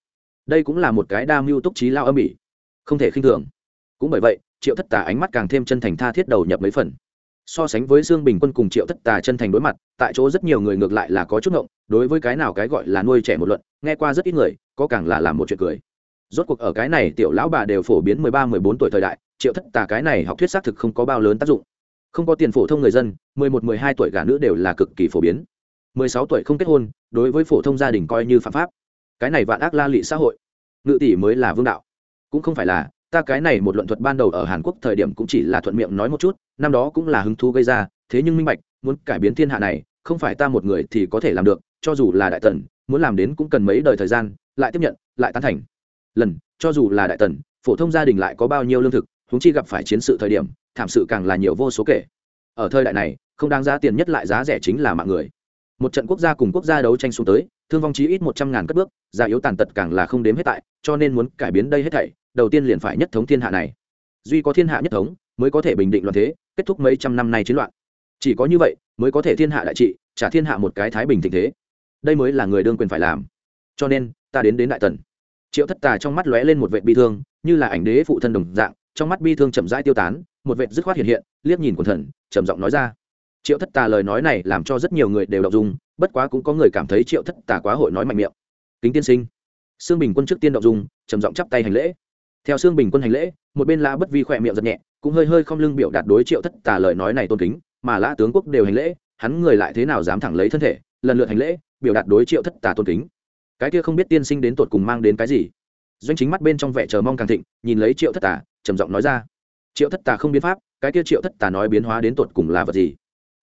Đây cũng là một cái đa mưu túc trí lao âm ỉ. Không thể khinh thường. Cũng bởi vậy, triệu thất tà ánh mắt càng thêm chân thành tha thiết đầu nhập mấy phần. So sánh với dương bình quân cùng triệu thất tà chân thành đối mặt, tại chỗ rất nhiều người ngược lại là có chút ngộng, đối với cái nào cái gọi là nuôi trẻ một luận, nghe qua rất ít người có càng là làm một chuyện cười. Rốt cuộc ở cái này tiểu lão bà đều phổ biến mười ba, mười bốn tuổi thời đại, triệu thất tà cái này học thuyết xác thực không có bao lớn tác dụng. Không có tiền phổ thông người dân, mười một, mười hai tuổi gả nữ đều là cực kỳ phổ biến. mười sáu tuổi không kết hôn, đối với phổ thông gia đình coi như phạm pháp. Cái này vạn ác la lị xã hội. Ngự tỷ mới là vương đạo. Cũng không phải là, ta cái này một luận thuật ban đầu ở hàn quốc thời điểm cũng chỉ là thuận miệng nói một chút, năm đó cũng là hứng thú gây ra, thế nhưng minh bạch, muốn cải biến thiên hạ này, không phải ta một người thì có thể làm được, cho dù là đại tần, muốn làm đến cũng cần mấy đời thời gian lại tiếp nhận, lại tán thành. Lần, cho dù là đại tần, phổ thông gia đình lại có bao nhiêu lương thực húng chi gặp phải chiến sự thời điểm, thảm sự càng là nhiều vô số kể. Ở thời đại này, không đáng giá tiền nhất lại giá rẻ chính là mạng người. Một trận quốc gia cùng quốc gia đấu tranh xuống tới, thương vong chí ít một trăm ngàn cất bước, già yếu tàn tật càng là không đếm hết tại, cho nên muốn cải biến đây hết thảy, đầu tiên liền phải nhất thống thiên hạ này. Duy có thiên hạ nhất thống, mới có thể bình định loạn thế, kết thúc mấy trăm năm nay chiến loạn. Chỉ có như vậy, mới có thể thiên hạ đại trị, trả thiên hạ một cái thái bình tình thế. Đây mới là người đương quyền phải làm. Cho nên ta đến đến đại tần triệu thất tà trong mắt lóe lên một vệ bi thương, như là ảnh đế phụ thân đồng dạng, trong mắt bi thương chậm rãi tiêu tán, một vệ dứt khoát hiện hiện, liếc nhìn quần thần, trầm giọng nói ra. Triệu thất tà lời nói này làm cho rất nhiều người đều đọc dung, bất quá cũng có người cảm thấy triệu thất tà quá hội nói mạnh miệng. Kính tiên sinh. Sương bình quân trước tiên đọc dung, trầm giọng chắp tay hành lễ. Theo sương bình quân hành lễ, một bên lã bất vi khỏe miệng giật nhẹ, cũng hơi hơi không lưng biểu đạt đối triệu thất tà lời nói này tôn kính, mà lã tướng quốc đều hành lễ, hắn người lại thế nào dám thẳng lấy thân thể, lần lượt hành lễ, biểu đạt đối triệu thất tà tôn kính cái kia không biết tiên sinh đến tột cùng mang đến cái gì. Doanh chính mắt bên trong vẻ chờ mong càng thịnh, nhìn lấy triệu thất tà, trầm giọng nói ra. Triệu thất tà không biến pháp, cái kia triệu thất tà nói biến hóa đến tột cùng là vật gì?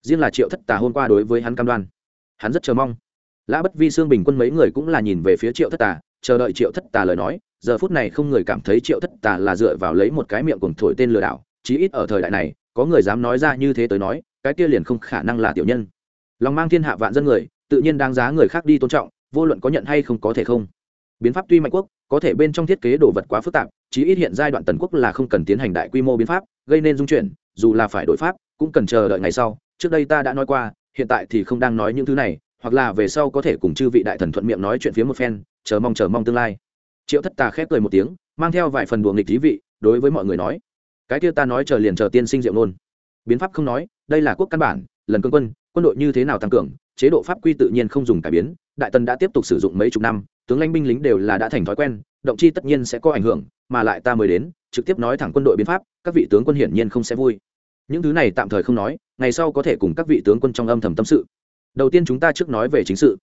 Riêng là triệu thất tà hôm qua đối với hắn cam đoan. Hắn rất chờ mong. Lã bất vi xương bình quân mấy người cũng là nhìn về phía triệu thất tà, chờ đợi triệu thất tà lời nói, giờ phút này không người cảm thấy triệu thất tà là dựa vào lấy một cái miệng cùng thổi tên lừa đảo, chí ít ở thời đại này, có người dám nói ra như thế tới nói, cái kia liền không khả năng là tiểu nhân. Lòng mang thiên hạ vạn dân người, tự nhiên đáng giá người khác đi tôn trọng vô luận có nhận hay không có thể không. Biến pháp tuy mạnh quốc, có thể bên trong thiết kế đồ vật quá phức tạp, chí ít hiện giai đoạn tần quốc là không cần tiến hành đại quy mô biến pháp, gây nên dung chuyển, dù là phải đổi pháp, cũng cần chờ đợi ngày sau. Trước đây ta đã nói qua, hiện tại thì không đang nói những thứ này, hoặc là về sau có thể cùng chư vị đại thần thuận miệng nói chuyện phía một phen, chờ mong chờ mong tương lai. Triệu thất tà khép cười một tiếng, mang theo vài phần đùa nghịch thí vị, đối với mọi người nói, cái kia ta nói chờ liền chờ tiên sinh diệu nôn. Biến pháp không nói, đây là quốc căn bản, lần cương quân quân đội như thế nào tăng cường, chế độ pháp quy tự nhiên không dùng cải biến đại tần đã tiếp tục sử dụng mấy chục năm, tướng lãnh binh lính đều là đã thành thói quen, động chi tất nhiên sẽ có ảnh hưởng, mà lại ta mới đến, trực tiếp nói thẳng quân đội biến pháp, các vị tướng quân hiển nhiên không sẽ vui. Những thứ này tạm thời không nói, ngày sau có thể cùng các vị tướng quân trong âm thầm tâm sự. Đầu tiên chúng ta trước nói về chính sự.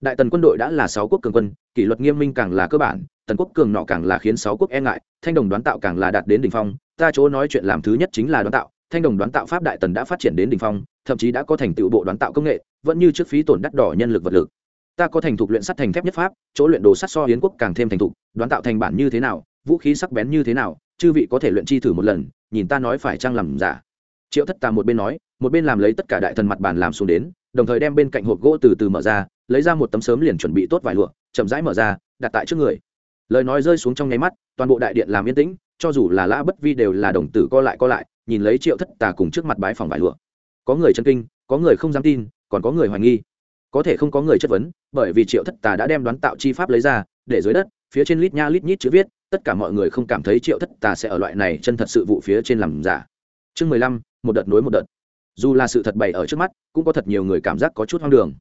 Đại tần quân đội đã là sáu quốc cường quân, kỷ luật nghiêm minh càng là cơ bản, tần quốc cường nọ càng là khiến sáu quốc e ngại, thanh đồng đoán tạo càng là đạt đến đ ỉ n h phong, ta chỗ nói chuyện làm thứ nhất chính là đoán tạo, thanh đồng đoán tạo pháp đại tần đã phát triển đến đ ỉ n h phong, thậm chí đã có thành tựu bộ đoán tạo công nghệ, vẫn như trước phí tổn đắt đỏ nhân lực vật lực ta có thành thục luyện sắt thành thép nhất pháp, chỗ luyện đồ sắt so hiến quốc càng thêm thành thục, đoán tạo thành bản như thế nào, vũ khí sắc bén như thế nào, chư vị có thể luyện chi thử một lần, nhìn ta nói phải trang làm giả. Triệu thất tà một bên nói, một bên làm lấy tất cả đại thần mặt bàn làm xuống đến, đồng thời đem bên cạnh hộp gỗ từ từ mở ra, lấy ra một tấm sớm liền chuẩn bị tốt vài lụa, chậm rãi mở ra, đặt tại trước người. Lời nói rơi xuống trong nháy mắt, toàn bộ đại điện làm yên tĩnh, cho dù là lã bất vi đều là đồng tử co lại co lại, nhìn lấy triệu thất tà cùng trước mặt bái phòng vải lụa. Có người chân kinh, có người không dám tin, còn có người hoài nghi có thể không có người chất vấn, bởi vì triệu thất tà đã đem đoán tạo chi pháp lấy ra, để dưới đất, phía trên lít nha lít nhít chữ viết, tất cả mọi người không cảm thấy triệu thất tà sẽ ở loại này chân thật sự vụ phía trên làm giả. Chương mười lăm, một đợt nối một đợt. Dù là sự thật bày ở trước mắt, cũng có thật nhiều người cảm giác có chút hoang đường.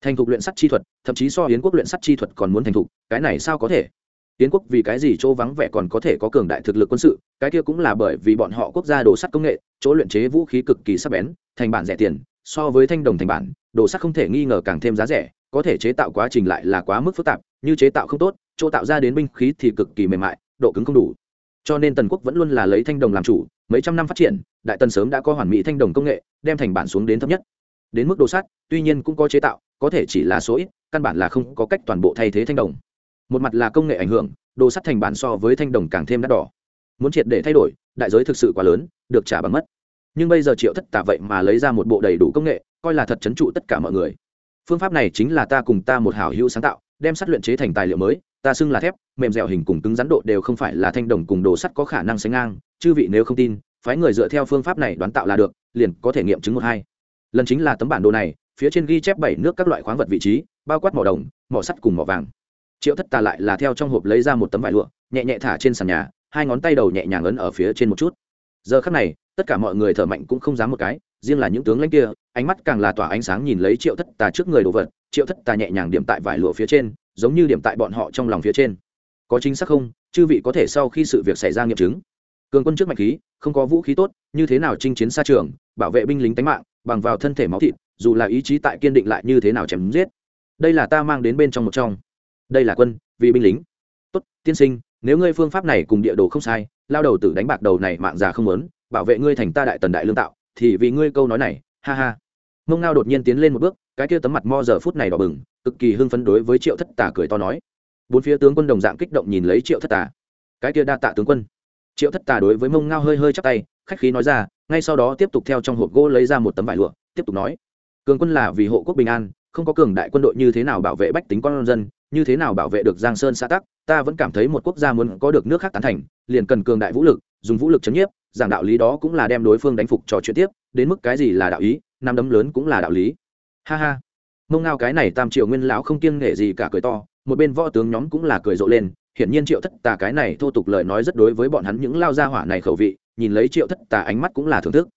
Thành thục luyện sắt chi thuật, thậm chí so hiến quốc luyện sắt chi thuật còn muốn thành thục, cái này sao có thể? Hiến quốc vì cái gì chỗ vắng vẻ còn có thể có cường đại thực lực quân sự, cái kia cũng là bởi vì bọn họ quốc gia đồ sắt công nghệ, chỗ luyện chế vũ khí cực kỳ sắc bén, thành bản rẻ tiền so với thanh đồng thành bản, đồ sắt không thể nghi ngờ càng thêm giá rẻ, có thể chế tạo quá trình lại là quá mức phức tạp, như chế tạo không tốt, chỗ tạo ra đến binh khí thì cực kỳ mềm mại, độ cứng không đủ. Cho nên tần quốc vẫn luôn là lấy thanh đồng làm chủ, mấy trăm năm phát triển, đại tần sớm đã có hoàn mỹ thanh đồng công nghệ, đem thành bản xuống đến thấp nhất. Đến mức đồ sắt, tuy nhiên cũng có chế tạo, có thể chỉ là số ít, căn bản là không có cách toàn bộ thay thế thanh đồng. Một mặt là công nghệ ảnh hưởng, đồ sắt thành bản so với thanh đồng càng thêm đắt đỏ. Muốn triệt để thay đổi, đại giới thực sự quá lớn, được trả bằng mất nhưng bây giờ triệu thất tả vậy mà lấy ra một bộ đầy đủ công nghệ, coi là thật chấn trụ tất cả mọi người. Phương pháp này chính là ta cùng ta một hảo hữu sáng tạo, đem sắt luyện chế thành tài liệu mới, ta xưng là thép, mềm dẻo hình cùng cứng rắn độ đều không phải là thanh đồng cùng đồ sắt có khả năng sánh ngang, chư vị nếu không tin, phái người dựa theo phương pháp này đoán tạo là được, liền có thể nghiệm chứng một hai. Lần chính là tấm bản đồ này, phía trên ghi chép bảy nước các loại khoáng vật vị trí, bao quát mỏ đồng, mỏ sắt cùng mỏ vàng. Triệu thất tà lại là theo trong hộp lấy ra một tấm vải lụa, nhẹ nhẹ thả trên sàn nhà, hai ngón tay đầu nhẹ nhàng ấn ở phía trên một chút giờ khắc này, tất cả mọi người thở mạnh cũng không dám một cái, riêng là những tướng lãnh kia, ánh mắt càng là tỏa ánh sáng nhìn lấy triệu thất tà trước người đồ vật, triệu thất tà nhẹ nhàng điểm tại vải lụa phía trên, giống như điểm tại bọn họ trong lòng phía trên. Có chính xác không? Chư vị có thể sau khi sự việc xảy ra nghiệm chứng. Cường quân trước mạnh khí, không có vũ khí tốt, như thế nào chinh chiến xa trường, bảo vệ binh lính tánh mạng, bằng vào thân thể máu thịt, dù là ý chí tại kiên định lại như thế nào chém giết. Đây là ta mang đến bên trong một trong. Đây là quân, vì binh lính. Tốt, tiên sinh nếu ngươi phương pháp này cùng địa đồ không sai, lao đầu tử đánh bạc đầu này mạng già không lớn bảo vệ ngươi thành ta đại tần đại lương tạo, thì vì ngươi câu nói này, ha ha. Mông ngao đột nhiên tiến lên một bước, cái kia tấm mặt mo giờ phút này đỏ bừng, cực kỳ hưng phấn đối với triệu thất tà cười to nói. Bốn phía tướng quân đồng dạng kích động nhìn lấy triệu thất tà. Cái kia đa tạ tướng quân. Triệu thất tà đối với mông ngao hơi hơi chắc tay, khách khí nói ra, ngay sau đó tiếp tục theo trong hộp gỗ lấy ra một tấm vải lụa, tiếp tục nói. Cường quân là vì hộ quốc bình an, không có cường đại quân đội như thế nào bảo vệ bách tính con dân, như thế nào bảo vệ được giang sơn xã tắc ta vẫn cảm thấy một quốc gia muốn có được nước khác tán thành, liền cần cường đại vũ lực, dùng vũ lực chấn nhiếp, giảng đạo lý đó cũng là đem đối phương đánh phục trò chuyện tiếp, đến mức cái gì là đạo ý, năm đấm lớn cũng là đạo lý. Ha ha. Mông ngao cái này tam triệu nguyên lão không kiêng nghệ gì cả cười to, một bên võ tướng nhóm cũng là cười rộ lên, hiển nhiên triệu thất tà cái này thô tục lời nói rất đối với bọn hắn những lao gia hỏa này khẩu vị, nhìn lấy triệu thất tà ánh mắt cũng là thưởng thức.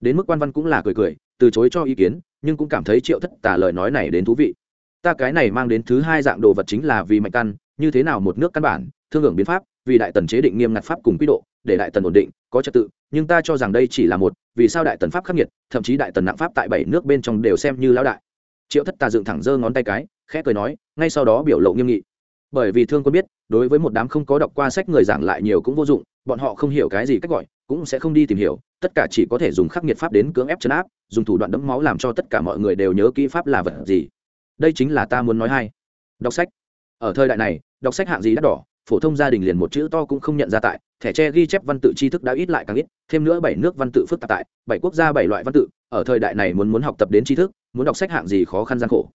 Đến mức quan văn cũng là cười cười, từ chối cho ý kiến, nhưng cũng cảm thấy triệu thất tà lời nói này đến thú vị. Ta cái này mang đến thứ hai dạng đồ vật chính là vì mạnh căn như thế nào một nước căn bản, thương hưởng biến pháp, vì đại tần chế định nghiêm ngặt pháp cùng quy độ, để đại tần ổn định, có trật tự, nhưng ta cho rằng đây chỉ là một, vì sao đại tần pháp khắc nghiệt, thậm chí đại tần nặng pháp tại bảy nước bên trong đều xem như lão đại. Triệu thất tà dựng thẳng giơ ngón tay cái, khẽ cười nói, ngay sau đó biểu lộ nghiêm nghị. Bởi vì thương quân biết, đối với một đám không có đọc qua sách người giảng lại nhiều cũng vô dụng, bọn họ không hiểu cái gì cách gọi, cũng sẽ không đi tìm hiểu, tất cả chỉ có thể dùng khắc nghiệt pháp đến cưỡng ép chấn áp, dùng thủ đoạn đẫm máu làm cho tất cả mọi người đều nhớ kỹ pháp là vật gì. Đây chính là ta muốn nói hay. Đọc sách. Ở thời đại này đọc sách hạng gì đắt đỏ, phổ thông gia đình liền một chữ to cũng không nhận ra tại, thẻ tre ghi chép văn tự tri thức đã ít lại càng ít, thêm nữa bảy nước văn tự phức tạp tại, bảy quốc gia bảy loại văn tự, ở thời đại này muốn muốn học tập đến tri thức, muốn đọc sách hạng gì khó khăn gian khổ.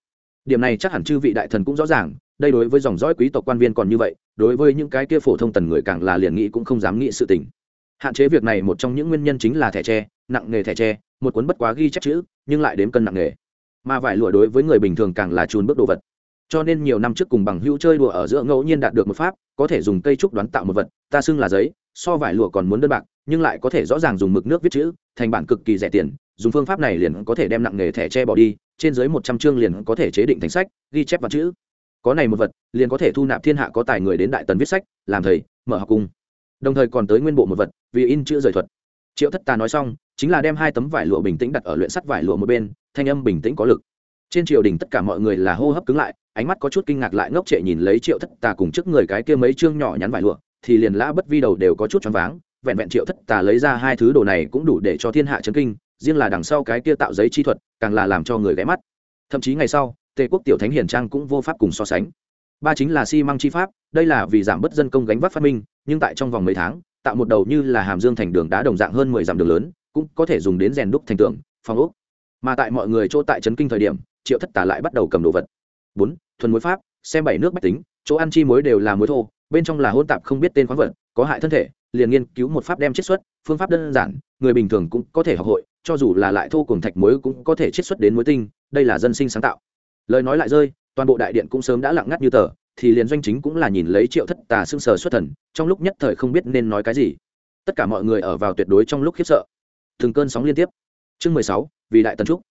Điểm này chắc hẳn chư vị đại thần cũng rõ ràng, đây đối với dòng dõi quý tộc quan viên còn như vậy, đối với những cái kia phổ thông tần người càng là liền nghĩ cũng không dám nghĩ sự tình. Hạn chế việc này một trong những nguyên nhân chính là thẻ tre, nặng nghề thẻ tre, một cuốn bất quá ghi chép chữ, nhưng lại đếm cân nặng nghề. Mà vải lụa đối với người bình thường càng là chùn bước đồ vật cho nên nhiều năm trước cùng bằng hữu chơi đùa ở giữa ngẫu nhiên đạt được một pháp, có thể dùng cây trúc đoán tạo một vật, ta xưng là giấy, so vải lụa còn muốn đơn bạc, nhưng lại có thể rõ ràng dùng mực nước viết chữ, thành bản cực kỳ rẻ tiền, dùng phương pháp này liền có thể đem nặng nghề thẻ tre bỏ đi, trên dưới một trăm chương liền có thể chế định thành sách, ghi chép vào chữ. Có này một vật, liền có thể thu nạp thiên hạ có tài người đến đại tần viết sách, làm thầy, mở học cung. Đồng thời còn tới nguyên bộ một vật, vì in chữ rời thuật. Triệu thất tà nói xong, chính là đem hai tấm vải lụa bình tĩnh đặt ở luyện sắt vải lụa một bên, thanh âm bình tĩnh có lực trên triều đình tất cả mọi người là hô hấp cứng lại, ánh mắt có chút kinh ngạc lại ngốc trệ nhìn lấy triệu thất tà cùng trước người cái kia mấy chương nhỏ nhắn vải lụa, thì liền lã bất vi đầu đều có chút choáng váng, vẹn vẹn triệu thất tà lấy ra hai thứ đồ này cũng đủ để cho thiên hạ chấn kinh, riêng là đằng sau cái kia tạo giấy chi thuật, càng là làm cho người ghé mắt. Thậm chí ngày sau, tề quốc tiểu thánh hiền trang cũng vô pháp cùng so sánh. Ba chính là xi măng chi pháp, đây là vì giảm bớt dân công gánh vác phát minh, nhưng tại trong vòng mấy tháng, tạo một đầu như là hàm dương thành đường đá đồng dạng hơn mười dặm đường lớn, cũng có thể dùng đến rèn đúc thành tường, phòng ốc. Mà tại mọi người chỗ tại trấn kinh thời điểm triệu thất tà lại bắt đầu cầm đồ vật. Bốn, thuần muối pháp, xem bảy nước bách tính, chỗ ăn chi muối đều là muối thô, bên trong là hôn tạp không biết tên khoáng vật, có hại thân thể, liền nghiên cứu một pháp đem chiết xuất, phương pháp đơn giản, người bình thường cũng có thể học hội, cho dù là lại thô cùng thạch muối cũng có thể chiết xuất đến muối tinh, đây là dân sinh sáng tạo. Lời nói lại rơi, toàn bộ đại điện cũng sớm đã lặng ngắt như tờ, thì liền doanh chính cũng là nhìn lấy triệu thất tà sưng sờ xuất thần, trong lúc nhất thời không biết nên nói cái gì. Tất cả mọi người ở vào tuyệt đối trong lúc khiếp sợ. Từng cơn sóng liên tiếp. Chương mười sáu, vì đại tần trúc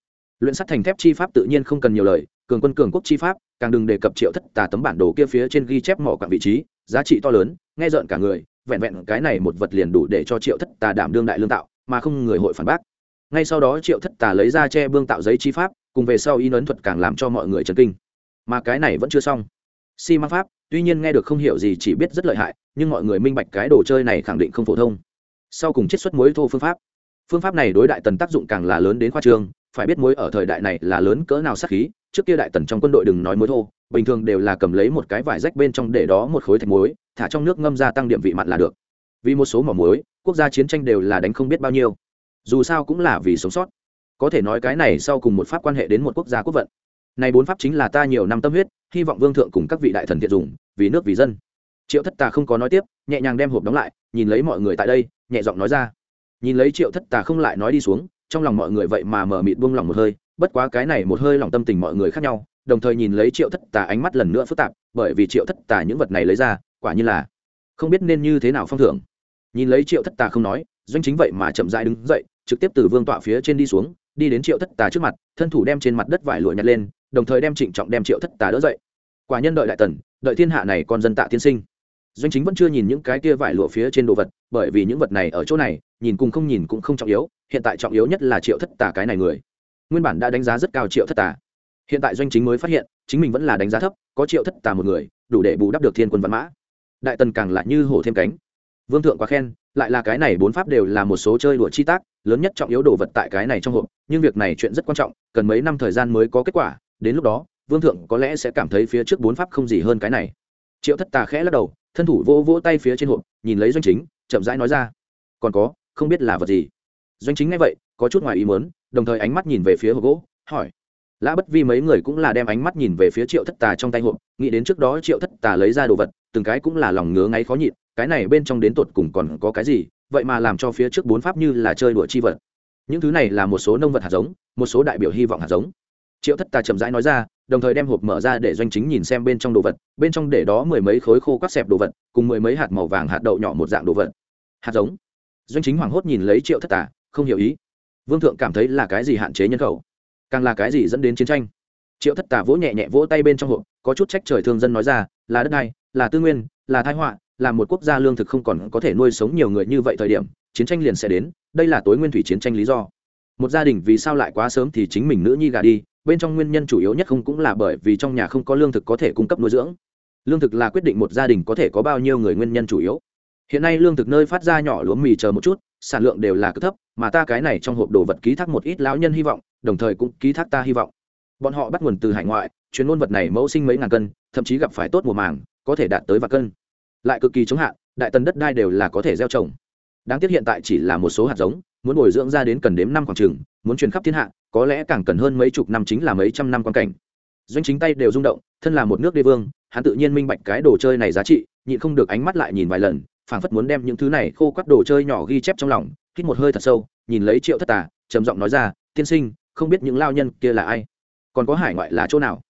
luyện sắt thành thép chi pháp tự nhiên không cần nhiều lời, cường quân cường quốc chi pháp, càng đừng đề cập triệu thất tà tấm bản đồ kia phía trên ghi chép mỏ quạng vị trí, giá trị to lớn, nghe rợn cả người, vẹn vẹn cái này một vật liền đủ để cho triệu thất tà đảm đương đại lương tạo, mà không người hội phản bác. Ngay sau đó triệu thất tà lấy ra che bương tạo giấy chi pháp, cùng về sau in ấn thuật càng làm cho mọi người chấn kinh. Mà cái này vẫn chưa xong. Xi ma pháp, tuy nhiên nghe được không hiểu gì chỉ biết rất lợi hại, nhưng mọi người minh bạch cái đồ chơi này khẳng định không phổ thông. Sau cùng chiết xuất muối thô phương pháp. Phương pháp này đối đại tần tác dụng càng là lớn đến khoa trương phải biết muối ở thời đại này là lớn cỡ nào sát khí, trước kia đại tần trong quân đội đừng nói muối thô, bình thường đều là cầm lấy một cái vải rách bên trong để đó một khối thạch muối, thả trong nước ngâm ra tăng điểm vị mặn là được. Vì một số mỏ muối, quốc gia chiến tranh đều là đánh không biết bao nhiêu. Dù sao cũng là vì sống sót. Có thể nói cái này sau cùng một pháp quan hệ đến một quốc gia quốc vận. Này bốn pháp chính là ta nhiều năm tâm huyết, hy vọng vương thượng cùng các vị đại thần thiện dùng, vì nước vì dân. Triệu thất tà không có nói tiếp, nhẹ nhàng đem hộp đóng lại, nhìn lấy mọi người tại đây, nhẹ giọng nói ra. Nhìn lấy triệu thất tà không lại nói đi xuống trong lòng mọi người vậy mà mở mịt buông lòng một hơi, bất quá cái này một hơi lòng tâm tình mọi người khác nhau, đồng thời nhìn lấy triệu thất tà ánh mắt lần nữa phức tạp, bởi vì triệu thất tà những vật này lấy ra, quả như là không biết nên như thế nào phong thưởng. Nhìn lấy triệu thất tà không nói, doanh chính vậy mà chậm dãi đứng dậy, trực tiếp từ vương tọa phía trên đi xuống, đi đến triệu thất tà trước mặt, thân thủ đem trên mặt đất vải lụa nhặt lên, đồng thời đem trịnh trọng đem triệu thất tà đỡ dậy. Quả nhân đợi đại tần, đợi thiên hạ này còn dân tạ tiên sinh. Doanh chính vẫn chưa nhìn những cái kia vải lụa phía trên đồ vật, bởi vì những vật này ở chỗ này, nhìn cùng không nhìn cũng không trọng yếu hiện tại trọng yếu nhất là triệu thất tà cái này người. Nguyên bản đã đánh giá rất cao triệu thất tà. Hiện tại doanh chính mới phát hiện, chính mình vẫn là đánh giá thấp, có triệu thất tà một người, đủ để bù đắp được thiên quân văn mã. Đại tần càng lại như hổ thêm cánh. Vương thượng quá khen, lại là cái này bốn pháp đều là một số chơi đùa chi tác, lớn nhất trọng yếu đồ vật tại cái này trong hộp, nhưng việc này chuyện rất quan trọng, cần mấy năm thời gian mới có kết quả, đến lúc đó, vương thượng có lẽ sẽ cảm thấy phía trước bốn pháp không gì hơn cái này. Triệu thất tà khẽ lắc đầu, thân thủ vỗ vỗ tay phía trên hộp, nhìn lấy doanh chính, chậm rãi nói ra, còn có, không biết là vật gì doanh chính ngay vậy, có chút ngoài ý muốn, đồng thời ánh mắt nhìn về phía hộp gỗ, hỏi. Lã bất vi mấy người cũng là đem ánh mắt nhìn về phía triệu thất tà trong tay hộp, nghĩ đến trước đó triệu thất tà lấy ra đồ vật, từng cái cũng là lòng ngứa ngáy khó nhịn, cái này bên trong đến tột cùng còn có cái gì, vậy mà làm cho phía trước bốn pháp như là chơi đùa chi vật. Những thứ này là một số nông vật hạt giống, một số đại biểu hy vọng hạt giống. Triệu thất tà chậm rãi nói ra, đồng thời đem hộp mở ra để doanh chính nhìn xem bên trong đồ vật, bên trong để đó mười mấy khối khô quắc xẹp đồ vật, cùng mười mấy hạt màu vàng hạt đậu nhỏ một dạng đồ vật. Hạt giống. Doanh chính hoảng hốt nhìn lấy triệu thất tà không hiểu ý. Vương thượng cảm thấy là cái gì hạn chế nhân khẩu? Càng là cái gì dẫn đến chiến tranh? Triệu thất tà vỗ nhẹ nhẹ vỗ tay bên trong hộp, có chút trách trời thương dân nói ra, là đất đai, là tư nguyên, là thái họa, là một quốc gia lương thực không còn có thể nuôi sống nhiều người như vậy thời điểm, chiến tranh liền sẽ đến, đây là tối nguyên thủy chiến tranh lý do. Một gia đình vì sao lại quá sớm thì chính mình nữ nhi gà đi, bên trong nguyên nhân chủ yếu nhất không cũng là bởi vì trong nhà không có lương thực có thể cung cấp nuôi dưỡng. Lương thực là quyết định một gia đình có thể có bao nhiêu người nguyên nhân chủ yếu. Hiện nay lương thực nơi phát ra nhỏ lúa mì chờ một chút sản lượng đều là cực thấp, mà ta cái này trong hộp đồ vật ký thác một ít lão nhân hy vọng, đồng thời cũng ký thác ta hy vọng. Bọn họ bắt nguồn từ hải ngoại, chuyến môn vật này mẫu sinh mấy ngàn cân, thậm chí gặp phải tốt mùa màng, có thể đạt tới vài cân. Lại cực kỳ chống hạn, đại tần đất đai đều là có thể gieo trồng. Đáng tiếc hiện tại chỉ là một số hạt giống, muốn bồi dưỡng ra đến cần đếm năm khoảng trường muốn truyền khắp thiên hạ, có lẽ càng cần hơn mấy chục năm chính là mấy trăm năm quan cảnh. Doanh chính tay đều rung động, thân là một nước đế vương, hắn tự nhiên minh bạch cái đồ chơi này giá trị, nhịn không được ánh mắt lại nhìn vài lần phảng phất muốn đem những thứ này khô quắt đồ chơi nhỏ ghi chép trong lòng, hít một hơi thật sâu, nhìn lấy triệu thất tà, trầm giọng nói ra, tiên sinh, không biết những lao nhân kia là ai? Còn có hải ngoại là chỗ nào?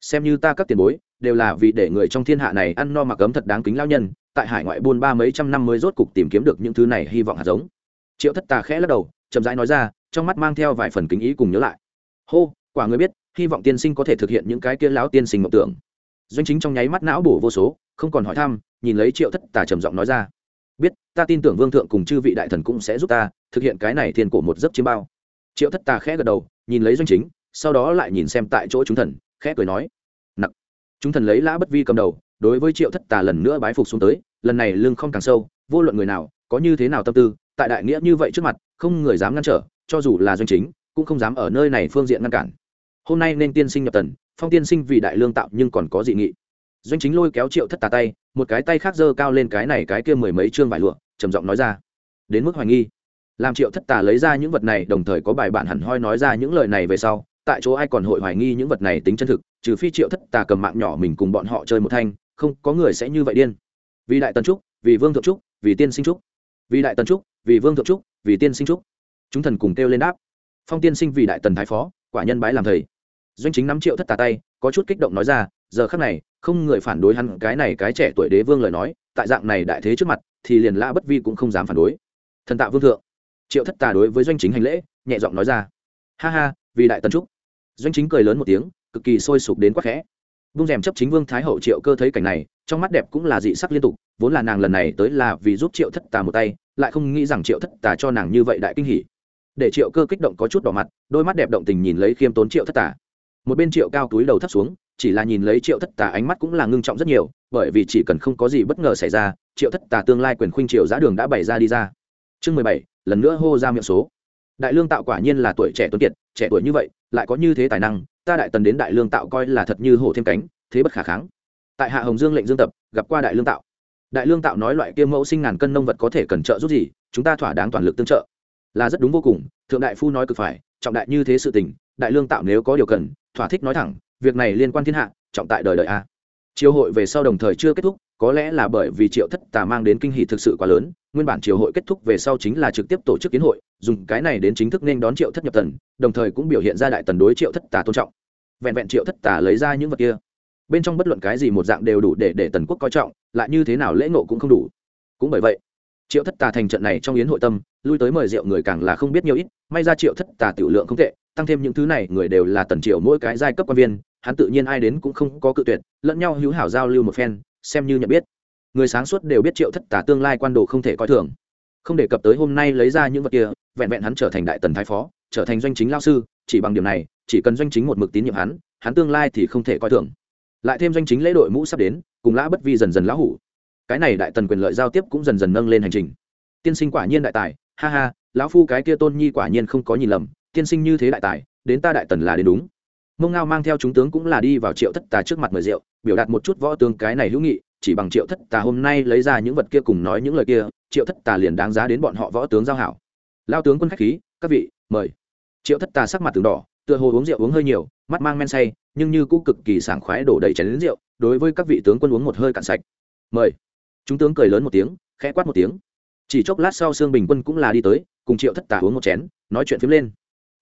Xem như ta các tiền bối, đều là vì để người trong thiên hạ này ăn no mặc ấm thật đáng kính lao nhân, tại hải ngoại buôn ba mấy trăm năm mới rốt cục tìm kiếm được những thứ này hy vọng hạt giống. Triệu thất tà khẽ lắc đầu, chậm rãi nói ra, trong mắt mang theo vài phần kính ý cùng nhớ lại. Hô, quả người biết, hy vọng tiên sinh có thể thực hiện những cái kia lão tiên sinh mộng tưởng. Doanh chính trong nháy mắt não bổ vô số không còn hỏi thăm, nhìn lấy triệu thất tà trầm giọng nói ra. Biết, ta tin tưởng vương thượng cùng chư vị đại thần cũng sẽ giúp ta thực hiện cái này thiên cổ một giấc chiêm bao. Triệu thất tà khẽ gật đầu, nhìn lấy doanh chính, sau đó lại nhìn xem tại chỗ chúng thần, khẽ cười nói, nặc. Chúng thần lấy lã bất vi cầm đầu, đối với triệu thất tà lần nữa bái phục xuống tới, lần này lương không càng sâu, vô luận người nào, có như thế nào tâm tư, tại đại nghĩa như vậy trước mặt, không người dám ngăn trở, cho dù là doanh chính, cũng không dám ở nơi này phương diện ngăn cản. Hôm nay nên tiên sinh nhập tần, phong tiên sinh vì đại lương tạo nhưng còn có dị nghị doanh chính lôi kéo triệu thất tà tay, một cái tay khác giơ cao lên cái này cái kia mười mấy chương vải lụa, trầm giọng nói ra. Đến mức hoài nghi. Làm triệu thất tà lấy ra những vật này, đồng thời có bài bản hẳn hoi nói ra những lời này về sau, tại chỗ ai còn hội hoài nghi những vật này tính chân thực, trừ phi triệu thất tà cầm mạng nhỏ mình cùng bọn họ chơi một thanh, không, có người sẽ như vậy điên. Vì đại tần trúc, vì vương thượng trúc, vì tiên sinh trúc. Vì đại tần trúc, vì vương thượng trúc, vì tiên sinh trúc. Chúng thần cùng kêu lên đáp. Phong tiên sinh vì đại tần thái phó, quả nhân bái làm thầy. Doanh chính nắm triệu thất tà tay, có chút kích động nói ra, giờ khắc này không người phản đối hắn, cái này cái trẻ tuổi đế vương lời nói, tại dạng này đại thế trước mặt, thì liền lã bất vi cũng không dám phản đối. Thần tạ vương thượng, triệu thất tà đối với doanh chính hành lễ, nhẹ giọng nói ra. Ha ha, vì đại tần trúc. Doanh chính cười lớn một tiếng, cực kỳ sôi sục đến quắc khẽ. Vung rèm chấp chính vương thái hậu triệu cơ thấy cảnh này, trong mắt đẹp cũng là dị sắc liên tục, vốn là nàng lần này tới là vì giúp triệu thất tà một tay, lại không nghĩ rằng triệu thất tà cho nàng như vậy đại kinh hỉ. Để triệu cơ kích động có chút đỏ mặt, đôi mắt đẹp động tình nhìn lấy khiêm tốn triệu thất tà. Một bên triệu cao túi đầu thấp xuống chỉ là nhìn lấy triệu thất tà ánh mắt cũng là ngưng trọng rất nhiều, bởi vì chỉ cần không có gì bất ngờ xảy ra, triệu thất tà tương lai quyền khuynh triều giá đường đã bày ra đi ra. Chương mười bảy, lần nữa hô ra miệng số. Đại lương tạo quả nhiên là tuổi trẻ tuấn kiệt, trẻ tuổi như vậy, lại có như thế tài năng, ta đại tần đến đại lương tạo coi là thật như hổ thêm cánh, thế bất khả kháng. Tại hạ hồng dương lệnh dương tập, gặp qua đại lương tạo. Đại lương tạo nói loại kiêm mẫu sinh ngàn cân nông vật có thể cần trợ giúp gì, chúng ta thỏa đáng toàn lực tương trợ. Là rất đúng vô cùng, thượng đại phu nói cực phải, trọng đại như thế sự tình, đại lương tạo nếu có điều cần, thỏa thích nói thẳng việc này liên quan thiên hạ, trọng tại đời đời a. Triều hội về sau đồng thời chưa kết thúc, có lẽ là bởi vì triệu thất tà mang đến kinh hỷ thực sự quá lớn, nguyên bản triều hội kết thúc về sau chính là trực tiếp tổ chức kiến hội, dùng cái này đến chính thức nên đón triệu thất nhập tần, đồng thời cũng biểu hiện ra đại tần đối triệu thất tà tôn trọng. Vẹn vẹn triệu thất tà lấy ra những vật kia. Bên trong bất luận cái gì một dạng đều đủ để để tần quốc coi trọng, lại như thế nào lễ ngộ cũng không đủ. Cũng bởi vậy, triệu thất tà thành trận này trong yến hội tâm, lui tới mời rượu người càng là không biết nhiều ít, may ra triệu thất tà tiểu lượng không tệ, tăng thêm những thứ này người đều là tần triệu mỗi cái giai cấp quan viên hắn tự nhiên ai đến cũng không có cự tuyệt, lẫn nhau hữu hảo giao lưu một phen, xem như nhận biết. Người sáng suốt đều biết triệu thất tà tương lai quan đồ không thể coi thường. Không đề cập tới hôm nay lấy ra những vật kia, vẹn vẹn hắn trở thành đại tần thái phó, trở thành doanh chính lao sư, chỉ bằng điểm này, chỉ cần doanh chính một mực tín nhiệm hắn hắn tương lai thì không thể coi thường. Lại thêm doanh chính lễ đội mũ sắp đến, cùng lã bất vi dần dần lão hủ. Cái này đại tần quyền lợi giao tiếp cũng dần dần nâng lên hành trình. Tiên sinh quả nhiên đại tài, ha ha, lão phu cái kia tôn nhi quả nhiên không có nhìn lầm, tiên sinh như thế đại tài, đến ta đại tần là đến đúng mông ngao mang theo chúng tướng cũng là đi vào triệu thất tà trước mặt mời rượu, biểu đạt một chút võ tướng cái này hữu nghị, chỉ bằng triệu thất tà hôm nay lấy ra những vật kia cùng nói những lời kia, triệu thất tà liền đáng giá đến bọn họ võ tướng giao hảo. Lao tướng quân khách khí, các vị, mời. Triệu thất tà sắc mặt từng đỏ, tựa hồ uống rượu uống hơi nhiều, mắt mang men say, nhưng như cũng cực kỳ sảng khoái đổ đầy chén đến rượu, đối với các vị tướng quân uống một hơi cạn sạch. Mời. Chúng tướng cười lớn một tiếng, khẽ quát một tiếng. Chỉ chốc lát sau sương bình quân cũng là đi tới, cùng triệu thất tà uống một chén, nói chuyện phím lên.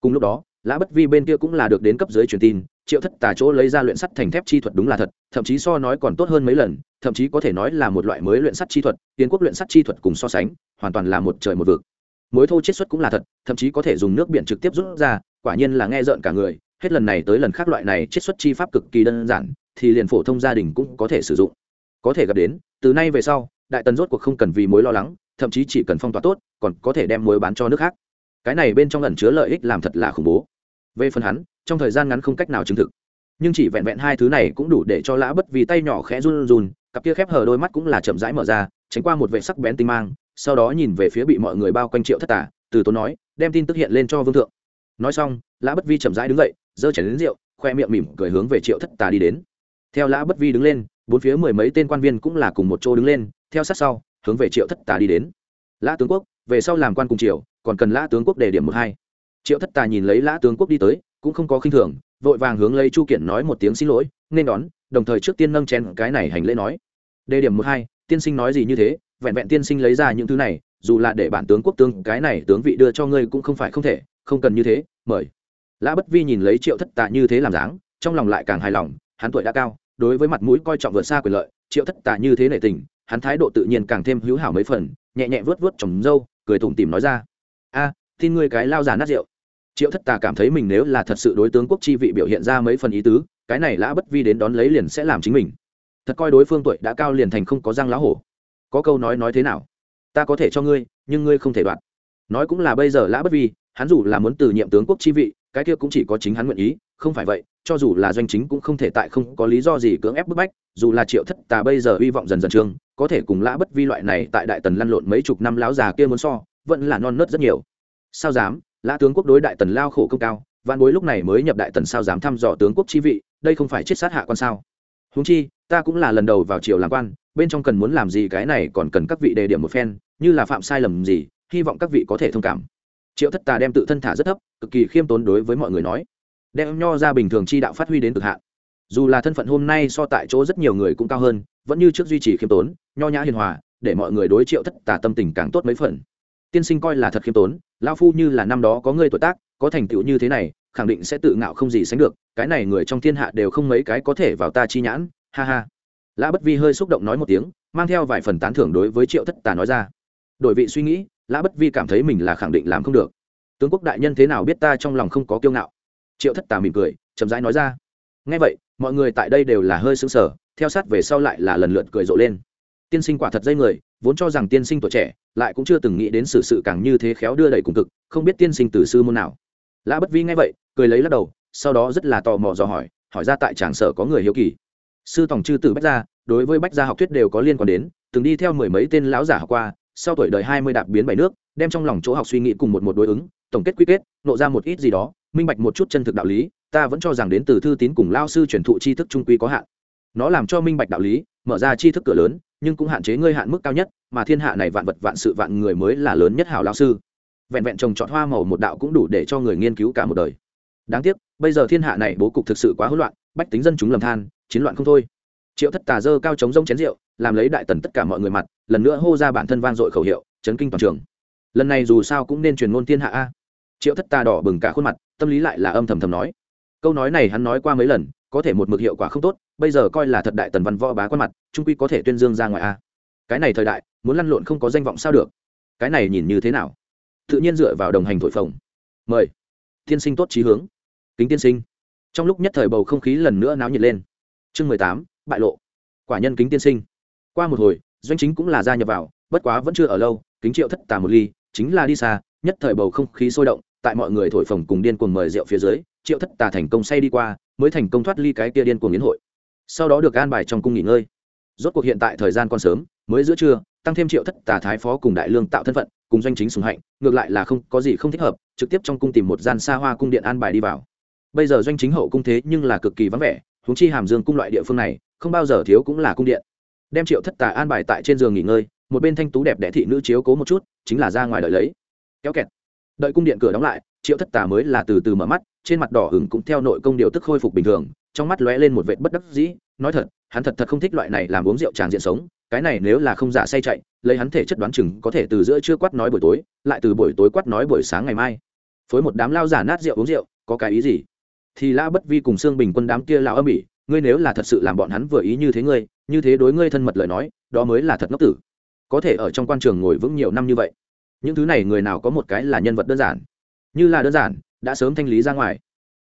Cùng lúc đó lã bất vi bên kia cũng là được đến cấp dưới truyền tin, triệu thất tà chỗ lấy ra luyện sắt thành thép chi thuật đúng là thật, thậm chí so nói còn tốt hơn mấy lần, thậm chí có thể nói là một loại mới luyện sắt chi thuật, tiến quốc luyện sắt chi thuật cùng so sánh, hoàn toàn là một trời một vực. Mối thô chiết xuất cũng là thật, thậm chí có thể dùng nước biển trực tiếp rút ra, quả nhiên là nghe rợn cả người, hết lần này tới lần khác loại này chiết xuất chi pháp cực kỳ đơn giản, thì liền phổ thông gia đình cũng có thể sử dụng. Có thể gặp đến, từ nay về sau, đại tần rốt cuộc không cần vì mối lo lắng, thậm chí chỉ cần phong tỏa tốt, còn có thể đem mối bán cho nước khác. Cái này bên trong lần chứa lợi ích làm thật là khủng bố về phần hắn, trong thời gian ngắn không cách nào chứng thực. Nhưng chỉ vẹn vẹn hai thứ này cũng đủ để cho lã bất vì tay nhỏ khẽ run run, cặp kia khép hờ đôi mắt cũng là chậm rãi mở ra, tránh qua một vệ sắc bén tinh mang, sau đó nhìn về phía bị mọi người bao quanh triệu thất tả từ tốn nói, đem tin tức hiện lên cho vương thượng. Nói xong, lã bất vi chậm rãi đứng dậy, giơ chảy đến rượu, khoe miệng mỉm cười hướng về triệu thất tà đi đến. Theo lã bất vi đứng lên, bốn phía mười mấy tên quan viên cũng là cùng một chỗ đứng lên, theo sát sau, hướng về triệu thất tà đi đến. Lã tướng quốc, về sau làm quan cùng triều, còn cần lã tướng quốc đề điểm một hai triệu thất tà nhìn lấy lã tướng quốc đi tới, cũng không có khinh thường, vội vàng hướng lấy chu Kiển nói một tiếng xin lỗi, nên đón, đồng thời trước tiên nâng chén cái này hành lễ nói. Đề điểm một hai, tiên sinh nói gì như thế, vẹn vẹn tiên sinh lấy ra những thứ này, dù là để bản tướng quốc tướng, cái này tướng vị đưa cho ngươi cũng không phải không thể, không cần như thế, mời. Lã bất vi nhìn lấy triệu thất tà như thế làm dáng, trong lòng lại càng hài lòng, hắn tuổi đã cao, đối với mặt mũi coi trọng vượt xa quyền lợi, triệu thất tà như thế nể tình, hắn thái độ tự nhiên càng thêm hữu hảo mấy phần, nhẹ nhẹ vớt vớt trồng dâu, cười thủng tìm nói ra tin ngươi cái lao già nát rượu. Triệu thất tà cảm thấy mình nếu là thật sự đối tướng quốc chi vị biểu hiện ra mấy phần ý tứ, cái này lã bất vi đến đón lấy liền sẽ làm chính mình. Thật coi đối phương tuổi đã cao liền thành không có răng lá hổ. Có câu nói nói thế nào? Ta có thể cho ngươi, nhưng ngươi không thể đoạt. Nói cũng là bây giờ lã bất vi, hắn dù là muốn từ nhiệm tướng quốc chi vị, cái kia cũng chỉ có chính hắn nguyện ý, không phải vậy, cho dù là doanh chính cũng không thể tại không có lý do gì cưỡng ép bức bách, dù là triệu thất tà bây giờ hy vọng dần dần trương, có thể cùng lã bất vi loại này tại đại tần lăn lộn mấy chục năm láo già kia muốn so, vẫn là non nớt rất nhiều sao dám? Lã tướng quốc đối đại tần lao khổ công cao văn bối lúc này mới nhập đại tần sao dám thăm dò tướng quốc chi vị, đây không phải chết sát hạ quan sao? Húng chi, ta cũng là lần đầu vào triều làm quan, bên trong cần muốn làm gì cái này còn cần các vị đề điểm một phen, như là phạm sai lầm gì, hy vọng các vị có thể thông cảm. Triệu thất tà đem tự thân thả rất thấp, cực kỳ khiêm tốn đối với mọi người nói. Đem nho ra bình thường chi đạo phát huy đến cực hạn. Dù là thân phận hôm nay so tại chỗ rất nhiều người cũng cao hơn, vẫn như trước duy trì khiêm tốn, nho nhã hiền hòa, để mọi người đối triệu thất tà tâm tình càng tốt mấy phần. Tiên sinh coi là thật khiêm tốn lao phu như là năm đó có người tuổi tác, có thành tựu như thế này, khẳng định sẽ tự ngạo không gì sánh được, cái này người trong thiên hạ đều không mấy cái có thể vào ta chi nhãn, ha ha. Lã bất vi hơi xúc động nói một tiếng, mang theo vài phần tán thưởng đối với triệu thất tà nói ra. Đổi vị suy nghĩ, lã bất vi cảm thấy mình là khẳng định làm không được. Tướng quốc đại nhân thế nào biết ta trong lòng không có kiêu ngạo? Triệu thất tà mỉm cười, chậm rãi nói ra. Ngay vậy, mọi người tại đây đều là hơi xứng sở theo sát về sau lại là lần lượt cười rộ lên. Tiên sinh quả thật dây người vốn cho rằng tiên sinh tuổi trẻ lại cũng chưa từng nghĩ đến sự, sự càng như thế khéo đưa đẩy cùng cực không biết tiên sinh từ sư môn nào. Lã bất vi nghe vậy cười lấy lắc đầu sau đó rất là tò mò dò hỏi hỏi ra tại tràng sở có người hiếu kỳ. Sư tổng chư tử bách gia đối với bách gia học thuyết đều có liên quan đến từng đi theo mười mấy tên lão giả học qua sau tuổi đời hai mươi đạp biến bảy nước đem trong lòng chỗ học suy nghĩ cùng một một đối ứng tổng kết quy kết nộ ra một ít gì đó minh bạch một chút chân thực đạo lý ta vẫn cho rằng đến từ thư tín cùng lao sư truyền thụ tri thức trung quy có hạn. Nó làm cho minh bạch đạo lý mở ra tri thức cửa lớn nhưng cũng hạn chế ngươi hạn mức cao nhất, mà thiên hạ này vạn vật vạn sự vạn người mới là lớn nhất hảo lao sư. Vẹn vẹn trồng trọt hoa màu một đạo cũng đủ để cho người nghiên cứu cả một đời. Đáng tiếc, bây giờ thiên hạ này bố cục thực sự quá hỗn loạn, bách tính dân chúng lầm than, chiến loạn không thôi. Triệu thất tà dơ cao chống rông chén rượu, làm lấy đại tần tất cả mọi người mặt, lần nữa hô ra bản thân vang dội khẩu hiệu, chấn kinh toàn trường. Lần này dù sao cũng nên truyền ngôn thiên hạ a. Triệu thất tà đỏ bừng cả khuôn mặt, tâm lý lại là âm thầm thầm nói. Câu nói này hắn nói qua mấy lần có thể một mực hiệu quả không tốt, bây giờ coi là thật đại tần văn võ bá quan mặt, trung quy có thể tuyên dương ra ngoài a. Cái này thời đại, muốn lăn lộn không có danh vọng sao được? Cái này nhìn như thế nào? Tự nhiên dựa vào đồng hành thổi phồng. Mời. Tiên sinh tốt trí hướng. Kính tiên sinh. Trong lúc nhất thời bầu không khí lần nữa náo nhiệt lên. Chương mười tám, bại lộ. Quả nhân kính tiên sinh. Qua một hồi, doanh chính cũng là gia nhập vào, bất quá vẫn chưa ở lâu, kính triệu thất tà một ly, chính là đi xa, nhất thời bầu không khí sôi động, tại mọi người thổi phồng cùng điên cuồng mời rượu phía dưới, triệu thất tà thành công say đi qua mới thành công thoát ly cái kia điên cuồng yến hội. Sau đó được an bài trong cung nghỉ ngơi. Rốt cuộc hiện tại thời gian còn sớm, mới giữa trưa, tăng thêm triệu thất tà thái phó cùng đại lương tạo thân phận, cùng doanh chính sùng hạnh, ngược lại là không có gì không thích hợp, trực tiếp trong cung tìm một gian xa hoa cung điện an bài đi vào. Bây giờ doanh chính hậu cung thế nhưng là cực kỳ vắng vẻ, huống chi hàm dương cung loại địa phương này, không bao giờ thiếu cũng là cung điện. Đem triệu thất tà an bài tại trên giường nghỉ ngơi, một bên thanh tú đẹp đẽ thị nữ chiếu cố một chút, chính là ra ngoài đợi lấy. Kéo kẹt. Đợi cung điện cửa đóng lại, triệu thất tà mới là từ từ mở mắt trên mặt đỏ hửng cũng theo nội công điều tức khôi phục bình thường, trong mắt lóe lên một vệt bất đắc dĩ, nói thật, hắn thật thật không thích loại này làm uống rượu tràn diện sống, cái này nếu là không giả say chạy, lấy hắn thể chất đoán chừng có thể từ giữa trưa quát nói buổi tối, lại từ buổi tối quát nói buổi sáng ngày mai. Phối một đám lao giả nát rượu uống rượu, có cái ý gì? Thì lã bất vi cùng xương bình quân đám kia lao âm ỉ, ngươi nếu là thật sự làm bọn hắn vừa ý như thế ngươi, như thế đối ngươi thân mật lời nói, đó mới là thật ngốc tử. Có thể ở trong quan trường ngồi vững nhiều năm như vậy, những thứ này người nào có một cái là nhân vật đơn giản? Như là đơn giản đã sớm thanh lý ra ngoài.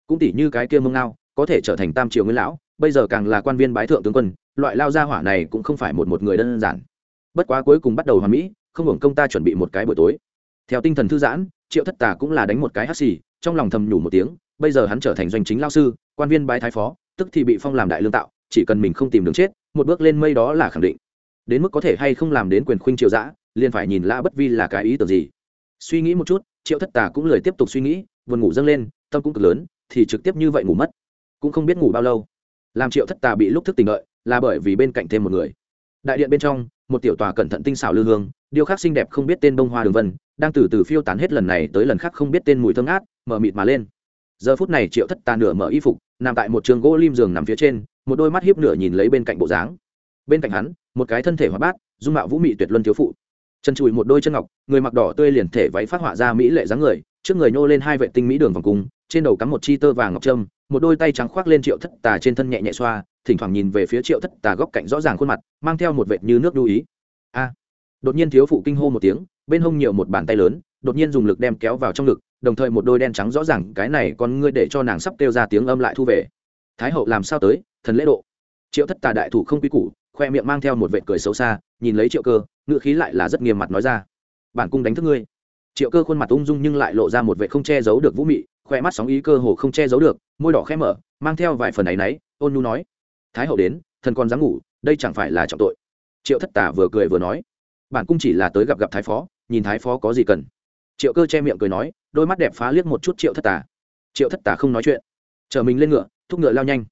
Cũng tỷ như cái kia mông ngao, có thể trở thành tam triều nguyên lão, bây giờ càng là quan viên bái thượng tướng quân, loại lao gia hỏa này cũng không phải một một người đơn giản. Bất quá cuối cùng bắt đầu hoàn mỹ, không hưởng công ta chuẩn bị một cái buổi tối. Theo tinh thần thư giãn, triệu thất tà cũng là đánh một cái hắt xì, trong lòng thầm nhủ một tiếng, bây giờ hắn trở thành doanh chính lao sư, quan viên bái thái phó, tức thì bị phong làm đại lương tạo, chỉ cần mình không tìm đường chết, một bước lên mây đó là khẳng định. Đến mức có thể hay không làm đến quyền khuynh triều giã liền phải nhìn lã bất vi là cái ý tưởng gì. Suy nghĩ một chút triệu thất tà cũng lười tiếp tục suy nghĩ vườn ngủ dâng lên, tâm cũng cực lớn, thì trực tiếp như vậy ngủ mất. Cũng không biết ngủ bao lâu. Làm triệu thất tà bị lúc thức tỉnh lợi là bởi vì bên cạnh thêm một người. Đại điện bên trong, một tiểu tòa cẩn thận tinh xảo lư hương điêu khắc xinh đẹp không biết tên bông hoa đường vân, đang từ từ phiêu tán hết lần này tới lần khác không biết tên mùi thơm ngát mở mịt mà lên. Giờ phút này triệu thất tà nửa mở y phục, nằm tại một trường gỗ lim giường nằm phía trên, một đôi mắt hiếp nửa nhìn lấy bên cạnh bộ dáng. Bên cạnh hắn, một cái thân thể hóa bát, dung mạo vũ mị tuyệt luân thiếu phụ chân chùi một đôi chân ngọc, người mặc đỏ tươi liền thể váy phát họa ra mỹ lệ dáng người, trước người nhô lên hai vệ tinh mỹ đường vòng cung, trên đầu cắm một chi tơ vàng ngọc trâm, một đôi tay trắng khoác lên triệu thất tà trên thân nhẹ nhẹ xoa, thỉnh thoảng nhìn về phía triệu thất tà góc cạnh rõ ràng khuôn mặt, mang theo một vệt như nước lưu ý. A! Đột nhiên thiếu phụ kinh hô một tiếng, bên hông nhiều một bàn tay lớn, đột nhiên dùng lực đem kéo vào trong ngực, đồng thời một đôi đen trắng rõ ràng, cái này còn ngươi để cho nàng sắp kêu ra tiếng âm lại thu về. Thái hậu làm sao tới, thần lễ độ. Triệu thất tà đại thủ không quy củ khoe miệng mang theo một vệ cười xấu xa, nhìn lấy triệu cơ ngự khí lại là rất nghiêm mặt nói ra. Bản cung đánh thức ngươi. Triệu cơ khuôn mặt ung dung nhưng lại lộ ra một vệ không che giấu được vũ mị, khoe mắt sóng ý cơ hồ không che giấu được, môi đỏ khẽ mở, mang theo vài phần áy náy, ôn nhu nói. Thái hậu đến, thần còn dám ngủ, đây chẳng phải là trọng tội. Triệu thất tả vừa cười vừa nói. Bản cung chỉ là tới gặp gặp thái phó, nhìn thái phó có gì cần. Triệu cơ che miệng cười nói, đôi mắt đẹp phá liếc một chút triệu thất tả. Triệu thất tả không nói chuyện. Chở mình lên ngựa, thúc ngựa lao nhanh.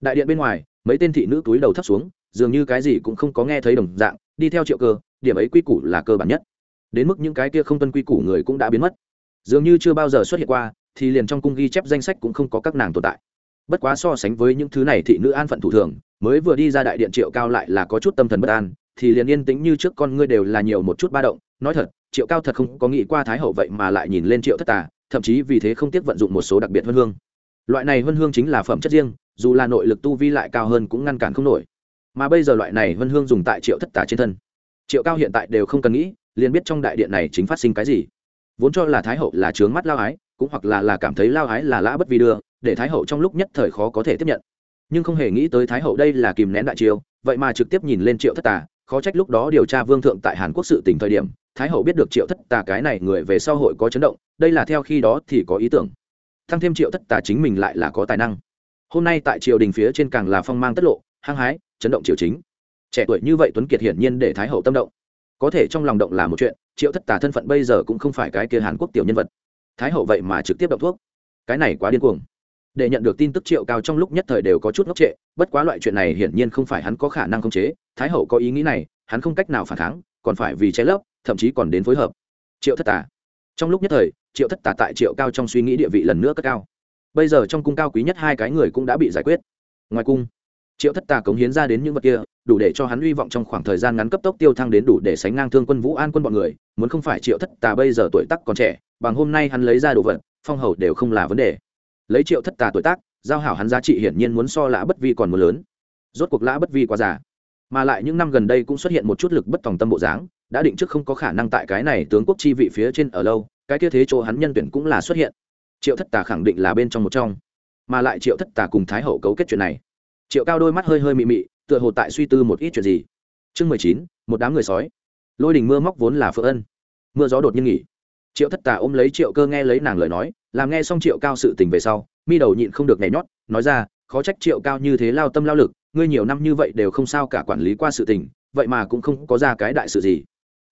Đại điện bên ngoài, mấy tên thị nữ túi đầu thấp xuống dường như cái gì cũng không có nghe thấy đồng dạng, đi theo triệu cơ, điểm ấy quy củ là cơ bản nhất. Đến mức những cái kia không tuân quy củ người cũng đã biến mất. Dường như chưa bao giờ xuất hiện qua, thì liền trong cung ghi chép danh sách cũng không có các nàng tồn tại. Bất quá so sánh với những thứ này thị nữ an phận thủ thường, mới vừa đi ra đại điện triệu cao lại là có chút tâm thần bất an, thì liền yên tĩnh như trước con ngươi đều là nhiều một chút ba động. Nói thật, triệu cao thật không có nghĩ qua thái hậu vậy mà lại nhìn lên triệu thất tà, thậm chí vì thế không tiếc vận dụng một số đặc biệt huân hương. Loại này huân hương chính là phẩm chất riêng, dù là nội lực tu vi lại cao hơn cũng ngăn cản không nổi mà bây giờ loại này vân hương dùng tại triệu thất tà trên thân. Triệu cao hiện tại đều không cần nghĩ, liền biết trong đại điện này chính phát sinh cái gì. Vốn cho là thái hậu là trướng mắt lao ái, cũng hoặc là là cảm thấy lao ái là lã bất vi đưa, để thái hậu trong lúc nhất thời khó có thể tiếp nhận. Nhưng không hề nghĩ tới thái hậu đây là kìm nén đại triều, vậy mà trực tiếp nhìn lên triệu thất tà khó trách lúc đó điều tra vương thượng tại hàn quốc sự tỉnh thời điểm, thái hậu biết được triệu thất tà cái này người về sau hội có chấn động, đây là theo khi đó thì có ý tưởng. Thăng thêm triệu thất tà chính mình lại là có tài năng. Hôm nay tại triều đình phía trên càng là phong mang tất lộ, hăng hái chấn động triều chính. Trẻ tuổi như vậy tuấn kiệt hiển nhiên để thái hậu tâm động. Có thể trong lòng động là một chuyện, triệu thất tà thân phận bây giờ cũng không phải cái kia hàn quốc tiểu nhân vật. Thái hậu vậy mà trực tiếp động thuốc. Cái này quá điên cuồng. Để nhận được tin tức triệu cao trong lúc nhất thời đều có chút ngốc trệ, bất quá loại chuyện này hiển nhiên không phải hắn có khả năng khống chế, thái hậu có ý nghĩ này, hắn không cách nào phản kháng, còn phải vì che lấp, thậm chí còn đến phối hợp. Triệu thất tà. Trong lúc nhất thời, triệu thất tà tại triệu cao trong suy nghĩ địa vị lần nữa cất cao. Bây giờ trong cung cao quý nhất hai cái người cũng đã bị giải quyết. Ngoài cung triệu thất tà cống hiến ra đến những vật kia, đủ để cho hắn hy vọng trong khoảng thời gian ngắn cấp tốc tiêu thăng đến đủ để sánh ngang thương quân vũ an quân bọn người, muốn không phải triệu thất tà bây giờ tuổi tác còn trẻ, bằng hôm nay hắn lấy ra đồ vật, phong hầu đều không là vấn đề. Lấy triệu thất tà tuổi tác, giao hảo hắn giá trị hiển nhiên muốn so lã bất vi còn muốn lớn. Rốt cuộc lã bất vi quá già, mà lại những năm gần đây cũng xuất hiện một chút lực bất tòng tâm bộ dáng, đã định trước không có khả năng tại cái này tướng quốc chi vị phía trên ở lâu, cái kia thế chỗ hắn nhân tuyển cũng là xuất hiện. Triệu thất tà khẳng định là bên trong một trong, mà lại triệu thất tà cùng thái hậu cấu kết chuyện này triệu cao đôi mắt hơi hơi mị mị, tựa hồ tại suy tư một ít chuyện gì. Chương mười chín, một đám người sói. Lôi đình mưa móc vốn là phượng ân. Mưa gió đột nhiên nghỉ. Triệu thất tà ôm lấy triệu cơ nghe lấy nàng lời nói, làm nghe xong triệu cao sự tình về sau, mi đầu nhịn không được nhảy nhót, nói ra, khó trách triệu cao như thế lao tâm lao lực, ngươi nhiều năm như vậy đều không sao cả quản lý qua sự tình, vậy mà cũng không có ra cái đại sự gì.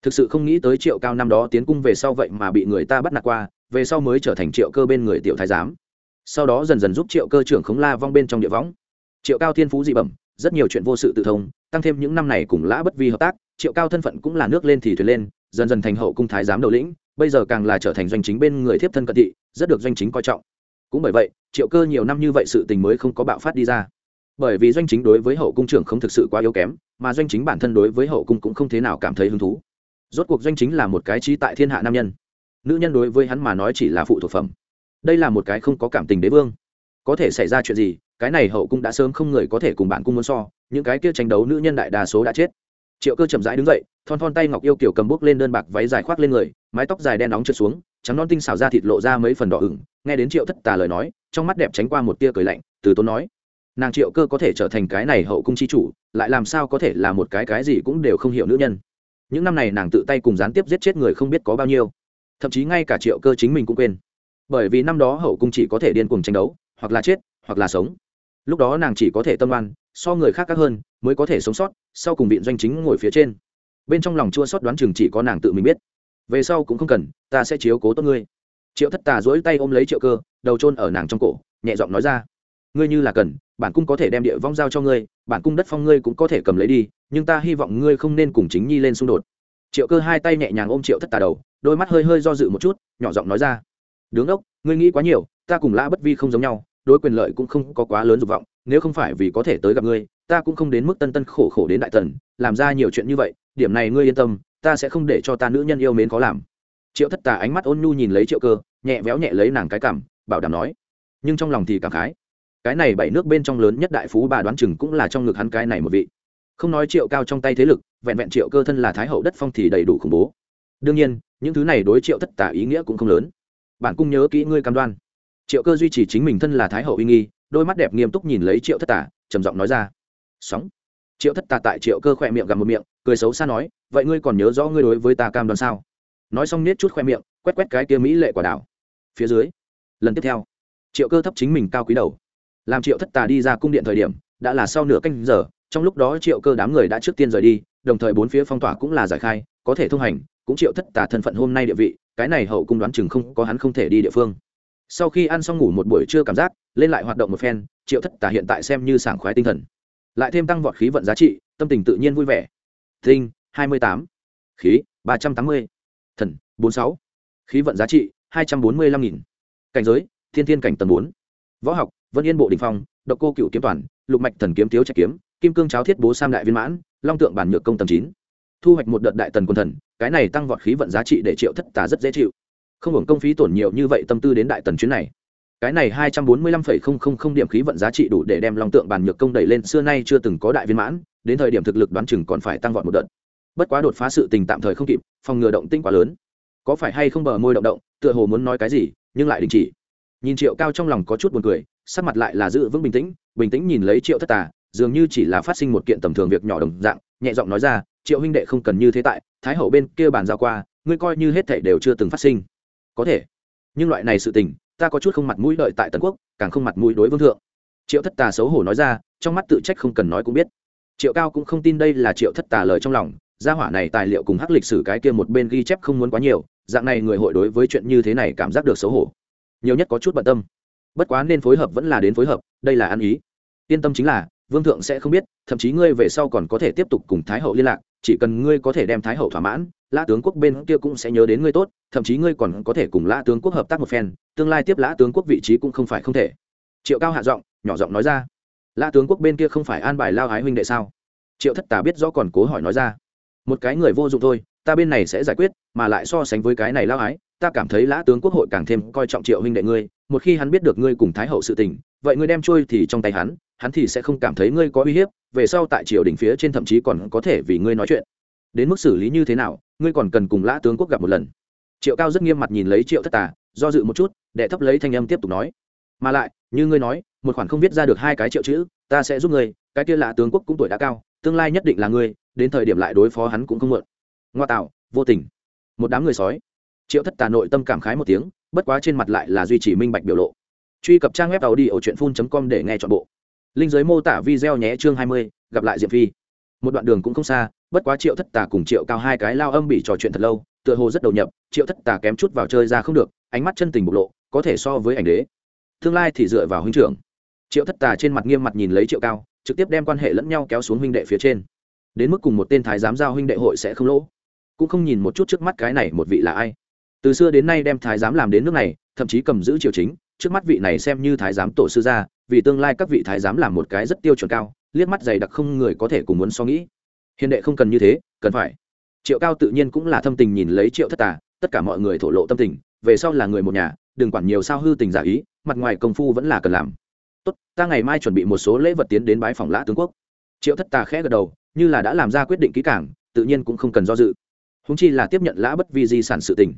Thực sự không nghĩ tới triệu cao năm đó tiến cung về sau vậy mà bị người ta bắt nạt qua, về sau mới trở thành triệu cơ bên người tiểu thái giám. Sau đó dần dần giúp triệu cơ trưởng khống la vong bên trong địa võng triệu cao thiên phú dị bẩm, rất nhiều chuyện vô sự tự thông, tăng thêm những năm này cùng lã bất vi hợp tác, triệu cao thân phận cũng là nước lên thì thuyền lên, dần dần thành hậu cung thái giám đầu lĩnh, bây giờ càng là trở thành doanh chính bên người thiếp thân cận thị, rất được doanh chính coi trọng. Cũng bởi vậy, triệu cơ nhiều năm như vậy sự tình mới không có bạo phát đi ra. Bởi vì doanh chính đối với hậu cung trưởng không thực sự quá yếu kém, mà doanh chính bản thân đối với hậu cung cũng không thế nào cảm thấy hứng thú. Rốt cuộc doanh chính là một cái trí tại thiên hạ nam nhân. Nữ nhân đối với hắn mà nói chỉ là phụ thuộc phẩm. Đây là một cái không có cảm tình đế vương có thể xảy ra chuyện gì, cái này hậu cung đã sớm không người có thể cùng bạn cung muốn so, những cái kia tranh đấu nữ nhân đại đa số đã chết. Triệu cơ chậm rãi đứng dậy, thon thon tay ngọc yêu kiểu cầm bút lên đơn bạc váy dài khoác lên người, mái tóc dài đen nóng trượt xuống, trắng non tinh xào ra thịt lộ ra mấy phần đỏ ửng, nghe đến triệu thất tà lời nói, trong mắt đẹp tránh qua một tia cười lạnh, từ tốn nói, nàng triệu cơ có thể trở thành cái này hậu cung chi chủ, lại làm sao có thể là một cái cái gì cũng đều không hiểu nữ nhân. Những năm này nàng tự tay cùng gián tiếp giết chết người không biết có bao nhiêu. Thậm chí ngay cả triệu cơ chính mình cũng quên. Bởi vì năm đó hậu cung chỉ có thể điên cuồng tranh đấu hoặc là chết, hoặc là sống. Lúc đó nàng chỉ có thể tâm oan, so người khác các hơn, mới có thể sống sót, sau cùng viện doanh chính ngồi phía trên. Bên trong lòng chua sót đoán chừng chỉ có nàng tự mình biết. Về sau cũng không cần, ta sẽ chiếu cố tốt ngươi. Triệu thất tà dỗi tay ôm lấy triệu cơ, đầu trôn ở nàng trong cổ, nhẹ giọng nói ra. Ngươi như là cần, bản cung có thể đem địa vong giao cho ngươi, bản cung đất phong ngươi cũng có thể cầm lấy đi, nhưng ta hy vọng ngươi không nên cùng chính nhi lên xung đột. Triệu cơ hai tay nhẹ nhàng ôm triệu thất tà đầu, đôi mắt hơi hơi do dự một chút, nhỏ giọng nói ra. Đứng đốc, ngươi nghĩ quá nhiều, ta cùng lã bất vi không giống nhau đối quyền lợi cũng không có quá lớn dục vọng, nếu không phải vì có thể tới gặp ngươi, ta cũng không đến mức tân tân khổ khổ đến đại tần làm ra nhiều chuyện như vậy, điểm này ngươi yên tâm, ta sẽ không để cho ta nữ nhân yêu mến có làm. Triệu thất tà ánh mắt ôn nhu nhìn lấy triệu cơ, nhẹ véo nhẹ lấy nàng cái cảm, bảo đảm nói. Nhưng trong lòng thì cảm khái. Cái này bảy nước bên trong lớn nhất đại phú bà đoán chừng cũng là trong ngực hắn cái này một vị. Không nói triệu cao trong tay thế lực, vẹn vẹn triệu cơ thân là thái hậu đất phong thì đầy đủ khủng bố. Đương nhiên, những thứ này đối triệu thất tả ý nghĩa cũng không lớn. Bản cung nhớ kỹ ngươi cam đoan triệu cơ duy trì chính mình thân là thái hậu uy nghi, đôi mắt đẹp nghiêm túc nhìn lấy triệu thất tả trầm giọng nói ra. Sóng. Triệu thất Tả tại triệu cơ khỏe miệng gặp một miệng, cười xấu xa nói, vậy ngươi còn nhớ rõ ngươi đối với ta cam đoan sao? Nói xong nết chút khoe miệng, quét quét cái kia mỹ lệ quả đảo. Phía dưới, lần tiếp theo, triệu cơ thấp chính mình cao quý đầu. Làm triệu thất tà đi ra cung điện thời điểm, đã là sau nửa canh giờ, trong lúc đó triệu cơ đám người đã trước tiên rời đi, đồng thời bốn phía phong tỏa cũng là giải khai, có thể thông hành, cũng triệu thất tà thân phận hôm nay địa vị, cái này hậu cung đoán chừng không có hắn không thể đi địa phương sau khi ăn xong ngủ một buổi trưa cảm giác, lên lại hoạt động một phen, triệu thất tà hiện tại xem như sảng khoái tinh thần. Lại thêm tăng vọt khí vận giá trị, tâm tình tự nhiên vui vẻ. Tinh, hai mươi tám. Khí, ba trăm tám mươi. Thần, bốn sáu. Khí vận giá trị, hai trăm bốn mươi lăm nghìn. Cảnh giới, thiên thiên cảnh tầng bốn. Võ học, vân yên bộ đình phong, độc cô cựu kiếm toàn, lục mạch thần kiếm thiếu trạch kiếm, kim cương cháo thiết bố sam đại viên mãn, long tượng bản nhược công tầng chín. Thu hoạch một đợt đại tần quân thần, cái này tăng vọt khí vận giá trị để triệu thất tà rất dễ chịu không hưởng công phí tổn nhiều như vậy tâm tư đến đại tần chuyến này. Cái này hai trăm bốn mươi lăm phẩy không không không điểm khí vận giá trị đủ để đem long tượng bàn nhược công đẩy lên, xưa nay chưa từng có đại viên mãn, đến thời điểm thực lực đoán chừng còn phải tăng vọt một đợt. Bất quá đột phá sự tình tạm thời không kịp, phòng ngừa động tinh quá lớn. Có phải hay không bờ môi động động, tựa hồ muốn nói cái gì, nhưng lại đình chỉ. Nhìn triệu cao trong lòng có chút buồn cười, sắc mặt lại là giữ vững bình tĩnh bình tĩnh nhìn lấy triệu thất tà, dường như chỉ là phát sinh một kiện tầm thường việc nhỏ đồng dạng, nhẹ giọng nói ra, triệu huynh đệ không cần như thế tại, thái hậu bên kia bàn giao qua, ngươi coi như hết thảy đều chưa từng phát sinh có thể. Nhưng loại này sự tình, ta có chút không mặt mũi đợi tại tần quốc, càng không mặt mũi đối vương thượng. Triệu thất tà xấu hổ nói ra, trong mắt tự trách không cần nói cũng biết. Triệu cao cũng không tin đây là triệu thất tà lời trong lòng, gia hỏa này tài liệu cùng hắc lịch sử cái kia một bên ghi chép không muốn quá nhiều, dạng này người hội đối với chuyện như thế này cảm giác được xấu hổ. Nhiều nhất có chút bận tâm. Bất quá nên phối hợp vẫn là đến phối hợp, đây là ăn ý. Yên tâm chính là, vương thượng sẽ không biết, thậm chí ngươi về sau còn có thể tiếp tục cùng thái hậu liên lạc chỉ cần ngươi có thể đem thái hậu thỏa mãn, lã tướng quốc bên kia cũng sẽ nhớ đến ngươi tốt, thậm chí ngươi còn có thể cùng lã tướng quốc hợp tác một phen, tương lai tiếp lã tướng quốc vị trí cũng không phải không thể. Triệu cao hạ giọng, nhỏ giọng nói ra. Lã tướng quốc bên kia không phải an bài lao ái huynh đệ sao? Triệu thất tà biết rõ còn cố hỏi nói ra. Một cái người vô dụng thôi, ta bên này sẽ giải quyết, mà lại so sánh với cái này lao ái ta cảm thấy lã tướng quốc hội càng thêm coi trọng triệu huynh đệ ngươi, một khi hắn biết được ngươi cùng thái hậu sự tình, vậy ngươi đem trôi thì trong tay hắn hắn thì sẽ không cảm thấy ngươi có uy hiếp, về sau tại triều đình phía trên thậm chí còn có thể vì ngươi nói chuyện. Đến mức xử lý như thế nào, ngươi còn cần cùng lã tướng quốc gặp một lần. Triệu cao rất nghiêm mặt nhìn lấy triệu thất tà, do dự một chút, đệ thấp lấy thanh âm tiếp tục nói. Mà lại, như ngươi nói, một khoản không viết ra được hai cái triệu chữ, ta sẽ giúp ngươi, cái kia lã tướng quốc cũng tuổi đã cao, tương lai nhất định là ngươi, đến thời điểm lại đối phó hắn cũng không mượn ngoa tạo, vô tình. Một đám người sói. Triệu thất tà nội tâm cảm khái một tiếng, bất quá trên mặt lại là duy trì minh bạch biểu lộ. Truy cập trang web tàu đi ở truyện phun com để nghe chọn bộ linh giới mô tả video nhé chương hai mươi, gặp lại diệp phi. Một đoạn đường cũng không xa, bất quá triệu thất tà cùng triệu cao hai cái lao âm bị trò chuyện thật lâu, tựa hồ rất đầu nhập, triệu thất tà kém chút vào chơi ra không được, ánh mắt chân tình bộc lộ, có thể so với ảnh đế. Tương lai thì dựa vào huynh trưởng. Triệu thất tà trên mặt nghiêm mặt nhìn lấy triệu cao, trực tiếp đem quan hệ lẫn nhau kéo xuống huynh đệ phía trên. Đến mức cùng một tên thái giám giao huynh đệ hội sẽ không lỗ. Cũng không nhìn một chút trước mắt cái này một vị là ai. Từ xưa đến nay đem thái giám làm đến nước này, thậm chí cầm giữ triều chính trước mắt vị này xem như thái giám tổ sư gia, vì tương lai các vị thái giám làm một cái rất tiêu chuẩn cao, liếc mắt dày đặc không người có thể cùng muốn so nghĩ. Hiền đệ không cần như thế, cần phải. Triệu cao tự nhiên cũng là thâm tình nhìn lấy triệu thất tà, tất cả mọi người thổ lộ tâm tình, về sau là người một nhà, đừng quản nhiều sao hư tình giả ý, mặt ngoài công phu vẫn là cần làm. Tốt, ta ngày mai chuẩn bị một số lễ vật tiến đến bái phòng lã tướng quốc. Triệu thất tà khẽ gật đầu, như là đã làm ra quyết định kỹ cảng tự nhiên cũng không cần do dự. Húng chi là tiếp nhận lã bất vi di sản sự tình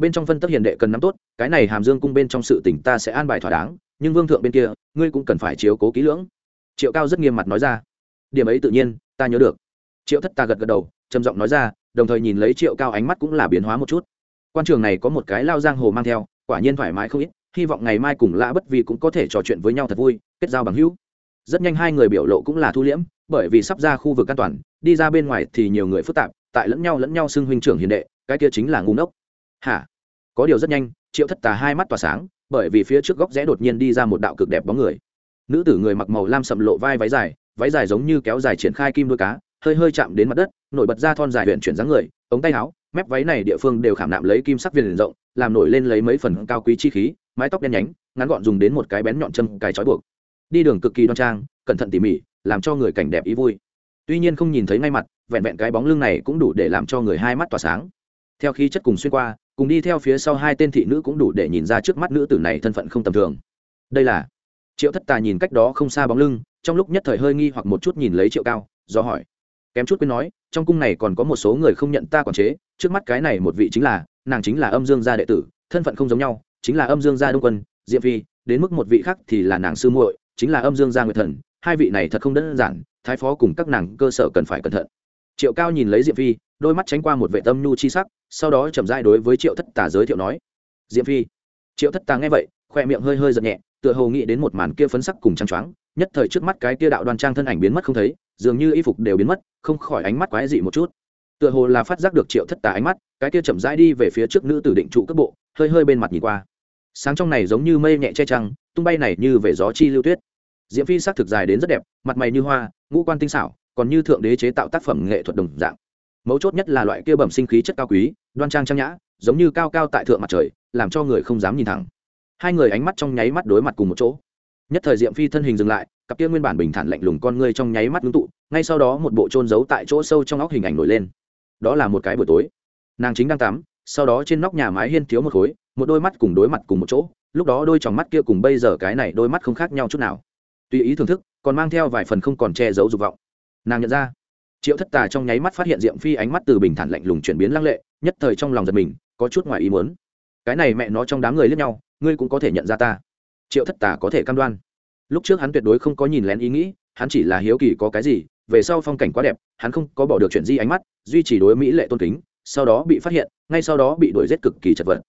bên trong phân tấp hiền đệ cần nắm tốt, cái này hàm dương cung bên trong sự tỉnh ta sẽ an bài thỏa đáng, nhưng vương thượng bên kia, ngươi cũng cần phải chiếu cố kỹ lưỡng. Triệu cao rất nghiêm mặt nói ra. Điểm ấy tự nhiên, ta nhớ được. Triệu thất ta gật gật đầu, trầm giọng nói ra, đồng thời nhìn lấy triệu cao ánh mắt cũng là biến hóa một chút. Quan trường này có một cái lao giang hồ mang theo, quả nhiên thoải mái không ít, hy vọng ngày mai cùng lã bất vì cũng có thể trò chuyện với nhau thật vui, kết giao bằng hữu. Rất nhanh hai người biểu lộ cũng là thu liễm, bởi vì sắp ra khu vực an toàn, đi ra bên ngoài thì nhiều người phức tạp, tại lẫn nhau lẫn nhau xưng huynh trưởng hiền đệ, cái kia chính là ngu ngốc. Hả? Có điều rất nhanh, triệu thất tà hai mắt tỏa sáng, bởi vì phía trước góc rẽ đột nhiên đi ra một đạo cực đẹp bóng người. Nữ tử người mặc màu lam sầm lộ vai váy dài váy dài giống như kéo dài triển khai kim đôi cá, hơi hơi chạm đến mặt đất, nổi bật ra thon dài huyện chuyển dáng người, ống tay áo, mép váy này địa phương đều khảm nạm lấy kim sắc viền rộng, làm nổi lên lấy mấy phần cao quý chi khí, mái tóc đen nhánh, ngắn gọn dùng đến một cái bén nhọn châm cài trói buộc. Đi đường cực kỳ đoan trang, cẩn thận tỉ mỉ, làm cho người cảnh đẹp ý vui. Tuy nhiên không nhìn thấy ngay mặt, vẹn vẹn cái bóng lưng này cũng đủ để làm cho người hai mắt tỏa sáng. Theo khí chất cùng xuyên qua cùng đi theo phía sau hai tên thị nữ cũng đủ để nhìn ra trước mắt nữ tử này thân phận không tầm thường. Đây là, triệu thất tà nhìn cách đó không xa bóng lưng, trong lúc nhất thời hơi nghi hoặc một chút nhìn lấy triệu cao, do hỏi. Kém chút quên nói, trong cung này còn có một số người không nhận ta quản chế, trước mắt cái này một vị chính là, nàng chính là âm dương gia đệ tử, thân phận không giống nhau, chính là âm dương gia đông quân diệm phi, đến mức một vị khác thì là nàng sư muội, chính là âm dương gia nguyệt thần, hai vị này thật không đơn giản, thái phó cùng các nàng cơ sở cần phải cẩn thận. Triệu cao nhìn lấy diệm phi đôi mắt tránh qua một vệ tâm nhu chi sắc, sau đó chậm dai đối với triệu thất tà giới thiệu nói diễm phi. Triệu thất tà nghe vậy, khoe miệng hơi hơi giật nhẹ, tựa hồ nghĩ đến một màn kia phấn sắc cùng trăng choáng, nhất thời trước mắt cái kia đạo đoan trang thân ảnh biến mất không thấy, dường như y phục đều biến mất, không khỏi ánh mắt quái dị một chút. Tựa hồ là phát giác được triệu thất tà ánh mắt, cái kia chậm rãi đi về phía trước nữ tử định trụ cấp bộ, hơi hơi bên mặt nhìn qua. Sáng trong này giống như mây nhẹ che trăng, tung bay này như về gió chi lưu tuyết. Diễm phi sắc thực dài đến rất đẹp, mặt mày như hoa, ngũ quan tinh xảo, còn như thượng đế chế tạo tác phẩm nghệ thuật đồng dạng mấu chốt nhất là loại kia bẩm sinh khí chất cao quý, đoan trang trang nhã, giống như cao cao tại thượng mặt trời, làm cho người không dám nhìn thẳng. Hai người ánh mắt trong nháy mắt đối mặt cùng một chỗ. Nhất thời diệm phi thân hình dừng lại, cặp kia nguyên bản bình thản lạnh lùng con ngươi trong nháy mắt ngưng tụ, ngay sau đó một bộ trôn giấu tại chỗ sâu trong óc hình ảnh nổi lên. Đó là một cái buổi tối. Nàng chính đang tắm, sau đó trên nóc nhà mái hiên thiếu một khối, một đôi mắt cùng đối mặt cùng một chỗ, lúc đó đôi tròng mắt kia cùng bây giờ cái này đôi mắt không khác nhau chút nào. Tùy ý thưởng thức, còn mang theo vài phần không còn che giấu dục vọng. Nàng nhận ra triệu thất tà trong nháy mắt phát hiện diệm phi ánh mắt từ bình thản lạnh lùng chuyển biến lăng lệ, nhất thời trong lòng giật mình, có chút ngoài ý muốn. Cái này mẹ nó trong đám người lướt nhau, ngươi cũng có thể nhận ra ta. Triệu thất tà có thể cam đoan. Lúc trước hắn tuyệt đối không có nhìn lén ý nghĩ, hắn chỉ là hiếu kỳ có cái gì, về sau phong cảnh quá đẹp, hắn không có bỏ được chuyện di ánh mắt, duy trì đối mỹ lệ tôn kính, sau đó bị phát hiện, ngay sau đó bị đuổi giết cực kỳ chật vật.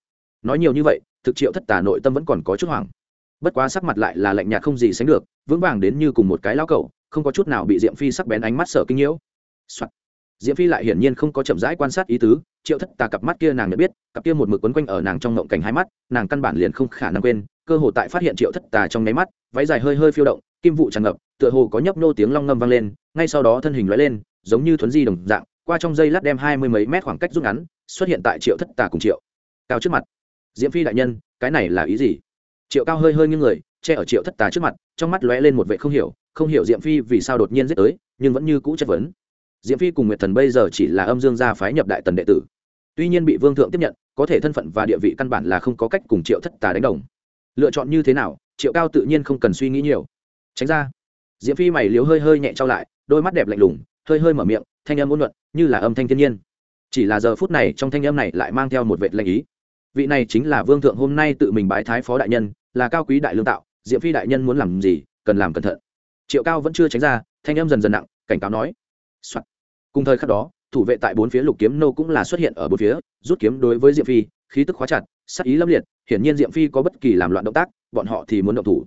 Nói nhiều như vậy, thực triệu thất tà nội tâm vẫn còn có chút hoảng. Bất quá sắc mặt lại là lạnh nhạt không gì sánh được, vững vàng đến như cùng một cái lao cẩu, không có chút nào bị diệm phi sắc bén ánh mắt sợ kinh nhiễu、Soạn. diệm phi lại hiển nhiên không có chậm rãi quan sát ý tứ, triệu thất tà cặp mắt kia nàng nhận biết, cặp kia một mực quấn quanh ở nàng trong ngộng cảnh hai mắt, nàng căn bản liền không khả năng quên, cơ hồ tại phát hiện triệu thất tà trong nháy mắt, váy dài hơi hơi phiêu động, kim vụ tràn ngập, tựa hồ có nhấp nô tiếng long ngâm vang lên, ngay sau đó thân hình lóe lên, giống như thuấn di đồng dạng, qua trong dây lát đem hai mươi mấy mét khoảng cách rút ngắn, xuất hiện tại triệu thất tà cùng triệu cao trước mặt. Diễm phi đại nhân, cái này là ý gì? Triệu cao hơi hơi như người, che ở triệu thất tà trước mặt, trong mắt lóe lên một vệ không hiểu không hiểu diệm phi vì sao đột nhiên giết tới, nhưng vẫn như cũ chất vấn diệm phi cùng nguyệt thần bây giờ chỉ là âm dương gia phái nhập đại tần đệ tử. Tuy nhiên bị vương thượng tiếp nhận, có thể thân phận và địa vị căn bản là không có cách cùng triệu thất tà đánh đồng. Lựa chọn như thế nào, triệu cao tự nhiên không cần suy nghĩ nhiều. Tránh ra. Diệm phi mày liếu hơi hơi nhẹ trao lại, đôi mắt đẹp lạnh lùng, hơi hơi mở miệng, thanh âm ôn luận như là âm thanh thiên nhiên. Chỉ là giờ phút này trong thanh âm này lại mang theo một vệt lệnh ý. Vị này chính là vương thượng hôm nay tự mình bái thái phó đại nhân, là cao quý đại lương tạo, diệm phi đại nhân muốn làm gì, cần làm cẩn thận. Triệu cao vẫn chưa tránh ra, thanh âm dần dần nặng, cảnh cáo nói、Soạn cùng thời khắc đó, thủ vệ tại bốn phía lục kiếm nô cũng là xuất hiện ở bốn phía, rút kiếm đối với diệm phi, khí tức khóa chặt sắc ý lâm liệt, hiển nhiên diệm phi có bất kỳ làm loạn động tác, bọn họ thì muốn động thủ.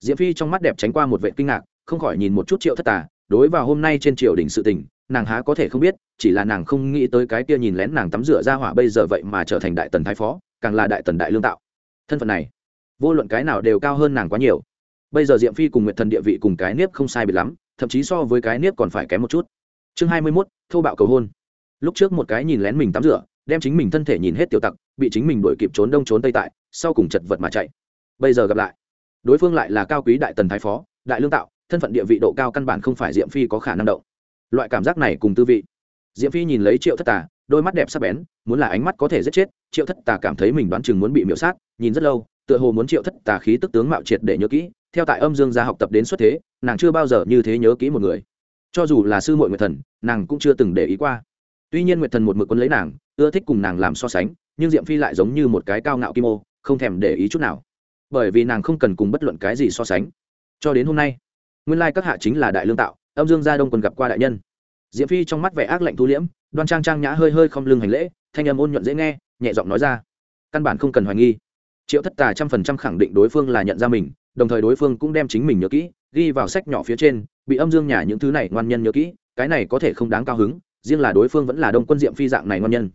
Diệm phi trong mắt đẹp tránh qua một vệ kinh ngạc, không khỏi nhìn một chút triệu thất tà, đối vào hôm nay trên triều đình sự tình, nàng há có thể không biết, chỉ là nàng không nghĩ tới cái kia nhìn lén nàng tắm rửa ra hỏa bây giờ vậy mà trở thành đại tần thái phó, càng là đại tần đại lương tạo. Thân phận này, vô luận cái nào đều cao hơn nàng quá nhiều. Bây giờ diệm phi cùng nguyệt thần địa vị cùng cái niếp không sai biệt lắm, thậm chí so với cái niếp còn phải kém một chút chương hai mươi mốt, thô bạo cầu hôn. Lúc trước một cái nhìn lén mình tắm rửa, đem chính mình thân thể nhìn hết tiểu tặc, bị chính mình đuổi kịp trốn đông trốn tây tại, sau cùng chật vật mà chạy. Bây giờ gặp lại, đối phương lại là cao quý đại tần thái phó, đại lương tạo, thân phận địa vị độ cao căn bản không phải diệm phi có khả năng động. Loại cảm giác này cùng tư vị. Diệm phi nhìn lấy triệu thất tà, đôi mắt đẹp sắc bén, muốn là ánh mắt có thể giết chết, triệu thất tà cảm thấy mình đoán chừng muốn bị miễu sát, nhìn rất lâu, tựa hồ muốn triệu thất tà khí tức tướng mạo triệt để nhớ kỹ, theo tại âm dương gia học tập đến xuất thế, nàng chưa bao giờ như thế nhớ kỹ một người cho dù là sư muội nguyệt thần, nàng cũng chưa từng để ý qua. Tuy nhiên nguyệt thần một mực quân lấy nàng, ưa thích cùng nàng làm so sánh, nhưng diệm phi lại giống như một cái cao ngạo kim ô, không thèm để ý chút nào. Bởi vì nàng không cần cùng bất luận cái gì so sánh. Cho đến hôm nay, nguyên lai các hạ chính là đại lương tạo, âm dương gia đông còn gặp qua đại nhân. Diệm phi trong mắt vẻ ác lạnh thu liễm, đoan trang trang nhã hơi hơi không lưng hành lễ, thanh âm ôn nhuận dễ nghe, nhẹ giọng nói ra. Căn bản không cần hoài nghi. Triệu thất tà trăm phần trăm khẳng định đối phương là nhận ra mình đồng thời đối phương cũng đem chính mình nhớ kỹ, ghi vào sách nhỏ phía trên, bị âm dương nhà những thứ này ngoan nhân nhớ kỹ, cái này có thể không đáng cao hứng, riêng là đối phương vẫn là đông quân diệm phi dạng này ngoan nhân.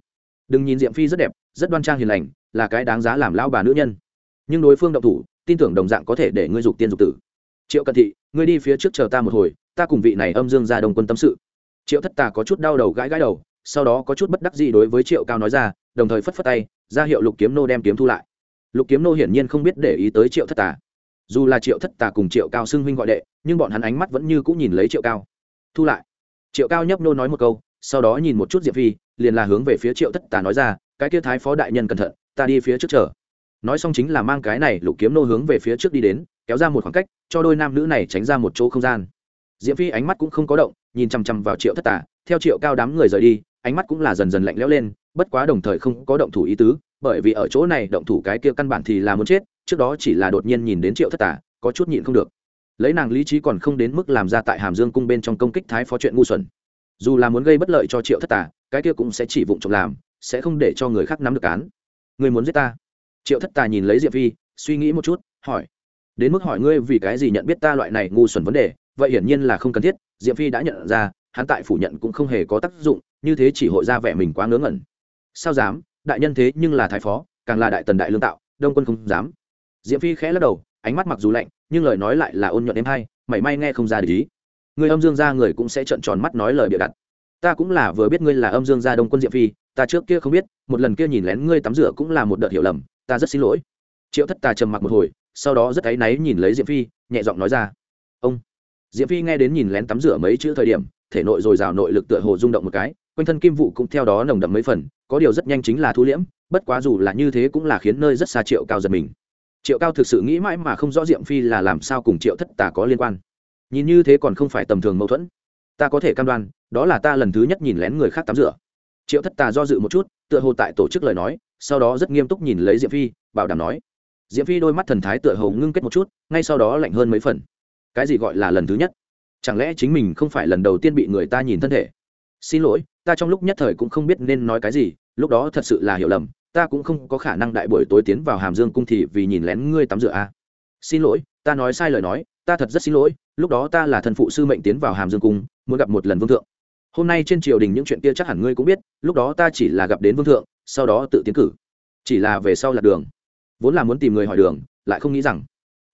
Đừng nhìn diệm phi rất đẹp, rất đoan trang hiền lành, là cái đáng giá làm lao bà nữ nhân. Nhưng đối phương động thủ, tin tưởng đồng dạng có thể để ngươi dục tiên dục tử. Triệu cận thị, ngươi đi phía trước chờ ta một hồi, ta cùng vị này âm dương ra đông quân tâm sự. Triệu thất tà có chút đau đầu gãi gãi đầu, sau đó có chút bất đắc gì đối với triệu cao nói ra, đồng thời phất phất tay, ra hiệu lục kiếm nô đem kiếm thu lại. Lục kiếm nô hiển nhiên không biết để ý tới triệu thất tà dù là triệu thất tà cùng triệu cao xưng huynh gọi đệ, nhưng bọn hắn ánh mắt vẫn như cũng nhìn lấy triệu cao. Thu lại. Triệu cao nhấp nô nói một câu, sau đó nhìn một chút diệp phi, liền là hướng về phía triệu thất tà nói ra, cái kia thái phó đại nhân cẩn thận, ta đi phía trước chờ. Nói xong chính là mang cái này lục kiếm nô hướng về phía trước đi đến, kéo ra một khoảng cách, cho đôi nam nữ này tránh ra một chỗ không gian. Diệp phi ánh mắt cũng không có động, nhìn chằm chằm vào triệu thất tà, theo triệu cao đám người rời đi, ánh mắt cũng là dần dần lạnh lẽo lên, bất quá đồng thời không có động thủ ý tứ, bởi vì ở chỗ này động thủ cái kia căn bản thì là muốn chết trước đó chỉ là đột nhiên nhìn đến triệu thất tà có chút nhịn không được. Lấy nàng lý trí còn không đến mức làm ra tại hàm dương cung bên trong công kích thái phó chuyện ngu xuẩn. Dù là muốn gây bất lợi cho triệu thất tà cái kia cũng sẽ chỉ vụng trộm làm, sẽ không để cho người khác nắm được cán người muốn giết ta? Triệu thất tà nhìn lấy diệp vi suy nghĩ một chút, hỏi. Đến mức hỏi ngươi vì cái gì nhận biết ta loại này ngu xuẩn vấn đề, vậy hiển nhiên là không cần thiết, diệp phi đã nhận ra, hắn tại phủ nhận cũng không hề có tác dụng, như thế chỉ hội ra vẻ mình quá ngớ ngẩn. Sao dám? Đại nhân thế nhưng là thái phó, càng là đại tần đại lương tạo, đông quân không dám diệp phi khẽ lắc đầu, ánh mắt mặc dù lạnh, nhưng lời nói lại là ôn nhuận êm hay, mảy may nghe không ra để ý. Người âm dương gia người cũng sẽ trợn tròn mắt nói lời bịa đặt. Ta cũng là vừa biết ngươi là âm dương gia đông quân diệp phi, ta trước kia không biết, một lần kia nhìn lén ngươi tắm rửa cũng là một đợt hiểu lầm, ta rất xin lỗi. Triệu thất tà trầm mặc một hồi, sau đó rất áy náy nhìn lấy diệp phi, nhẹ giọng nói ra. Ông. Diệp phi nghe đến nhìn lén tắm rửa mấy chữ thời điểm, thể nội dồi dào nội lực tựa hồ rung động một cái, quanh thân kim vụ cũng theo đó nồng đậm mấy phần, có điều rất nhanh chính là thu liễm, bất quá dù là như thế cũng là khiến nơi rất xa triệu cao giật mình triệu cao thực sự nghĩ mãi mà không rõ diệm phi là làm sao cùng triệu thất tà có liên quan. Nhìn như thế còn không phải tầm thường mâu thuẫn. Ta có thể cam đoan, đó là ta lần thứ nhất nhìn lén người khác tắm rửa. Triệu thất tà do dự một chút, tựa hồ tại tổ chức lời nói, sau đó rất nghiêm túc nhìn lấy diệm phi, bảo đảm nói. Diệm phi đôi mắt thần thái tựa hồ ngưng kết một chút, ngay sau đó lạnh hơn mấy phần. Cái gì gọi là lần thứ nhất? Chẳng lẽ chính mình không phải lần đầu tiên bị người ta nhìn thân thể? Xin lỗi, ta trong lúc nhất thời cũng không biết nên nói cái gì, lúc đó thật sự là hiểu lầm ta cũng không có khả năng đại buổi tối tiến vào hàm dương cung thì vì nhìn lén ngươi tắm rửa a à. xin lỗi, ta nói sai lời nói, ta thật rất xin lỗi, lúc đó ta là thần phụ sư mệnh tiến vào hàm dương cung, muốn gặp một lần vương thượng. Hôm nay trên triều đình những chuyện kia chắc hẳn ngươi cũng biết, lúc đó ta chỉ là gặp đến vương thượng, sau đó tự tiến cử. Chỉ là về sau là đường. Vốn là muốn tìm người hỏi đường, lại không nghĩ rằng.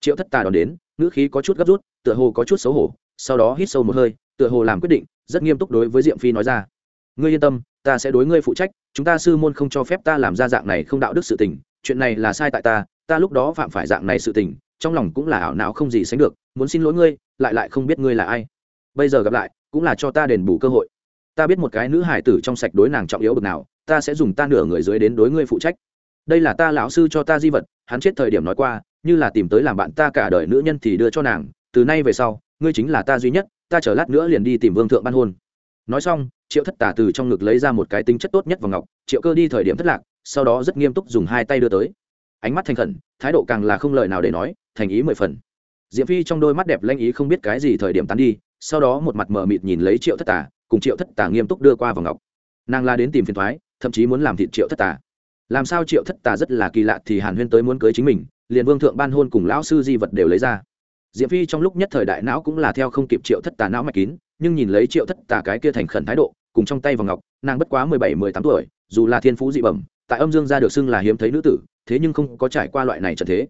Triệu thất tà đón đến, ngữ khí có chút gấp rút, tựa hồ có chút xấu hổ, sau đó hít sâu một hơi, tựa hồ làm quyết định, rất nghiêm túc đối với diệm phi nói ra. Ngươi yên tâm ta sẽ đối ngươi phụ trách, chúng ta sư môn không cho phép ta làm ra dạng này không đạo đức sự tình, chuyện này là sai tại ta ta lúc đó phạm phải dạng này sự tình, trong lòng cũng là ảo não không gì sánh được, muốn xin lỗi ngươi, lại lại không biết ngươi là ai. Bây giờ gặp lại, cũng là cho ta đền bù cơ hội. Ta biết một cái nữ hải tử trong sạch đối nàng trọng yếu bực nào, ta sẽ dùng ta nửa người dưới đến đối ngươi phụ trách. Đây là ta lão sư cho ta di vật, hắn chết thời điểm nói qua, như là tìm tới làm bạn ta cả đời nữ nhân thì đưa cho nàng, từ nay về sau, ngươi chính là ta duy nhất, ta chờ lát nữa liền đi tìm vương thượng ban hôn nói xong, triệu thất tả từ trong ngực lấy ra một cái tính chất tốt nhất vào ngọc, triệu cơ đi thời điểm thất lạc, sau đó rất nghiêm túc dùng hai tay đưa tới. Ánh mắt thành khẩn, thái độ càng là không lời nào để nói, thành ý mười phần. Diệm phi trong đôi mắt đẹp lanh ý không biết cái gì thời điểm tán đi, sau đó một mặt mờ mịt nhìn lấy triệu thất tả cùng triệu thất tả nghiêm túc đưa qua vào ngọc. Nàng la đến tìm phiền thoái, thậm chí muốn làm thịt triệu thất tả làm sao triệu thất tả rất là kỳ lạ thì hàn huyên tới muốn cưới chính mình, liền vương thượng ban hôn cùng lão sư di vật đều lấy ra. Diệm phi trong lúc nhất thời đại não cũng là theo không kịp triệu thất tà não mạch kín nhưng nhìn lấy triệu thất tà cái kia thành khẩn thái độ, cùng trong tay vào ngọc, nàng bất quá mười bảy, mười tám tuổi, dù là thiên phú dị bẩm, tại âm dương gia được xưng là hiếm thấy nữ tử, thế nhưng không có trải qua loại này trận thế.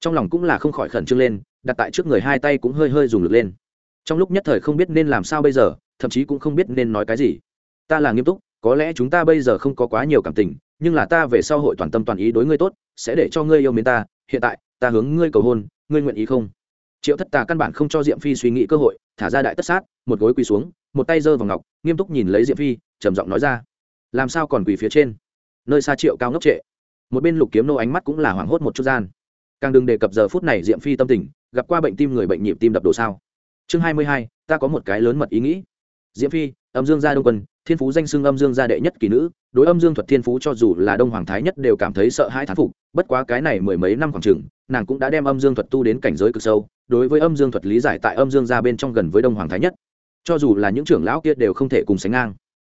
Trong lòng cũng là không khỏi khẩn trương lên, đặt tại trước người hai tay cũng hơi hơi dùng lực lên. Trong lúc nhất thời không biết nên làm sao bây giờ, thậm chí cũng không biết nên nói cái gì. Ta là nghiêm túc, có lẽ chúng ta bây giờ không có quá nhiều cảm tình, nhưng là ta về sau hội toàn tâm toàn ý đối ngươi tốt, sẽ để cho ngươi yêu mến ta, hiện tại, ta hướng ngươi cầu hôn, ngươi nguyện ý không? Triệu thất tà căn bản không cho diệm phi suy nghĩ cơ hội, thả ra đại tất sát, một gối quỳ xuống, một tay giơ vào ngọc, nghiêm túc nhìn lấy diệm phi, trầm giọng nói ra. Làm sao còn quỳ phía trên? Nơi xa triệu cao ngốc trệ. Một bên lục kiếm nô ánh mắt cũng là hoảng hốt một chút gian. Càng đừng đề cập giờ phút này diệm phi tâm tình, gặp qua bệnh tim người bệnh nhịp tim đập đồ sao. Chương hai mươi hai, ta có một cái lớn mật ý nghĩ. Diệm phi, âm dương gia đông quân, thiên phú danh xưng âm dương gia đệ nhất kỳ nữ, đối âm dương thuật thiên phú cho dù là đông hoàng thái nhất đều cảm thấy sợ hãi thán phục, bất quá cái này mười mấy năm khoảng chừng nàng cũng đã đem âm dương thuật tu đến cảnh giới cực sâu, đối với âm dương thuật lý giải tại âm dương gia bên trong gần với đông hoàng thái nhất. Cho dù là những trưởng lão kia đều không thể cùng sánh ngang.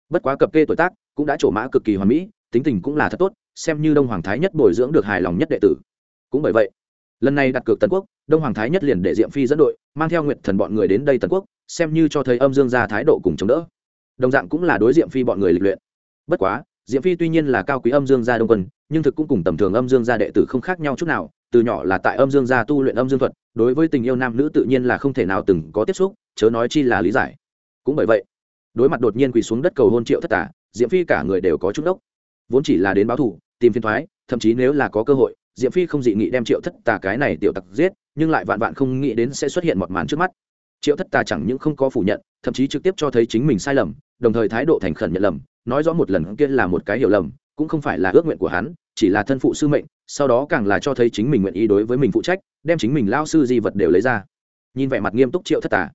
Bất quá cập kê tuổi tác, cũng đã trổ mã cực kỳ hoàn mỹ, tính tình cũng là thật tốt, xem như đông hoàng thái nhất bồi dưỡng được hài lòng nhất đệ tử. Cũng bởi vậy, lần này đặt cược tần quốc, đông hoàng thái nhất liền để diệm phi dẫn đội, mang theo nguyệt thần bọn người đến đây tần quốc, xem như cho thấy âm dương gia thái độ cùng chống đỡ. Đồng dạng cũng là đối diệm phi bọn người lịch luyện. Bất quá, diệm phi tuy nhiên là cao quý âm dương gia đông quân, nhưng thực cũng cùng tầm thường âm dương gia đệ tử không khác nhau chút nào từ nhỏ là tại âm dương gia tu luyện âm dương thuật, đối với tình yêu nam nữ tự nhiên là không thể nào từng có tiếp xúc, chớ nói chi là lý giải. Cũng bởi vậy, đối mặt đột nhiên quỳ xuống đất cầu hôn triệu thất tả diệm phi cả người đều có chút đốc. Vốn chỉ là đến báo thủ, tìm phiên thoái, thậm chí nếu là có cơ hội, diệm phi không dị nghị đem triệu thất tà cái này tiểu tặc giết, nhưng lại vạn vạn không nghĩ đến sẽ xuất hiện một màn trước mắt. Triệu thất tà chẳng những không có phủ nhận, thậm chí trực tiếp cho thấy chính mình sai lầm, đồng thời thái độ thành khẩn nhận lầm, nói rõ một lần kia là một cái hiểu lầm, cũng không phải là ước nguyện của hắn, chỉ là thân phụ sư mệnh sau đó càng là cho thấy chính mình nguyện ý đối với mình phụ trách, đem chính mình lao sư di vật đều lấy ra. Nhìn vẻ mặt nghiêm túc triệu thất tà,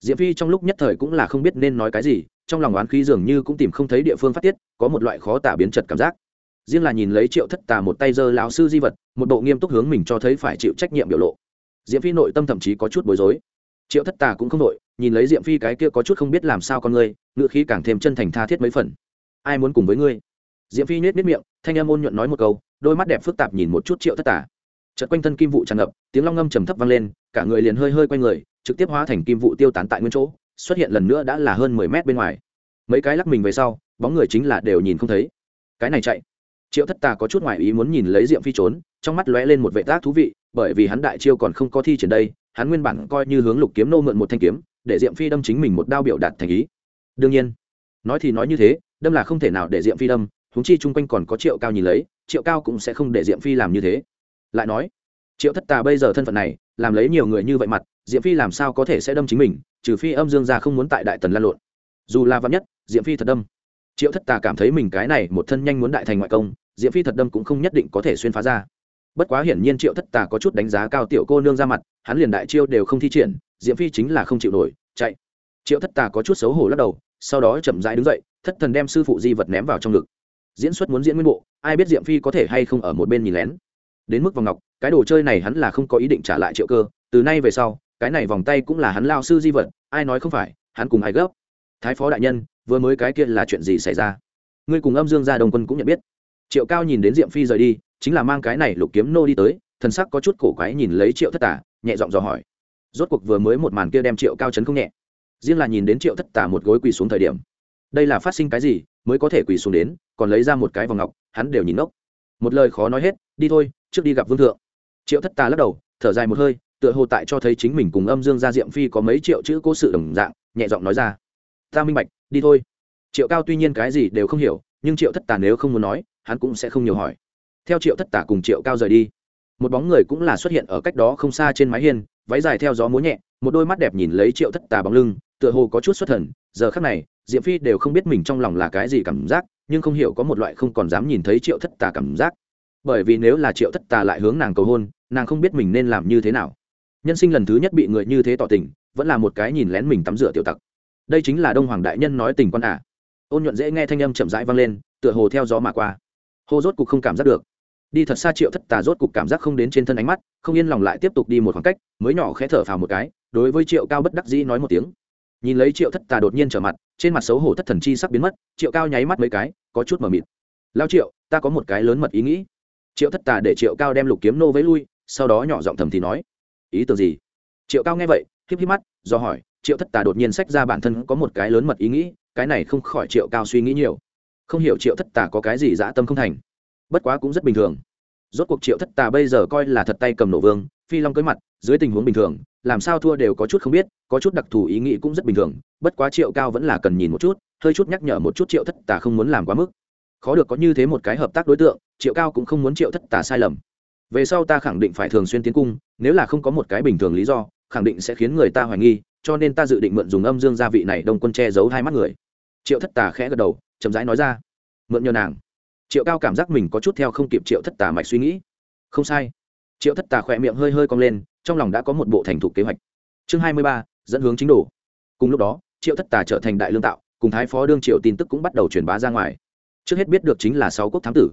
diệp phi trong lúc nhất thời cũng là không biết nên nói cái gì, trong lòng oán khí dường như cũng tìm không thấy địa phương phát tiết, có một loại khó tả biến chật cảm giác. Riêng là nhìn lấy triệu thất tà một tay giơ lão sư di vật, một bộ nghiêm túc hướng mình cho thấy phải chịu trách nhiệm biểu lộ. Diệp phi nội tâm thậm chí có chút bối rối. Triệu thất tà cũng không nội nhìn lấy diệp phi cái kia có chút không biết làm sao con ngươi ngựa khí càng thêm chân thành tha thiết mấy phần. Ai muốn cùng với ngươi? Diệp phi nhếch miệng, thanh em ôn nhuận nói một câu đôi mắt đẹp phức tạp nhìn một chút triệu thất tà. Chợt quanh thân kim vụ tràn ngập, tiếng long ngâm trầm thấp vang lên, cả người liền hơi hơi quay người, trực tiếp hóa thành kim vụ tiêu tán tại nguyên chỗ, xuất hiện lần nữa đã là hơn mười mét bên ngoài. Mấy cái lắc mình về sau, bóng người chính là đều nhìn không thấy. Cái này chạy. Triệu thất tà có chút ngoại ý muốn nhìn lấy diệm phi trốn, trong mắt lóe lên một vệ tác thú vị, bởi vì hắn đại chiêu còn không có thi triển đây, hắn nguyên bản coi như hướng lục kiếm nô mượn một thanh kiếm, để diệm phi đâm chính mình một đao biểu đạt thành ý. Đương nhiên, nói thì nói như thế, đâm là không thể nào để diệm phi đâm húng chi chung quanh còn có triệu cao nhìn lấy triệu cao cũng sẽ không để diệm phi làm như thế. Lại nói, triệu thất tà bây giờ thân phận này, làm lấy nhiều người như vậy mặt, diệm phi làm sao có thể sẽ đâm chính mình, trừ phi âm dương ra không muốn tại đại tần lan lộn. Dù là vắn nhất, diệm phi thật đâm. Triệu thất tà cảm thấy mình cái này một thân nhanh muốn đại thành ngoại công, diệm phi thật đâm cũng không nhất định có thể xuyên phá ra. Bất quá hiển nhiên triệu thất tà có chút đánh giá cao tiểu cô nương ra mặt, hắn liền đại chiêu đều không thi triển, diệm phi chính là không chịu nổi, chạy. Triệu thất tà có chút xấu hổ lắc đầu, sau đó chậm rãi đứng dậy, thất thần đem sư phụ di vật ném vào trong ngực diễn xuất muốn diễn nguyên bộ, ai biết diệm phi có thể hay không ở một bên nhìn lén. Đến mức vòng ngọc, cái đồ chơi này hắn là không có ý định trả lại triệu cơ, từ nay về sau, cái này vòng tay cũng là hắn lao sư di vật, ai nói không phải, hắn cùng ai gấp. Thái phó đại nhân, vừa mới cái kia là chuyện gì xảy ra? Ngươi cùng âm dương gia đồng quân cũng nhận biết. Triệu cao nhìn đến diệm phi rời đi, chính là mang cái này lục kiếm nô đi tới, thần sắc có chút cổ quái nhìn lấy triệu thất tả nhẹ giọng dò hỏi. Rốt cuộc vừa mới một màn kia đem triệu cao chấn không nhẹ. Riêng là nhìn đến triệu thất tả một gối quỳ xuống thời điểm, đây là phát sinh cái gì? Mới có thể quỳ xuống đến, còn lấy ra một cái vòng ngọc, hắn đều nhìn ngốc. Một lời khó nói hết, đi thôi, trước đi gặp vương thượng. Triệu thất tà lắc đầu, thở dài một hơi, tựa hồ tại cho thấy chính mình cùng âm dương gia diệm phi có mấy triệu chữ cố sự đồng dạng, nhẹ giọng nói ra. Ta minh bạch, đi thôi. Triệu cao tuy nhiên cái gì đều không hiểu, nhưng triệu thất tà nếu không muốn nói, hắn cũng sẽ không nhiều hỏi. Theo triệu thất tà cùng triệu cao rời đi, một bóng người cũng là xuất hiện ở cách đó không xa trên mái hiên, váy dài theo gió múa nhẹ, một đôi mắt đẹp nhìn lấy triệu thất tà bóng lưng, tựa hồ có chút xuất thần, giờ khác này diệm phi đều không biết mình trong lòng là cái gì cảm giác, nhưng không hiểu có một loại không còn dám nhìn thấy triệu thất tà cảm giác. Bởi vì nếu là triệu thất tà lại hướng nàng cầu hôn, nàng không biết mình nên làm như thế nào. Nhân sinh lần thứ nhất bị người như thế tỏ tình, vẫn là một cái nhìn lén mình tắm rửa tiểu tặc. Đây chính là đông hoàng đại nhân nói tình con à. ôn nhuận dễ nghe thanh âm chậm rãi vang lên, tựa hồ theo gió mà qua. Hô rốt cục không cảm giác được. Đi thật xa triệu thất tà rốt cục cảm giác không đến trên thân ánh mắt, không yên lòng lại tiếp tục đi một khoảng cách, mới nhỏ khẽ thở phào một cái, đối với triệu cao bất đắc dĩ nói một tiếng. Nhìn lấy triệu thất tà đột nhiên trở mặt trên mặt xấu hổ thất thần chi sắc biến mất, triệu cao nháy mắt mấy cái, có chút mờ mịt. Lao triệu, ta có một cái lớn mật ý nghĩ. Triệu thất tà để triệu cao đem lục kiếm nô với lui, sau đó nhỏ giọng thầm thì nói, ý tưởng gì? Triệu cao nghe vậy, híp híp mắt, do hỏi, triệu thất tà đột nhiên sách ra bản thân có một cái lớn mật ý nghĩ, cái này không khỏi triệu cao suy nghĩ nhiều. Không hiểu triệu thất tà có cái gì dã tâm không thành. Bất quá cũng rất bình thường. Rốt cuộc triệu thất tà bây giờ coi là thật tay cầm nổ vương, phi long cưới mặt, dưới tình huống bình thường làm sao thua đều có chút không biết, có chút đặc thù ý nghĩ cũng rất bình thường, bất quá triệu cao vẫn là cần nhìn một chút, hơi chút nhắc nhở một chút triệu thất tà không muốn làm quá mức. Khó được có như thế một cái hợp tác đối tượng, triệu cao cũng không muốn triệu thất tà sai lầm. Về sau ta khẳng định phải thường xuyên tiến cung, nếu là không có một cái bình thường lý do, khẳng định sẽ khiến người ta hoài nghi, cho nên ta dự định mượn dùng âm dương gia vị này đông quân che giấu hai mắt người. Triệu thất tà khẽ gật đầu, chậm rãi nói ra. Mượn nhờ nàng. Triệu cao cảm giác mình có chút theo không kịp triệu thất tà mạch suy nghĩ. Không sai. Triệu thất tà khỏe miệng hơi hơi cong lên trong lòng đã có một bộ thành thục kế hoạch. Chương hai mươi ba, dẫn hướng chính đồ. Cùng lúc đó, triệu thất tà trở thành đại lương tạo, cùng thái phó đương triệu tin tức cũng bắt đầu truyền bá ra ngoài. Trước hết biết được chính là sáu quốc thám tử.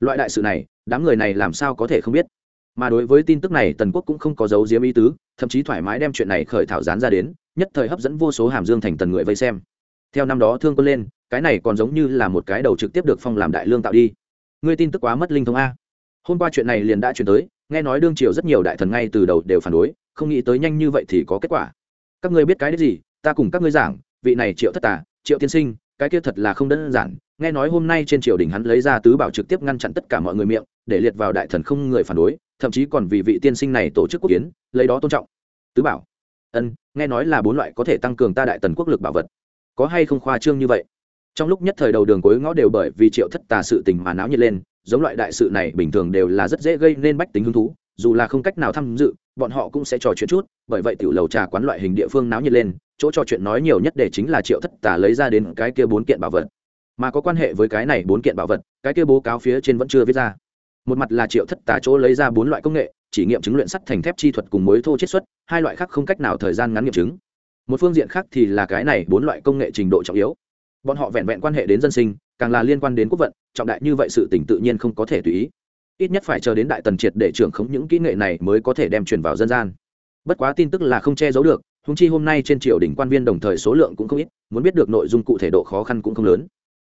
Loại đại sự này, đám người này làm sao có thể không biết? Mà đối với tin tức này, tần quốc cũng không có dấu diếm ý tứ, thậm chí thoải mái đem chuyện này khởi thảo dán ra đến, nhất thời hấp dẫn vô số hàm dương thành tần người vây xem. Theo năm đó thương quân lên, cái này còn giống như là một cái đầu trực tiếp được phong làm đại lương tạo đi. Ngươi tin tức quá mất linh thông a. Hôm qua chuyện này liền đã chuyển tới nghe nói đương triều rất nhiều đại thần ngay từ đầu đều phản đối, không nghĩ tới nhanh như vậy thì có kết quả. Các ngươi biết cái đấy gì, ta cùng các ngươi giảng, vị này triệu thất tà, triệu tiên sinh, cái kia thật là không đơn giản. Nghe nói hôm nay trên triều đình hắn lấy ra tứ bảo trực tiếp ngăn chặn tất cả mọi người miệng, để liệt vào đại thần không người phản đối, thậm chí còn vì vị tiên sinh này tổ chức quốc kiến, lấy đó tôn trọng. Tứ bảo. Ân, nghe nói là bốn loại có thể tăng cường ta đại tần quốc lực bảo vật. Có hay không khoa trương như vậy? Trong lúc nhất thời đầu đường cuối ngõ đều bởi vì triệu thất tà sự tình mà náo nhiệt lên giống loại đại sự này bình thường đều là rất dễ gây nên bách tính hứng thú, dù là không cách nào tham dự, bọn họ cũng sẽ trò chuyện chút, bởi vậy tiểu lầu trà quán loại hình địa phương náo nhiệt lên, chỗ trò chuyện nói nhiều nhất để chính là triệu thất tà lấy ra đến cái kia bốn kiện bảo vật. Mà có quan hệ với cái này bốn kiện bảo vật, cái kia bố cáo phía trên vẫn chưa viết ra. Một mặt là triệu thất tà chỗ lấy ra bốn loại công nghệ, chỉ nghiệm chứng luyện sắt thành thép chi thuật cùng mối thô chiết xuất, hai loại khác không cách nào thời gian ngắn nghiệm chứng. Một phương diện khác thì là cái này bốn loại công nghệ trình độ trọng yếu bọn họ vẹn vẹn quan hệ đến dân sinh, càng là liên quan đến quốc vận, trọng đại như vậy sự tỉnh tự nhiên không có thể tùy ý. Ít nhất phải chờ đến đại tần triệt để trưởng khống những kỹ nghệ này mới có thể đem truyền vào dân gian. Bất quá tin tức là không che giấu được húng chi hôm nay trên triều đình quan viên đồng thời số lượng cũng không ít, muốn biết được nội dung cụ thể độ khó khăn cũng không lớn.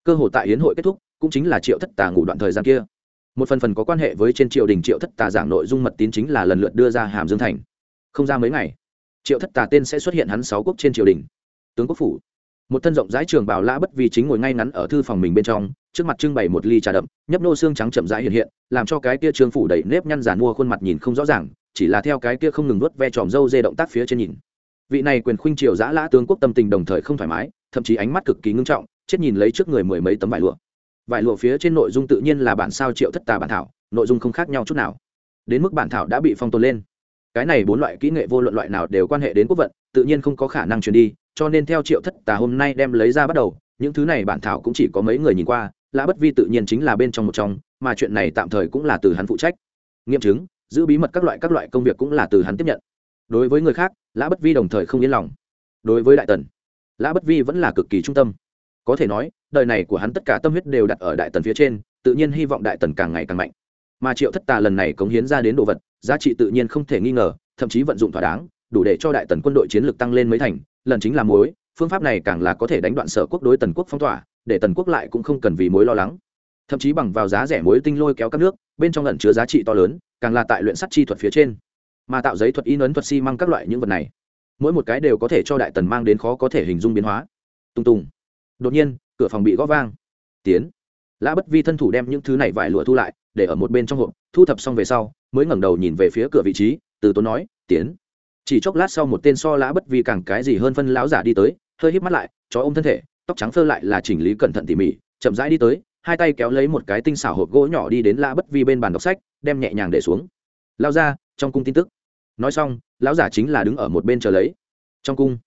Cơ hội tại hiến hội kết thúc, cũng chính là triệu thất tà ngủ đoạn thời gian kia. Một phần phần có quan hệ với trên triều đình triệu thất tà giảng nội dung mật tín chính là lần lượt đưa ra hàm dương thành. Không ra mấy ngày, triệu thất tà tên sẽ xuất hiện hắn sáu quốc trên triều đình. Tướng quốc phủ một thân rộng rãi trường bảo lã bất vì chính ngồi ngay ngắn ở thư phòng mình bên trong, trước mặt trưng bày một ly trà đậm, nhấp nô xương trắng chậm rãi hiện hiện, làm cho cái kia trương phủ đầy nếp nhăn giàn mua khuôn mặt nhìn không rõ ràng, chỉ là theo cái kia không ngừng nuốt ve tròm râu dê động tác phía trên nhìn. Vị này quyền khuynh triều giã lã tướng quốc tâm tình đồng thời không thoải mái, thậm chí ánh mắt cực kỳ ngưng trọng, chết nhìn lấy trước người mười mấy tấm vải lụa. Vải lụa phía trên nội dung tự nhiên là bản sao triệu thất tà bản thảo, nội dung không khác nhau chút nào. Đến mức bản thảo đã bị phong tồn lên. Cái này bốn loại kỹ nghệ vô luận loại nào đều quan hệ đến quốc vận, tự nhiên không có khả năng truyền đi cho nên theo triệu thất tà hôm nay đem lấy ra bắt đầu, những thứ này bản thảo cũng chỉ có mấy người nhìn qua, lã bất vi tự nhiên chính là bên trong một trong, mà chuyện này tạm thời cũng là từ hắn phụ trách. Nghiệm chứng, giữ bí mật các loại các loại công việc cũng là từ hắn tiếp nhận. Đối với người khác, lã bất vi đồng thời không yên lòng. Đối với đại tần, lã bất vi vẫn là cực kỳ trung tâm. Có thể nói, đời này của hắn tất cả tâm huyết đều đặt ở đại tần phía trên, tự nhiên hy vọng đại tần càng ngày càng mạnh. Mà triệu thất tà lần này cống hiến ra đến đồ vật, giá trị tự nhiên không thể nghi ngờ, thậm chí vận dụng thỏa đáng, đủ để cho đại tần quân đội chiến lược tăng lên mấy thành lần chính là mối phương pháp này càng là có thể đánh đoạn sở quốc đối tần quốc phong tỏa, để tần quốc lại cũng không cần vì mối lo lắng. Thậm chí bằng vào giá rẻ mối tinh lôi kéo các nước, bên trong lần chứa giá trị to lớn, càng là tại luyện sắt chi thuật phía trên. Mà tạo giấy thuật in ấn thuật xi、si、măng các loại những vật này, mỗi một cái đều có thể cho đại tần mang đến khó có thể hình dung biến hóa. Tung tùng. Đột nhiên, cửa phòng bị gõ vang. Tiến. Lã bất vi thân thủ đem những thứ này vải lụa thu lại, để ở một bên trong hộp, thu thập xong về sau, mới ngẩng đầu nhìn về phía cửa vị trí, từ tốn nói, tiến chỉ chốc lát sau một tên so lã bất vi càng cái gì hơn phân lão giả đi tới, hơi híp mắt lại, chó ôm thân thể, tóc trắng phơ lại là chỉnh lý cẩn thận tỉ mỉ, chậm rãi đi tới, hai tay kéo lấy một cái tinh xảo hộp gỗ nhỏ đi đến lã bất vi bên bàn đọc sách, đem nhẹ nhàng để xuống. Lao ra, trong cung tin tức. Nói xong, lão giả chính là đứng ở một bên chờ lấy. Trong cung,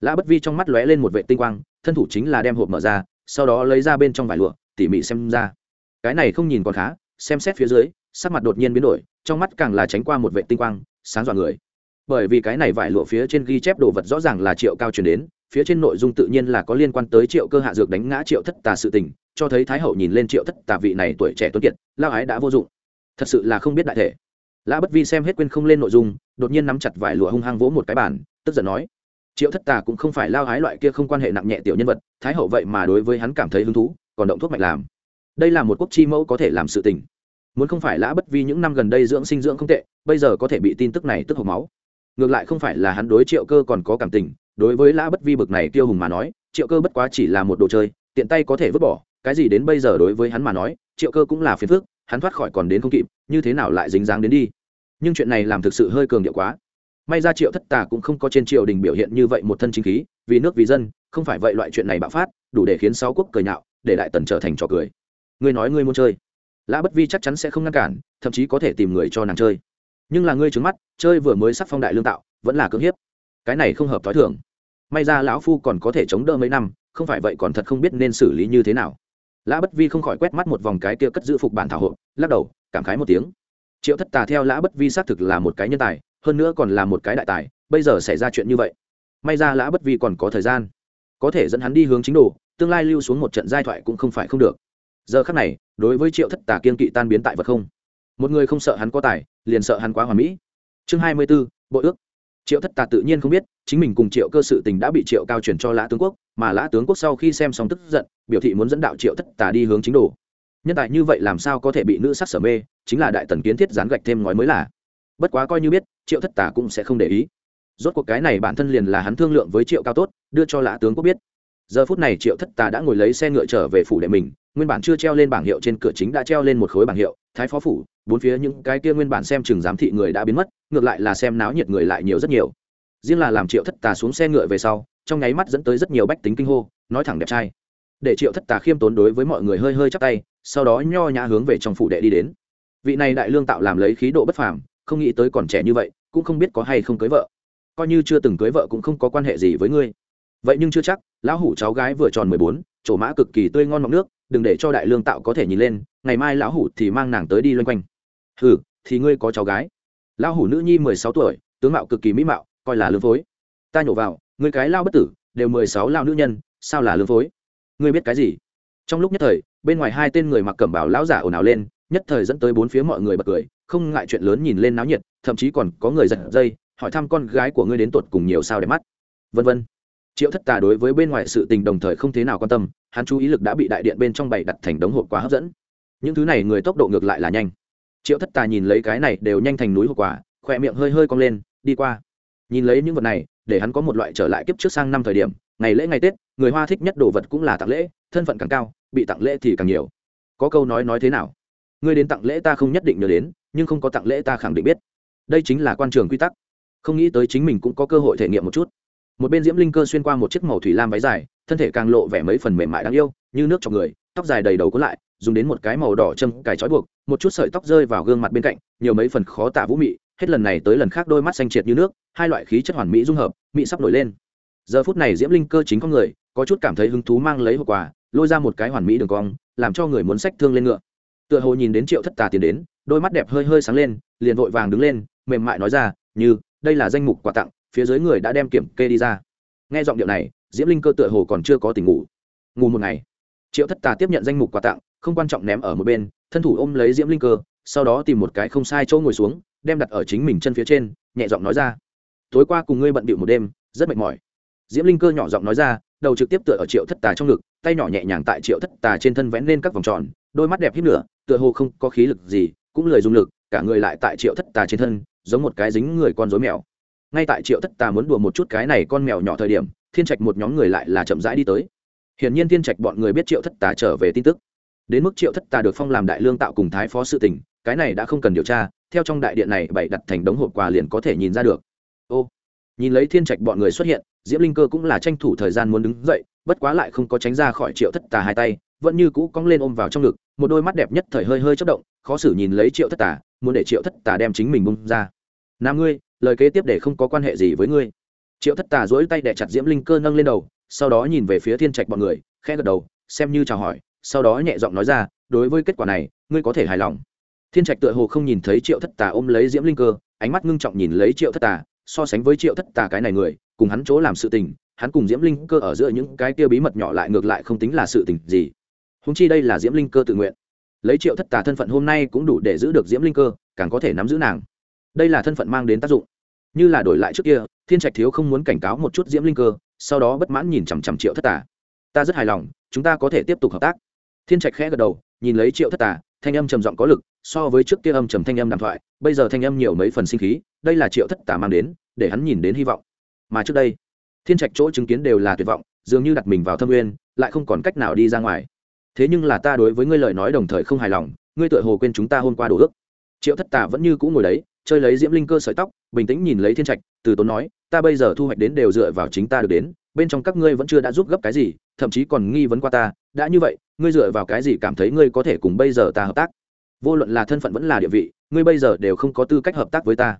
lã bất vi trong mắt lóe lên một vệ tinh quang, thân thủ chính là đem hộp mở ra, sau đó lấy ra bên trong vải lụa, tỉ mỉ xem ra. Cái này không nhìn còn khá, xem xét phía dưới, sắc mặt đột nhiên biến đổi, trong mắt càng là tránh qua một vệ tinh quang, sáng dọa người bởi vì cái này vải lụa phía trên ghi chép đồ vật rõ ràng là triệu cao truyền đến, phía trên nội dung tự nhiên là có liên quan tới triệu cơ hạ dược đánh ngã triệu thất tà sự tình, cho thấy thái hậu nhìn lên triệu thất tà vị này tuổi trẻ tuấn kiệt, lao ái đã vô dụng. Thật sự là không biết đại thể. Lã bất vi xem hết quên không lên nội dung, đột nhiên nắm chặt vải lụa hung hăng vỗ một cái bàn, tức giận nói, triệu thất tà cũng không phải lao ái loại kia không quan hệ nặng nhẹ tiểu nhân vật, thái hậu vậy mà đối với hắn cảm thấy hứng thú, còn động thuốc mạnh làm. Đây là một quốc chi mẫu có thể làm sự tình. Muốn không phải lã bất vi những năm gần đây dưỡng sinh dưỡng không tệ, bây giờ có thể bị tin tức này tức hộp máu ngược lại không phải là hắn đối triệu cơ còn có cảm tình, đối với lã bất vi bực này tiêu hùng mà nói, triệu cơ bất quá chỉ là một đồ chơi, tiện tay có thể vứt bỏ, cái gì đến bây giờ đối với hắn mà nói, triệu cơ cũng là phiền phức, hắn thoát khỏi còn đến không kịp, như thế nào lại dính dáng đến đi. Nhưng chuyện này làm thực sự hơi cường điệu quá. May ra triệu thất tà cũng không có trên triều đình biểu hiện như vậy một thân chính khí, vì nước vì dân, không phải vậy loại chuyện này bạo phát, đủ để khiến sáu quốc cười nhạo, để đại tần trở thành trò cười. Ngươi nói ngươi muốn chơi. Lã bất vi chắc chắn sẽ không ngăn cản, thậm chí có thể tìm người cho nàng chơi nhưng là ngươi trứng mắt, chơi vừa mới sắc phong đại lương tạo, vẫn là cưỡng hiếp. Cái này không hợp t h ó i thường. May ra lão phu còn có thể chống đỡ mấy năm, không phải vậy còn thật không biết nên xử lý như thế nào. Lã bất vi không khỏi quét mắt một vòng cái kia cất giữ phục bản thảo hộ lắc đầu, cảm khái một tiếng. Triệu thất tà theo lã bất vi xác thực là một cái nhân tài, hơn nữa còn là một cái đại tài, bây giờ xảy ra chuyện như vậy. May ra lã bất vi còn có thời gian. Có thể dẫn hắn đi hướng chính đồ, tương lai lưu xuống một trận giai thoại cũng không phải không được. Giờ khắc này, đối với triệu thất tà kiên kỵ tan biến tại vật không? Một người không sợ hắn có tài, liền sợ hắn quá hoàn mỹ. Chương hai mươi b ố bội ước. Triệu thất tà tự nhiên không biết, chính mình cùng triệu cơ sự tình đã bị triệu cao chuyển cho lã tướng quốc, mà lã tướng quốc sau khi xem xong tức giận, biểu thị muốn dẫn đạo triệu thất tà đi hướng chính đồ. Nhân tài như vậy làm sao có thể bị nữ sắc sở mê, chính là đại tần kiến thiết dán gạch thêm ngói mới là. Bất quá coi như biết, triệu thất tà cũng sẽ không để ý. Rốt cuộc cái này bản thân liền là hắn thương lượng với triệu cao tốt, đưa cho lã tướng quốc biết. Giờ phút này triệu thất tà đã ngồi lấy xe ngựa trở về phủ đệ mình, nguyên bản chưa treo lên bảng hiệu trên cửa chính đã treo lên một khối bảng hiệu thái phó phủ, bốn phía những cái kia nguyên bản xem chừng giám thị người đã biến mất, ngược lại là xem náo nhiệt người lại nhiều rất nhiều. Riêng là làm triệu thất tà xuống xe ngựa về sau, trong nháy mắt dẫn tới rất nhiều bách tính kinh hô, nói thẳng đẹp trai. Để triệu thất tà khiêm tốn đối với mọi người hơi hơi chắp tay, sau đó nho nhã hướng về trong phủ đệ đi đến. Vị này đại lương tạo làm lấy khí độ bất phàm, không nghĩ tới còn trẻ như vậy, cũng không biết có hay không cưới vợ. Coi như chưa từng cưới vợ cũng không có quan hệ gì với ngươi. Vậy nhưng chưa chắc, lão hủ cháu gái vừa tròn mười bốn, chỗ mã cực kỳ tươi ngon mọng nước, đừng để cho đại lương tạo có thể nhìn lên ngày mai lão hủ thì mang nàng tới đi loanh quanh. Hừ, thì ngươi có cháu gái. Lão hủ nữ nhi mười sáu tuổi, tướng mạo cực kỳ mỹ mạo, coi là lương phối. Ta nhổ vào, ngươi cái lao bất tử, đều mười sáu lao nữ nhân, sao là lương phối? Ngươi biết cái gì? Trong lúc nhất thời, bên ngoài hai tên người mặc cẩm bảo lão giả ồn ào lên, nhất thời dẫn tới bốn phía mọi người bật cười, không ngại chuyện lớn nhìn lên náo nhiệt, thậm chí còn có người giật dây, hỏi thăm con gái của ngươi đến tột cùng nhiều sao đẹp mắt. Vân vân. Triệu thất tà đối với bên ngoài sự tình đồng thời không thế nào quan tâm, hắn chú ý lực đã bị đại điện bên trong bày đặt thành đống hộp quá hấp dẫn những thứ này người tốc độ ngược lại là nhanh. Triệu thất tà nhìn lấy cái này đều nhanh thành núi hộp quả, khỏe miệng hơi hơi cong lên, đi qua. Nhìn lấy những vật này, để hắn có một loại trở lại kiếp trước sang năm thời điểm, ngày lễ ngày tết, người hoa thích nhất đồ vật cũng là tặng lễ, thân phận càng cao, bị tặng lễ thì càng nhiều. Có câu nói nói thế nào? Ngươi đến tặng lễ ta không nhất định nhớ đến, nhưng không có tặng lễ ta khẳng định biết. Đây chính là quan trường quy tắc. Không nghĩ tới chính mình cũng có cơ hội thể nghiệm một chút. Một bên diễm linh cơ xuyên qua một chiếc màu thủy lam váy dài, thân thể càng lộ vẻ mấy phần mềm mại đáng yêu, như nước trong người, tóc dài đầy đầu cuốn lại dùng đến một cái màu đỏ châm cài trói buộc, một chút sợi tóc rơi vào gương mặt bên cạnh, nhiều mấy phần khó tả vũ mị, hết lần này tới lần khác đôi mắt xanh triệt như nước, hai loại khí chất hoàn mỹ dung hợp, mị sắp nổi lên. Giờ phút này diễm linh cơ chính có người, có chút cảm thấy hứng thú mang lấy hộp quà, lôi ra một cái hoàn mỹ đường cong, làm cho người muốn sách thương lên ngựa. Tựa hồ nhìn đến triệu thất tà tiến đến, đôi mắt đẹp hơi hơi sáng lên, liền vội vàng đứng lên, mềm mại nói ra, như, đây là danh mục quà tặng, phía dưới người đã đem kiểm kê đi ra. Nghe giọng điệu này, diễm linh cơ tựa hồ còn chưa có tình ngủ. Ngủ một ngày, triệu thất tà tiếp nhận danh mục quà tặng không quan trọng ném ở một bên, thân thủ ôm lấy diễm linh cơ, sau đó tìm một cái không sai chỗ ngồi xuống, đem đặt ở chính mình chân phía trên, nhẹ giọng nói ra. Tối qua cùng ngươi bận bịu một đêm, rất mệt mỏi. Diễm linh cơ nhỏ giọng nói ra, đầu trực tiếp tựa ở triệu thất tà trong ngực, tay nhỏ nhẹ nhàng tại triệu thất tà trên thân vẽ lên các vòng tròn, đôi mắt đẹp hít lửa, tựa hồ không có khí lực gì, cũng lười dùng lực, cả người lại tại triệu thất tà trên thân, giống một cái dính người con rối mèo. Ngay tại triệu thất tà muốn đùa một chút cái này con mèo nhỏ thời điểm, thiên trạch một nhóm người lại là chậm rãi đi tới. Hiển nhiên thiên trạch bọn người biết triệu thất tà trở về tin tức đến mức triệu thất tà được phong làm đại lương tạo cùng thái phó sự tỉnh cái này đã không cần điều tra, theo trong đại điện này bày đặt thành đống hộp quà liền có thể nhìn ra được. Ô, nhìn lấy thiên trạch bọn người xuất hiện diễm linh cơ cũng là tranh thủ thời gian muốn đứng dậy, bất quá lại không có tránh ra khỏi triệu thất tà hai tay, vẫn như cũ cong lên ôm vào trong ngực, một đôi mắt đẹp nhất thời hơi hơi chất động, khó xử nhìn lấy triệu thất tà, muốn để triệu thất tà đem chính mình bung ra. Nam ngươi, lời kế tiếp để không có quan hệ gì với ngươi. Triệu thất tà dỗi tay đẻ chặt diễm linh cơ nâng lên đầu, sau đó nhìn về phía thiên trạch bọn người, khẽ gật đầu, xem như chào hỏi sau đó nhẹ giọng nói ra, đối với kết quả này, ngươi có thể hài lòng. Thiên trạch tựa hồ không nhìn thấy triệu thất tà ôm lấy diễm linh cơ, ánh mắt ngưng trọng nhìn lấy triệu thất tà, so sánh với triệu thất tà cái này người, cùng hắn chỗ làm sự tình, hắn cùng diễm linh cơ ở giữa những cái kia bí mật nhỏ lại ngược lại không tính là sự tình gì. Húng chi đây là diễm linh cơ tự nguyện. Lấy triệu thất tà thân phận hôm nay cũng đủ để giữ được diễm linh cơ, càng có thể nắm giữ nàng. Đây là thân phận mang đến tác dụng. Như là đổi lại trước kia, thiên trạch thiếu không muốn cảnh cáo một chút diễm linh cơ, sau đó bất mãn nhìn chằm chằm triệu thất tà. Ta rất hài lòng, chúng ta có thể tiếp tục hợp tác thiên trạch khẽ gật đầu, nhìn lấy triệu thất tà, thanh âm trầm giọng có lực, so với trước kia âm trầm thanh âm đàm thoại, bây giờ thanh âm nhiều mấy phần sinh khí, đây là triệu thất tà mang đến, để hắn nhìn đến hy vọng. Mà trước đây, thiên trạch chỗ chứng kiến đều là tuyệt vọng, dường như đặt mình vào thâm uyên lại không còn cách nào đi ra ngoài. Thế nhưng là ta đối với ngươi lời nói đồng thời không hài lòng, ngươi tựa hồ quên chúng ta hôm qua đồ ước. Triệu thất tà vẫn như cũ ngồi đấy, chơi lấy diễm linh cơ sợi tóc, bình tĩnh nhìn lấy thiên trạch, từ tốn nói, ta bây giờ thu hoạch đến đều dựa vào chính ta được đến, bên trong các ngươi vẫn chưa đã giúp gấp cái gì thậm chí còn nghi vấn qua ta, đã như vậy, ngươi dựa vào cái gì cảm thấy ngươi có thể cùng bây giờ ta hợp tác? Vô luận là thân phận vẫn là địa vị, ngươi bây giờ đều không có tư cách hợp tác với ta.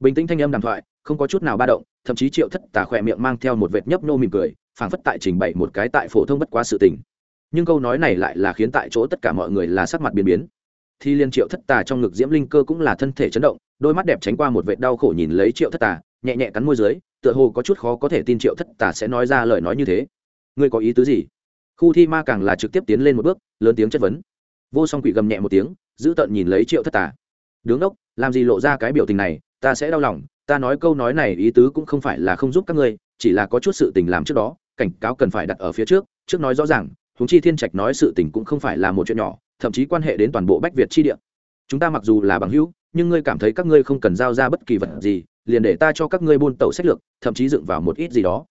Bình tĩnh thanh âm đàm thoại, không có chút nào ba động, thậm chí triệu thất tà khỏe miệng mang theo một vệt nhấp nô mỉm cười, phảng phất tại trình bày một cái tại phổ thông bất quá sự tình. Nhưng câu nói này lại là khiến tại chỗ tất cả mọi người là sắc mặt biến biến. Thì liên triệu thất tà trong ngực diễm linh cơ cũng là thân thể chấn động, đôi mắt đẹp tránh qua một vệt đau khổ nhìn lấy triệu thất tà, nhẹ nhẹ cắn môi dưới, tựa hồ có chút khó có thể tin triệu thất tà sẽ nói ra lời nói như thế ngươi có ý tứ gì? Khu thi ma càng là trực tiếp tiến lên một bước, lớn tiếng chất vấn. Vô song quỷ gầm nhẹ một tiếng, giữ tợn nhìn lấy triệu thất tà. Đứng đốc, làm gì lộ ra cái biểu tình này, ta sẽ đau lòng, ta nói câu nói này ý tứ cũng không phải là không giúp các ngươi, chỉ là có chút sự tình làm trước đó, cảnh cáo cần phải đặt ở phía trước trước nói rõ ràng, huống chi thiên trạch nói sự tình cũng không phải là một chuyện nhỏ, thậm chí quan hệ đến toàn bộ bách việt chi địa. Chúng ta mặc dù là bằng hữu, nhưng ngươi cảm thấy các ngươi không cần giao ra bất kỳ vật gì, liền để ta cho các ngươi buôn tẩu sách lược, thậm chí dựng vào một ít gì đó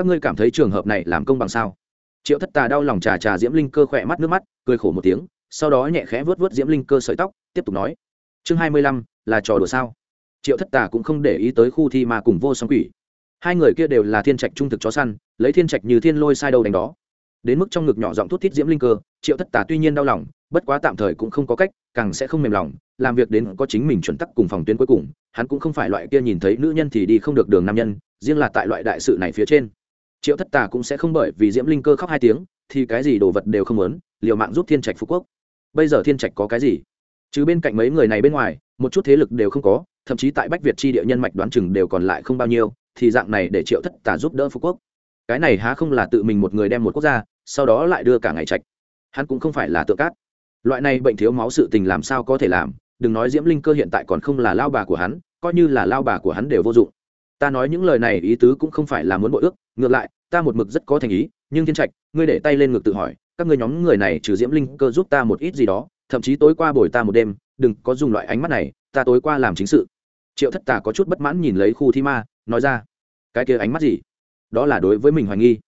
các ngươi cảm thấy trường hợp này làm công bằng sao? Triệu thất tà đau lòng trà trà diễm linh cơ khỏe mắt nước mắt, cười khổ một tiếng, sau đó nhẹ khẽ vớt vớt diễm linh cơ sợi tóc, tiếp tục nói. Chương hai mươi lăm, là trò đùa sao? Triệu thất tà cũng không để ý tới khu thi mà cùng vô song quỷ. Hai người kia đều là thiên trạch trung thực chó săn, lấy thiên trạch như thiên lôi sai đầu đánh đó. Đến mức trong ngực nhỏ giọng thút thít diễm linh cơ, triệu thất tà tuy nhiên đau lòng, bất quá tạm thời cũng không có cách, càng sẽ không mềm lòng, làm việc đến có chính mình chuẩn tắc cùng phòng tuyến cuối cùng, hắn cũng không phải loại kia nhìn thấy nữ nhân thì đi không được đường nam nhân, riêng là tại loại đại sự này phía trên triệu thất tà cũng sẽ không bởi vì diễm linh cơ khóc hai tiếng, thì cái gì đồ vật đều không muốn, liều mạng giúp thiên trạch phú quốc. Bây giờ thiên trạch có cái gì? Chứ bên cạnh mấy người này bên ngoài, một chút thế lực đều không có, thậm chí tại bách việt chi địa nhân mạch đoán chừng đều còn lại không bao nhiêu, thì dạng này để triệu thất tà giúp đỡ phú quốc. Cái này há không là tự mình một người đem một quốc gia, sau đó lại đưa cả ngày trạch. Hắn cũng không phải là tự cát. Loại này bệnh thiếu máu sự tình làm sao có thể làm? Đừng nói diễm linh cơ hiện tại còn không là lao bà của hắn, coi như là lao bà của hắn đều vô dụng ta nói những lời này ý tứ cũng không phải là muốn bội ước, ngược lại, ta một mực rất có thành ý, nhưng thiên trạch, ngươi để tay lên ngực tự hỏi, các ngươi nhóm người này trừ diễm linh cơ giúp ta một ít gì đó, thậm chí tối qua bồi ta một đêm, đừng có dùng loại ánh mắt này, ta tối qua làm chính sự. Triệu thất tà có chút bất mãn nhìn lấy khu thi ma, nói ra, cái kia ánh mắt gì? Đó là đối với mình hoài nghi.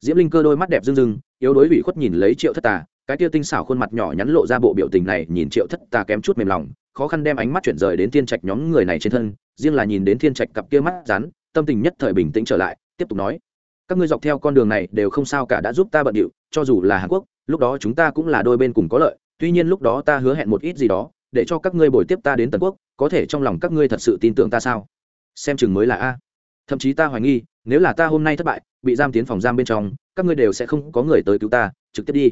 Diễm linh cơ đôi mắt đẹp rưng rưng, yếu đối ủy khuất nhìn lấy triệu thất tà, cái kia tinh xảo khuôn mặt nhỏ nhắn lộ ra bộ biểu tình này, nhìn triệu thất tà kém chút mềm lòng khó khăn đem ánh mắt chuyển rời đến thiên trạch nhóm người này trên thân, riêng là nhìn đến thiên trạch cặp kia mắt rắn, tâm tình nhất thời bình tĩnh trở lại, tiếp tục nói, các ngươi dọc theo con đường này đều không sao cả đã giúp ta bận điệu, cho dù là hàn quốc, lúc đó chúng ta cũng là đôi bên cùng có lợi, tuy nhiên lúc đó ta hứa hẹn một ít gì đó, để cho các ngươi bồi tiếp ta đến tần quốc, có thể trong lòng các ngươi thật sự tin tưởng ta sao? Xem chừng mới là a. Thậm chí ta hoài nghi, nếu là ta hôm nay thất bại, bị giam tiến phòng giam bên trong, các ngươi đều sẽ không có người tới cứu ta, trực tiếp đi.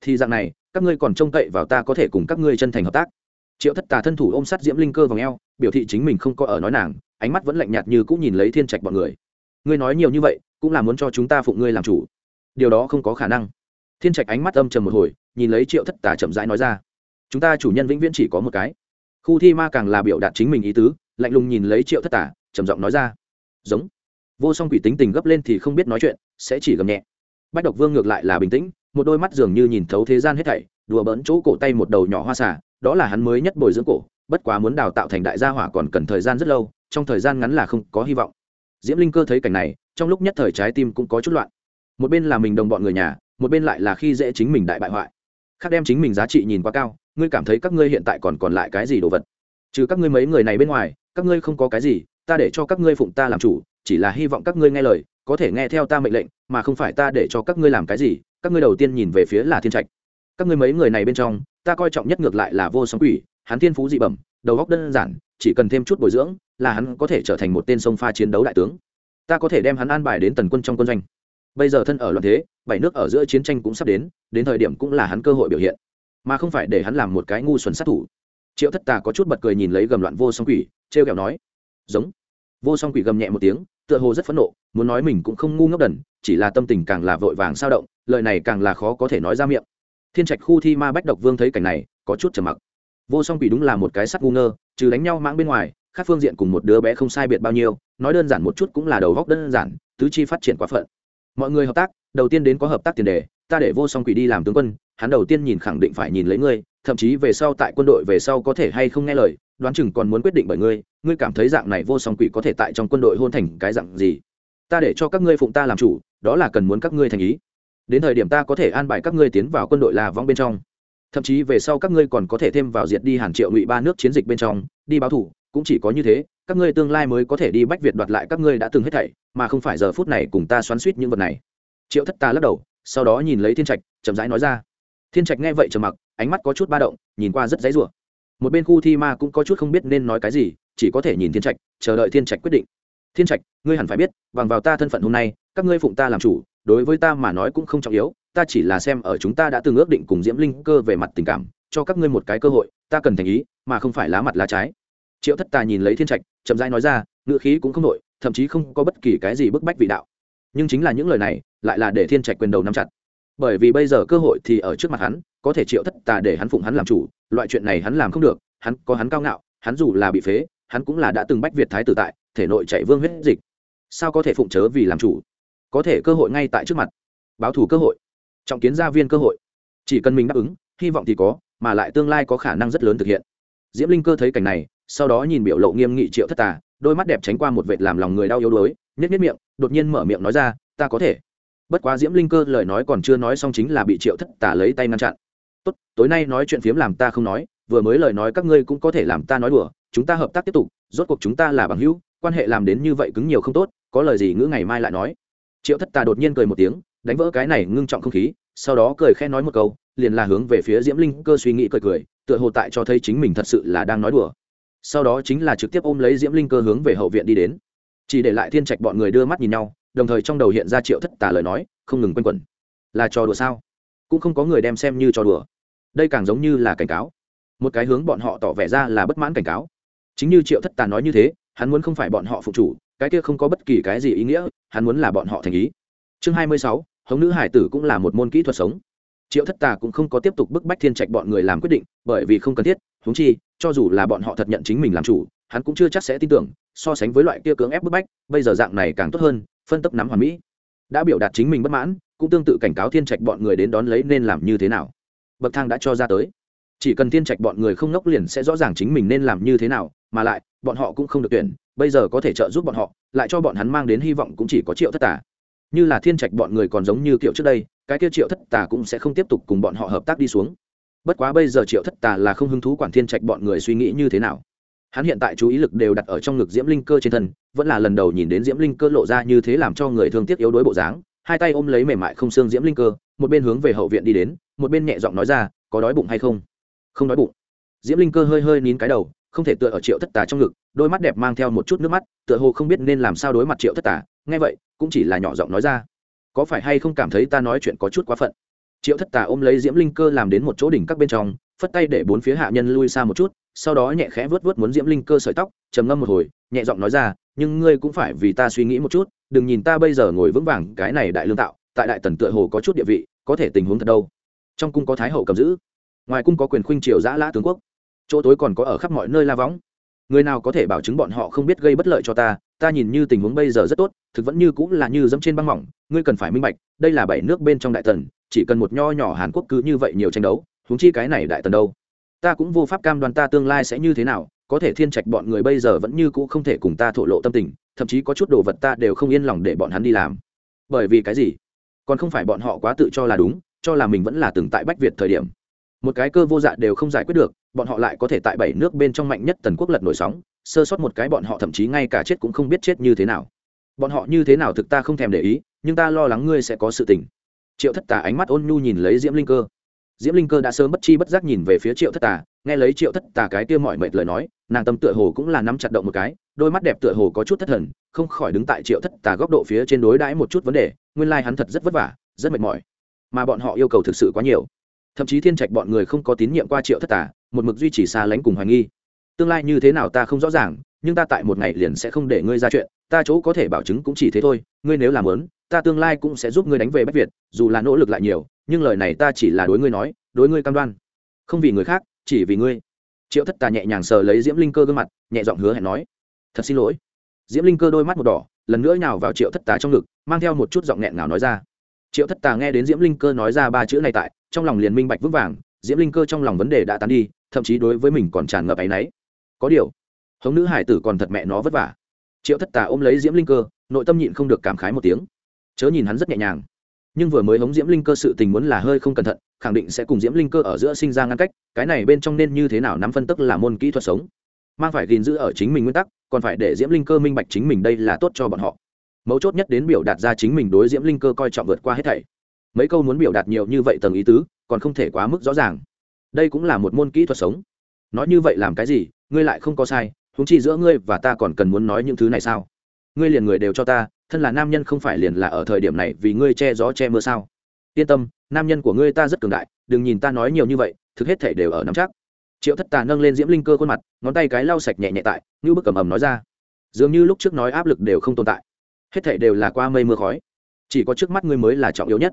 Thì dạng này, các ngươi còn trông cậy vào ta có thể cùng các ngươi chân thành hợp tác triệu thất tà thân thủ ôm sát diễm linh cơ vào ngheo biểu thị chính mình không có ở nói nàng, ánh mắt vẫn lạnh nhạt như cũng nhìn lấy thiên trạch bọn người. Ngươi nói nhiều như vậy, cũng là muốn cho chúng ta phụng ngươi làm chủ. Điều đó không có khả năng. Thiên trạch ánh mắt âm trầm một hồi, nhìn lấy triệu thất tà chậm rãi nói ra. Chúng ta chủ nhân vĩnh viễn chỉ có một cái. Khu thi ma càng là biểu đạt chính mình ý tứ, lạnh lùng nhìn lấy triệu thất tà, trầm giọng nói ra. Giống. Vô song quỷ tính tình gấp lên thì không biết nói chuyện, sẽ chỉ gầm nhẹ. Bách độc vương ngược lại là bình tĩnh, một đôi mắt dường như nhìn thấu thế gian hết thảy, đùa bỡn chỗ cổ tay một đầu nhỏ hoa xả đó là hắn mới nhất bồi dưỡng cổ, bất quá muốn đào tạo thành đại gia hỏa còn cần thời gian rất lâu, trong thời gian ngắn là không có hy vọng. Diễm linh cơ thấy cảnh này, trong lúc nhất thời trái tim cũng có chút loạn. Một bên là mình đồng bọn người nhà, một bên lại là khi dễ chính mình đại bại hoại. Khác đem chính mình giá trị nhìn quá cao, ngươi cảm thấy các ngươi hiện tại còn còn lại cái gì đồ vật? Trừ các ngươi mấy người này bên ngoài, các ngươi không có cái gì, ta để cho các ngươi phụng ta làm chủ, chỉ là hy vọng các ngươi nghe lời, có thể nghe theo ta mệnh lệnh, mà không phải ta để cho các ngươi làm cái gì, các ngươi đầu tiên nhìn về phía là thiên trạch. Các ngươi mấy người này bên trong ta coi trọng nhất ngược lại là vô song quỷ, hắn thiên phú dị bẩm, đầu góc đơn giản, chỉ cần thêm chút bồi dưỡng, là hắn có thể trở thành một tên sông pha chiến đấu đại tướng. Ta có thể đem hắn an bài đến tần quân trong quân doanh. Bây giờ thân ở loạn thế, bảy nước ở giữa chiến tranh cũng sắp đến đến thời điểm cũng là hắn cơ hội biểu hiện. Mà không phải để hắn làm một cái ngu xuẩn sát thủ. Triệu thất tà có chút bật cười nhìn lấy gầm loạn vô song quỷ, trêu kẹo nói, giống. Vô song quỷ gầm nhẹ một tiếng, tựa hồ rất phẫn nộ, muốn nói mình cũng không ngu ngốc đần, chỉ là tâm tình càng là vội vàng sao động, lời này càng là khó có thể nói ra miệng thiên trạch khu thi ma bách độc vương thấy cảnh này, có chút trầm mặc. Vô song quỷ đúng là một cái sắt ngu ngơ, trừ đánh nhau mãng bên ngoài, khác phương diện cùng một đứa bé không sai biệt bao nhiêu, nói đơn giản một chút cũng là đầu góc đơn giản, tứ chi phát triển quá phận. Mọi người hợp tác, đầu tiên đến có hợp tác tiền đề, ta để vô song quỷ đi làm tướng quân, hắn đầu tiên nhìn khẳng định phải nhìn lấy ngươi, thậm chí về sau tại quân đội về sau có thể hay không nghe lời, đoán chừng còn muốn quyết định bởi ngươi ngươi cảm thấy dạng này vô song quỷ có thể tại trong quân đội hôn thành cái dạng gì? Ta để cho các ngươi phụng ta làm chủ, đó là cần muốn các ngươi thành ý đến thời điểm ta có thể an bài các ngươi tiến vào quân đội là vong bên trong. Thậm chí về sau các ngươi còn có thể thêm vào diệt đi hàng triệu ngụy ba nước chiến dịch bên trong, đi báo thủ, cũng chỉ có như thế, các ngươi tương lai mới có thể đi bách việt đoạt lại các ngươi đã từng hết thảy, mà không phải giờ phút này cùng ta xoắn suýt những vật này. Triệu thất ta lắc đầu, sau đó nhìn lấy thiên trạch, chậm rãi nói ra. Thiên trạch nghe vậy trầm mặc, ánh mắt có chút ba động, nhìn qua rất dãy rủa. Một bên khu thi ma cũng có chút không biết nên nói cái gì, chỉ có thể nhìn thiên trạch, chờ đợi thiên trạch quyết định. Thiên trạch, ngươi hẳn phải biết, bằng vào ta thân phận hôm nay, các ngươi phụng ta làm chủ đối với ta mà nói cũng không trọng yếu, ta chỉ là xem ở chúng ta đã từng ước định cùng diễm linh cơ về mặt tình cảm, cho các ngươi một cái cơ hội, ta cần thành ý, mà không phải lá mặt lá trái. Triệu thất tà nhìn lấy thiên trạch, chậm rãi nói ra, ngữ khí cũng không nội thậm chí không có bất kỳ cái gì bức bách vị đạo. Nhưng chính là những lời này, lại là để thiên trạch quyền đầu nắm chặt. Bởi vì bây giờ cơ hội thì ở trước mặt hắn, có thể triệu thất tà để hắn phụng hắn làm chủ, loại chuyện này hắn làm không được, hắn có hắn cao ngạo, hắn dù là bị phế, hắn cũng là đã từng bách việt thái tử tại, thể nội chạy vương huyết dịch. Sao có thể phụng chớ vì làm chủ? Có thể cơ hội ngay tại trước mặt. Báo thủ cơ hội, trọng kiến gia viên cơ hội. Chỉ cần mình đáp ứng, hy vọng thì có, mà lại tương lai có khả năng rất lớn thực hiện. Diễm linh cơ thấy cảnh này, sau đó nhìn biểu lộ nghiêm nghị triệu thất tà, đôi mắt đẹp tránh qua một vệt làm lòng người đau yếu đuối nhất nhất miệng, đột nhiên mở miệng nói ra, ta có thể. Bất quá diễm linh cơ lời nói còn chưa nói xong chính là bị triệu thất tà lấy tay ngăn chặn. Tốt, tối nay nói chuyện phiếm làm ta không nói, vừa mới lời nói các ngươi cũng có thể làm ta nói đùa, chúng ta hợp tác tiếp tục, rốt cuộc chúng ta là bằng hữu, quan hệ làm đến như vậy cứng nhiều không tốt, có lời gì ngữ ngày mai lại nói triệu thất tà đột nhiên cười một tiếng, đánh vỡ cái này ngưng trọng không khí, sau đó cười khẽ nói một câu, liền là hướng về phía diễm linh cơ suy nghĩ cười cười, tựa hồ tại cho thấy chính mình thật sự là đang nói đùa. Sau đó chính là trực tiếp ôm lấy diễm linh cơ hướng về hậu viện đi đến. Chỉ để lại thiên trạch bọn người đưa mắt nhìn nhau, đồng thời trong đầu hiện ra triệu thất tà lời nói, không ngừng quanh quẩn. Là trò đùa sao? Cũng không có người đem xem như trò đùa. Đây càng giống như là cảnh cáo. Một cái hướng bọn họ tỏ vẻ ra là bất mãn cảnh cáo. Chính như triệu thất tà nói như thế, hắn muốn không phải bọn họ phụ chủ cái kia không có bất kỳ cái gì ý nghĩa, hắn muốn là bọn họ thành ý. Chương hai mươi sáu, hống nữ hải tử cũng là một môn kỹ thuật sống. Triệu thất tà cũng không có tiếp tục bức bách thiên trạch bọn người làm quyết định, bởi vì không cần thiết húng chi, cho dù là bọn họ thật nhận chính mình làm chủ, hắn cũng chưa chắc sẽ tin tưởng, so sánh với loại kia cưỡng ép bức bách, bây giờ dạng này càng tốt hơn, phân tấp nắm hoàn mỹ. Đã biểu đạt chính mình bất mãn, cũng tương tự cảnh cáo thiên trạch bọn người đến đón lấy nên làm như thế nào. Bậc thang đã cho ra tới. Chỉ cần thiên trạch bọn người không nốc liền sẽ rõ ràng chính mình nên làm như thế nào, mà lại bọn họ cũng không được tuyển, bây giờ có thể trợ giúp bọn họ, lại cho bọn hắn mang đến hy vọng cũng chỉ có triệu thất tả như là thiên trạch bọn người còn giống như kiểu trước đây, cái kia triệu thất tà cũng sẽ không tiếp tục cùng bọn họ hợp tác đi xuống. Bất quá bây giờ triệu thất tà là không hứng thú quản thiên trạch bọn người suy nghĩ như thế nào. Hắn hiện tại chú ý lực đều đặt ở trong ngực diễm linh cơ trên thân, vẫn là lần đầu nhìn đến diễm linh cơ lộ ra như thế làm cho người thương tiếc yếu đuối bộ dáng, hai tay ôm lấy mềm mại không xương diễm linh cơ, một bên hướng về hậu viện đi đến, một bên nhẹ giọng nói ra, có đói bụng hay không? Không đói bụng. Diễm linh cơ hơi hơi nín cái đầu không thể tựa ở triệu thất tà trong ngực, đôi mắt đẹp mang theo một chút nước mắt, tựa hồ không biết nên làm sao đối mặt triệu thất tà. Nghe vậy, cũng chỉ là nhỏ giọng nói ra, có phải hay không cảm thấy ta nói chuyện có chút quá phận? Triệu thất tà ôm lấy diễm linh cơ làm đến một chỗ đỉnh các bên trong, phất tay để bốn phía hạ nhân lui xa một chút, sau đó nhẹ khẽ vớt vớt muốn diễm linh cơ sợi tóc, trầm ngâm một hồi, nhẹ giọng nói ra, nhưng ngươi cũng phải vì ta suy nghĩ một chút, đừng nhìn ta bây giờ ngồi vững vàng, cái này đại lương tạo, tại đại tần tựa hồ có chút địa vị, có thể tình huống thật đâu. Trong cung có thái hậu cầm giữ, ngoài cung có quyền khuynh triều giã lã tướng quốc chỗ tối còn có ở khắp mọi nơi la võng. Người nào có thể bảo chứng bọn họ không biết gây bất lợi cho ta ta nhìn như tình huống bây giờ rất tốt, thực vẫn như cũng là như dẫm trên băng mỏng, ngươi cần phải minh bạch, đây là bảy nước bên trong đại tần, chỉ cần một nho nhỏ hàn quốc cứ như vậy nhiều tranh đấu, huống chi cái này đại tần đâu? Ta cũng vô pháp cam đoan ta tương lai sẽ như thế nào, có thể thiên trạch bọn người bây giờ vẫn như cũ không thể cùng ta thổ lộ tâm tình, thậm chí có chút đồ vật ta đều không yên lòng để bọn hắn đi làm. Bởi vì cái gì? Còn không phải bọn họ quá tự cho là đúng, cho là mình vẫn là từng tại bách việt thời điểm một cái cơ vô dạ đều không giải quyết được, bọn họ lại có thể tại bảy nước bên trong mạnh nhất tần quốc lật nổi sóng, sơ sót một cái bọn họ thậm chí ngay cả chết cũng không biết chết như thế nào. Bọn họ như thế nào thực ta không thèm để ý, nhưng ta lo lắng ngươi sẽ có sự tình. Triệu thất tà ánh mắt ôn nhu nhìn lấy diễm linh cơ. Diễm linh cơ đã sớm bất chi bất giác nhìn về phía triệu thất tà, nghe lấy triệu thất tà cái kia mọi mệt lời nói, nàng tâm tựa hồ cũng là nắm chặt động một cái, đôi mắt đẹp tựa hồ có chút thất thần, không khỏi đứng tại triệu thất tà góc độ phía trên đối đãi một chút vấn đề, nguyên lai、like、hắn thật rất vất vả, rất mệt mỏi. Mà bọn họ yêu cầu thực sự quá nhiều thậm chí thiên trạch bọn người không có tín nhiệm qua triệu thất tà, một mực duy trì xa lánh cùng hoài nghi. Tương lai như thế nào ta không rõ ràng, nhưng ta tại một ngày liền sẽ không để ngươi ra chuyện, ta chỗ có thể bảo chứng cũng chỉ thế thôi, ngươi nếu làm lớn, ta tương lai cũng sẽ giúp ngươi đánh về bách việt, dù là nỗ lực lại nhiều, nhưng lời này ta chỉ là đối ngươi nói, đối ngươi cam đoan. Không vì người khác, chỉ vì ngươi. Triệu thất tà nhẹ nhàng sờ lấy diễm linh cơ gương mặt, nhẹ giọng hứa hẹn nói, thật xin lỗi. Diễm linh cơ đôi mắt một đỏ, lần nữa nào vào triệu thất tà trong ngực, mang theo một chút giọng nghẹn ngào nói ra. Triệu thất tà nghe đến diễm linh cơ nói ra ba chữ này tại trong lòng liền minh bạch vững vàng, diễm linh cơ trong lòng vấn đề đã tán đi, thậm chí đối với mình còn tràn ngập áy náy. Có điều, hống nữ hải tử còn thật mẹ nó vất vả. Triệu thất tà ôm lấy diễm linh cơ, nội tâm nhịn không được cảm khái một tiếng. Chớ nhìn hắn rất nhẹ nhàng, nhưng vừa mới hống diễm linh cơ sự tình muốn là hơi không cẩn thận, khẳng định sẽ cùng diễm linh cơ ở giữa sinh ra ngăn cách, cái này bên trong nên như thế nào nắm phân tức là môn kỹ thuật sống. Mang phải gìn giữ ở chính mình nguyên tắc, còn phải để diễm linh cơ minh bạch chính mình đây là tốt cho bọn họ. Mấu chốt nhất đến biểu đạt ra chính mình đối diễm linh cơ coi trọng vượt qua hết thảy mấy câu muốn biểu đạt nhiều như vậy tầng ý tứ, còn không thể quá mức rõ ràng. Đây cũng là một môn kỹ thuật sống. Nói như vậy làm cái gì, ngươi lại không có sai húng chi giữa ngươi và ta còn cần muốn nói những thứ này sao? Ngươi liền người đều cho ta, thân là nam nhân không phải liền là ở thời điểm này vì ngươi che gió che mưa sao? Yên tâm, nam nhân của ngươi ta rất cường đại, đừng nhìn ta nói nhiều như vậy, thực hết thể đều ở nắm chắc. Triệu thất tà nâng lên diễm linh cơ khuôn mặt, ngón tay cái lau sạch nhẹ nhẹ tại, như bức cầm ầm nói ra. Dường như lúc trước nói áp lực đều không tồn tại. Hết thể đều là qua mây mưa khói. Chỉ có trước mắt ngươi mới là trọng yếu nhất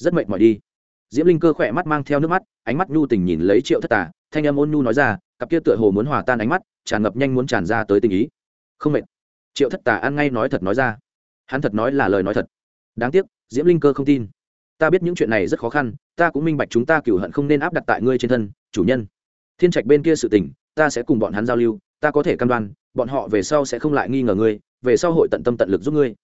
rất mệt mỏi đi. Diễm linh cơ khỏe mắt mang theo nước mắt, ánh mắt nhu tình nhìn lấy triệu thất tà, thanh âm ôn nhu nói ra, cặp kia tựa hồ muốn hòa tan ánh mắt, tràn ngập nhanh muốn tràn ra tới tình ý. Không mệt. Triệu thất tà ăn ngay nói thật nói ra. Hắn thật nói là lời nói thật. Đáng tiếc, diễm linh cơ không tin. Ta biết những chuyện này rất khó khăn, ta cũng minh bạch chúng ta cửu hận không nên áp đặt tại ngươi trên thân, chủ nhân. Thiên trạch bên kia sự tình, ta sẽ cùng bọn hắn giao lưu, ta có thể cam đoan, bọn họ về sau sẽ không lại nghi ngờ ngươi, về sau hội tận tâm tận lực giúp ngươi.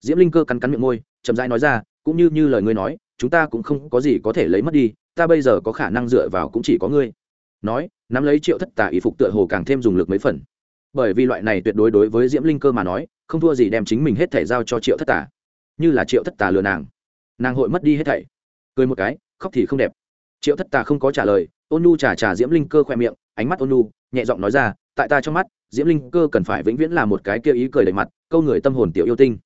Diễm linh cơ cắn cắn miệng môi, chậm rãi nói ra cũng như như lời ngươi nói, chúng ta cũng không có gì có thể lấy mất đi, ta bây giờ có khả năng dựa vào cũng chỉ có ngươi. Nói, nắm lấy triệu thất tà ý phục tựa hồ càng thêm dùng lực mấy phần. Bởi vì loại này tuyệt đối đối với diễm linh cơ mà nói, không thua gì đem chính mình hết thể giao cho triệu thất tà. Như là triệu thất tà lừa nàng. Nàng hội mất đi hết thảy. Cười một cái, khóc thì không đẹp. Triệu thất tà không có trả lời, ôn nu trà trà diễm linh cơ khoe miệng, ánh mắt ôn nu nhẹ giọng nói ra, tại ta trong mắt, diễm linh cơ cần phải vĩnh viễn là một cái kia ý cười đầy mặt, câu người tâm hồn tiểu yêu tinh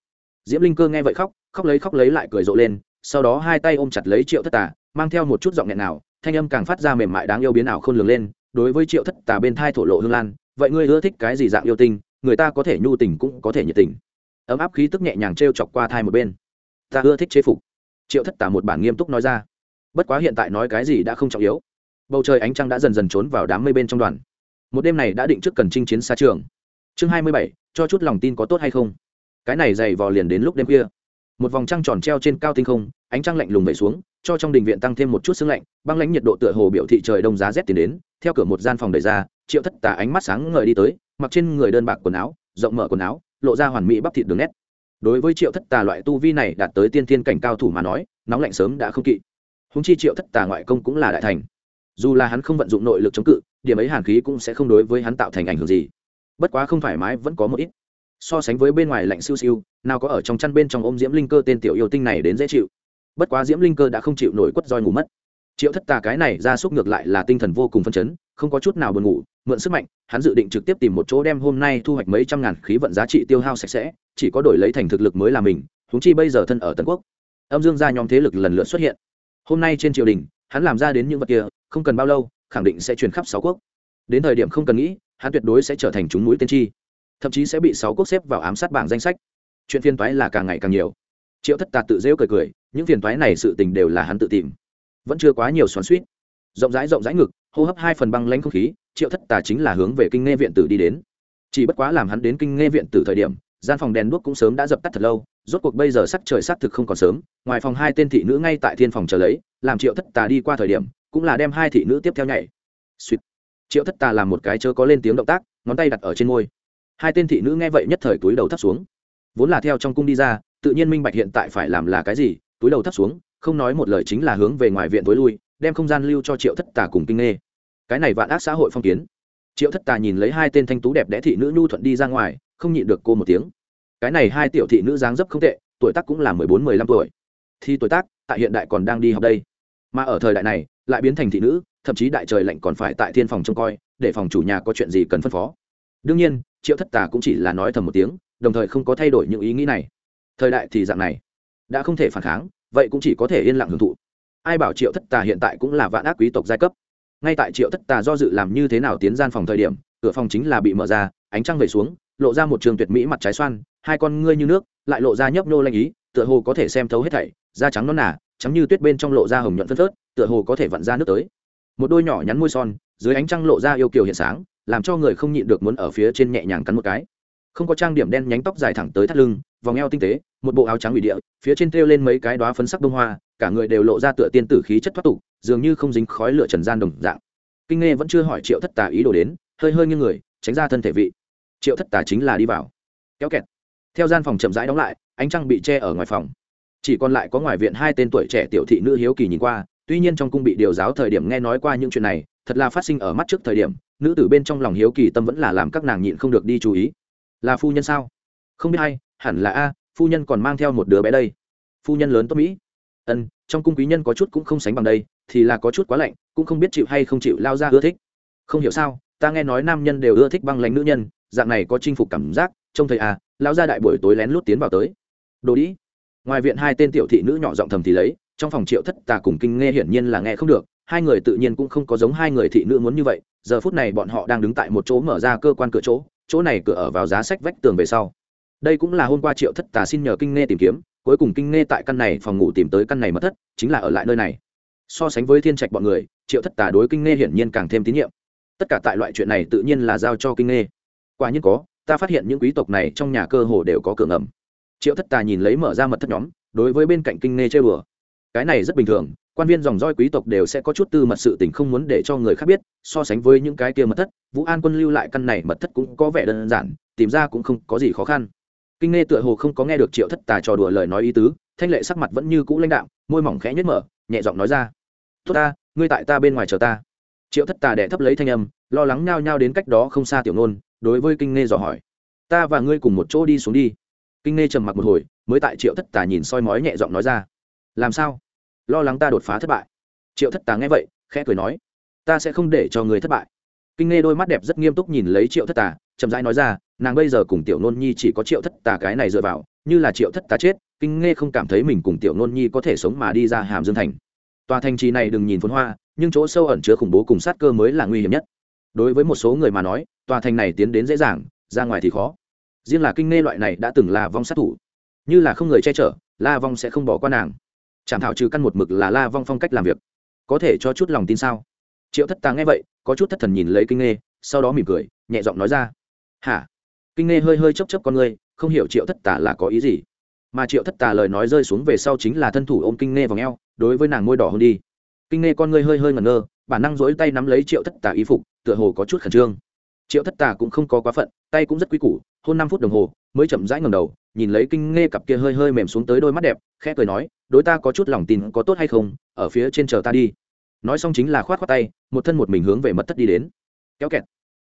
diễm linh cơ nghe vậy khóc khóc lấy khóc lấy lại cười rộ lên, sau đó hai tay ôm chặt lấy triệu thất tà, mang theo một chút giọng nghẹn nào thanh âm càng phát ra mềm mại đáng yêu biến ảo không lường lên, đối với triệu thất tà bên thai thổ lộ hương lan, vậy ngươi ưa thích cái gì dạng yêu tinh, người ta có thể nhu tình cũng có thể nhiệt tình. Ấm áp khí tức nhẹ nhàng t r e o chọc qua thai một bên. Ta ưa thích chế phục. Triệu thất tà một bản nghiêm túc nói ra. Bất quá hiện tại nói cái gì đã không trọng yếu. Bầu trời ánh trăng đã dần dần trốn vào đám mây bên trong đoàn. Một đêm này đã định trước cần chinh chiến xa trường. Chương hai mươi bảy, cho chút lòng tin có tốt hay không? Cái này dày vò liền đến lúc đêm kia một vòng trăng tròn treo trên cao tinh không, ánh trăng lạnh lùng vẩy xuống, cho trong đình viện tăng thêm một chút sương lạnh, băng lãnh nhiệt độ tựa hồ biểu thị trời đông giá rét tiến đến, theo cửa một gian phòng đầy ra, triệu thất tà ánh mắt sáng ngời đi tới, mặc trên người đơn bạc quần áo, rộng mở quần áo, lộ ra hoàn mỹ bắp thịt đường nét. Đối với triệu thất tà loại tu vi này đạt tới tiên thiên cảnh cao thủ mà nói, nóng lạnh sớm đã không kỵ. Húng chi triệu thất tà ngoại công cũng là đại thành. Dù là hắn không vận dụng nội lực chống cự, điểm ấy hàn khí cũng sẽ không đối với hắn tạo thành ảnh hưởng gì. Bất quá không thoải mái vẫn có một ít so sánh với bên ngoài lạnh siêu siêu, nào có ở trong chăn bên trong ôm diễm linh cơ tên tiểu yêu tinh này đến dễ chịu. Bất quá diễm linh cơ đã không chịu nổi quất roi ngủ mất. Triệu thất tà cái này ra súc ngược lại là tinh thần vô cùng phân chấn, không có chút nào buồn ngủ, mượn sức mạnh, hắn dự định trực tiếp tìm một chỗ đem hôm nay thu hoạch mấy trăm ngàn khí vận giá trị tiêu hao sạch sẽ, chỉ có đổi lấy thành thực lực mới là mình húng chi bây giờ thân ở tân quốc. Âm dương gia nhóm thế lực lần lượt xuất hiện. Hôm nay trên triều đình, hắn làm ra đến những vật kia, không cần bao lâu, khẳng định sẽ truyền khắp sáu quốc. Đến thời điểm không cần nghĩ, hắn tuyệt đối sẽ trở thành chúng núi tiên tri thậm chí sẽ bị sáu quốc xếp vào ám sát bảng danh sách. Chuyện phiền toái là càng ngày càng nhiều. Triệu thất tạt tự rêu cười cười, những phiền toái này sự tình đều là hắn tự tìm. Vẫn chưa quá nhiều xoắn suýt rộng rãi rộng rãi ngực, hô hấp hai phần băng lãnh không khí, triệu thất tà chính là hướng về kinh nghe viện tử đi đến. Chỉ bất quá làm hắn đến kinh nghe viện tử thời điểm, gian phòng đèn đuốc cũng sớm đã dập tắt thật lâu, rốt cuộc bây giờ sắc trời sắc thực không còn sớm, ngoài phòng hai tên thị nữ ngay tại thiên phòng chờ lấy, làm triệu thất tà đi qua thời điểm, cũng là đem hai thị nữ tiếp theo nhảy. Suýt triệu thất tà làm một cái chớ có lên tiếng động tác, ngón tay đặt ở trên môi hai tên thị nữ nghe vậy nhất thời túi đầu thấp xuống. Vốn là theo trong cung đi ra, tự nhiên minh bạch hiện tại phải làm là cái gì, túi đầu thấp xuống, không nói một lời chính là hướng về ngoài viện tối lui, đem không gian lưu cho triệu thất tà cùng kinh nghê. Cái này vạn ác xã hội phong kiến. Triệu thất tà nhìn lấy hai tên thanh tú đẹp đẽ thị nữ nhu thuận đi ra ngoài, không nhịn được cô một tiếng. Cái này hai tiểu thị nữ dáng dấp không tệ, tuổi tác cũng là mười bốn, mười lăm tuổi. Thì tuổi tác, tại hiện đại còn đang đi học đây. Mà ở thời đại này, lại biến thành thị nữ, thậm chí đại trời lạnh còn phải tại thiên phòng trông coi, để phòng chủ nhà có chuyện gì cần phân phó. Đương nhiên triệu thất tà cũng chỉ là nói thầm một tiếng đồng thời không có thay đổi những ý nghĩ này. Thời đại thì dạng này đã không thể phản kháng vậy cũng chỉ có thể yên lặng hưởng thụ. Ai bảo triệu thất tà hiện tại cũng là vạn ác quý tộc giai cấp? Ngay tại triệu thất tà do dự làm như thế nào tiến gian phòng thời điểm cửa phòng chính là bị mở ra ánh trăng về xuống lộ ra một trường tuyệt mỹ mặt trái xoan hai con ngươi như nước lại lộ ra nhấp nô lanh ý tựa hồ có thể xem thấu hết thảy da trắng non nà, trắng như tuyết bên trong lộ ra hồng nhuận phân phớt tựa hồ có thể vặn ra nước tới. Một đôi nhỏ nhắn môi son dưới ánh trăng lộ ra yêu kiều hiện sáng làm cho người không nhịn được muốn ở phía trên nhẹ nhàng cắn một cái. Không có trang điểm đen nhánh tóc dài thẳng tới thắt lưng, vòng eo tinh tế, một bộ áo trắng ủy địa, phía trên thêu lên mấy cái đoá phấn sắc bông hoa, cả người đều lộ ra tựa tiên tử khí chất thoát tục, dường như không dính khói lửa trần gian đồng dạng. Kinh nghe vẫn chưa hỏi triệu thất tà ý đồ đến, hơi hơi như người, tránh ra thân thể vị. Triệu thất tà chính là đi vào. Kéo kẹt. Theo gian phòng chậm rãi đóng lại, ánh trăng bị che ở ngoài phòng. Chỉ còn lại có ngoài viện hai tên tuổi trẻ tiểu thị nữ hiếu kỳ nhìn qua, tuy nhiên trong cung bị điều giáo thời điểm nghe nói qua những chuyện này thật là phát sinh ở mắt trước thời điểm, nữ tử bên trong lòng hiếu kỳ tâm vẫn là làm các nàng nhịn không được đi chú ý. Là phu nhân sao? Không biết hay hẳn là a, phu nhân còn mang theo một đứa bé đây. Phu nhân lớn tốt mỹ. Ân, trong cung quý nhân có chút cũng không sánh bằng đây, thì là có chút quá lạnh, cũng không biết chịu hay không chịu lao ra ưa thích. Không hiểu sao, ta nghe nói nam nhân đều ưa thích băng lãnh nữ nhân, dạng này có chinh phục cảm giác, trông thấy à lao ra đại buổi tối lén lút tiến vào tới. Đồ đĩ ngoài viện hai tên tiểu thị nữ nhỏ giọng thầm thì lấy, trong phòng triệu thất tà cùng kinh nghe hiển nhiên là nghe không được hai người tự nhiên cũng không có giống hai người thị nữ muốn như vậy, giờ phút này bọn họ đang đứng tại một chỗ mở ra cơ quan cửa chỗ chỗ này cửa ở vào giá sách vách tường về sau. Đây cũng là hôm qua triệu thất tà xin nhờ kinh nghe tìm kiếm, cuối cùng kinh nghe tại căn này phòng ngủ tìm tới căn này mất thất, chính là ở lại nơi này. So sánh với thiên trạch bọn người, triệu thất tà đối kinh nghe hiển nhiên càng thêm tín nhiệm. Tất cả tại loại chuyện này tự nhiên là giao cho kinh nghe quả nhiên có, ta phát hiện những quý tộc này trong nhà cơ hồ đều có cửa ngầm. Triệu thất tà nhìn lấy mở ra mật thất nhóm, đối với bên cạnh kinh nghe chơi bừa. Cái này rất bình thường quan viên dòng roi quý tộc đều sẽ có chút tư mật sự tình không muốn để cho người khác biết, so sánh với những cái kia mật thất, vũ an quân lưu lại căn này mật thất cũng có vẻ đơn giản, tìm ra cũng không có gì khó khăn. Kinh nghe tựa hồ không có nghe được triệu thất tà trò đùa lời nói ý tứ, thanh lệ sắc mặt vẫn như cũ lãnh đạo môi mỏng khẽ nhất mở, nhẹ giọng nói ra. Tốt ta, ngươi tại ta bên ngoài chờ ta. Triệu thất tà đẻ thấp lấy thanh âm, lo lắng nhao nhao đến cách đó không xa tiểu nôn đối với kinh nghe dò hỏi. Ta và ngươi cùng một chỗ đi xuống đi. Kinh nghe trầm mặc một hồi, mới tại triệu thất tà nhìn soi mói nhẹ giọng nói ra. Làm sao? Lo lắng ta đột phá thất bại. Triệu thất tà nghe vậy, khẽ cười nói, ta sẽ không để cho người thất bại. Kinh nghe đôi mắt đẹp rất nghiêm túc nhìn lấy triệu thất tà, chậm rãi nói ra, nàng bây giờ cùng tiểu nôn nhi chỉ có triệu thất tà cái này dựa vào, như là triệu thất tà chết, kinh nghe không cảm thấy mình cùng tiểu nôn nhi có thể sống mà đi ra hàm dương thành. Tòa thành trì này đừng nhìn phốn hoa, nhưng chỗ sâu ẩn chứa khủng bố cùng sát cơ mới là nguy hiểm nhất. Đối với một số người mà nói, tòa thành này tiến đến dễ dàng, ra ngoài thì khó. Riêng là kinh nghe loại này đã từng là vong sát thủ. Như là không người che chở, la vong sẽ không bỏ qua nàng chạm thảo trừ căn một mực là la vong phong cách làm việc. Có thể cho chút lòng tin sao? Triệu thất tà nghe vậy, có chút thất thần nhìn lấy kinh nghe sau đó mỉm cười, nhẹ giọng nói ra. Hả? Kinh nghe hơi hơi chấp chấp con ngươi, không hiểu triệu thất tà là có ý gì. Mà triệu thất tà lời nói rơi xuống về sau chính là thân thủ ôm kinh nghe vào ngheo đối với nàng môi đỏ hơn đi. Kinh nghe con ngươi hơi hơi ngẩn ngơ, bản năng dỗi tay nắm lấy triệu thất tà ý phục, tựa hồ có chút khẩn trương triệu thất tà cũng không có quá phận, tay cũng rất quý củ, hôn năm phút đồng hồ, mới chậm rãi ngầm đầu, nhìn lấy kinh nghe cặp kia hơi hơi mềm xuống tới đôi mắt đẹp, khẽ cười nói, đối ta có chút lòng tin có tốt hay không? Ở phía trên chờ ta đi. Nói xong chính là khoát khoát tay, một thân một mình hướng về mật thất đi đến. Kéo kẹt.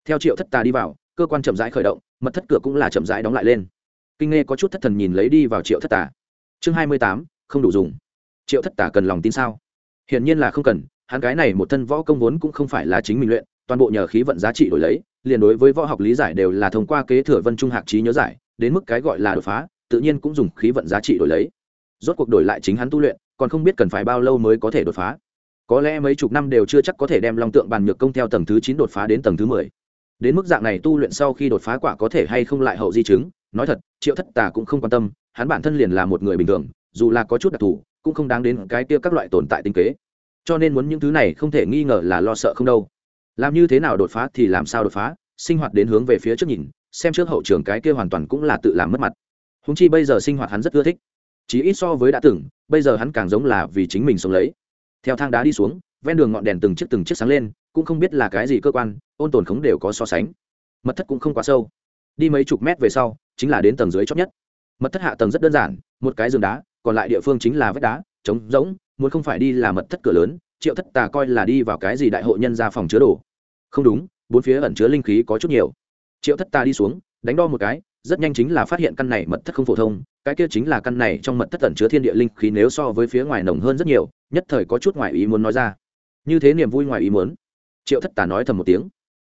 Theo triệu thất tà đi vào, cơ quan chậm rãi khởi động, mật thất cửa cũng là chậm rãi đóng lại lên. Kinh nghe có chút thất thần nhìn lấy đi vào triệu thất tà. Chương hai mươi tám, không đủ dùng. Triệu thất tà cần lòng tin sao? Hiển nhiên là không cần, hắn cái này một thân võ công vốn cũng không phải là chính mình luyện toàn bộ nhờ khí vận giá trị đổi lấy, liền đối với võ học lý giải đều là thông qua kế thừa vân trung hạc trí nhớ giải, đến mức cái gọi là đột phá, tự nhiên cũng dùng khí vận giá trị đổi lấy. Rốt cuộc đổi lại chính hắn tu luyện, còn không biết cần phải bao lâu mới có thể đột phá. Có lẽ mấy chục năm đều chưa chắc có thể đem long tượng bàn nhược công theo tầng thứ chín đột phá đến tầng thứ mười. Đến mức dạng này tu luyện sau khi đột phá quả có thể hay không lại hậu di chứng, nói thật, triệu thất tà cũng không quan tâm, hắn bản thân liền là một người bình thường, dù là có chút đặc thù, cũng không đáng đến cái kia các loại tồn tại tinh kế. Cho nên muốn những thứ này không thể nghi ngờ là lo sợ không đâu làm như thế nào đột phá thì làm sao đột phá, sinh hoạt đến hướng về phía trước nhìn, xem trước hậu trường cái kia hoàn toàn cũng là tự làm mất mặt. Húng chi bây giờ sinh hoạt hắn rất ưa thích. Chỉ ít so với đã từng, bây giờ hắn càng giống là vì chính mình sống lấy. Theo thang đá đi xuống, ven đường ngọn đèn từng chiếc từng chiếc sáng lên, cũng không biết là cái gì cơ quan, ôn tồn khống đều có so sánh. Mật thất cũng không quá sâu. Đi mấy chục mét về sau, chính là đến tầng dưới chót nhất. Mật thất hạ tầng rất đơn giản, một cái giường đá, còn lại địa phương chính là vách đá, trống rỗng, muốn không phải đi là mật thất cửa lớn, triệu thất tà coi là đi vào cái gì đại hội nhân ra phòng chứa đồ không đúng, bốn phía ẩn chứa linh khí có chút nhiều. Triệu thất ta đi xuống, đánh đo một cái, rất nhanh chính là phát hiện căn này mật thất không phổ thông, cái kia chính là căn này trong mật thất ẩn chứa thiên địa linh khí nếu so với phía ngoài nồng hơn rất nhiều, nhất thời có chút ngoài ý muốn nói ra. Như thế niềm vui ngoài ý muốn. Triệu thất tà nói thầm một tiếng.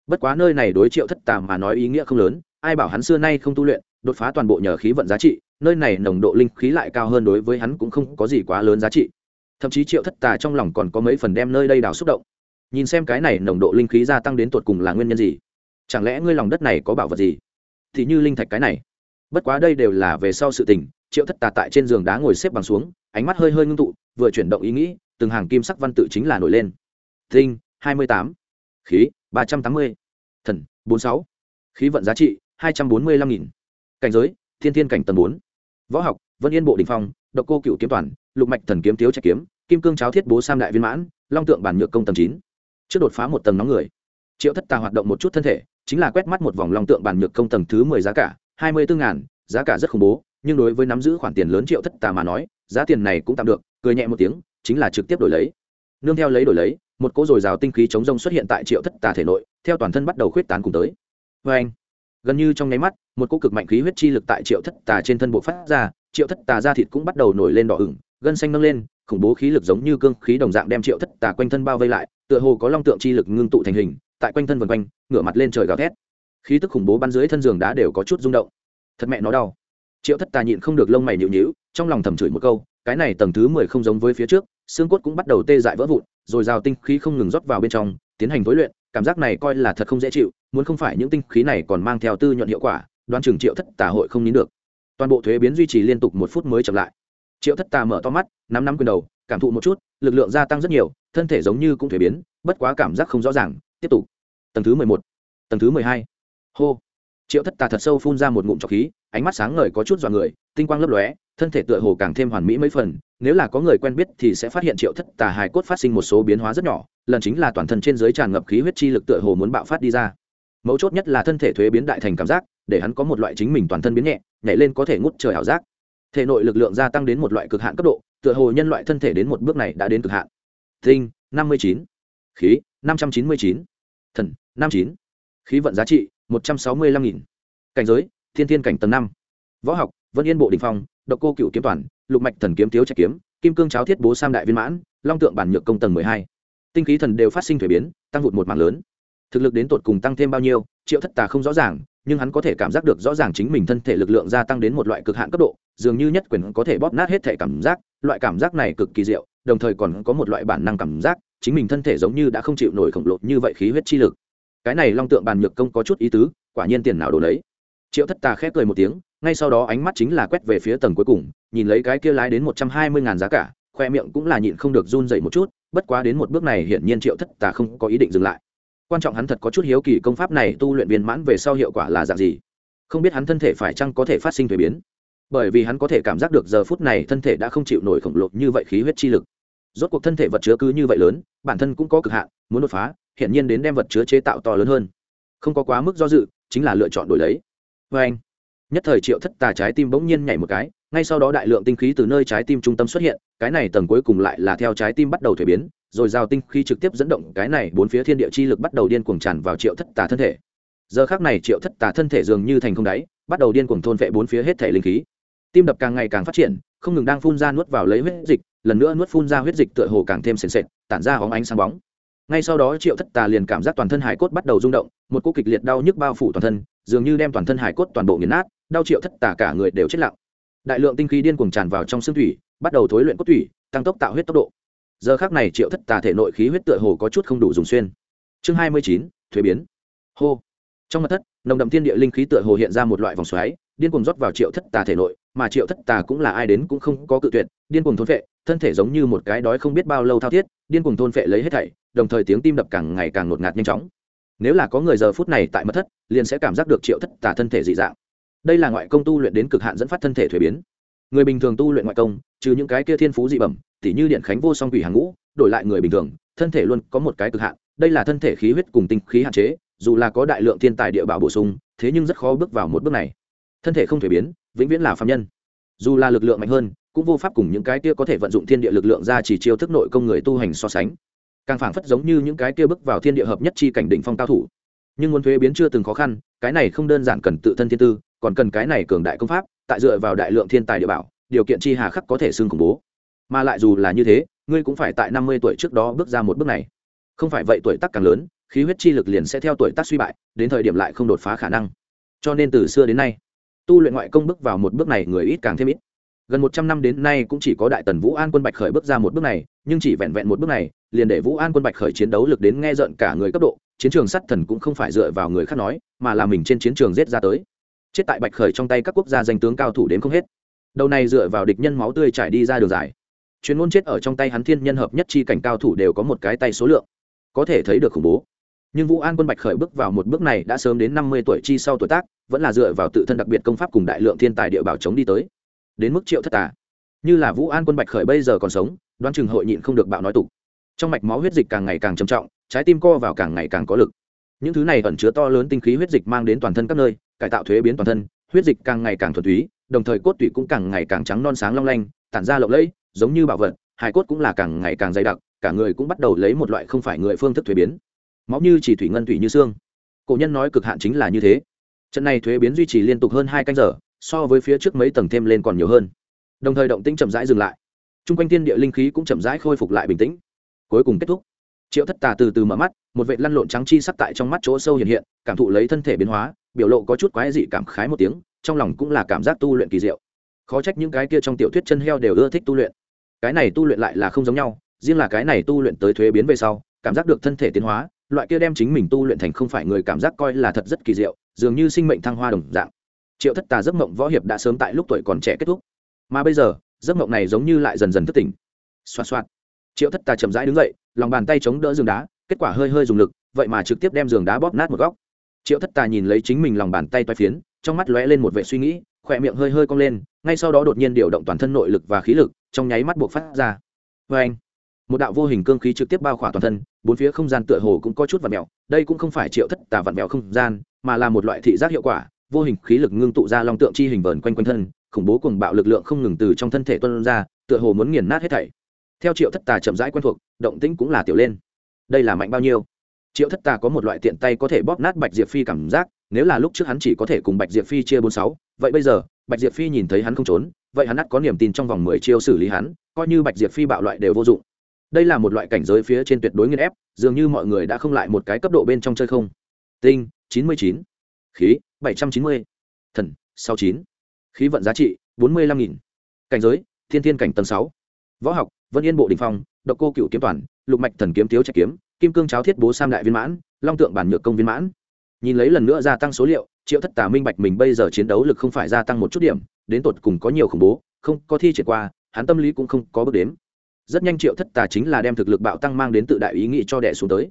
Bất quá nơi này đối triệu thất tà mà nói ý nghĩa không lớn, ai bảo hắn xưa nay không tu luyện, đột phá toàn bộ nhờ khí vận giá trị, nơi này nồng độ linh khí lại cao hơn đối với hắn cũng không có gì quá lớn giá trị. Thậm chí triệu thất tà trong lòng còn có mấy phần đem nơi đây đào xúc động nhìn xem cái này nồng độ linh khí gia tăng đến tột cùng là nguyên nhân gì. Chẳng lẽ ngươi lòng đất này có bảo vật gì? Thì như linh thạch cái này. Bất quá đây đều là về sau sự tình, triệu thất tà tại trên giường đá ngồi xếp bằng xuống, ánh mắt hơi hơi ngưng tụ, vừa chuyển động ý nghĩ, từng hàng kim sắc văn tự chính là nổi lên. Tinh, hai mươi tám. Khí, ba trăm tám mươi. Thần, bốn sáu. Khí vận giá trị, hai trăm bốn mươi lăm nghìn. Cảnh giới, thiên thiên cảnh tầng bốn. Võ học, vân yên bộ đình phong, độc cô cựu kiếm toàn, lục mạch thần kiếm thiếu trạch kiếm, kim cương cháo thiết bố sam đại viên mãn, long tượng bản nhược công tầng chín trước đột phá một tầng nóng người, triệu thất tà hoạt động một chút thân thể, chính là quét mắt một vòng long tượng bản nhược công tầng thứ mười giá cả, hai mươi bốn ngàn, giá cả rất khủng bố, nhưng đối với nắm giữ khoản tiền lớn triệu thất tà mà nói, giá tiền này cũng tạm được, cười nhẹ một tiếng, chính là trực tiếp đổi lấy. Nương theo lấy đổi lấy, một cỗ dồi dào tinh khí chống rông xuất hiện tại triệu thất tà thể nội, theo toàn thân bắt đầu khuyết tán cùng tới. Vê anh, gần như trong nháy mắt, một cỗ cực mạnh khí huyết chi lực tại triệu thất tà trên thân bộ phát ra, triệu thất tà da thịt cũng bắt đầu nổi lên đỏ ửng, gân xanh nâng lên khủng bố khí lực giống như cương khí đồng dạng đem triệu thất tà quanh thân bao vây lại, tựa hồ có long tượng chi lực ngưng tụ thành hình, tại quanh thân vần quanh, ngửa mặt lên trời gào thét. Khí tức khủng bố bắn dưới thân giường đá đều có chút rung động. Thật mẹ nó đau. Triệu thất tà nhịn không được lông mày nhịu nhịu trong lòng thầm chửi một câu, cái này tầng thứ mười không giống với phía trước, xương cốt cũng bắt đầu tê dại vỡ vụn, rồi rào tinh khí không ngừng rót vào bên trong, tiến hành với luyện, cảm giác này coi là thật không dễ chịu, muốn không phải những tinh khí này còn mang theo tư nhuận hiệu quả đoan chừng triệu thất tà hội không nín được. Toàn bộ thuế biến duy trì liên tục một phút mới chậm lại triệu thất tà mở to mắt, nắm nắm quyền đầu, cảm thụ một chút, lực lượng gia tăng rất nhiều, thân thể giống như cũng thuế biến, bất quá cảm giác không rõ ràng, tiếp tục. Tầng thứ mười một, tầng thứ mười hai. Hô. Triệu thất tà thật sâu phun ra một ngụm trọc khí, ánh mắt sáng ngời có chút dọa người, tinh quang lấp lóe, thân thể tựa hồ càng thêm hoàn mỹ mấy phần, nếu là có người quen biết thì sẽ phát hiện triệu thất tà hài cốt phát sinh một số biến hóa rất nhỏ, lần chính là toàn thân trên dưới tràn ngập khí huyết chi lực tựa hồ muốn bạo phát đi ra. Mấu chốt nhất là thân thể thuế biến đại thành cảm giác, để hắn có một loại chính mình toàn thân biến nhẹ, nhảy lên có thể ngút trời ảo giác thể nội lực lượng gia tăng đến một loại cực hạn cấp độ, tựa hồ nhân loại thân thể đến một bước này đã đến cực hạn. Tinh, năm mươi chín. Khí, năm trăm chín mươi chín. Thần, năm chín. Khí vận giá trị, một trăm sáu mươi lăm nghìn. Cảnh giới, thiên thiên cảnh tầng năm. Võ học, vân yên bộ đình phong, độc cô cựu kiếm toàn, lục mạch thần kiếm Thiếu trạch kiếm, kim cương cháo thiết bố sam đại viên mãn, long tượng bản nhược công tầng mười hai. Tinh khí thần đều phát sinh thuế biến, tăng vụt một mạng lớn. Thực lực đến tột cùng tăng thêm bao nhiêu, triệu thất tà không rõ ràng, nhưng hắn có thể cảm giác được rõ ràng chính mình thân thể lực lượng gia tăng đến một loại cực hạn cấp độ dường như nhất quyền có thể bóp nát hết thể cảm giác, loại cảm giác này cực kỳ diệu, đồng thời còn có một loại bản năng cảm giác, chính mình thân thể giống như đã không chịu nổi khổng lồ như vậy khí huyết chi lực. Cái này long tượng bàn nhược công có chút ý tứ, quả nhiên tiền nào đồ đấy triệu thất tà khép cười một tiếng, ngay sau đó ánh mắt chính là quét về phía tầng cuối cùng, nhìn lấy cái kia lái đến một trăm hai mươi ngàn giá cả, khoe miệng cũng là nhịn không được run dậy một chút, bất quá đến một bước này hiển nhiên triệu thất tà không có ý định dừng lại. Quan trọng hắn thật có chút hiếu kỳ công pháp này tu luyện viên mãn về sau hiệu quả là dạng gì. Không biết hắn thân thể phải chăng có thể phát sinh thuế biến bởi vì hắn có thể cảm giác được giờ phút này thân thể đã không chịu nổi khổng lồ như vậy khí huyết chi lực. Rốt cuộc thân thể vật chứa cứ như vậy lớn, bản thân cũng có cực hạn, muốn đột phá hiện nhiên đến đem vật chứa chế tạo to lớn hơn. Không có quá mức do dự, chính là lựa chọn đổi lấy. Vê anh, nhất thời triệu thất tà trái tim bỗng nhiên nhảy một cái, ngay sau đó đại lượng tinh khí từ nơi trái tim trung tâm xuất hiện, cái này tầng cuối cùng lại là theo trái tim bắt đầu thuế biến, rồi giao tinh khí trực tiếp dẫn động cái này bốn phía thiên địa chi lực bắt đầu điên cuồng tràn vào triệu thất tà thân thể. Giờ khác này triệu thất tà thân thể dường như thành không đáy, bắt đầu điên cuồng thôn vệ bốn phía hết thể linh khí tim đập càng ngày càng phát triển, không ngừng đang phun ra nuốt vào lấy huyết dịch, lần nữa nuốt phun ra huyết dịch tựa hồ càng thêm sền sệt, tản ra hóng ánh sáng bóng. Ngay sau đó, triệu thất tà liền cảm giác toàn thân hải cốt bắt đầu rung động, một cô kịch liệt đau nhức bao phủ toàn thân, dường như đem toàn thân hải cốt toàn bộ nghiền nát, đau triệu thất tà cả người đều chết lặng. Đại lượng tinh khí điên cuồng tràn vào trong xương thủy, bắt đầu thối luyện cốt thủy, tăng tốc tạo huyết tốc độ. Giờ khác này, triệu thất tà thể nội khí huyết tựa hồ có chút không đủ dùng xuyên. Chương hai mươi chín, thuế biến. Hô. Trong mặt thất, nồng đậm thiên địa linh khí tựa hồ hiện ra một loại vòng xoáy, điên cuồng rót vào triệu thất tà thể nội mà triệu thất tà cũng là ai đến cũng không có cự tuyệt, điên cuồng thôn phệ, thân thể giống như một cái đói không biết bao lâu thao thiết, điên cuồng thôn phệ lấy hết thảy, đồng thời tiếng tim đập càng ngày càng ngột ngạt nhanh chóng. Nếu là có người giờ phút này tại mất thất, liền sẽ cảm giác được triệu thất tà thân thể dị dạng. Đây là ngoại công tu luyện đến cực hạn dẫn phát thân thể thuế biến. Người bình thường tu luyện ngoại công, trừ những cái kia thiên phú dị bẩm, tỉ như điện khánh vô song quỷ hàng ngũ, đổi lại người bình thường, thân thể luôn có một cái cực hạn, đây là thân thể khí huyết cùng tinh khí hạn chế, dù là có đại lượng thiên tài địa bảo bổ sung, thế nhưng rất khó bước vào một bước này thân thể không thể biến, vĩnh viễn là phạm nhân. Dù là lực lượng mạnh hơn, cũng vô pháp cùng những cái kia có thể vận dụng thiên địa lực lượng ra chỉ chiêu thức nội công người tu hành so sánh. Càng phảng phất giống như những cái kia bước vào thiên địa hợp nhất chi cảnh đỉnh phong cao thủ. Nhưng muốn thuế biến chưa từng khó khăn, cái này không đơn giản cần tự thân thiên tư, còn cần cái này cường đại công pháp, tại dựa vào đại lượng thiên tài địa bảo, điều kiện chi hà khắc có thể xưng khủng bố. Mà lại dù là như thế, ngươi cũng phải tại năm mươi tuổi trước đó bước ra một bước này. Không phải vậy tuổi tác càng lớn, khí huyết chi lực liền sẽ theo tuổi tác suy bại, đến thời điểm lại không đột phá khả năng. Cho nên từ xưa đến nay tu luyện ngoại công bước vào một bước này người ít càng thêm ít. Gần một trăm năm đến nay cũng chỉ có đại tần vũ an quân bạch khởi bước ra một bước này, nhưng chỉ vẹn vẹn một bước này, liền để vũ an quân bạch khởi chiến đấu lực đến nghe giận cả người cấp độ, chiến trường sắt thần cũng không phải dựa vào người khác nói, mà là mình trên chiến trường giết ra tới. Chết tại bạch khởi trong tay các quốc gia danh tướng cao thủ đến không hết. Đầu này dựa vào địch nhân máu tươi trải đi ra đường dài. Chuyên môn chết ở trong tay hắn thiên nhân hợp nhất chi cảnh cao thủ đều có một cái tay số lượng. Có thể thấy được khủng bố nhưng vũ an quân bạch khởi bước vào một bước này đã sớm đến năm mươi tuổi chi sau tuổi tác, vẫn là dựa vào tự thân đặc biệt công pháp cùng đại lượng thiên tài địa bảo chống đi tới. Đến mức triệu thất tà. Như là vũ an quân bạch khởi bây giờ còn sống, đoán chừng hội nhịn không được bạo nói tục. Trong mạch máu huyết dịch càng ngày càng trầm trọng, trái tim co vào càng ngày càng có lực. Những thứ này ẩn chứa to lớn tinh khí huyết dịch mang đến toàn thân các nơi, cải tạo thuế biến toàn thân, huyết dịch càng ngày càng thuần túy, đồng thời cốt tủy cũng càng ngày càng trắng non sáng long lanh, tản ra lộng lẫy, giống như bảo vật, hài cốt cũng là càng ngày càng dày đặc, cả người cũng bắt đầu lấy một loại không phải người phương thức thuế biến máu như chỉ thủy ngân thủy như xương. Cổ nhân nói cực hạn chính là như thế. Trận này thuế biến duy trì liên tục hơn hai canh giờ, so với phía trước mấy tầng thêm lên còn nhiều hơn. Đồng thời động tĩnh chậm rãi dừng lại. T r u n g quanh thiên địa linh khí cũng chậm rãi khôi phục lại bình tĩnh. Cuối cùng kết thúc. Triệu thất tà từ từ mở mắt, một vệ lăn lộn trắng chi sắc tại trong mắt chỗ sâu hiện hiện, cảm thụ lấy thân thể biến hóa, biểu lộ có chút quái dị cảm khái một tiếng, trong lòng cũng là cảm giác tu luyện kỳ diệu. Khó trách những cái kia trong tiểu thuyết chân heo đều ưa thích tu luyện. Cái này tu luyện lại là không giống nhau, riêng là cái này tu luyện tới thuế biến về sau, cảm giác được thân thể tiến hóa loại kia đem chính mình tu luyện thành không phải người cảm giác coi là thật rất kỳ diệu, dường như sinh mệnh thăng hoa đồng dạng. Triệu thất tà giấc mộng võ hiệp đã sớm tại lúc tuổi còn trẻ kết thúc. Mà bây giờ, giấc mộng này giống như lại dần dần thức tỉnh. Xoa xoa triệu thất tà chậm rãi đứng dậy, lòng bàn tay chống đỡ giường đá, kết quả hơi hơi dùng lực, vậy mà trực tiếp đem giường đá bóp nát một góc. Triệu thất tà nhìn lấy chính mình lòng bàn tay toai phiến, trong mắt lóe lên một vệ suy nghĩ, khỏe miệng hơi hơi cong lên, ngay sau đó đột nhiên điều động toàn thân nội lực và khí lực, trong nháy mắt buộc phát ra. Vê anh một đạo vô hình cương khí trực tiếp bao khỏa toàn thân, bốn phía không gian tựa hồ cũng có chút vặn mẹo đây cũng không phải triệu thất tà vặn mẹo không gian, mà là một loại thị giác hiệu quả. Vô hình khí lực ngưng tụ ra long tượng chi hình vờn quanh quanh thân, khủng bố cùng bạo lực lượng không ngừng từ trong thân thể tuân ra, tựa hồ muốn nghiền nát hết thảy. Theo triệu thất tà chậm rãi quen thuộc, động tĩnh cũng là tiểu lên. Đây là mạnh bao nhiêu? Triệu thất tà có một loại tiện tay có thể bóp nát bạch diệp phi cảm giác, nếu là lúc trước hắn chỉ có thể cùng bạch diệp phi chia bốn sáu, vậy bây giờ, bạch diệp phi nhìn thấy hắn không trốn, vậy hắn ắt có niềm tin trong vòng mười chiêu xử lý hắn, coi như bạch diệp phi bạo loại đều vô dụng đây là một loại cảnh giới phía trên tuyệt đối nghiên ép, dường như mọi người đã không lại một cái cấp độ bên trong chơi không. Tinh, chín mươi chín. Khí, bảy trăm chín mươi. Thần, sáu chín. Khí vận giá trị, bốn mươi lăm nghìn. Cảnh giới, thiên thiên cảnh tầng sáu. Võ học, vân yên bộ đình phong, độc cô cựu kiếm toàn, lục mạch thần kiếm thiếu trạch kiếm, kim cương cháo thiết bố sam đại viên mãn, long tượng bản nhược công viên mãn. Nhìn lấy lần nữa gia tăng số liệu, triệu thất tà minh bạch mình bây giờ chiến đấu lực không phải gia tăng một chút điểm, đến tột cùng có nhiều khủng bố, không có thi triển qua, hắn tâm lý cũng không có bước đếm rất nhanh triệu thất tà chính là đem thực lực bạo tăng mang đến tự đại ý nghĩ cho đẻ xuống tới.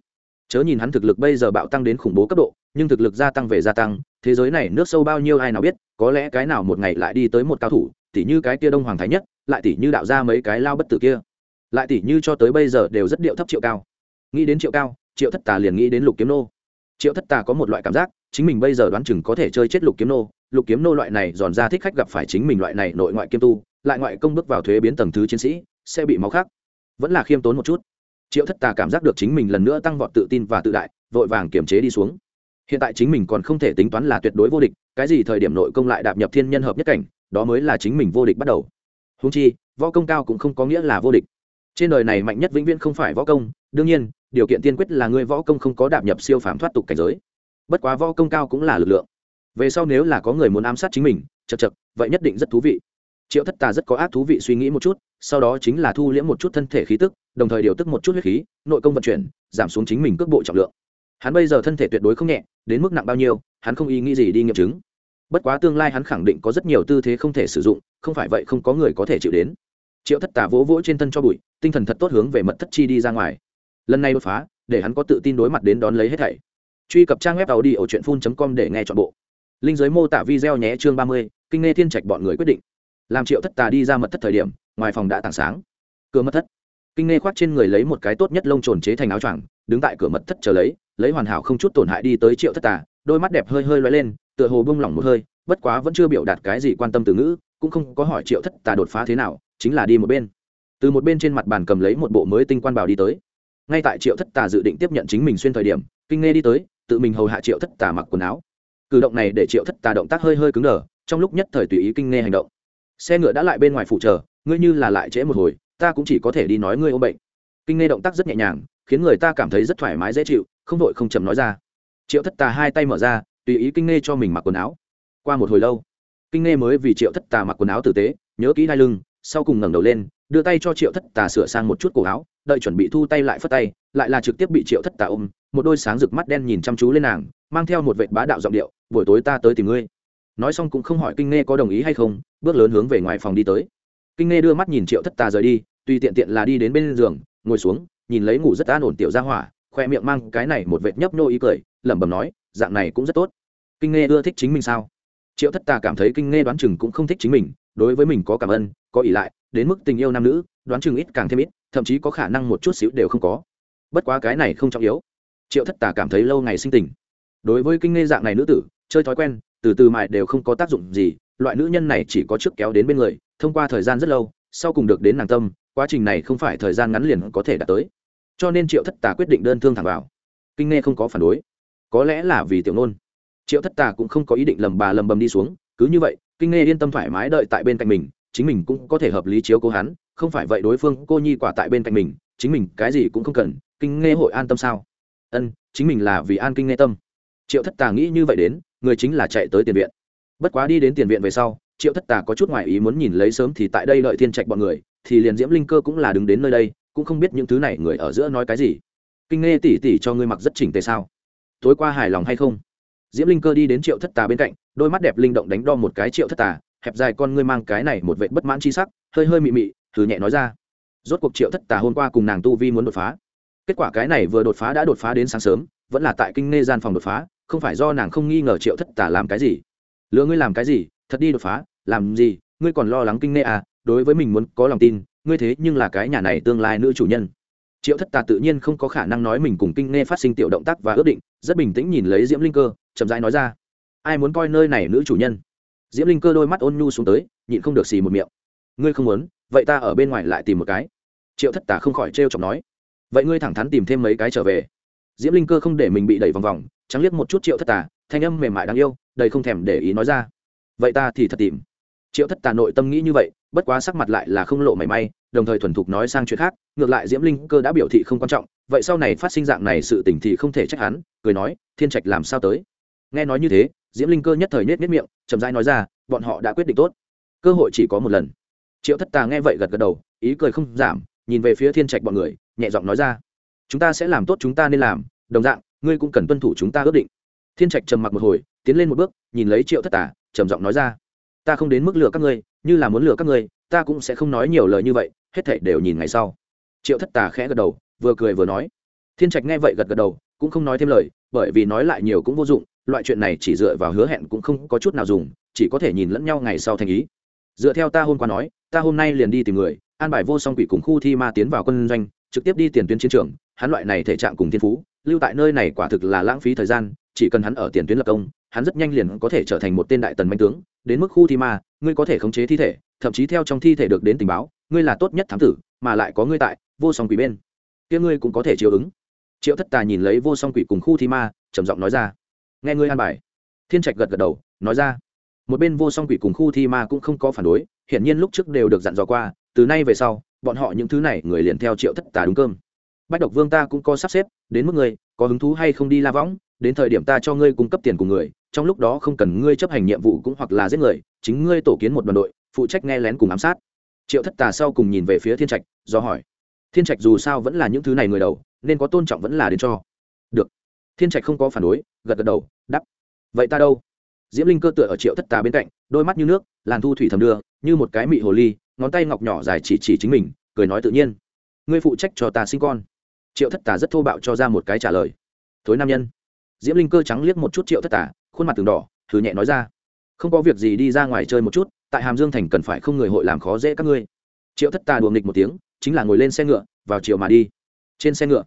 Chớ nhìn hắn thực lực bây giờ bạo tăng đến khủng bố cấp độ, nhưng thực lực gia tăng về gia tăng, thế giới này nước sâu bao nhiêu ai nào biết, có lẽ cái nào một ngày lại đi tới một cao thủ, tỉ như cái kia đông hoàng thái nhất, lại tỉ như đạo ra mấy cái lao bất tử kia. Lại tỉ như cho tới bây giờ đều rất điệu thấp triệu cao. Nghĩ đến triệu cao, triệu thất tà liền nghĩ đến lục kiếm nô. Triệu thất tà có một loại cảm giác, chính mình bây giờ đoán chừng có thể chơi chết lục kiếm nô. Lục kiếm nô loại này giòn ra thích khách gặp phải chính mình loại này nội ngoại kiêm tu, lại ngoại công bước vào thuế biến tầng thứ chiến sĩ sẽ bị máu khác. Vẫn là khiêm tốn một chút. Triệu thất tà cảm giác được chính mình lần nữa tăng vọt tự tin và tự đại, vội vàng kiềm chế đi xuống. Hiện tại chính mình còn không thể tính toán là tuyệt đối vô địch, cái gì thời điểm nội công lại đạp nhập thiên nhân hợp nhất cảnh, đó mới là chính mình vô địch bắt đầu. Húng chi, võ công cao cũng không có nghĩa là vô địch. Trên đời này mạnh nhất vĩnh viễn không phải võ công, đương nhiên, điều kiện tiên quyết là người võ công không có đạp nhập siêu phàm thoát tục cảnh giới. Bất quá võ công cao cũng là lực lượng. Về sau nếu là có người muốn ám sát chính mình chật chật vậy nhất định rất thú vị triệu thất tà rất có ác thú vị suy nghĩ một chút, sau đó chính là thu liễm một chút thân thể khí tức, đồng thời điều tức một chút huyết khí, nội công vận chuyển, giảm xuống chính mình cước bộ trọng lượng. Hắn bây giờ thân thể tuyệt đối không nhẹ, đến mức nặng bao nhiêu, hắn không ý nghĩ gì đi nghiệm chứng. Bất quá tương lai hắn khẳng định có rất nhiều tư thế không thể sử dụng, không phải vậy không có người có thể chịu đến. Triệu thất tà vỗ vỗ trên thân cho bụi, tinh thần thật tốt hướng về mật thất chi đi ra ngoài. Lần này đột phá, để hắn có tự tin đối mặt đến đón lấy hết thảy. Truy cập trang web tàu đi ở truyện phun com để nghe t h ọ n bộ. Linh giới mô tả video nhé, chương ba mươi, kinh nghe thiên trạch bọn người quyết định làm triệu thất tà đi ra mật thất thời điểm, ngoài phòng đã tảng sáng. Cửa mật thất. Kinh nghe khoác trên người lấy một cái tốt nhất lông trồn chế thành áo choàng, đứng tại cửa mật thất chờ lấy lấy hoàn hảo không chút tổn hại đi tới triệu thất tà, đôi mắt đẹp hơi hơi loay lên, tựa hồ bung lỏng một hơi, bất quá vẫn chưa biểu đạt cái gì quan tâm từ ngữ, cũng không có hỏi triệu thất tà đột phá thế nào, chính là đi một bên. Từ một bên trên mặt bàn cầm lấy một bộ mới tinh quan bảo đi tới. Ngay tại triệu thất tà dự định tiếp nhận chính mình xuyên thời điểm, kinh nghe đi tới, tự mình hầu hạ triệu thất tà mặc quần áo. Cử động này để triệu thất tà động tác hơi hơi cứng đờ, trong lúc nhất thời tùy ý kinh nghe hành động xe ngựa đã lại bên ngoài phủ chờ, ngươi như là lại trễ một hồi, ta cũng chỉ có thể đi nói ngươi ôm bệnh. Kinh nghe động tác rất nhẹ nhàng, khiến người ta cảm thấy rất thoải mái dễ chịu, không vội không chầm nói ra. Triệu thất tà hai tay mở ra, tùy ý kinh nghe cho mình mặc quần áo. Qua một hồi lâu, kinh nghe mới vì triệu thất tà mặc quần áo tử tế, nhớ kỹ đai lưng, sau cùng ngẩng đầu lên, đưa tay cho triệu thất tà sửa sang một chút cổ áo, đợi chuẩn bị thu tay lại phất tay, lại là trực tiếp bị triệu thất tà ôm, một đôi sáng rực mắt đen nhìn chăm chú lên nàng, mang theo một vệ bá đạo giọng điệu, buổi tối ta tới tìm ngươi nói xong cũng không hỏi kinh nghe có đồng ý hay không, bước lớn hướng về ngoài phòng đi tới. Kinh nghe đưa mắt nhìn triệu thất tà rời đi, tùy tiện tiện là đi đến bên giường, ngồi xuống, nhìn lấy ngủ rất an ổn tiểu ra hỏa, khoe miệng mang cái này một vệt nhấp nhô ý cười, lẩm bẩm nói, dạng này cũng rất tốt. Kinh nghe ưa thích chính mình sao? Triệu thất tà cảm thấy kinh nghe đoán chừng cũng không thích chính mình, đối với mình có cảm ơn, có ỷ lại, đến mức tình yêu nam nữ, đoán chừng ít càng thêm ít, thậm chí có khả năng một chút xíu đều không có. Bất quá cái này không trọng yếu. Triệu thất tà cảm thấy lâu ngày sinh tình. Đối với kinh nghe dạng này nữ tử, chơi thói quen từ từ mãi đều không có tác dụng gì, loại nữ nhân này chỉ có trước kéo đến bên người, thông qua thời gian rất lâu, sau cùng được đến nàng tâm, quá trình này không phải thời gian ngắn liền có thể đạt tới. Cho nên triệu thất tà quyết định đơn thương thẳng vào. Kinh nghe không có phản đối. Có lẽ là vì tiểu nôn. Triệu thất tà cũng không có ý định lầm bà lầm bầm đi xuống, cứ như vậy, kinh nghe yên tâm thoải mái đợi tại bên cạnh mình, chính mình cũng có thể hợp lý chiếu cố hắn, không phải vậy đối phương cô nhi quả tại bên cạnh mình, chính mình cái gì cũng không cần, kinh nghe hội an tâm sao? Ân, chính mình là vì an kinh nghe tâm. Triệu thất tà nghĩ như vậy đến người chính là chạy tới tiền viện. Bất quá đi đến tiền viện về sau, triệu thất tà có chút ngoại ý muốn nhìn lấy sớm thì tại đây đợi thiên trạch bọn người, thì liền diễm linh cơ cũng là đứng đến nơi đây, cũng không biết những thứ này người ở giữa nói cái gì. Kinh nghe tỉ tỉ cho ngươi mặc rất chỉnh tề sao? Tối qua hài lòng hay không? Diễm linh cơ đi đến triệu thất tà bên cạnh, đôi mắt đẹp linh động đánh đo một cái triệu thất tà, hẹp dài con ngươi mang cái này một vệ bất mãn chi sắc, hơi hơi mị mị thử nhẹ nói ra. Rốt cuộc triệu thất tà hôm qua cùng nàng tu vi muốn đột phá. Kết quả cái này vừa đột phá đã đột phá đến sáng sớm, vẫn là tại kinh nghe gian phòng đột phá không phải do nàng không nghi ngờ triệu thất Tả làm cái gì. Lừa ngươi làm cái gì, thật đi đột phá, làm gì, ngươi còn lo lắng kinh nê à đối với mình muốn có lòng tin, ngươi thế nhưng là cái nhà này tương lai nữ chủ nhân. Triệu thất tà tự nhiên không có khả năng nói mình cùng kinh nghe phát sinh tiểu động tác và ước định, rất bình tĩnh nhìn lấy diễm linh cơ, chậm rãi nói ra. Ai muốn coi nơi này nữ chủ nhân? Diễm linh cơ đôi mắt ôn nhu xuống tới, nhịn không được xì một miệng. Ngươi không muốn, vậy ta ở bên ngoài lại tìm một cái. Triệu thất tà không khỏi trêu chọc nói. Vậy ngươi thẳng thắn tìm thêm mấy cái trở về diễm linh cơ không để mình bị đẩy vòng vòng, trắng liếc một chút triệu thất tà, thanh âm mềm mại đáng yêu, đầy không thèm để ý nói ra. Vậy ta thì thật tìm. Triệu thất tà nội tâm nghĩ như vậy, bất quá sắc mặt lại là không lộ mảy may, đồng thời thuần thục nói sang chuyện khác, ngược lại diễm linh cơ đã biểu thị không quan trọng, vậy sau này phát sinh dạng này sự tình thì không thể trách hắn, cười nói, thiên trạch làm sao tới? Nghe nói như thế, diễm linh cơ nhất thời nết nết miệng, chậm rãi nói ra, bọn họ đã quyết định tốt. Cơ hội chỉ có một lần. Triệu thất tà nghe vậy gật gật đầu, ý cười không giảm, nhìn về phía thiên trạch bọn người, nhẹ giọng nói ra chúng ta sẽ làm tốt chúng ta nên làm đồng dạng ngươi cũng cần tuân thủ chúng ta ước định. Thiên trạch trầm mặc một hồi tiến lên một bước nhìn lấy triệu thất Tả, trầm giọng nói ra ta không đến mức lừa các ngươi như là muốn lừa các ngươi ta cũng sẽ không nói nhiều lời như vậy hết thảy đều nhìn ngày sau. Triệu thất tà khẽ gật đầu vừa cười vừa nói. Thiên trạch nghe vậy gật gật đầu cũng không nói thêm lời bởi vì nói lại nhiều cũng vô dụng loại chuyện này chỉ dựa vào hứa hẹn cũng không có chút nào dùng chỉ có thể nhìn lẫn nhau ngày sau thành ý. Dựa theo ta hôm qua nói ta hôm nay liền đi tìm người an bài vô song quỷ cùng khu thi ma tiến vào quân doanh trực tiếp đi tiền tuyến chiến trường hắn loại này thể trạng cùng thiên phú, lưu tại nơi này quả thực là lãng phí thời gian, chỉ cần hắn ở tiền tuyến lập công, hắn rất nhanh liền có thể trở thành một tên đại tần manh tướng, đến mức khu thi ma, ngươi có thể khống chế thi thể, thậm chí theo trong thi thể được đến tình báo, ngươi là tốt nhất thám tử, mà lại có ngươi tại, vô song quỷ bên. Kia ngươi cũng có thể chiều ứng. Triệu thất tà nhìn lấy vô song quỷ cùng khu thi ma, trầm giọng nói ra. Nghe ngươi an bài. Thiên trạch gật gật đầu, nói ra. Một bên vô song quỷ cùng khu thi ma cũng không có phản đối, hiển nhiên lúc trước đều được dặn dò qua, từ nay về sau, bọn họ những thứ này người liền theo triệu thất tà đúng cơm bách độc vương ta cũng có sắp xếp, đến mức ngươi, có hứng thú hay không đi la võng, đến thời điểm ta cho ngươi cung cấp tiền của người, trong lúc đó không cần ngươi chấp hành nhiệm vụ cũng hoặc là giết người, chính ngươi tổ kiến một đoàn đội, phụ trách nghe lén cùng ám sát. Triệu thất tà sau cùng nhìn về phía thiên trạch, do hỏi, thiên trạch dù sao vẫn là những thứ này người đầu, nên có tôn trọng vẫn là đến cho. Được. Thiên trạch không có phản đối, gật gật đầu đắp vậy ta đâu? Diễm linh cơ tựa ở triệu thất tà bên cạnh, đôi mắt như nước, làn thu thủy thầm đưa, như một cái mị hồ ly, ngón tay ngọc nhỏ dài chỉ chỉ chính mình, cười nói tự nhiên, ngươi phụ trách cho ta sinh con triệu thất tà rất thô bạo cho ra một cái trả lời. Thối nam nhân. Diễm linh cơ trắng liếc một chút triệu thất tà, khuôn mặt từng đỏ thử nhẹ nói ra. Không có việc gì đi ra ngoài chơi một chút, tại hàm dương thành cần phải không người hội làm khó dễ các ngươi. Triệu thất tà đùa nghịch một tiếng, chính là ngồi lên xe ngựa, vào chiều mà đi. Trên xe ngựa,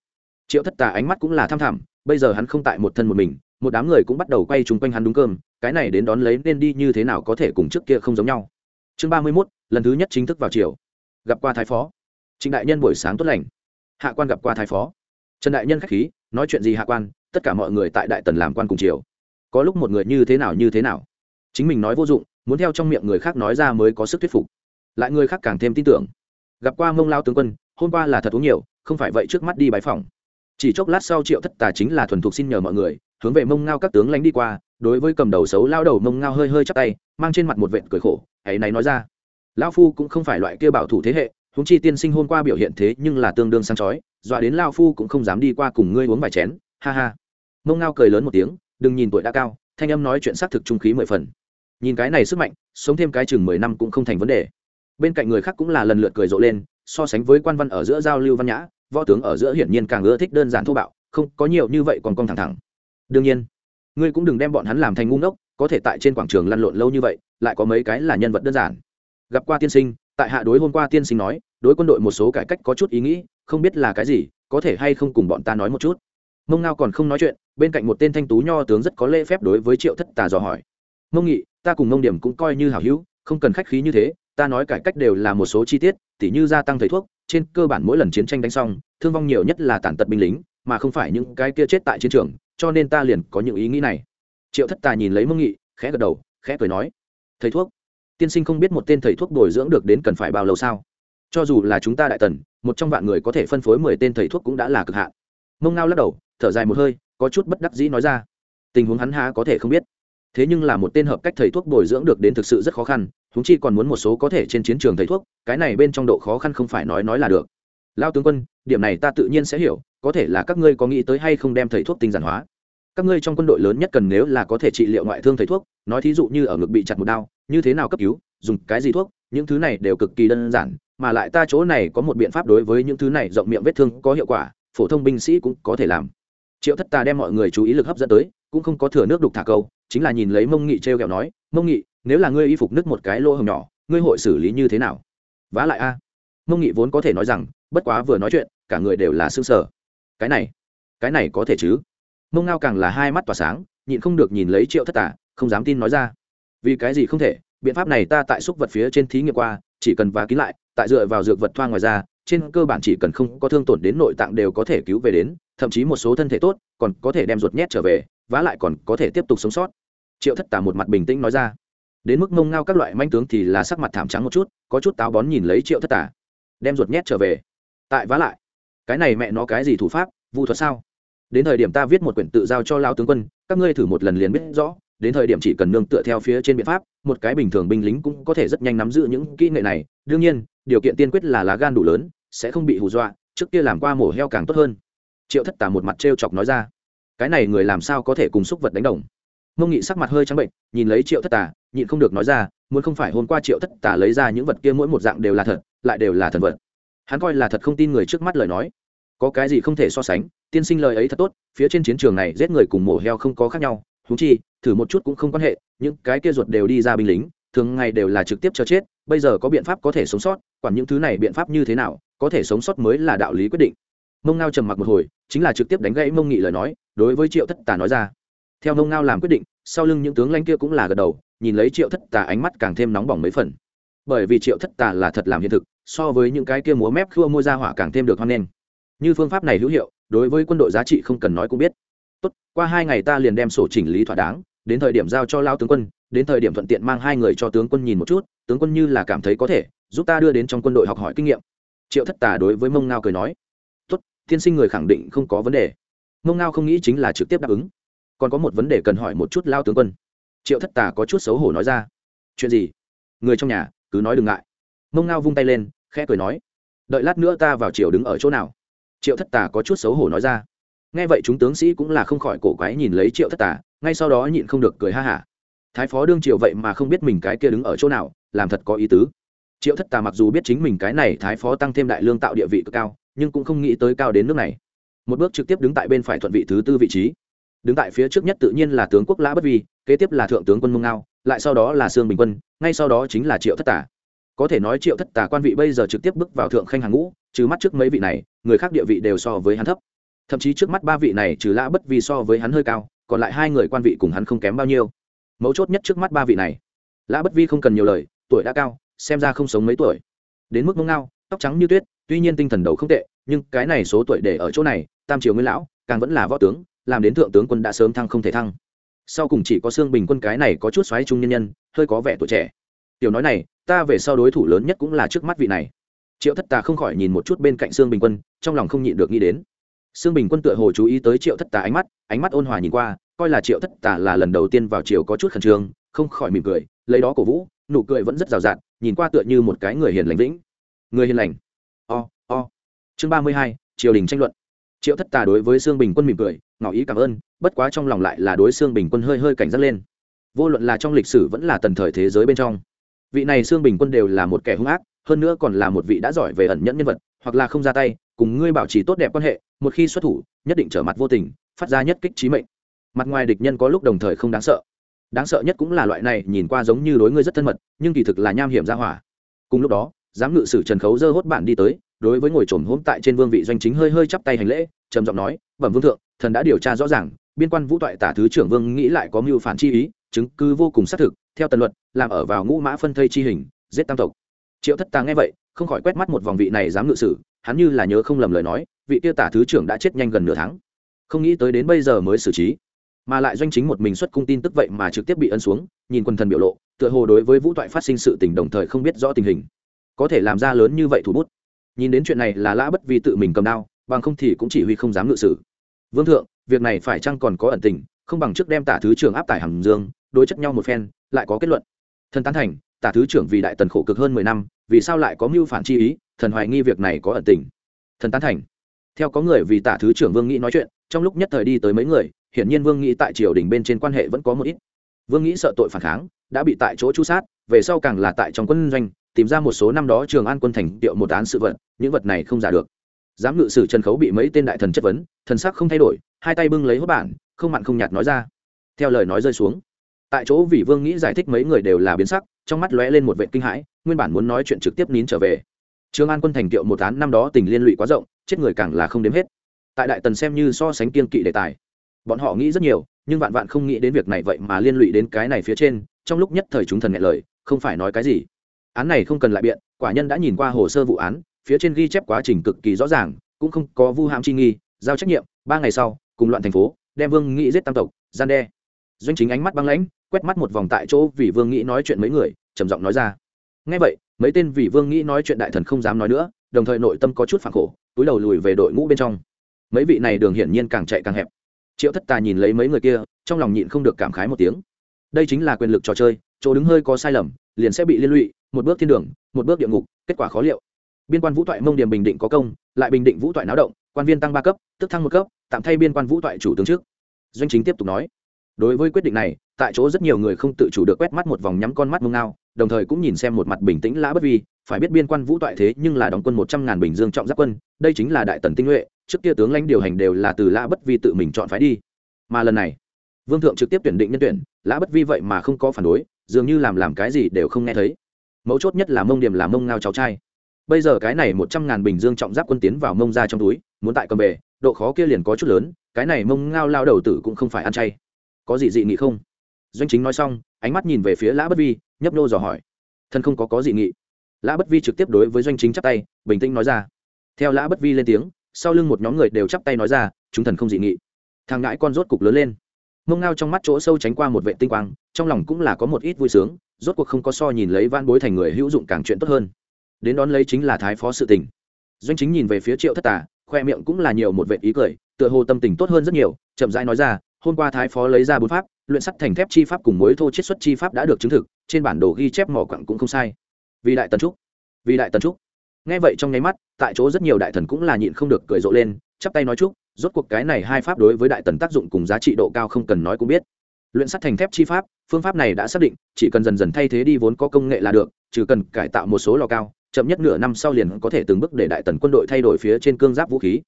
triệu thất tà ánh mắt cũng là tham thẳm bây giờ hắn không tại một thân một mình, một đám người cũng bắt đầu quay chung quanh hắn đúng cơm, cái này đến đón lấy nên đi như thế nào có thể cùng trước kia không giống nhau. Chương ba mươi mốt, lần thứ nhất chính thức vào chiều. Gặp qua thái phó. Trịnh đại nhân buổi sáng tốt lành hạ quan gặp qua thái phó. Trần đại nhân k h á c h khí, nói chuyện gì hạ quan, tất cả mọi người tại đại tần làm quan cùng chiều có lúc một người như thế nào như thế nào. Chính mình nói vô dụng, muốn theo trong miệng người khác nói ra mới có sức thuyết phục. Lại người khác càng thêm tin tưởng. Gặp qua mông lao tướng quân, hôm qua là thật uống nhiều, không phải vậy trước mắt đi bãi phòng chỉ chốc lát sau triệu thất tà chính là thuần thục xin nhờ mọi người, hướng về mông ngao các tướng lánh đi qua, đối với cầm đầu xấu lao đầu mông ngao hơi hơi chắc tay, mang trên mặt một vện cười khổ, hãy này nói ra. Lao phu cũng không phải loại kia bảo thủ thế hệ huống chi tiên sinh hôm qua biểu hiện thế nhưng là tương đương sáng chói, dọa đến lao phu cũng không dám đi qua cùng ngươi uống vài chén, ha ha. Mông ngao cười lớn một tiếng, đừng nhìn tuổi đã cao, thanh âm nói chuyện xác thực trung khí mười phần. Nhìn cái này sức mạnh, sống thêm cái chừng mười năm cũng không thành vấn đề. Bên cạnh người khác cũng là lần lượt cười rộ lên, so sánh với quan văn ở giữa giao lưu văn nhã, võ tướng ở giữa hiển nhiên càng ưa thích đơn giản thô bạo, không, có nhiều như vậy còn con thẳng thẳng. Đương nhiên, ngươi cũng đừng đem bọn hắn làm thành ngu ngốc, có thể tại trên quảng trường lăn lộn lâu như vậy, lại có mấy cái là nhân vật đơn giản. Gặp qua tiên sinh tại hạ đối hôm qua tiên sinh nói, đối quân đội một số cải cách có chút ý nghĩ, không biết là cái gì, có thể hay không cùng bọn ta nói một chút. Mông ngao còn không nói chuyện, bên cạnh một tên thanh tú nho tướng rất có lễ phép đối với triệu thất tà dò hỏi. Mông nghị, ta cùng mông điểm cũng coi như hảo hữu, không cần khách khí như thế, ta nói cải cách đều là một số chi tiết, tỉ như gia tăng thầy thuốc, trên cơ bản mỗi lần chiến tranh đánh xong, thương vong nhiều nhất là tàn tật binh lính, mà không phải những cái kia chết tại chiến trường, cho nên ta liền có những ý nghĩ này. Triệu thất tà nhìn lấy mông nghị, khẽ gật đầu, khẽ cười nói, thầy thuốc tiên sinh không biết một tên thầy thuốc bồi dưỡng được đến cần phải bao lâu sao? Cho dù là chúng ta đại tần, một trong vạn người có thể phân phối mười tên thầy thuốc cũng đã là cực hạn. Mông ngao lắc đầu, thở dài một hơi, có chút bất đắc dĩ nói ra. Tình huống hắn há có thể không biết. Thế nhưng là một tên hợp cách thầy thuốc bồi dưỡng được đến thực sự rất khó khăn Chúng chi còn muốn một số có thể trên chiến trường thầy thuốc, cái này bên trong độ khó khăn không phải nói nói là được. Lao tướng quân, điểm này ta tự nhiên sẽ hiểu, có thể là các ngươi có nghĩ tới hay không đem thầy thuốc tinh giản hóa. Các ngươi trong quân đội lớn nhất cần nếu là có thể trị liệu ngoại thương thầy thuốc, nói thí dụ như ở ngực bị chặt một đau như thế nào cấp cứu, dùng cái gì thuốc, những thứ này đều cực kỳ đơn giản, mà lại ta chỗ này có một biện pháp đối với những thứ này rộng miệng vết thương có hiệu quả, phổ thông binh sĩ cũng có thể làm. Triệu thất ta đem mọi người chú ý lực hấp dẫn tới, cũng không có thừa nước đục thả câu, chính là nhìn lấy mông nghị t r e o kẹo nói, mông nghị, nếu là ngươi y phục nứt một cái lỗ hồng nhỏ, ngươi hội xử lý như thế nào? Vá lại a. Mông nghị vốn có thể nói rằng, bất quá vừa nói chuyện, cả người đều là xương sở cái này cái này có thể chứ? Mông ngao càng là hai mắt tỏa sáng, nhịn không được nhìn lấy triệu thất tả không dám tin nói ra vì cái gì không thể, biện pháp này ta tại xúc vật phía trên thí nghiệm qua, chỉ cần vá kín lại, tại dựa vào dược vật thoa ngoài ra, trên cơ bản chỉ cần không có thương tổn đến nội tạng đều có thể cứu về đến, thậm chí một số thân thể tốt, còn có thể đem ruột nhét trở về, vá lại còn có thể tiếp tục sống sót. Triệu thất tả một mặt bình tĩnh nói ra. Đến mức mông ngao các loại manh tướng thì là sắc mặt thảm trắng một chút, có chút táo bón nhìn lấy triệu thất tả đem ruột nhét trở về. Tại vá lại. Cái này mẹ nó cái gì thủ pháp, vu thuật sao? Đến thời điểm ta viết một quyển tự giao cho lao tướng quân, các ngươi thử một lần liền biết rõ đến thời điểm chỉ cần nương tựa theo phía trên biện pháp, một cái bình thường binh lính cũng có thể rất nhanh nắm giữ những kỹ nghệ này. Đương nhiên, điều kiện tiên quyết là lá gan đủ lớn, sẽ không bị hù dọa, trước kia làm qua mổ heo càng tốt hơn. Triệu thất tà một mặt t chọc nói ra, cái này người làm sao có thể cùng xúc vật đánh đồng? Mông nghị sắc mặt hơi trắng bệnh, nhìn lấy triệu thất tà, nhịn không được nói ra, muốn không phải hôm qua triệu thất tà lấy ra những vật kia mỗi một dạng đều là thật, lại đều là thần vật. Hắn coi là thật không tin người trước mắt lời nói. Có cái gì không thể so sánh, tiên sinh lời ấy thật tốt, phía trên chiến trường này giết người cùng mổ heo không có khác nhau thú chi, thử một chút cũng không quan hệ, những cái kia ruột đều đi ra binh lính, thường ngày đều là trực tiếp cho chết, bây giờ có biện pháp có thể sống sót, quản những thứ này biện pháp như thế nào, có thể sống sót mới là đạo lý quyết định. Mông ngao trầm mặc một hồi, chính là trực tiếp đánh gãy mông nghị lời nói, đối với triệu thất tà nói ra. Theo mông ngao làm quyết định, sau lưng những tướng lãnh kia cũng là gật đầu, nhìn lấy triệu thất tà ánh mắt càng thêm nóng bỏng mấy phần. Bởi vì triệu thất tà là thật làm hiện thực, so với những cái kia múa mép khua mua ra hỏa càng thêm được hoan nghênh. Như phương pháp này hữu hiệu, đối với quân đội giá trị không cần nói cũng biết tốt, qua hai ngày ta liền đem sổ chỉnh lý thỏa đáng, đến thời điểm giao cho lao tướng quân, đến thời điểm thuận tiện mang hai người cho tướng quân nhìn một chút, tướng quân như là cảm thấy có thể, giúp ta đưa đến trong quân đội học hỏi kinh nghiệm. Triệu thất tà đối với mông ngao cười nói, tốt, tiên sinh người khẳng định không có vấn đề. Mông ngao không nghĩ chính là trực tiếp đáp ứng. Còn có một vấn đề cần hỏi một chút lao tướng quân. Triệu thất tà có chút xấu hổ nói ra, chuyện gì? Người trong nhà, cứ nói đừng ngại. Mông ngao vung tay lên, khẽ cười nói, đợi lát nữa ta vào triều đứng ở chỗ nào. Triệu thất tà có chút xấu hổ nói ra nghe vậy chúng tướng sĩ cũng là không khỏi cổ quái nhìn lấy triệu thất tà, ngay sau đó nhịn không được cười ha hả. Thái phó đương triệu vậy mà không biết mình cái kia đứng ở chỗ nào, làm thật có ý tứ. Triệu thất tà mặc dù biết chính mình cái này thái phó tăng thêm đại lương tạo địa vị cực cao, nhưng cũng không nghĩ tới cao đến nước này. Một bước trực tiếp đứng tại bên phải thuận vị thứ tư vị trí. Đứng tại phía trước nhất tự nhiên là tướng quốc lã bất vi, kế tiếp là thượng tướng quân mông ngao, lại sau đó là sương bình quân, ngay sau đó chính là triệu thất tà. Có thể nói triệu thất tà quan vị bây giờ trực tiếp bước vào thượng khanh hàng ngũ, trừ mắt trước mấy vị này, người khác địa vị đều so với hắn thấp thậm chí trước mắt ba vị này trừ lã bất vi so với hắn hơi cao, còn lại hai người quan vị cùng hắn không kém bao nhiêu. Mấu chốt nhất trước mắt ba vị này. Lã bất vi không cần nhiều lời, tuổi đã cao, xem ra không sống mấy tuổi. Đến mức mông ngao, tóc trắng như tuyết, tuy nhiên tinh thần đầu không tệ, nhưng cái này số tuổi để ở chỗ này, tam triều nguyên lão, càng vẫn là võ tướng, làm đến thượng tướng quân đã sớm thăng không thể thăng. Sau cùng chỉ có xương bình quân cái này có chút xoáy trung nhân nhân, hơi có vẻ tuổi trẻ. Tiểu nói này, ta về sau đối thủ lớn nhất cũng là trước mắt vị này. Triệu thất tà không khỏi nhìn một chút bên cạnh xương bình quân, trong lòng không nhịn được nghĩ đến. Sương bình quân tựa hồ chú ý tới triệu thất tà ánh mắt ánh mắt ôn hòa nhìn qua coi là triệu thất tà là lần đầu tiên vào triều có chút khẩn trương không khỏi mỉm cười lấy đó cổ vũ nụ cười vẫn rất rào rạt nhìn qua tựa như một cái người hiền lành vĩnh. Người hiền lành. O, o. chương ba mươi hai triều đình tranh luận. Triệu thất tà đối với sương bình quân mỉm cười ngỏ ý cảm ơn bất quá trong lòng lại là đối sương bình quân hơi hơi cảnh giác lên. Vô luận là trong lịch sử vẫn là tần thời thế giới bên trong. Vị này sương bình quân đều là một kẻ hung ác hơn nữa còn là một vị đã giỏi về ẩn nhẫn nhân vật hoặc là không ra tay cùng ngươi bảo trì tốt đẹp quan hệ một khi xuất thủ, nhất định trở mặt vô tình, phát ra nhất kích trí mệnh. Mặt ngoài địch nhân có lúc đồng thời không đáng sợ. Đáng sợ nhất cũng là loại này, nhìn qua giống như đối ngươi rất thân mật, nhưng kỳ thực là nham hiểm ra hỏa. Cùng lúc đó, giám ngự sử trần khấu dơ hốt bản đi tới, đối với ngồi trồn hôm tại trên vương vị doanh chính hơi hơi chắp tay hành lễ, trầm giọng nói, bẩm vương thượng, thần đã điều tra rõ ràng, biên quan vũ toại tả thứ trưởng vương nghĩ lại có mưu phản chi ý, chứng cứ vô cùng xác thực, theo tần luật, làm ở vào ngũ mã phân thây chi hình, giết tam tộc. Triệu thất tàng nghe vậy, không khỏi quét mắt một vòng vị này dám ngự sử, hắn như là nhớ không lầm lời nói vị kia tả thứ trưởng đã chết nhanh gần nửa tháng. Không nghĩ tới đến bây giờ mới xử trí, mà lại doanh chính một mình xuất cung tin tức vậy mà trực tiếp bị ấn xuống, nhìn quần thần biểu lộ, tựa hồ đối với vũ toại phát sinh sự tình đồng thời không biết rõ tình hình. Có thể làm ra lớn như vậy thủ bút. Nhìn đến chuyện này là lã bất vì tự mình cầm đao, bằng không thì cũng chỉ huy không dám ngự sử. Vương thượng, việc này phải chăng còn có ẩn tình, không bằng trước đem tả thứ trưởng áp tải hàm dương, đối chất nhau một phen, lại có kết luận. Thần tán thành, tả thứ trưởng vì đại tần khổ cực hơn mười năm, vì sao lại có mưu phản chi ý, thần hoài nghi việc này có ẩn tình. Thần tán thành theo có người vì tả thứ trưởng vương nghĩ nói chuyện, trong lúc nhất thời đi tới mấy người, hiển nhiên vương nghĩ tại triều đình bên trên quan hệ vẫn có một ít. Vương nghĩ sợ tội phản kháng, đã bị tại chỗ chu sát, về sau càng là tại trong quân doanh, tìm ra một số năm đó trường an quân thành tiệu một án sự vật, những vật này không giả được. Giám ngự sử trần khấu bị mấy tên đại thần chất vấn, thần sắc không thay đổi, hai tay bưng lấy hốt bản, không mặn không nhạt nói ra. Theo lời nói rơi xuống, tại chỗ vì vương nghĩ giải thích mấy người đều là biến sắc, trong mắt lóe lên một vệ kinh hãi, nguyên bản muốn nói chuyện trực tiếp nín trở về. Trường an quân thành tiệu một án năm đó tình liên lụy quá rộng chết người càng là không đếm hết. Tại đại tần xem như so sánh kiên kỵ đề tài. Bọn họ nghĩ rất nhiều, nhưng vạn vạn không nghĩ đến việc này vậy mà liên lụy đến cái này phía trên, trong lúc nhất thời chúng thần nghe lời, không phải nói cái gì. Án này không cần lại biện, quả nhân đã nhìn qua hồ sơ vụ án, phía trên ghi chép quá trình cực kỳ rõ ràng, cũng không có vu hãm chi nghi, giao trách nhiệm, ba ngày sau, cùng loạn thành phố, đem vương nghĩ giết tam tộc, gian đe. Doanh chính ánh mắt băng lãnh, quét mắt một vòng tại chỗ vì vương nghĩ nói chuyện mấy người, trầm giọng nói ra. Ngay vậy, mấy tên vì vương nghĩ nói chuyện đại thần không dám nói nữa đồng thời nội tâm có chút phản khổ, túi đầu lùi về đội ngũ bên trong. Mấy vị này đường hiển nhiên càng chạy càng hẹp. Triệu thất tà nhìn lấy mấy người kia, trong lòng nhịn không được cảm khái một tiếng. Đây chính là quyền lực trò chơi, chỗ đứng hơi có sai lầm, liền sẽ bị liên lụy, một bước thiên đường, một bước địa ngục, kết quả khó liệu. Biên quan vũ toại mông điểm bình định có công, lại bình định vũ toại náo động, quan viên tăng ba cấp, tức thăng một cấp, tạm thay biên quan vũ toại chủ tướng trước. Doanh chính tiếp tục nói, đối với quyết định này, tại chỗ rất nhiều người không tự chủ được quét mắt một vòng nhắm con mắt mông ngao đồng thời cũng nhìn xem một mặt bình tĩnh lã bất vi, phải biết biên quan vũ toại thế nhưng là đóng quân một trăm ngàn bình dương trọng giáp quân, đây chính là đại tần tinh nhuệ, trước kia tướng lãnh điều hành đều là từ lã bất vi tự mình chọn phái đi. Mà lần này, vương thượng trực tiếp tuyển định nhân tuyển, lã bất vi vậy mà không có phản đối, dường như làm làm cái gì đều không nghe thấy. Mấu chốt nhất là mông điểm là mông ngao cháu trai. Bây giờ cái này một trăm ngàn bình dương trọng giáp quân tiến vào mông ra trong túi, muốn tại cầm về, độ khó kia liền có chút lớn, cái này mông ngao lao đầu tử cũng không phải ăn chay. Có gì dị nghị không? Doanh chính nói xong, ánh mắt nhìn về phía lã bất vi nhấp nô dò hỏi. Thân không có có dị nghị. Lã bất vi trực tiếp đối với doanh chính chắp tay, bình tĩnh nói ra. Theo lã bất vi lên tiếng, sau lưng một nhóm người đều chắp tay nói ra, chúng thần không dị nghị. Thằng ngãi con rốt cục lớn lên. Mông ngao trong mắt chỗ sâu tránh qua một vệ tinh quang, trong lòng cũng là có một ít vui sướng, rốt cuộc không có so nhìn lấy van bối thành người hữu dụng càng chuyện tốt hơn. Đến đón lấy chính là thái phó sự tình. Doanh chính nhìn về phía triệu thất tà, khoe miệng cũng là nhiều một vệ ý cười, tựa hồ tâm tình tốt hơn rất nhiều, chậm rãi nói ra, hôm qua thái phó lấy ra bốn pháp luyện sắt thành thép chi pháp cùng mối thô chiết xuất chi pháp đã được chứng thực, trên bản đồ ghi chép mỏ quặng cũng không sai. Vì đại tần trúc, vì đại tần trúc. Nghe vậy trong nháy mắt, tại chỗ rất nhiều đại thần cũng là nhịn không được cười rộ lên, chắp tay nói chúc, rốt cuộc cái này hai pháp đối với đại tần tác dụng cùng giá trị độ cao không cần nói cũng biết. Luyện sắt thành thép chi pháp, phương pháp này đã xác định, chỉ cần dần dần thay thế đi vốn có công nghệ là được, trừ cần cải tạo một số lò cao, chậm nhất nửa năm sau liền có thể từng bước để đại tần quân đội thay đổi phía trên cương giáp vũ khí.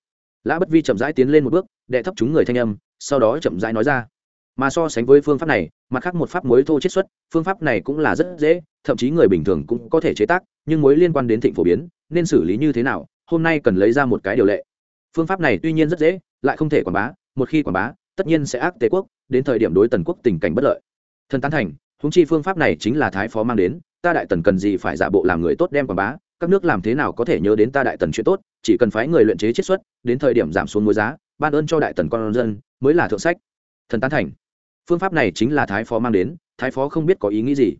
Lã bất vi chậm rãi tiến lên một bước, đệ thấp chúng người thanh âm, sau đó chậm rãi nói ra mà so sánh với phương pháp này, mặt khác một pháp muối thô chiết xuất, phương pháp này cũng là rất dễ, thậm chí người bình thường cũng có thể chế tác, nhưng mối liên quan đến thịnh phổ biến, nên xử lý như thế nào, hôm nay cần lấy ra một cái điều lệ. Phương pháp này tuy nhiên rất dễ, lại không thể quảng bá, một khi quảng bá, tất nhiên sẽ ác tế quốc, đến thời điểm đối tần quốc tình cảnh bất lợi. Thần tán thành húng chi phương pháp này chính là thái phó mang đến, ta đại tần cần gì phải giả bộ làm người tốt đem quảng bá, các nước làm thế nào có thể nhớ đến ta đại tần chuyện tốt, chỉ cần phái người luyện chế chiết xuất, đến thời điểm giảm xuống mối giá, ban ơn cho đại tần con dân, mới là thượng sách. Thần tán thành phương pháp này chính là thái phó mang đến, thái phó không biết có ý nghĩ gì.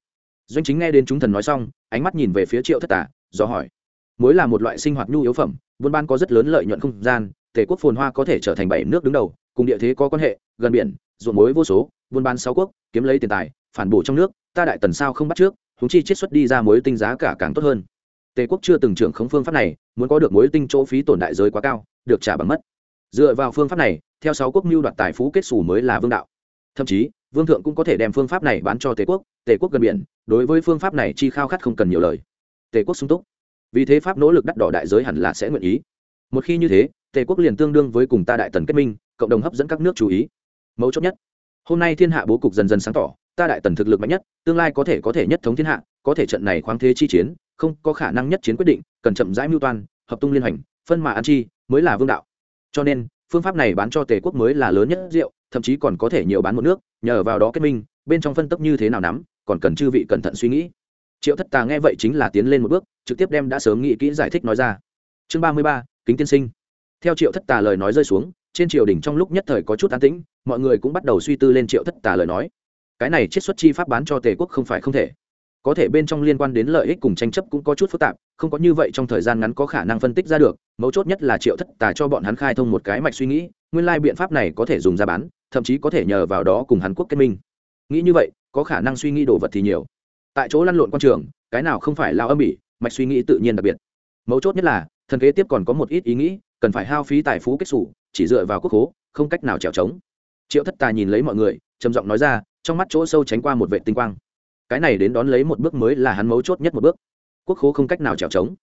Doanh chính nghe đến chúng thần nói xong, ánh mắt nhìn về phía triệu thất tả do hỏi, muối là một loại sinh hoạt nhu yếu phẩm, buôn ban có rất lớn lợi nhuận không gian tể quốc phồn hoa có thể trở thành bảy nước đứng đầu, cùng địa thế có quan hệ, gần biển, ruộng muối vô số, buôn bán sáu quốc, kiếm lấy tiền tài, phản bổ trong nước, ta đại tần sao không bắt trước húng chi chiết xuất đi ra muối tinh giá cả càng tốt hơn. Tề quốc chưa từng trưởng khống phương pháp này, muốn có được muối tinh chỗ phí tổn đại giới quá cao, được trả bằng mất. Dựa vào phương pháp này, theo sáu quốc mưu đoạt tài phú kết xù mới là vương đạo thậm chí, vương thượng cũng có thể đem phương pháp này bán cho tề quốc tề quốc gần biển, đối với phương pháp này chi khao khát không cần nhiều lời. Tề quốc sung túc. Vì thế pháp nỗ lực đắt đỏ đại giới hẳn là sẽ nguyện ý. Một khi như thế, tề quốc liền tương đương với cùng ta đại tần kết minh, cộng đồng hấp dẫn các nước chú ý. Mấu chốt nhất, hôm nay thiên hạ bố cục dần dần sáng tỏ, ta đại tần thực lực mạnh nhất, tương lai có thể có thể nhất thống thiên hạ, có thể trận này khoáng thế chi chiến, không có khả năng nhất chiến quyết định, cần chậm rãi mưu toan, hợp tung liên hành phân mà ăn chi, mới là vương đạo. Cho nên phương pháp này bán cho tề quốc mới là lớn nhất rượu, thậm chí còn có thể nhiều bán một nước, nhờ vào đó kết minh, bên trong phân tấp như thế nào nắm, còn cần chư vị cẩn thận suy nghĩ. Triệu thất tà nghe vậy chính là tiến lên một bước, trực tiếp đem đã sớm nghĩ kỹ giải thích nói ra. Chương ba mươi ba, kính tiên sinh. Theo triệu thất tà lời nói rơi xuống, trên triều đình trong lúc nhất thời có chút an tĩnh, mọi người cũng bắt đầu suy tư lên triệu thất tà lời nói. Cái này chiết xuất chi pháp bán cho tề quốc không phải không thể có thể bên trong liên quan đến lợi ích cùng tranh chấp cũng có chút phức tạp, không có như vậy trong thời gian ngắn có khả năng phân tích ra được, mấu chốt nhất là triệu thất tà cho bọn hắn khai thông một cái mạch suy nghĩ, nguyên lai biện pháp này có thể dùng ra bán, thậm chí có thể nhờ vào đó cùng hàn quốc kết minh. Nghĩ như vậy, có khả năng suy nghĩ đồ vật thì nhiều. Tại chỗ lăn lộn quan trường, cái nào không phải lao âm bỉ, mạch suy nghĩ tự nhiên đặc biệt. Mấu chốt nhất là, thần kế tiếp còn có một ít ý nghĩ, cần phải hao phí tài phú kết xù, chỉ dựa vào quốc hố, không cách nào trèo trống. Triệu thất tà nhìn lấy mọi người, trầm giọng nói ra, trong mắt chỗ sâu tránh qua một vệ tinh quang cái này đến đón lấy một bước mới là hắn mấu chốt nhất một bước. Quốc khố không cách nào trèo trống.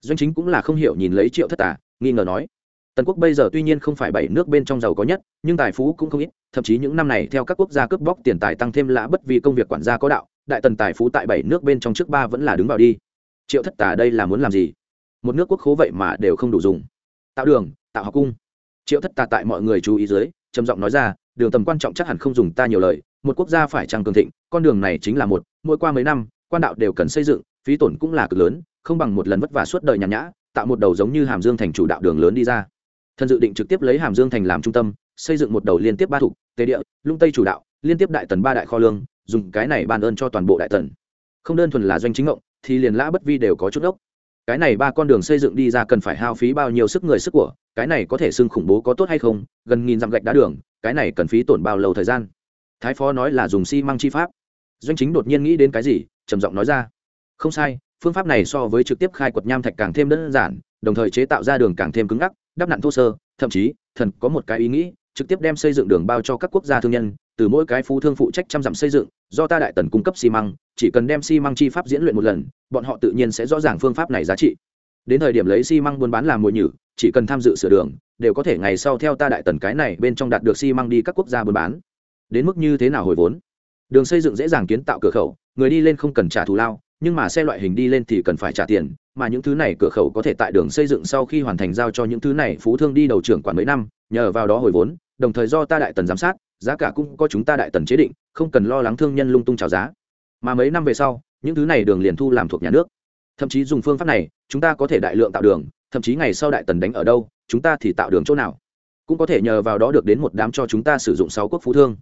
Doanh chính cũng là không hiểu nhìn lấy triệu thất tà, nghi ngờ nói, tần quốc bây giờ tuy nhiên không phải bảy nước bên trong giàu có nhất, nhưng tài phú cũng không ít, thậm chí những năm này theo các quốc gia cướp bóc tiền tài tăng thêm lã bất vì công việc quản gia có đạo, đại tần tài phú tại bảy nước bên trong trước ba vẫn là đứng vào đi. Triệu thất tà đây là muốn làm gì? Một nước quốc khố vậy mà đều không đủ dùng. Tạo đường, tạo học cung. Triệu thất tà tại mọi người chú ý dưới, trầm giọng nói ra, đường tầm quan trọng chắc hẳn không dùng ta nhiều lời một quốc gia phải trăng cường thịnh, con đường này chính là một, mỗi qua mấy năm, quan đạo đều cần xây dựng, phí tổn cũng là cực lớn, không bằng một lần vất vả suốt đời nhàn nhã, tạo một đầu giống như hàm dương thành chủ đạo đường lớn đi ra. Thần dự định trực tiếp lấy hàm dương thành làm trung tâm, xây dựng một đầu liên tiếp ba thục tề địa, lung tây chủ đạo, liên tiếp đại tần ba đại kho lương, dùng cái này ban ơn cho toàn bộ đại tần. Không đơn thuần là doanh chính ngộng, thì liền lã bất vi đều có chút ốc cái này ba con đường xây dựng đi ra cần phải hao phí bao nhiêu sức người sức của, cái này có thể xưng khủng bố có tốt hay không, gần nghìn dặm gạch đá đường, cái này cần phí tổn bao lâu thời gian? Thái phó nói là dùng xi、si、măng chi pháp. Doanh chính đột nhiên nghĩ đến cái gì, trầm giọng nói ra. Không sai, phương pháp này so với trực tiếp khai quật nham thạch càng thêm đơn giản, đồng thời chế tạo ra đường càng thêm cứng ngắc, đắp nặn thô sơ, thậm chí, thần có một cái ý nghĩ, trực tiếp đem xây dựng đường bao cho các quốc gia thương nhân, từ mỗi cái phú thương phụ trách trăm dặm xây dựng, do ta đại tần cung cấp xi măng, chỉ cần đem xi măng chi pháp diễn luyện một lần, bọn họ tự nhiên sẽ rõ ràng phương pháp này giá trị. Đến thời điểm lấy xi măng buôn bán làm mồi nhử, chỉ cần tham dự sửa đường, đều có thể ngày sau theo ta đại tần cái này bên trong đạt được xi măng đi các quốc gia buôn bán đến mức như thế nào hồi vốn? Đường xây dựng dễ dàng kiến tạo cửa khẩu, người đi lên không cần trả thù lao, nhưng mà xe loại hình đi lên thì cần phải trả tiền, mà những thứ này cửa khẩu có thể tại đường xây dựng sau khi hoàn thành giao cho những thứ này phú thương đi đầu trưởng quản mấy năm, nhờ vào đó hồi vốn, đồng thời do ta đại tần giám sát, giá cả cũng có chúng ta đại tần chế định, không cần lo lắng thương nhân lung tung trào giá. Mà mấy năm về sau, những thứ này đường liền thu làm thuộc nhà nước. Thậm chí dùng phương pháp này, chúng ta có thể đại lượng tạo đường, thậm chí ngày sau đại tần đánh ở đâu, chúng ta thì tạo đường chỗ nào. Cũng có thể nhờ vào đó được đến một đám cho chúng ta sử dụng sáu quốc phú thương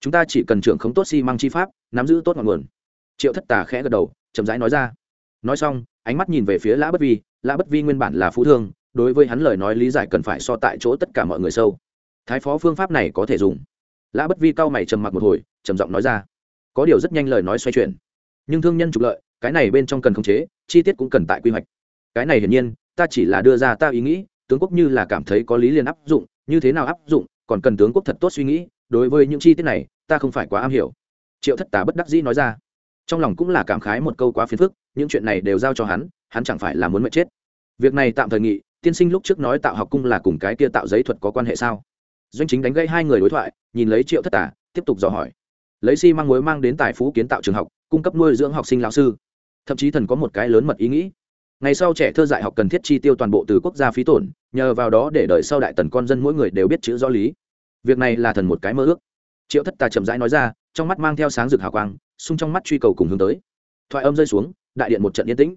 chúng ta chỉ cần trưởng khống tốt xi、si、măng chi pháp, nắm giữ tốt ngọn nguồn. Triệu thất tà khẽ gật đầu, chậm rãi nói ra. Nói xong, ánh mắt nhìn về phía lã bất vi. Lã bất vi nguyên bản là phú thương, đối với hắn lời nói lý giải cần phải so tại chỗ tất cả mọi người sâu. Thái phó phương pháp này có thể dùng. Lã bất vi cau mày trầm mặc một hồi, trầm giọng nói ra. Có điều rất nhanh lời nói xoay chuyển. Nhưng thương nhân trục lợi, cái này bên trong cần khống chế, chi tiết cũng cần tại quy hoạch. Cái này hiển nhiên, ta chỉ là đưa ra ta ý nghĩ, tướng quốc như là cảm thấy có lý liền áp dụng, như thế nào áp dụng, còn cần tướng quốc thật tốt suy nghĩ đối với những chi tiết này, ta không phải quá am hiểu. Triệu thất tà bất đắc dĩ nói ra. Trong lòng cũng là cảm khái một câu quá phiền phức, những chuyện này đều giao cho hắn hắn chẳng phải là muốn mệt chết. Việc này tạm thời nghị tiên sinh lúc trước nói tạo học cung là cùng cái kia tạo giấy thuật có quan hệ sao? Doanh chính đánh gây hai người đối thoại, nhìn lấy triệu thất tà, tiếp tục dò hỏi. Lấy xi、si、măng mối mang đến tài phú kiến tạo trường học, cung cấp nuôi dưỡng học sinh lão sư. Thậm chí thần có một cái lớn mật ý nghĩ. Ngày sau trẻ thơ dạy học cần thiết chi tiêu toàn bộ từ quốc gia phí tổn, nhờ vào đó để đợi sau đại tần con dân mỗi người đều biết chữ rõ lý việc này là thần một cái mơ ước. Triệu thất tà chậm rãi nói ra, trong mắt mang theo sáng rực hào quang, xung trong mắt truy cầu cùng hướng tới. Thoại âm rơi xuống, đại điện một trận yên tĩnh.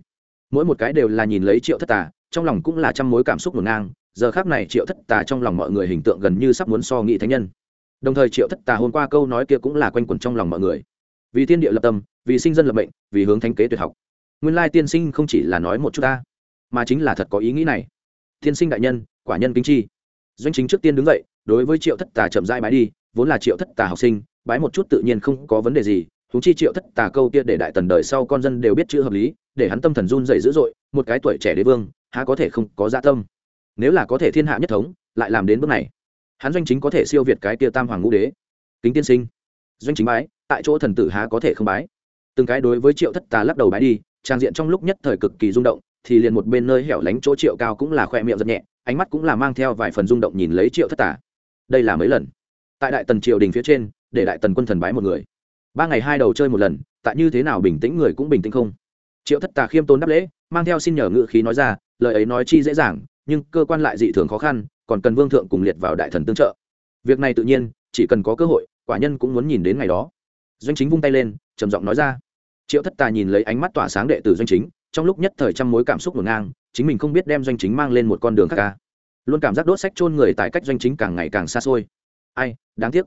Mỗi một cái đều là nhìn lấy triệu thất tà, trong lòng cũng là trăm mối cảm xúc ngổn ngang. Giờ khác này triệu thất tà trong lòng mọi người hình tượng gần như sắp muốn so nghị thánh nhân. Đồng thời triệu thất tà hôm qua câu nói kia cũng là quanh quẩn trong lòng mọi người. Vì thiên địa lập tâm, vì sinh dân lập mệnh, vì hướng thanh kế tuyệt học. Nguyên lai tiên sinh không chỉ là nói một chút ta, mà chính là thật có ý nghĩ này. Tiên sinh đại nhân, quả nhân kinh chi doanh chính trước tiên đứng dậy, đối với triệu thất tà chậm rãi bái đi, vốn là triệu thất tà học sinh, bái một chút tự nhiên không có vấn đề gì thú chi triệu thất tà câu kia để đại tần đời sau con dân đều biết chữ hợp lý, để hắn tâm thần run dày dữ dội, một cái tuổi trẻ đế vương, há có thể không có dạ tâm. Nếu là có thể thiên hạ nhất thống, lại làm đến bước này, hắn doanh chính có thể siêu việt cái kia tam hoàng ngũ đế. Kính tiên sinh, doanh chính bái, tại chỗ thần tử há có thể không bái? Từng cái đối với triệu thất tà lắc đầu bái đi, trang diện trong lúc nhất thời cực kỳ rung động, thì liền một bên nơi hẻo lánh chỗ triệu cao cũng là khoe miệng rất nhẹ ánh mắt cũng là mang theo vài phần rung động nhìn lấy triệu thất Tả. đây là mấy lần? Tại đại tần triều đình phía trên, để đại tần quân thần bái một người. Ba ngày hai đầu chơi một lần, tại như thế nào bình tĩnh người cũng bình tĩnh không? Triệu thất tà khiêm tốn đáp lễ, mang theo xin nhờ ngự khí nói ra, lời ấy nói chi dễ dàng, nhưng cơ quan lại dị thường khó khăn, còn cần vương thượng cùng liệt vào đại thần tương trợ. Việc này tự nhiên, chỉ cần có cơ hội, quả nhân cũng muốn nhìn đến ngày đó. Doanh chính vung tay lên, trầm giọng nói ra. Triệu thất tà nhìn lấy ánh mắt tỏa sáng đệ tử doanh chính trong lúc nhất thời trăm mối cảm xúc ngổn ngang, chính mình không biết đem doanh chính mang lên một con đường khác ca. Luôn cảm giác đốt sách chôn người tại cách doanh chính càng ngày càng xa xôi. Ai, đáng tiếc.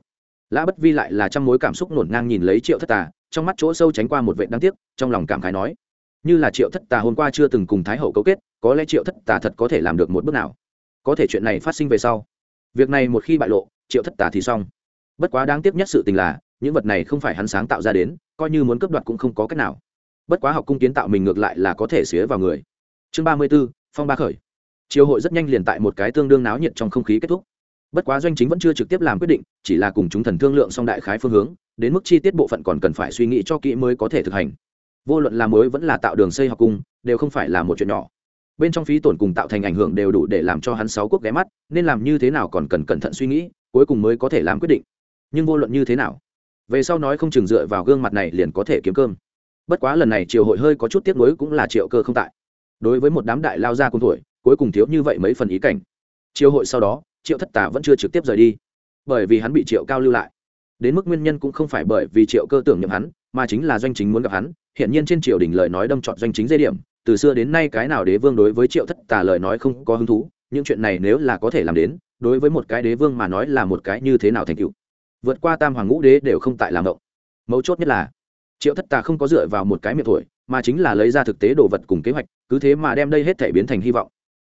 Lã bất vi lại là trăm mối cảm xúc ngổn ngang nhìn lấy triệu thất tà, trong mắt chỗ sâu tránh qua một vệ đáng tiếc, trong lòng cảm khái nói, như là triệu thất tà hôm qua chưa từng cùng thái hậu cấu kết, có lẽ triệu thất tà thật có thể làm được một bước nào. Có thể chuyện này phát sinh về sau, việc này một khi bại lộ, triệu thất tà thì xong. Bất quá đáng tiếc nhất sự tình là, những vật này không phải hắn sáng tạo ra đến, coi như muốn cấp đoạt cũng không có cách nào bất quá học cung kiến tạo mình ngược lại là có thể xía vào người. Chương ba mươi b ố phong ba khởi. Chiều hội rất nhanh liền tại một cái tương đương náo nhiệt trong không khí kết thúc. Bất quá doanh chính vẫn chưa trực tiếp làm quyết định, chỉ là cùng chúng thần thương lượng song đại khái phương hướng, đến mức chi tiết bộ phận còn cần phải suy nghĩ cho kỹ mới có thể thực hành. Vô luận là mới vẫn là tạo đường xây học cung, đều không phải là một chuyện nhỏ. Bên trong phí tổn cùng tạo thành ảnh hưởng đều đủ để làm cho hắn sáu quốc ghé mắt, nên làm như thế nào còn cần cẩn thận suy nghĩ, cuối cùng mới có thể làm quyết định. Nhưng vô luận như thế nào, về sau nói không chừng dựa vào gương mặt này liền có thể kiếm cơm bất quá lần này triều hội hơi có chút tiếc nuối cũng là triệu cơ không tại. Đối với một đám đại lao gia cùng tuổi, cuối cùng thiếu như vậy mấy phần ý cảnh. Triều hội sau đó, triệu thất tả vẫn chưa trực tiếp rời đi. Bởi vì hắn bị triệu cao lưu lại. Đến mức nguyên nhân cũng không phải bởi vì triệu cơ tưởng nhầm hắn, mà chính là doanh chính muốn gặp hắn. Hiện nhiên trên triều đình lời nói đâm trọn doanh chính dây điểm, từ xưa đến nay cái nào đế vương đối với triệu thất tả lời nói không có hứng thú, những chuyện này nếu là có thể làm đến, đối với một cái đế vương mà nói là một cái như thế nào thành tựu. Vượt qua tam hoàng ngũ đế đều không tại làm động. Mấu chốt nhất là triệu thất tà không có dựa vào một cái miệng thổi, mà chính là lấy ra thực tế đồ vật cùng kế hoạch, cứ thế mà đem đây hết thể biến thành hy vọng.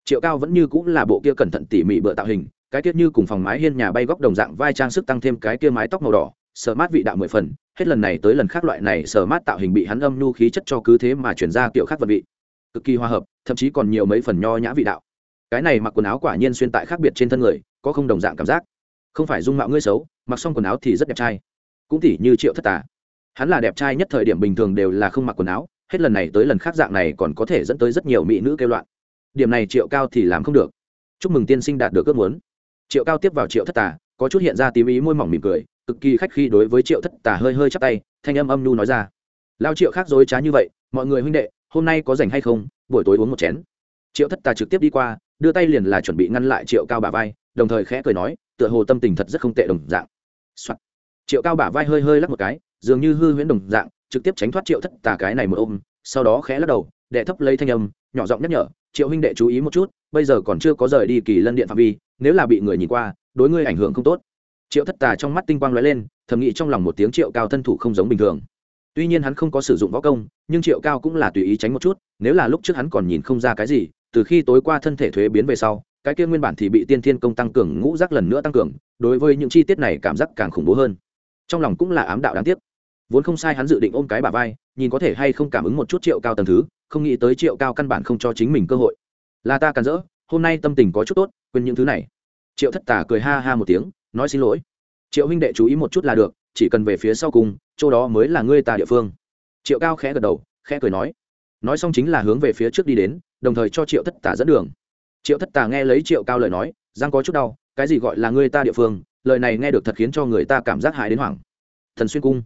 Triệu cao vẫn như cũng là bộ kia cẩn thận tỉ mỉ bựa tạo hình, cái tiết như cùng phòng mái hiên nhà bay góc đồng dạng vai trang sức tăng thêm cái kia mái tóc màu đỏ sờ mát vị đạo mười phần, hết lần này tới lần khác loại này sờ mát tạo hình bị hắn âm nhu khí chất cho cứ thế mà chuyển ra kiểu khác vật vị. Cực kỳ hòa hợp, thậm chí còn nhiều mấy phần nho nhã vị đạo. Cái này mặc quần áo quả nhiên xuyên tại khác biệt trên thân người, có không đồng dạng cảm giác. Không phải dung mạo ngươi xấu, mặc xong quần áo thì rất đẹp trai. Cũng tỉ như triệu thất tà hắn là đẹp trai nhất thời điểm bình thường đều là không mặc quần áo, hết lần này tới lần khác dạng này còn có thể dẫn tới rất nhiều mỹ nữ kêu loạn. Điểm này triệu cao thì làm không được. Chúc mừng tiên sinh đạt được ước muốn. Triệu cao tiếp vào triệu thất tà, có chút hiện ra tím ý môi mỏng mỉm cười, cực kỳ khách khi đối với triệu thất tà hơi hơi chắp tay, thanh âm âm nhu nói ra. Lao triệu khác dối trá như vậy, mọi người huynh đệ, hôm nay có rảnh hay không, buổi tối uống một chén. Triệu thất tà trực tiếp đi qua, đưa tay liền là chuẩn bị ngăn lại triệu cao bà vai, đồng thời khẽ cười nói, tựa hồ tâm tình thật rất không tệ đồng dạng、Soạn. triệu cao bả vai hơi hơi lắc một cái dường như hư huyễn đồng dạng, trực tiếp tránh thoát triệu thất tà cái này một ôm, sau đó khẽ lắc đầu, đệ thấp lấy thanh âm, nhỏ giọng nhắc nhở, triệu huynh đệ chú ý một chút, bây giờ còn chưa có rời đi kỳ lân điện phạm vi, nếu là bị người nhìn qua, đối ngươi ảnh hưởng không tốt. Triệu thất tà trong mắt tinh quang lóe lên, thầm nghĩ trong lòng một tiếng triệu cao thân thủ không giống bình thường. Tuy nhiên hắn không có sử dụng võ công, nhưng triệu cao cũng là tùy ý tránh một chút, nếu là lúc trước hắn còn nhìn không ra cái gì, từ khi tối qua thân thể thuế biến về sau, cái kia nguyên bản thì bị tiên thiên công tăng cường ngũ giác lần nữa tăng cường, đối với những chi tiết này cảm giác càng khủng bố hơn. Trong lòng cũng là ám đạo đáng tiếc vốn không sai hắn dự định ôm cái bà vai, nhìn có thể hay không cảm ứng một chút triệu cao tầng thứ, không nghĩ tới triệu cao căn bản không cho chính mình cơ hội. Là ta càn rỡ, hôm nay tâm tình có chút tốt, quên những thứ này. Triệu thất tả cười ha ha một tiếng, nói xin lỗi. Triệu huynh đệ chú ý một chút là được, chỉ cần về phía sau cùng, chỗ đó mới là ngươi ta địa phương. Triệu cao khẽ gật đầu, khẽ cười nói. Nói xong chính là hướng về phía trước đi đến, đồng thời cho triệu thất tả dẫn đường. Triệu thất tà nghe lấy triệu cao lời nói giang có chút đau, cái gì gọi là ngươi ta địa phương, lời này nghe được thật khiến cho người ta cảm giác hại đến hoảng. Thần xuyên cung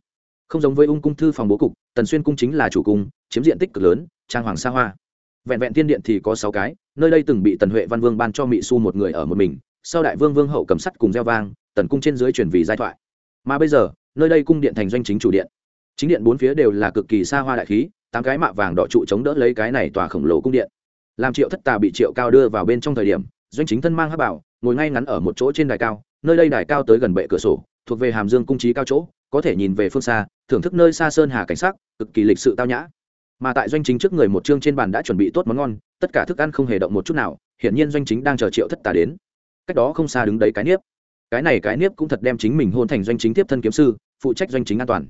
không giống với ung cung thư phòng bố cục, tần xuyên cung chính là chủ cung, chiếm diện tích cực lớn, trang hoàng xa hoa. Vẹn vẹn tiên điện thì có sáu cái, nơi đây từng bị tần huệ văn vương ban cho mỹ su một người ở một mình, sau đại vương vương hậu cầm sắt cùng gieo vang, tần cung trên dưới chuyển vì giai thoại. Mà bây giờ, nơi đây cung điện thành doanh chính chủ điện. Chính điện bốn phía đều là cực kỳ xa hoa đại khí, tám cái mạ vàng đỏ trụ chống đỡ lấy cái này tòa khổng lồ cung điện. Làm triệu thất tà bị triệu cao đưa vào bên trong thời điểm, doanh chính thân mang hát bảo, ngồi ngay ngắn ở một chỗ trên đài cao, nơi đây đài cao tới gần bệ cửa sổ, thuộc về hàm dương cung trí cao chỗ có thể nhìn về phương xa, thưởng thức nơi xa sơn hà cảnh sắc, cực kỳ lịch sự tao nhã. Mà tại doanh chính trước người một chương trên bàn đã chuẩn bị tốt món ngon, tất cả thức ăn không hề động một chút nào, hiển nhiên doanh chính đang chờ triệu thất tà đến. Cách đó không xa đứng đấy cái niếp. Cái này cái niếp cũng thật đem chính mình hôn thành doanh chính tiếp thân kiếm sư, phụ trách doanh chính an toàn.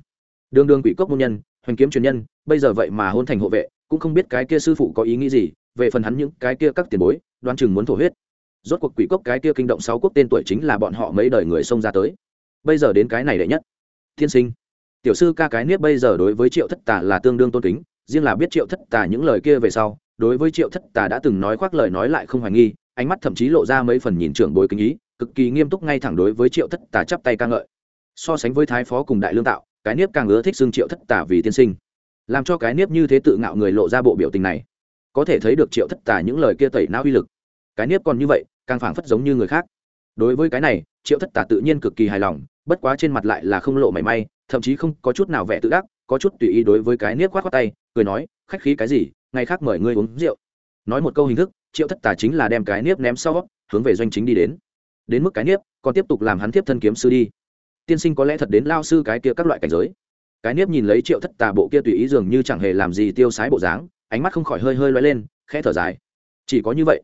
Đường đường quỷ cốc môn nhân, hoành kiếm truyền nhân, bây giờ vậy mà hôn thành hộ vệ, cũng không biết cái kia sư phụ có ý nghĩ gì, về phần hắn những cái kia các tiền bối, đoán chừng muốn thổ huyết. Rốt cuộc quỷ cốc cái kia kinh động sáu quốc tên tuổi chính là bọn họ mấy đời người xông ra tới. Bây giờ đến cái này đệ nhất thiên sinh. Tiểu sư ca cái niết bây giờ đối với triệu thất tà là tương đương tôn kính, riêng là biết triệu thất tà những lời kia về sau, đối với triệu thất tà đã từng nói khoác lời nói lại không hoài nghi, ánh mắt thậm chí lộ ra mấy phần nhìn trưởng bối kính ý, cực kỳ nghiêm túc ngay thẳng đối với triệu thất tà chắp tay ca ngợi. So sánh với thái phó cùng đại lương tạo, cái niếp càng ưa thích xưng triệu thất tà vì tiên sinh. Làm cho cái niếp như thế tự ngạo người lộ ra bộ biểu tình này, có thể thấy được triệu thất tà những lời kia tẩy não uy lực. Cái niếp còn như vậy, càng phảng phất giống như người khác. Đối với cái này, triệu thất tà tự nhiên cực kỳ hài lòng bất quá trên mặt lại là không lộ mảy may thậm chí không có chút nào vẻ tự đắc, có chút tùy ý đối với cái niếc khoát khoát tay cười nói khách khí cái gì ngày khác mời ngươi uống rượu. Nói một câu hình thức triệu thất tà chính là đem cái niếp ném sau hướng về doanh chính đi đến. Đến mức cái niếp còn tiếp tục làm hắn tiếp thân kiếm sư đi. Tiên sinh có lẽ thật đến lao sư cái kia các loại cảnh giới. Cái niếp nhìn lấy triệu thất tà bộ kia tùy ý dường như chẳng hề làm gì tiêu sái bộ dáng ánh mắt không khỏi hơi hơi loay lên khẽ thở dài. Chỉ có như vậy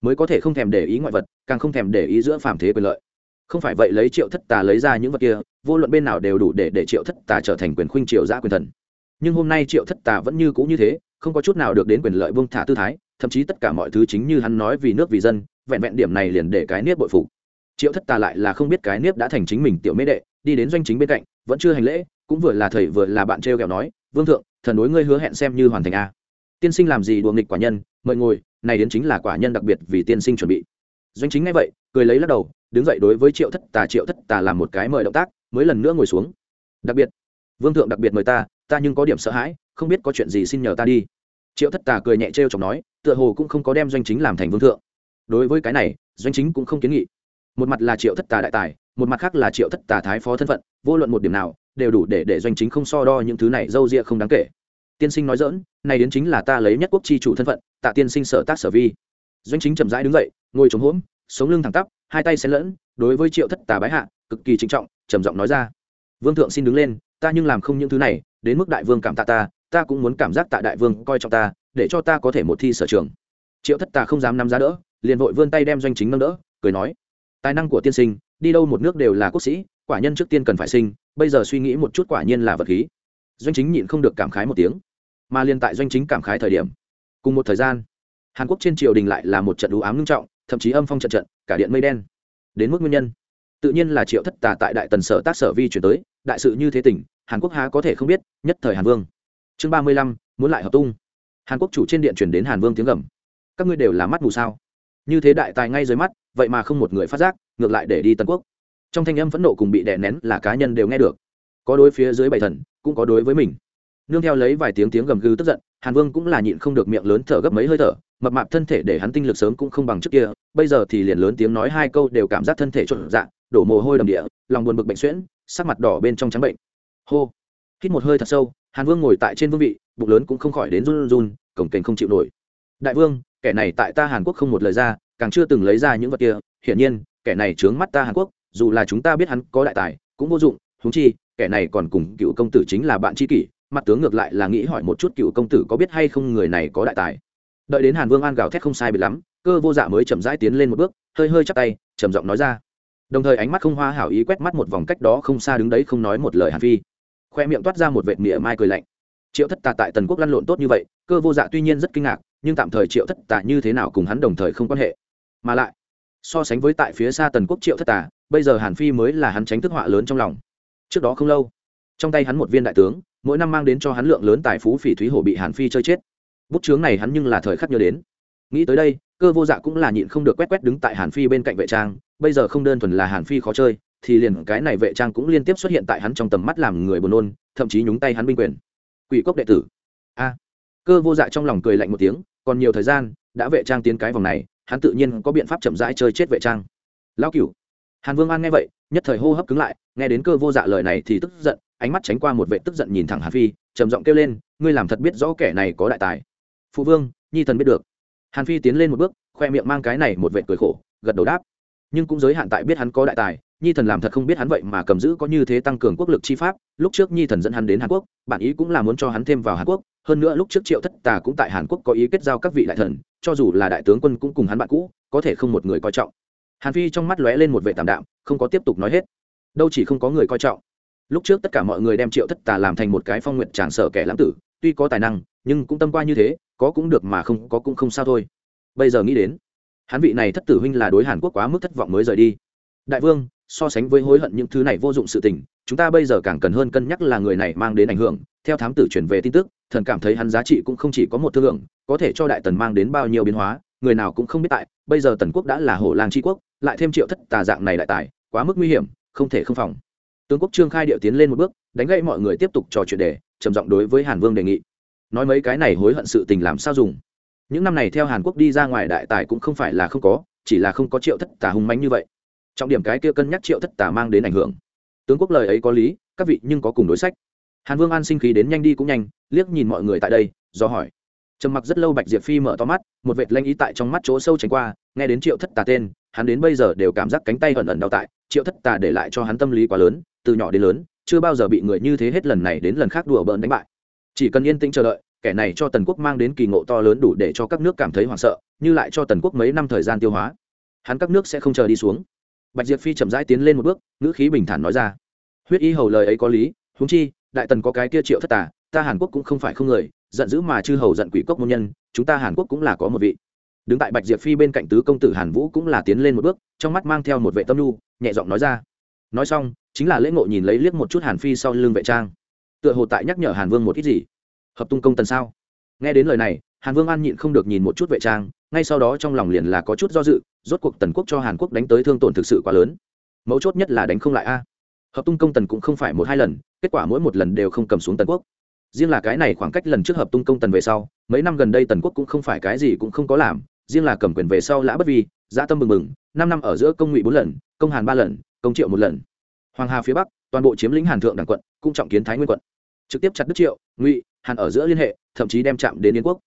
mới có thể không thèm để ý ngoại vật càng không thèm để ý giữa phàm thế quyền lợi không phải vậy lấy triệu thất tà lấy ra những vật kia, vô luận bên nào đều đủ để để triệu thất tà trở thành quyền khuynh triệu giã quyền thần. Nhưng hôm nay triệu thất tà vẫn như cũ như thế, không có chút nào được đến quyền lợi vương thả tư thái, thậm chí tất cả mọi thứ chính như hắn nói vì nước vì dân, vẹn vẹn điểm này liền để cái niếp bội phục. Triệu thất tà lại là không biết cái niếp đã thành chính mình tiểu mê đệ, đi đến doanh chính bên cạnh, vẫn chưa hành lễ, cũng vừa là thầy vừa là bạn trêu kẹo nói, vương thượng, thần đối ngươi hứa hẹn xem như hoàn thành a. Tiên sinh làm gì đùa nghịch quả nhân? Mời ngồi, này đến chính là quả nhân đặc biệt vì tiên sinh chuẩn bị. Doanh chính ngay vậy, cười lấy lắc đầu đứng dậy đối với triệu thất tà, triệu thất tà làm một cái mời động tác, mới lần nữa ngồi xuống. Đặc biệt, vương thượng đặc biệt mời ta ta nhưng có điểm sợ hãi, không biết có chuyện gì xin nhờ ta đi. Triệu thất tà cười nhẹ trêu chọc nói, tựa hồ cũng không có đem doanh chính làm thành vương thượng. Đối với cái này, doanh chính cũng không kiến nghị. Một mặt là triệu thất tà đại tài, một mặt khác là triệu thất tà thái phó thân phận, vô luận một điểm nào, đều đủ để để doanh chính không so đo những thứ này, dâu ria không đáng kể. Tiên sinh nói dỡn này đến chính là ta lấy nhất quốc chi chủ thân phận, tạ tiên sinh sở tác sở vi. Doanh chính chậm rãi đứng dậy, ngồi chống hốm sống lưng thẳng tắp hai tay xen lẫn, đối với triệu thất tà bái hạ, cực kỳ trinh trọng, trầm giọng nói ra. Vương thượng xin đứng lên, ta nhưng làm không những thứ này, đến mức đại vương cảm tạ ta ta cũng muốn cảm giác tạ đại vương coi trọng ta, để cho ta có thể một thi sở trường. Triệu thất tà không dám nắm giá đỡ, liền vội vươn tay đem doanh chính nâng đỡ, cười nói, tài năng của tiên sinh, đi đâu một nước đều là quốc sĩ, quả nhân trước tiên cần phải sinh, bây giờ suy nghĩ một chút quả nhiên là vật khí. Doanh chính nhịn không được cảm khái một tiếng. Mà liên tại doanh chính cảm khái thời điểm, cùng một thời gian, hàn quốc trên triều đình lại là một trận đủ ám nghiêm trọng, thậm chí âm phong trận trận cả điện mây đen. Đến mức nguyên nhân. Tự nhiên là triệu thất tà tại đại tần sở tác sở vi chuyển tới, đại sự như thế tỉnh hàn quốc há có thể không biết, nhất thời hàn vương. Chương ba mươi lăm, muốn lại hợp tung. Hàn quốc chủ trên điện chuyển đến hàn vương tiếng gầm. Các ngươi đều là mắt mù sao? Như thế đại tài ngay dưới mắt, vậy mà không một người phát giác, ngược lại để đi tân quốc. Trong thanh âm phẫn nộ cùng bị đè nén là cá nhân đều nghe được. Có đối phía dưới bảy thần, cũng có đối với mình nương theo lấy vài tiếng tiếng gầm gừ tức giận, hàn vương cũng là nhịn không được miệng lớn thở gấp mấy hơi thở, mập mạp thân thể để hắn tinh lực sớm cũng không bằng trước kia, bây giờ thì liền lớn tiếng nói hai câu đều cảm giác thân thể trộn dạng đổ mồ hôi đầm địa, lòng buồn bực bệnh xuyễn, sắc mặt đỏ bên trong trắng bệnh. Hô. Hít một hơi thật sâu, hàn vương ngồi tại trên vương vị, bụng lớn cũng không khỏi đến run run cổng kềnh không chịu nổi. Đại vương, kẻ này tại ta hàn quốc không một lời ra, càng chưa từng lấy ra những vật kia, hiển nhiên, kẻ này trướng mắt ta hàn quốc, dù là chúng ta biết hắn có đại tài, cũng vô dụng húng chi, kẻ này còn cùng cựu công tử chính là bạn tri kỷ mặt tướng ngược lại là nghĩ hỏi một chút cựu công tử có biết hay không người này có đại tài. Đợi đến hàn vương an gào thét không sai bị lắm, cơ vô dạ mới chậm rãi tiến lên một bước, hơi hơi chắp tay, trầm giọng nói ra. Đồng thời ánh mắt không hoa hảo ý quét mắt một vòng cách đó không xa đứng đấy không nói một lời hàn phi. Khoe miệng toát ra một vệt mỉa mai cười lạnh. Triệu thất tà tại tần quốc lăn lộn tốt như vậy, cơ vô dạ tuy nhiên rất kinh ngạc, nhưng tạm thời triệu thất tà như thế nào cùng hắn đồng thời không quan hệ. Mà lại, so sánh với tại phía xa tần quốc triệu thất tà, bây giờ hàn phi mới là hắn tránh thức họa lớn trong lòng. Trước đó không lâu, trong tay hắn một viên đại tướng mỗi năm mang đến cho hắn lượng lớn tài phú phỉ thúy hổ bị hàn phi chơi chết. Bút chướng này hắn nhưng là thời khắc nhớ đến. Nghĩ tới đây, cơ vô dạ cũng là nhịn không được quét quét đứng tại hàn phi bên cạnh vệ trang, bây giờ không đơn thuần là hàn phi khó chơi, thì liền cái này vệ trang cũng liên tiếp xuất hiện tại hắn trong tầm mắt làm người buồn nôn, thậm chí nhúng tay hắn binh quyền. Quỷ cốc đệ tử. A. Cơ vô dạ trong lòng cười lạnh một tiếng, còn nhiều thời gian, đã vệ trang tiến cái vòng này, hắn tự nhiên có biện pháp chậm rãi chơi chết vệ trang. Lão cửu. Hàn vương an nghe vậy, nhất thời hô hấp cứng lại, nghe đến cơ vô dạ lời này thì tức giận ánh mắt tránh qua một vệ tức giận nhìn thẳng hàn phi, trầm giọng kêu lên, ngươi làm thật biết rõ kẻ này có đại tài. Phụ vương, nhi thần biết được. Hàn phi tiến lên một bước, khoe miệng mang cái này một vệ cười khổ, gật đầu đáp. Nhưng cũng giới hạn tại biết hắn có đại tài, nhi thần làm thật không biết hắn vậy mà cầm giữ có như thế tăng cường quốc lực chi pháp. Lúc trước nhi thần dẫn hắn đến hàn quốc bản ý cũng là muốn cho hắn thêm vào hàn quốc. Hơn nữa lúc trước triệu thất tà cũng tại hàn quốc có ý kết giao các vị đại thần, cho dù là đại tướng quân cũng cùng hắn bạn cũ, có thể không một người coi trọng. Hàn phi trong mắt lóe lên một vệ tạm đạm, không có tiếp tục nói hết. Đâu chỉ không có người coi trọng lúc trước tất cả mọi người đem triệu thất tà làm thành một cái phong nguyện tràng sở kẻ lãng tử, tuy có tài năng, nhưng cũng tâm qua như thế, có cũng được mà không, có cũng không sao thôi. Bây giờ nghĩ đến, hắn vị này thất tử huynh là đối hàn quốc quá mức thất vọng mới rời đi. Đại vương, so sánh với hối hận những thứ này vô dụng sự tình, chúng ta bây giờ càng cần hơn cân nhắc là người này mang đến ảnh hưởng. Theo thám tử chuyển về tin tức, thần cảm thấy hắn giá trị cũng không chỉ có một thương lượng, có thể cho đại tần mang đến bao nhiêu biến hóa, người nào cũng không biết tại, bây giờ tần quốc đã là hổ lang tri quốc, lại thêm triệu thất tà dạng này đại tài, quá mức nguy hiểm, không thể không phòng tướng quốc trương khai điệu tiến lên một bước, đánh gãy mọi người tiếp tục trò chuyện đề, trầm giọng đối với hàn vương đề nghị. Nói mấy cái này hối hận sự tình làm sao dùng? Những năm này theo hàn quốc đi ra ngoài đại tài cũng không phải là không có, chỉ là không có triệu thất tà hung mánh như vậy. Trọng điểm cái kia cân nhắc triệu thất tà mang đến ảnh hưởng. Tướng quốc lời ấy có lý, các vị nhưng có cùng đối sách. Hàn vương an sinh khí đến nhanh đi cũng nhanh, liếc nhìn mọi người tại đây, do hỏi. Trầm mặc rất lâu bạch diệp phi mở to mắt, một vệt lanh ý tại trong mắt chỗ sâu tránh qua, nghe đến triệu thất tà tên, hắn đến bây giờ đều cảm giác cánh tay ẩn ẩn đau tại, triệu thất tà để lại cho hắn tâm lý quá lớn từ nhỏ đến lớn, chưa bao giờ bị người như thế hết lần này đến lần khác đùa bỡn đánh bại. Chỉ cần yên tĩnh chờ đợi, kẻ này cho tần quốc mang đến kỳ ngộ to lớn đủ để cho các nước cảm thấy hoảng sợ, như lại cho tần quốc mấy năm thời gian tiêu hóa. Hắn các nước sẽ không chờ đi xuống. Bạch diệp phi chậm rãi tiến lên một bước, ngữ khí bình thản nói ra. Huyết y hầu lời ấy có lý húng chi, đại tần có cái kia triệu thất tả ta hàn quốc cũng không phải không người, giận dữ mà chư hầu giận quỷ cốc môn nhân, chúng ta hàn quốc cũng là có một vị. Đứng tại bạch diệp phi bên cạnh tứ công tử hàn vũ cũng là tiến lên một bước, trong mắt mang theo một vệ tâm nhu nhẹ giọng nói ra. Nói xong chính là lễ ngộ nhìn lấy liếc một chút hàn phi sau lưng vệ trang. Tựa hồ tại nhắc nhở hàn vương một ít gì. Hợp tung công tần sao? Nghe đến lời này, hàn vương an nhịn không được nhìn một chút vệ trang, ngay sau đó trong lòng liền là có chút do dự, rốt cuộc tần quốc cho hàn quốc đánh tới thương tổn thực sự quá lớn. Mấu chốt nhất là đánh không lại a. Hợp tung công tần cũng không phải một hai lần, kết quả mỗi một lần đều không cầm xuống tần quốc. Riêng là cái này khoảng cách lần trước hợp tung công tần về sau, mấy năm gần đây tần quốc cũng không phải cái gì cũng không có làm, riêng là cầm quyền về sau lã bất vi, dã tâm mừng mừng năm năm ở giữa công ngụy bốn lần, công hàn ba lần, công triệu một lần hoàng hà phía bắc, toàn bộ chiếm lĩnh hàn thượng đảng quận, cũng trọng kiến thái nguyên quận. Trực tiếp chặt đức triệu, ngụy, hàn ở giữa liên hệ, thậm chí đem chạm đến yến quốc.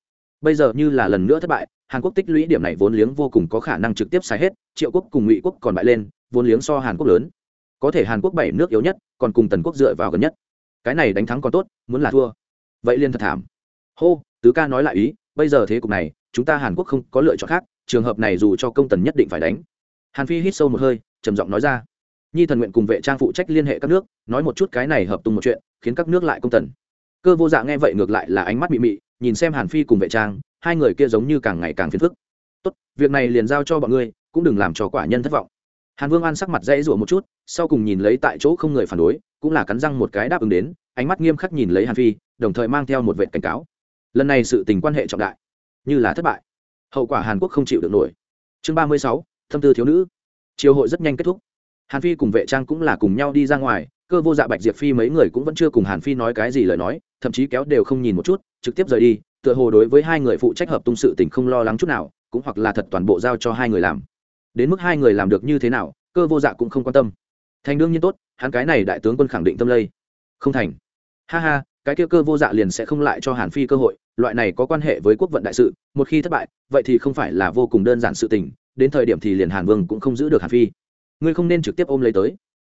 Bây giờ như là lần nữa thất bại, hàn quốc tích lũy điểm này vốn liếng vô cùng có khả năng trực tiếp xài hết, triệu quốc cùng ngụy quốc còn bại lên, vốn liếng so hàn quốc lớn. Có thể hàn quốc bảy nước yếu nhất, còn cùng tần quốc dựa vào gần nhất. Cái này đánh thắng còn tốt, muốn là thua. Vậy liên thật thảm. Hô, tứ ca nói lại ý, bây giờ thế cục này, chúng ta hàn quốc không có lựa chọn khác, trường hợp này dù cho công tần nhất định phải đánh. Hàn phi hít sâu một hơi, trầm giọng nói ra nhi thần nguyện cùng vệ trang phụ trách liên hệ các nước, nói một chút cái này hợp tung một chuyện, khiến các nước lại công tần. Cơ vô dạ nghe vậy ngược lại là ánh mắt mị mị, nhìn xem hàn phi cùng vệ trang, hai người kia giống như càng ngày càng phiền phức. Tốt, việc này liền giao cho bọn ngươi, cũng đừng làm cho quả nhân thất vọng. Hàn vương an sắc mặt dãy rủa một chút, sau cùng nhìn lấy tại chỗ không người phản đối, cũng là cắn răng một cái đáp ứng đến, ánh mắt nghiêm khắc nhìn lấy hàn phi, đồng thời mang theo một vệ cảnh cáo. Lần này sự tình quan hệ trọng đại, như là thất bại. Hậu quả hàn quốc không chịu được nổi. Chương ba mươi sáu, thâm tư thiếu nữ. Triều hội rất nhanh kết thúc hàn phi cùng vệ trang cũng là cùng nhau đi ra ngoài, cơ vô dạ bạch diệp phi mấy người cũng vẫn chưa cùng hàn phi nói cái gì lời nói, thậm chí kéo đều không nhìn một chút, trực tiếp rời đi, tựa hồ đối với hai người phụ trách hợp tung sự tình không lo lắng chút nào, cũng hoặc là thật toàn bộ giao cho hai người làm. Đến mức hai người làm được như thế nào, cơ vô dạ cũng không quan tâm. Thành đương nhiên tốt, hắn cái này đại tướng quân khẳng định tâm lây. Không thành. Ha ha, cái kia cơ vô dạ liền sẽ không lại cho hàn phi cơ hội, loại này có quan hệ với quốc vận đại sự, một khi thất bại, vậy thì không phải là vô cùng đơn giản sự tình, đến thời điểm thì liền hàn vương cũng không giữ được hàn phi ngươi không nên trực tiếp ôm lấy tới.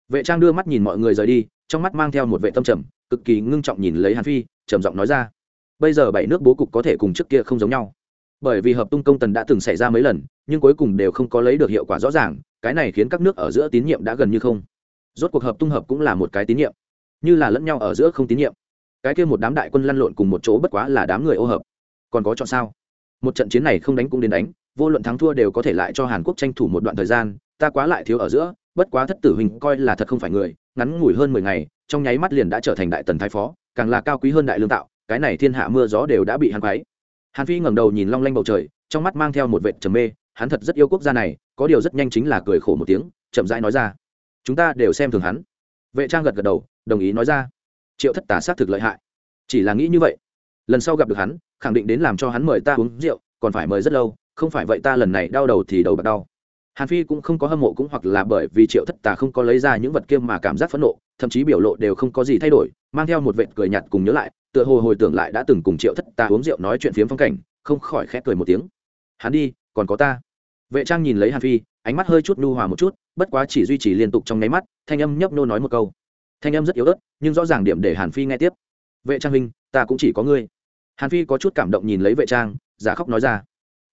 Vệ trang đưa mắt nhìn mọi người rời đi, trong mắt mang theo một vệ tâm trầm, cực kỳ ngưng trọng nhìn lấy hàn phi, trầm giọng nói ra. Bây giờ bảy nước bố cục có thể cùng trước kia không giống nhau. Bởi vì hợp tung công tần đã từng xảy ra mấy lần, nhưng cuối cùng đều không có lấy được hiệu quả rõ ràng, cái này khiến các nước ở giữa tín nhiệm đã gần như không. Rốt cuộc hợp tung hợp cũng là một cái tín nhiệm. Như là lẫn nhau ở giữa không tín nhiệm. Cái kia một đám đại quân lăn lộn cùng một chỗ bất quá là đám người ô hợp. Còn có chọn sao? Một trận chiến này không đánh cũng đến đánh, vô luận thắng thua đều có thể lại cho hàn quốc tranh thủ một đoạn thời gian ta quá lại thiếu ở giữa, bất quá thất tử huynh coi là thật không phải người, ngắn ngủi hơn mười ngày, trong nháy mắt liền đã trở thành đại tần thái phó, càng là cao quý hơn đại lương tạo, cái này thiên hạ mưa gió đều đã bị hắn quấy. Hàn phi ngẩng đầu nhìn long lanh bầu trời, trong mắt mang theo một vệt trầm mê, hắn thật rất yêu quốc gia này, có điều rất nhanh chính là cười khổ một tiếng, chậm rãi nói ra, chúng ta đều xem thường hắn. Vệ trang gật gật đầu, đồng ý nói ra, triệu thất tả xác thực lợi hại. Chỉ là nghĩ như vậy, lần sau gặp được hắn, khẳng định đến làm cho hắn mời ta uống rượu, còn phải mời rất lâu, không phải vậy ta lần này đau đầu thì đầu bạc đau hàn phi cũng không có hâm mộ cũng hoặc là bởi vì triệu thất tà không có lấy ra những vật kia mà cảm giác phẫn nộ, thậm chí biểu lộ đều không có gì thay đổi, mang theo một vệt cười nhạt cùng nhớ lại, tựa hồ hồi tưởng lại đã từng cùng triệu thất tà uống rượu nói chuyện phiếm phong cảnh, không khỏi khẽ cười một tiếng. Hắn đi, còn có ta. Vệ trang nhìn lấy hàn phi, ánh mắt hơi chút nhu hòa một chút, bất quá chỉ duy trì liên tục trong nháy mắt, thanh âm nhấp nô nói một câu. Thanh âm rất yếu ớt, nhưng rõ ràng điểm để hàn phi nghe tiếp. Vệ trang huynh, ta cũng chỉ có ngươi. Hàn phi có chút cảm động nhìn lấy vệ trang, giả khóc nói ra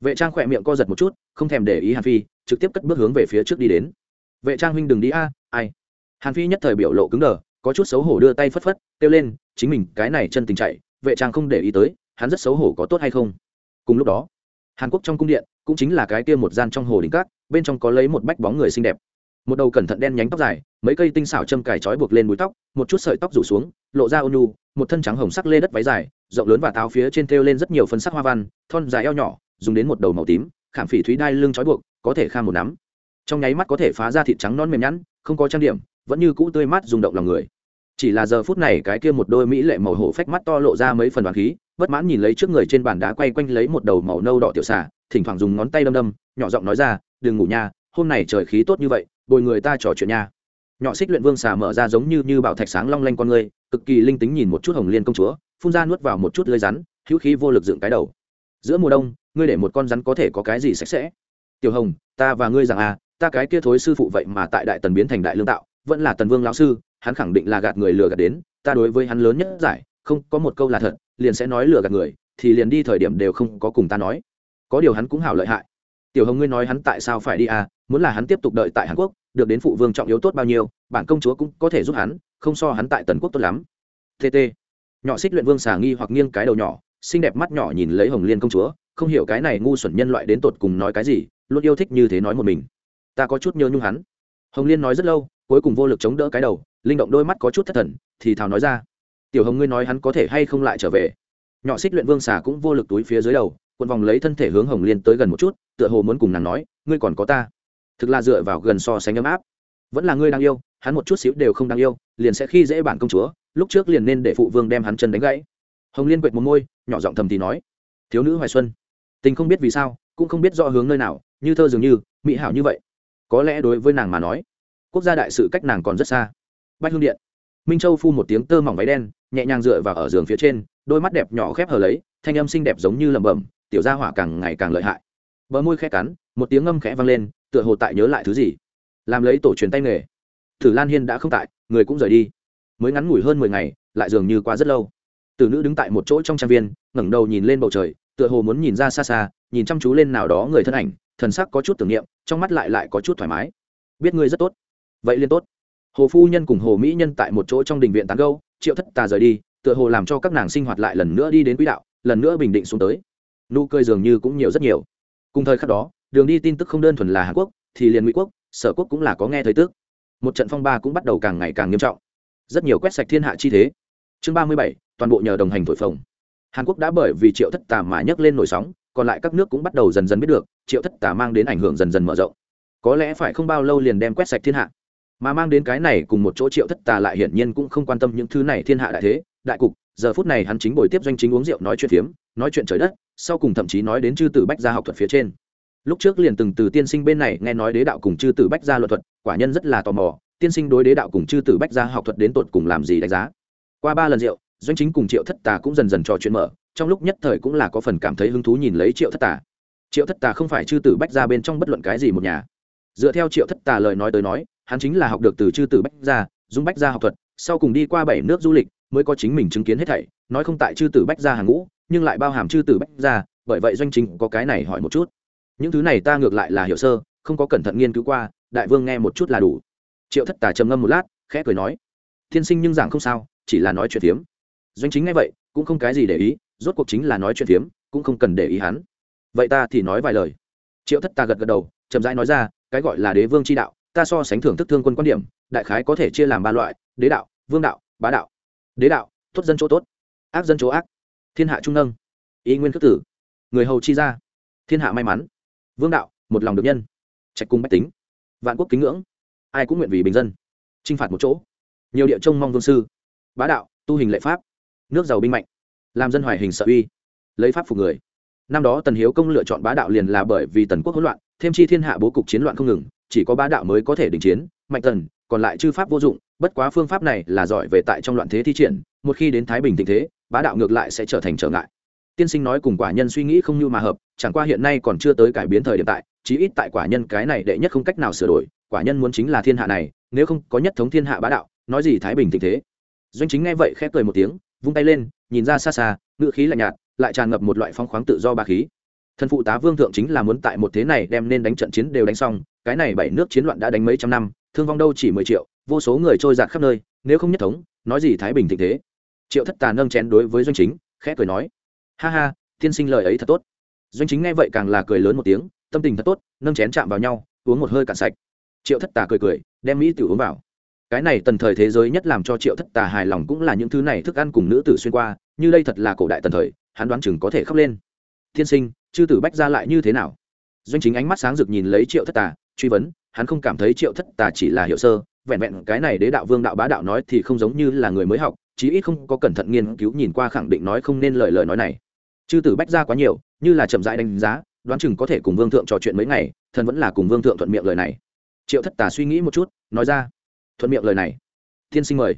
vệ trang khỏe miệng co giật một chút, không thèm để ý hàn phi, trực tiếp cất bước hướng về phía trước đi đến. Vệ trang huynh đừng đi a, ai? Hàn phi nhất thời biểu lộ cứng đờ, có chút xấu hổ đưa tay phất phất, kêu lên, chính mình, cái này chân tình chạy, vệ trang không để ý tới, hắn rất xấu hổ có tốt hay không? Cùng lúc đó, hàn quốc trong cung điện, cũng chính là cái kia một gian trong hồ đỉnh cát, bên trong có lấy một bách bóng người xinh đẹp. Một đầu cẩn thận đen nhánh tóc dài, mấy cây tinh xảo châm cài trói buộc lên búi tóc, một chút sợi tóc rủ xuống, lộ ra ôn nhu, một thân trắng hồng sắc lê đất váy dài, rộng lớn và táo phía trên thêu lên rất nhiều phân sắc hoa văn, thon dài eo nhỏ dùng đến một đầu màu tím, khảm phỉ thúy đai lưng trói buộc, có thể kham một nắm. Trong nháy mắt có thể phá ra thịt trắng non mềm nhẵn, không có trang điểm, vẫn như cũ tươi mát rung động lòng người. Chỉ là giờ phút này cái kia một đôi mỹ lệ màu hổ phách mắt to lộ ra mấy phần đoàn khí, bất mãn nhìn lấy trước người trên bàn đá quay quanh lấy một đầu màu nâu đỏ tiểu xà, thỉnh thoảng dùng ngón tay đâm đâm, nhỏ giọng nói ra, đừng ngủ nha, hôm nay trời khí tốt như vậy, bồi người ta trò chuyện nha. Nhỏ xích luyện vương xà mở ra giống như như bảo thạch sáng long lanh con người, cực kỳ linh tính nhìn một chút hồng liên công chúa, phun ra nuốt vào một chút lơi rắn, hữu khí vô lực dựng cái đầu. Giữa mùa đông ngươi để một con rắn có thể có cái gì sạch sẽ? Tiểu hồng, ta và ngươi rằng à ta cái kia thối sư phụ vậy mà tại đại tần biến thành đại lương tạo, vẫn là tần vương lão sư, hắn khẳng định là gạt người lừa gạt đến, ta đối với hắn lớn nhất giải, không có một câu là thật, liền sẽ nói lừa gạt người, thì liền đi thời điểm đều không có cùng ta nói. Có điều hắn cũng hảo lợi hại. Tiểu hồng ngươi nói hắn tại sao phải đi à muốn là hắn tiếp tục đợi tại hàn quốc, được đến phụ vương trọng yếu tốt bao nhiêu, bản công chúa cũng có thể giúp hắn, không so hắn tại tần quốc tốt lắm. Tt nhỏ xích luyện vương xà nghi hoặc nghiêng cái đầu nhỏ, xinh đẹp mắt nhỏ nhìn lấy hồng liên công chúa không hiểu cái này ngu xuẩn nhân loại đến tột cùng nói cái gì, luôn yêu thích như thế nói một mình. Ta có chút nhớ nhung hắn. Hồng liên nói rất lâu, cuối cùng vô lực chống đỡ cái đầu, linh động đôi mắt có chút thất thần, thì thào nói ra. Tiểu hồng ngươi nói hắn có thể hay không lại trở về? Nhỏ xích luyện vương xà cũng vô lực túi phía dưới đầu quần vòng lấy thân thể hướng hồng liên tới gần một chút, tựa hồ muốn cùng nàng nói, ngươi còn có ta. Thực là dựa vào gần so sánh ấm áp. Vẫn là ngươi đang yêu, hắn một chút xíu đều không đang yêu, liền sẽ khi dễ bản công chúa, lúc trước liền nên để phụ vương đem hắn chân đánh gãy. Hồng liên quệt một môi, nhỏ giọng thầm thì nói. Thiếu nữ hoài xuân tình không biết vì sao, cũng không biết rõ hướng nơi nào, như thơ dường như, mỹ hảo như vậy. Có lẽ đối với nàng mà nói, quốc gia đại sự cách nàng còn rất xa. Bách hương điện. Minh châu phu một tiếng tơ mỏng váy đen, nhẹ nhàng dựa vào ở giường phía trên, đôi mắt đẹp nhỏ khép hờ lấy, thanh âm xinh đẹp giống như lẩm bẩm, tiểu gia hỏa càng ngày càng lợi hại. Bờ môi khẽ cắn, một tiếng ngâm khẽ vang lên, tựa hồ tại nhớ lại thứ gì. Làm lấy tổ truyền tay nghề. Thử lan hiên đã không tại, người cũng rời đi. Mới ngắn ngủi hơn mười ngày, lại dường như qua rất lâu. Tử nữ đứng tại một chỗ trong trang viên, ngẩng đầu nhìn lên bầu trời tựa hồ muốn nhìn ra xa xa, nhìn chăm chú lên nào đó người thân ảnh, thần sắc có chút tưởng niệm, trong mắt lại lại có chút thoải mái. Biết ngươi rất tốt. Vậy liên tốt. Hồ phu nhân cùng hồ mỹ nhân tại một chỗ trong đình viện tán gâu triệu thất tà rời đi, tựa hồ làm cho các nàng sinh hoạt lại lần nữa đi đến quỹ đạo, lần nữa bình định xuống tới. Nụ cười dường như cũng nhiều rất nhiều. Cùng thời khắc đó, đường đi tin tức không đơn thuần là hàn quốc, thì liền mỹ quốc, sở quốc cũng là có nghe thấy tức một trận phong ba cũng bắt đầu càng ngày càng nghiêm trọng. Rất nhiều quét sạch thiên hạ chi thế. Chương ba mươi bảy, toàn bộ nhờ đồng hành thổi phồng hàn quốc đã bởi vì triệu thất tà mà nhấc lên nổi sóng, còn lại các nước cũng bắt đầu dần dần biết được, triệu thất tà mang đến ảnh hưởng dần dần mở rộng. Có lẽ phải không bao lâu liền đem quét sạch thiên hạ. Mà mang đến cái này cùng một chỗ triệu thất tà lại hiển nhiên cũng không quan tâm những thứ này thiên hạ đại thế, đại cục, giờ phút này hắn chính bồi tiếp doanh chính uống rượu nói chuyện phiếm, nói chuyện trời đất, sau cùng thậm chí nói đến chư tử bách gia học thuật phía trên. Lúc trước liền từng từ tiên sinh bên này nghe nói đế đạo cùng chư tử bách gia luật thuật, quả nhân rất là tò mò, tiên sinh đối đế đạo cùng chư tử bách gia học thuật đến tột cùng làm gì đánh giá. Qua ba lần rượu doanh chính cùng triệu thất tà cũng dần dần trò chuyện mở, trong lúc nhất thời cũng là có phần cảm thấy hứng thú nhìn lấy triệu thất tà. Triệu thất tà không phải chư tử bách gia bên trong bất luận cái gì một nhà. Dựa theo triệu thất tà lời nói tới nói, hắn chính là học được từ chư tử bách gia dung bách gia học thuật, sau cùng đi qua bảy nước du lịch, mới có chính mình chứng kiến hết thảy, nói không tại chư tử bách gia hàng ngũ, nhưng lại bao hàm chư tử bách gia, bởi vậy doanh chính có cái này hỏi một chút. Những thứ này ta ngược lại là hiểu sơ, không có cẩn thận nghiên cứu qua, đại vương nghe một chút là đủ. Triệu thất tà trầm ngâm một lát, khẽ cười nói, thiên sinh nhưng giảng không sao, chỉ là nói chuyện phiếm doanh chính ngay vậy, cũng không cái gì để ý, rốt cuộc chính là nói chuyện phiếm, cũng không cần để ý hắn. Vậy ta thì nói vài lời. Triệu thất ta gật gật đầu, chậm rãi nói ra, cái gọi là đế vương tri đạo, ta so sánh thưởng thức thương quân quan điểm, đại khái có thể chia làm ba loại, đế đạo, vương đạo, bá đạo. Đế đạo, tốt dân chỗ tốt, ác dân chỗ ác. Thiên hạ trung nâng, ý nguyên khước tử. Người hầu chi ra, thiên hạ may mắn. Vương đạo, một lòng được nhân, trạch cung bách tính, vạn quốc kính ngưỡng, ai cũng nguyện vì bình dân t r i n h phạt một chỗ. Nhiều địa trông mong vương sư, bá đạo, tu hình lệ pháp nước giàu binh mạnh, làm dân hoài hình sợ uy, lấy pháp phục người. Năm đó tần hiếu công lựa chọn bá đạo liền là bởi vì tần quốc hỗn loạn, thêm chi thiên hạ bố cục chiến loạn không ngừng, chỉ có bá đạo mới có thể đình chiến, mạnh tần, còn lại chư pháp vô dụng, bất quá phương pháp này là giỏi về tại trong loạn thế thi triển, một khi đến thái bình tình thế, bá đạo ngược lại sẽ trở thành trở ngại. Tiên sinh nói cùng quả nhân suy nghĩ không như mà hợp, chẳng qua hiện nay còn chưa tới cải biến thời điểm tại, chí ít tại quả nhân cái này đệ nhất không cách nào sửa đổi, quả nhân muốn chính là thiên hạ này, nếu không có nhất thống thiên hạ bá đạo, nói gì thái bình tình thế? Doanh chính nghe vậy khép cười một tiếng vung tay lên, nhìn ra xa xa ngự khí lạnh nhạt, lại tràn ngập một loại phong khoáng tự do ba khí. Thân phụ tá vương thượng chính là muốn tại một thế này đem nên đánh trận chiến đều đánh xong, cái này bảy nước chiến loạn đã đánh mấy trăm năm, thương vong đâu chỉ mười triệu, vô số người trôi giạt khắp nơi, nếu không nhất thống, nói gì thái bình tình thế. Triệu thất tà nâng chén đối với doanh chính, khẽ cười nói, ha ha, tiên sinh lời ấy thật tốt. Doanh chính nghe vậy càng là cười lớn một tiếng, tâm tình thật tốt, nâng chén chạm vào nhau, uống một hơi cạn sạch. Triệu thất tà cười cười, đem mỹ tiểu uống vào cái này tần thời thế giới nhất làm cho triệu thất tà hài lòng cũng là những thứ này thức ăn cùng nữ tử xuyên qua, như đây thật là cổ đại tần thời, hắn đoán chừng có thể khóc lên. Tiên sinh, chư tử bách ra lại như thế nào? Doanh chính ánh mắt sáng rực nhìn lấy triệu thất tà, truy vấn, hắn không cảm thấy triệu thất tà chỉ là hiệu sơ, vẹn vẹn cái này đế đạo vương đạo bá đạo nói thì không giống như là người mới học, chí ít không có cẩn thận nghiên cứu nhìn qua khẳng định nói không nên lời lời nói này. Chư tử bách ra quá nhiều, như là chậm rãi đánh giá, đoán chừng có thể cùng vương thượng trò chuyện mấy ngày, thần vẫn là cùng vương thượng thuận miệng lời này. Triệu thất tà suy nghĩ một chút, nói ra thuận miệng lời này. Tiên sinh mời.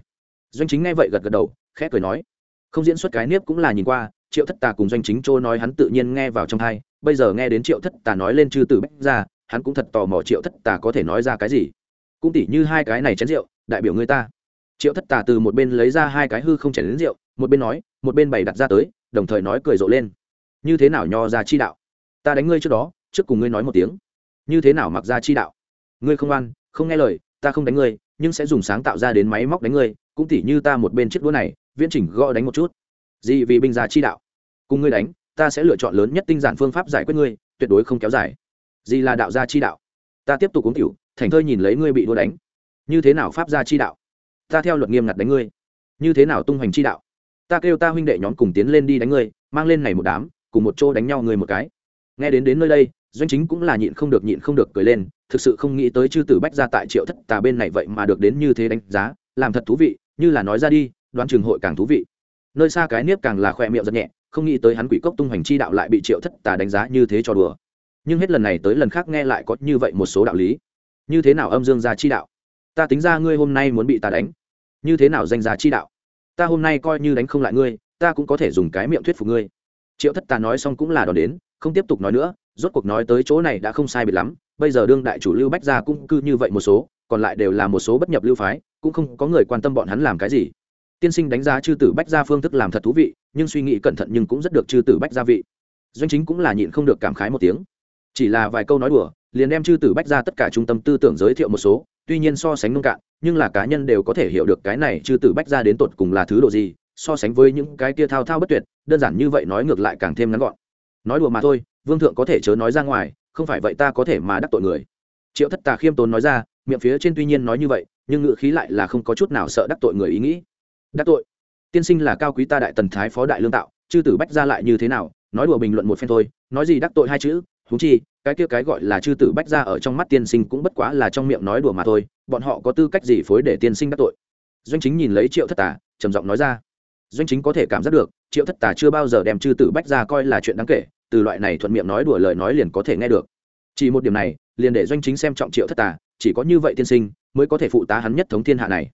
Doanh chính nghe vậy gật gật đầu, khẽ cười nói. Không diễn xuất cái nếp cũng là nhìn qua, triệu thất tà cùng doanh chính trôi nói hắn tự nhiên nghe vào trong thai, bây giờ nghe đến triệu thất tà nói lên chư từ bách ra hắn cũng thật tò mò triệu thất tà có thể nói ra cái gì. Cũng tỉ như hai cái này chén rượu, đại biểu người ta. Triệu thất tà từ một bên lấy ra hai cái hư không chén đến rượu, một bên nói, một bên bày đặt ra tới, đồng thời nói cười rộ lên. Như thế nào nho ra chi đạo? Ta đánh ngươi trước đó, trước cùng ngươi nói một tiếng. Như thế nào mặc ra chi đạo? Ngươi không ăn, không nghe lời, ta không đánh ngươi nhưng sẽ dùng sáng tạo ra đến máy móc đánh ngươi, cũng tỉ như ta một bên chiếc đũa này, viễn chỉnh gõ đánh một chút. Gì vì binh gia chi đạo. Cùng ngươi đánh, ta sẽ lựa chọn lớn nhất tinh giản phương pháp giải quyết ngươi, tuyệt đối không kéo dài. Gì là đạo gia chi đạo. Ta tiếp tục uống tiểu, thành thơi nhìn lấy ngươi bị đua đánh. Như thế nào pháp gia chi đạo? Ta theo luật nghiêm ngặt đánh ngươi. Như thế nào tung hoành chi đạo? Ta kêu ta huynh đệ nhóm cùng tiến lên đi đánh ngươi, mang lên này một đám, cùng một chỗ đánh nhau người một cái. Nghe đến đến nơi đây, doanh chính cũng là nhịn không được nhịn không được cười lên thực sự không nghĩ tới chư tử bách ra tại triệu thất tà bên này vậy mà được đến như thế đánh giá, làm thật thú vị, như là nói ra đi, đoán trường hội càng thú vị. Nơi xa cái nếp càng là khoe miệng rất nhẹ, không nghĩ tới hắn quỷ cốc tung hoành chi đạo lại bị triệu thất tà đánh giá như thế cho đùa. Nhưng hết lần này tới lần khác nghe lại có như vậy một số đạo lý. Như thế nào âm dương gia chi đạo? Ta tính ra ngươi hôm nay muốn bị ta đánh. Như thế nào danh gia chi đạo? Ta hôm nay coi như đánh không lại ngươi, ta cũng có thể dùng cái miệng thuyết phục ngươi. Triệu thất tà nói xong cũng là đòn đến, không tiếp tục nói nữa, rốt cuộc nói tới chỗ này đã không sai biệt lắm bây giờ đương đại chủ lưu bách gia cũng cư như vậy một số, còn lại đều là một số bất nhập lưu phái, cũng không có người quan tâm bọn hắn làm cái gì. Tiên sinh đánh giá chư tử bách gia phương thức làm thật thú vị, nhưng suy nghĩ cẩn thận nhưng cũng rất được chư tử bách gia vị. Doanh chính cũng là nhịn không được cảm khái một tiếng. Chỉ là vài câu nói đùa, liền đem chư tử bách ra tất cả trung tâm tư tưởng giới thiệu một số, tuy nhiên so sánh nông cạn, nhưng là cá nhân đều có thể hiểu được cái này chư tử bách ra đến tột cùng là thứ độ gì, so sánh với những cái kia thao thao bất tuyệt, đơn giản như vậy nói ngược lại càng thêm ngắn gọn. Nói đùa mà thôi, vương thượng có thể chớ nói ra ngoài không phải vậy ta có thể mà đắc tội người. Triệu thất tà khiêm tốn nói ra, miệng phía trên tuy nhiên nói như vậy, nhưng ngự khí lại là không có chút nào sợ đắc tội người ý nghĩ. Đắc tội? Tiên sinh là cao quý ta đại tần thái phó đại lương tạo, chư tử bách ra lại như thế nào? Nói đùa bình luận một phen thôi, nói gì đắc tội hai chữ? Thú chi, cái kia cái gọi là chư tử bách ra ở trong mắt tiên sinh cũng bất quá là trong miệng nói đùa mà thôi, bọn họ có tư cách gì phối để tiên sinh đắc tội? Doanh chính nhìn lấy triệu thất tà, trầm giọng nói ra. Doanh chính có thể cảm giác được, triệu thất tà chưa bao giờ đem chư tử bách ra coi là chuyện đáng kể từ loại này thuận miệng nói đùa lời nói liền có thể nghe được. Chỉ một điểm này, liền để doanh chính xem trọng triệu thất tà, chỉ có như vậy tiên sinh mới có thể phụ tá hắn nhất thống thiên hạ này.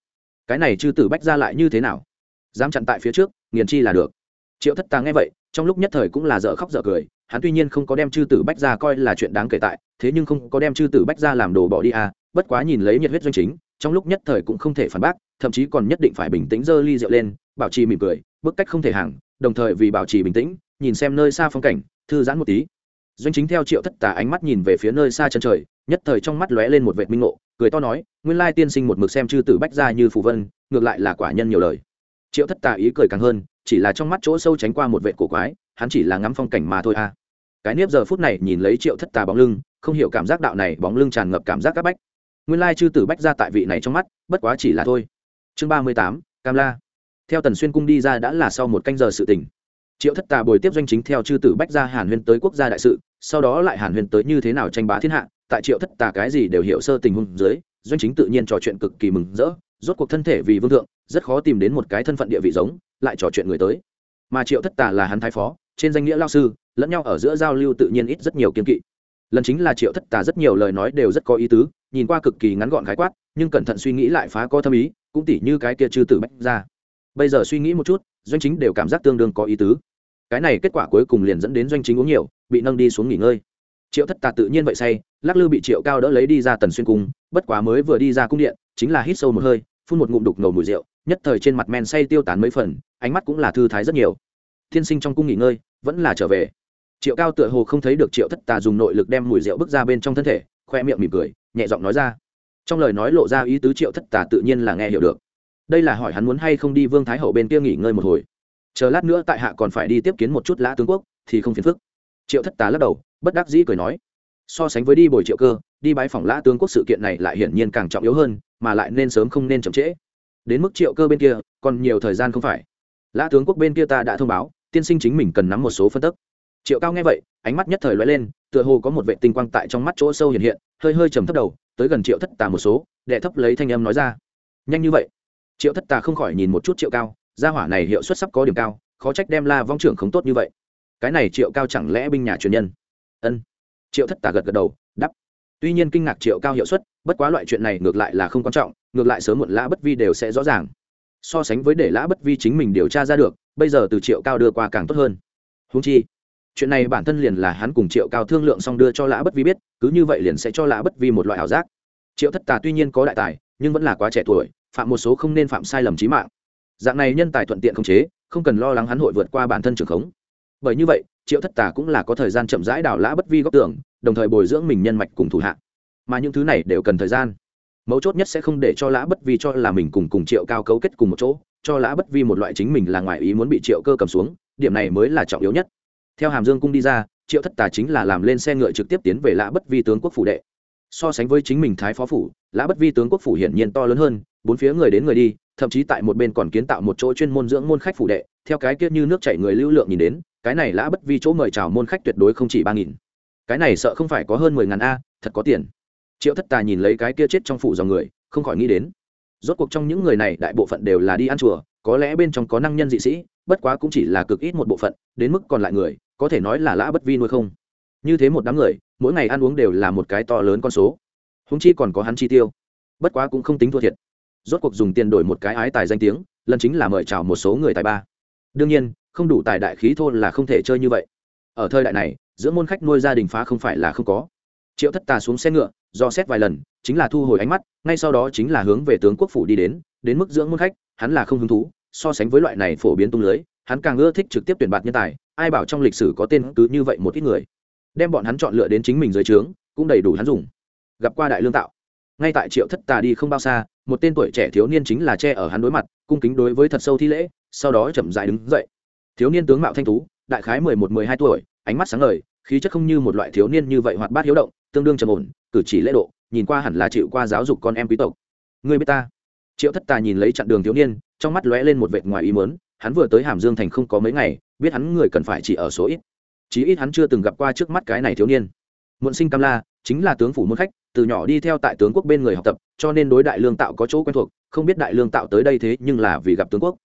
Cái này chư tử bách ra lại như thế nào? Dám chặn tại phía trước, nghiền chi là được. Triệu thất tà nghe vậy, trong lúc nhất thời cũng là dở khóc dở cười, hắn tuy nhiên không có đem chư tử bách ra coi là chuyện đáng kể tại, thế nhưng không có đem chư tử bách ra làm đồ bỏ đi à bất quá nhìn lấy nhiệt huyết doanh chính, trong lúc nhất thời cũng không thể phản bác, thậm chí còn nhất định phải bình tĩnh giơ ly rượu lên, bảo trì mỉm cười, bức cách không thể hàng, đồng thời vì bảo trì bình tĩnh, nhìn xem nơi xa phong cảnh thư giãn một tí. Doanh chính theo triệu thất tà ánh mắt nhìn về phía nơi xa chân trời, nhất thời trong mắt lóe lên một vệt minh ngộ, cười to nói, nguyên lai tiên sinh một mực xem chư tử bách ra như phù vân, ngược lại là quả nhân nhiều lời. Triệu thất tà ý cười càng hơn, chỉ là trong mắt chỗ sâu tránh qua một vệt cổ quái, hắn chỉ là ngắm phong cảnh mà thôi à. Cái nếp giờ phút này nhìn lấy triệu thất tà bóng lưng, không hiểu cảm giác đạo này bóng lưng tràn ngập cảm giác các bách. Nguyên lai chư tử bách ra tại vị này trong mắt, bất quá chỉ là thôi. Chương ba mươi tám, cam la. Theo tần xuyên cung đi ra đã là sau một canh giờ sự tỉnh triệu thất tà bồi tiếp doanh chính theo chư tử bách ra hàn huyên tới quốc gia đại sự, sau đó lại hàn huyên tới như thế nào tranh bá thiên hạ, tại triệu thất tà cái gì đều hiểu sơ tình huống dưới, doanh chính tự nhiên trò chuyện cực kỳ mừng rỡ, rốt cuộc thân thể vì vương thượng, rất khó tìm đến một cái thân phận địa vị giống, lại trò chuyện người tới. Mà triệu thất tà là hắn thái phó, trên danh nghĩa lao sư, lẫn nhau ở giữa giao lưu tự nhiên ít rất nhiều kiên kỵ. Lần chính là triệu thất tà rất nhiều lời nói đều rất có ý tứ, nhìn qua cực kỳ ngắn gọn khái quát, nhưng cẩn thận suy nghĩ lại phá có thâm ý, cũng tỉ như cái kia chư tử bách ra bây giờ suy nghĩ một chút, doanh chính đều cảm giác tương đương có ý tứ cái này kết quả cuối cùng liền dẫn đến doanh chính uống nhiều, bị nâng đi xuống nghỉ ngơi. Triệu thất tà tự nhiên vậy say, lắc lư bị triệu cao đỡ lấy đi ra tần xuyên cung, bất quá mới vừa đi ra cung điện, chính là hít sâu một hơi, phun một ngụm đục ngầu mùi rượu, nhất thời trên mặt men say tiêu tán mấy phần, ánh mắt cũng là thư thái rất nhiều. Thiên sinh trong cung nghỉ ngơi, vẫn là trở về. Triệu cao tựa hồ không thấy được triệu thất tà dùng nội lực đem mùi rượu bước ra bên trong thân thể, khoe miệng mỉm cười, nhẹ giọng nói ra. Trong lời nói lộ ra ý tứ triệu thất tà tự nhiên là nghe hiểu được. Đây là hỏi hắn muốn hay không đi vương thái hậu bên kia nghỉ ngơi một hồi chờ lát nữa tại hạ còn phải đi tiếp kiến một chút lã tướng quốc, thì không phiền phức. Triệu thất tà lắc đầu, bất đắc dĩ cười nói. So sánh với đi bồi triệu cơ, đi bãi phỏng lã tướng quốc sự kiện này lại hiển nhiên càng trọng yếu hơn, mà lại nên sớm không nên chậm trễ. Đến mức triệu cơ bên kia, còn nhiều thời gian không phải. Lã tướng quốc bên kia ta đã thông báo, tiên sinh chính mình cần nắm một số phân tức. Triệu cao nghe vậy, ánh mắt nhất thời loay lên, tựa hồ có một vệ tinh quang tại trong mắt chỗ sâu hiện hiện, hơi hơi trầm thấp đầu, tới gần triệu thất tà một số, đệ thấp lấy thanh âm nói ra. Nhanh như vậy. Triệu thất tà không khỏi nhìn một chút triệu cao gia hỏa này hiệu suất sắp có điểm cao, khó trách đem la vong trưởng không tốt như vậy. Cái này triệu cao chẳng lẽ binh nhà truyền nhân? Ân. Triệu thất tà gật gật đầu đắp tuy nhiên kinh ngạc triệu cao hiệu suất, bất quá loại chuyện này ngược lại là không quan trọng, ngược lại sớm muộn lã bất vi đều sẽ rõ ràng. So sánh với để lã bất vi chính mình điều tra ra được, bây giờ từ triệu cao đưa qua càng tốt hơn. Húng chi, chuyện này bản thân liền là hắn cùng triệu cao thương lượng xong đưa cho lã bất vi biết, cứ như vậy liền sẽ cho lã bất vi một loại ảo giác. Triệu thất tà tuy nhiên có đại tài, nhưng vẫn là quá trẻ tuổi, phạm một số không nên phạm sai lầm trí mạng dạng này nhân tài thuận tiện khống chế, không cần lo lắng hắn hội vượt qua bản thân trường khống. Bởi như vậy, triệu thất tà cũng là có thời gian chậm rãi đào lã bất vi góc tưởng đồng thời bồi dưỡng mình nhân mạch cùng thủ hạ. Mà những thứ này đều cần thời gian. Mấu chốt nhất sẽ không để cho lã bất vi cho là mình cùng cùng triệu cao cấu kết cùng một chỗ, cho lã bất vi một loại chính mình là ngoài ý muốn bị triệu cơ cầm xuống, điểm này mới là trọng yếu nhất. Theo hàm dương cung đi ra, triệu thất tà chính là làm lên xe ngựa trực tiếp tiến về lã bất vi tướng quốc phủ đệ. So sánh với chính mình thái phó phủ, lã bất vi tướng quốc phủ hiển nhiên to lớn hơn, bốn phía người đến người đi thậm chí tại một bên còn kiến tạo một chỗ chuyên môn dưỡng môn khách phủ đệ, theo cái kia như nước chảy người lưu lượng nhìn đến, cái này lã bất vi chỗ mời chào môn khách tuyệt đối không chỉ ba nghìn. Cái này sợ không phải có hơn mười ngàn a, thật có tiền. Triệu thất tà nhìn lấy cái kia chết trong phủ dòng người, không khỏi nghĩ đến. Rốt cuộc trong những người này đại bộ phận đều là đi ăn chùa, có lẽ bên trong có năng nhân dị sĩ, bất quá cũng chỉ là cực ít một bộ phận, đến mức còn lại người, có thể nói là lã bất vi nuôi không. Như thế một đám người, mỗi ngày ăn uống đều là một cái to lớn con số. Húng chi còn có hắn chi tiêu. Bất quá cũng không tính thua thiệt rốt cuộc dùng tiền đổi một cái ái tài danh tiếng, lần chính là mời chào một số người tài ba. Đương nhiên, không đủ tài đại khí thôn là không thể chơi như vậy. Ở thời đại này, giữa môn khách nuôi gia đình phá không phải là không có. Triệu thất tà xuống xe ngựa, do xét vài lần, chính là thu hồi ánh mắt, ngay sau đó chính là hướng về tướng quốc phủ đi đến đến mức dưỡng môn khách, hắn là không hứng thú, so sánh với loại này phổ biến tung lưới, hắn càng ưa thích trực tiếp tuyển bạt nhân tài, ai bảo trong lịch sử có tên cứ như vậy một ít người. Đem bọn hắn chọn lựa đến chính mình dưới trướng, cũng đầy đủ hắn dùng. Gặp qua đại lương tạo ngay tại triệu thất tà đi không bao xa, một tên tuổi trẻ thiếu niên chính là che ở hắn đối mặt, cung kính đối với thật sâu thi lễ, sau đó chậm dại đứng dậy. Thiếu niên tướng mạo thanh tú, đại khái mười một, mười hai tuổi, ánh mắt sáng ngời, khí chất không như một loại thiếu niên như vậy hoạt bát hiếu động, tương đương trầm ổn, cử chỉ lễ độ, nhìn qua hẳn là chịu qua giáo dục con em quý tộc. Người biết ta? Triệu thất tà nhìn lấy chặn đường thiếu niên, trong mắt lóe lên một vệt ngoài ý mớn hắn vừa tới hàm dương thành không có mấy ngày, biết hắn người cần phải chỉ ở số ít. Chí ít hắn chưa từng gặp qua trước mắt cái này thiếu niên. Muộn sinh cam la, chính là tướng phủ môn khách từ nhỏ đi theo tại tướng quốc bên người học tập, cho nên đối đại lương tạo có chỗ quen thuộc, không biết đại lương tạo tới đây thế nhưng là vì gặp tướng quốc.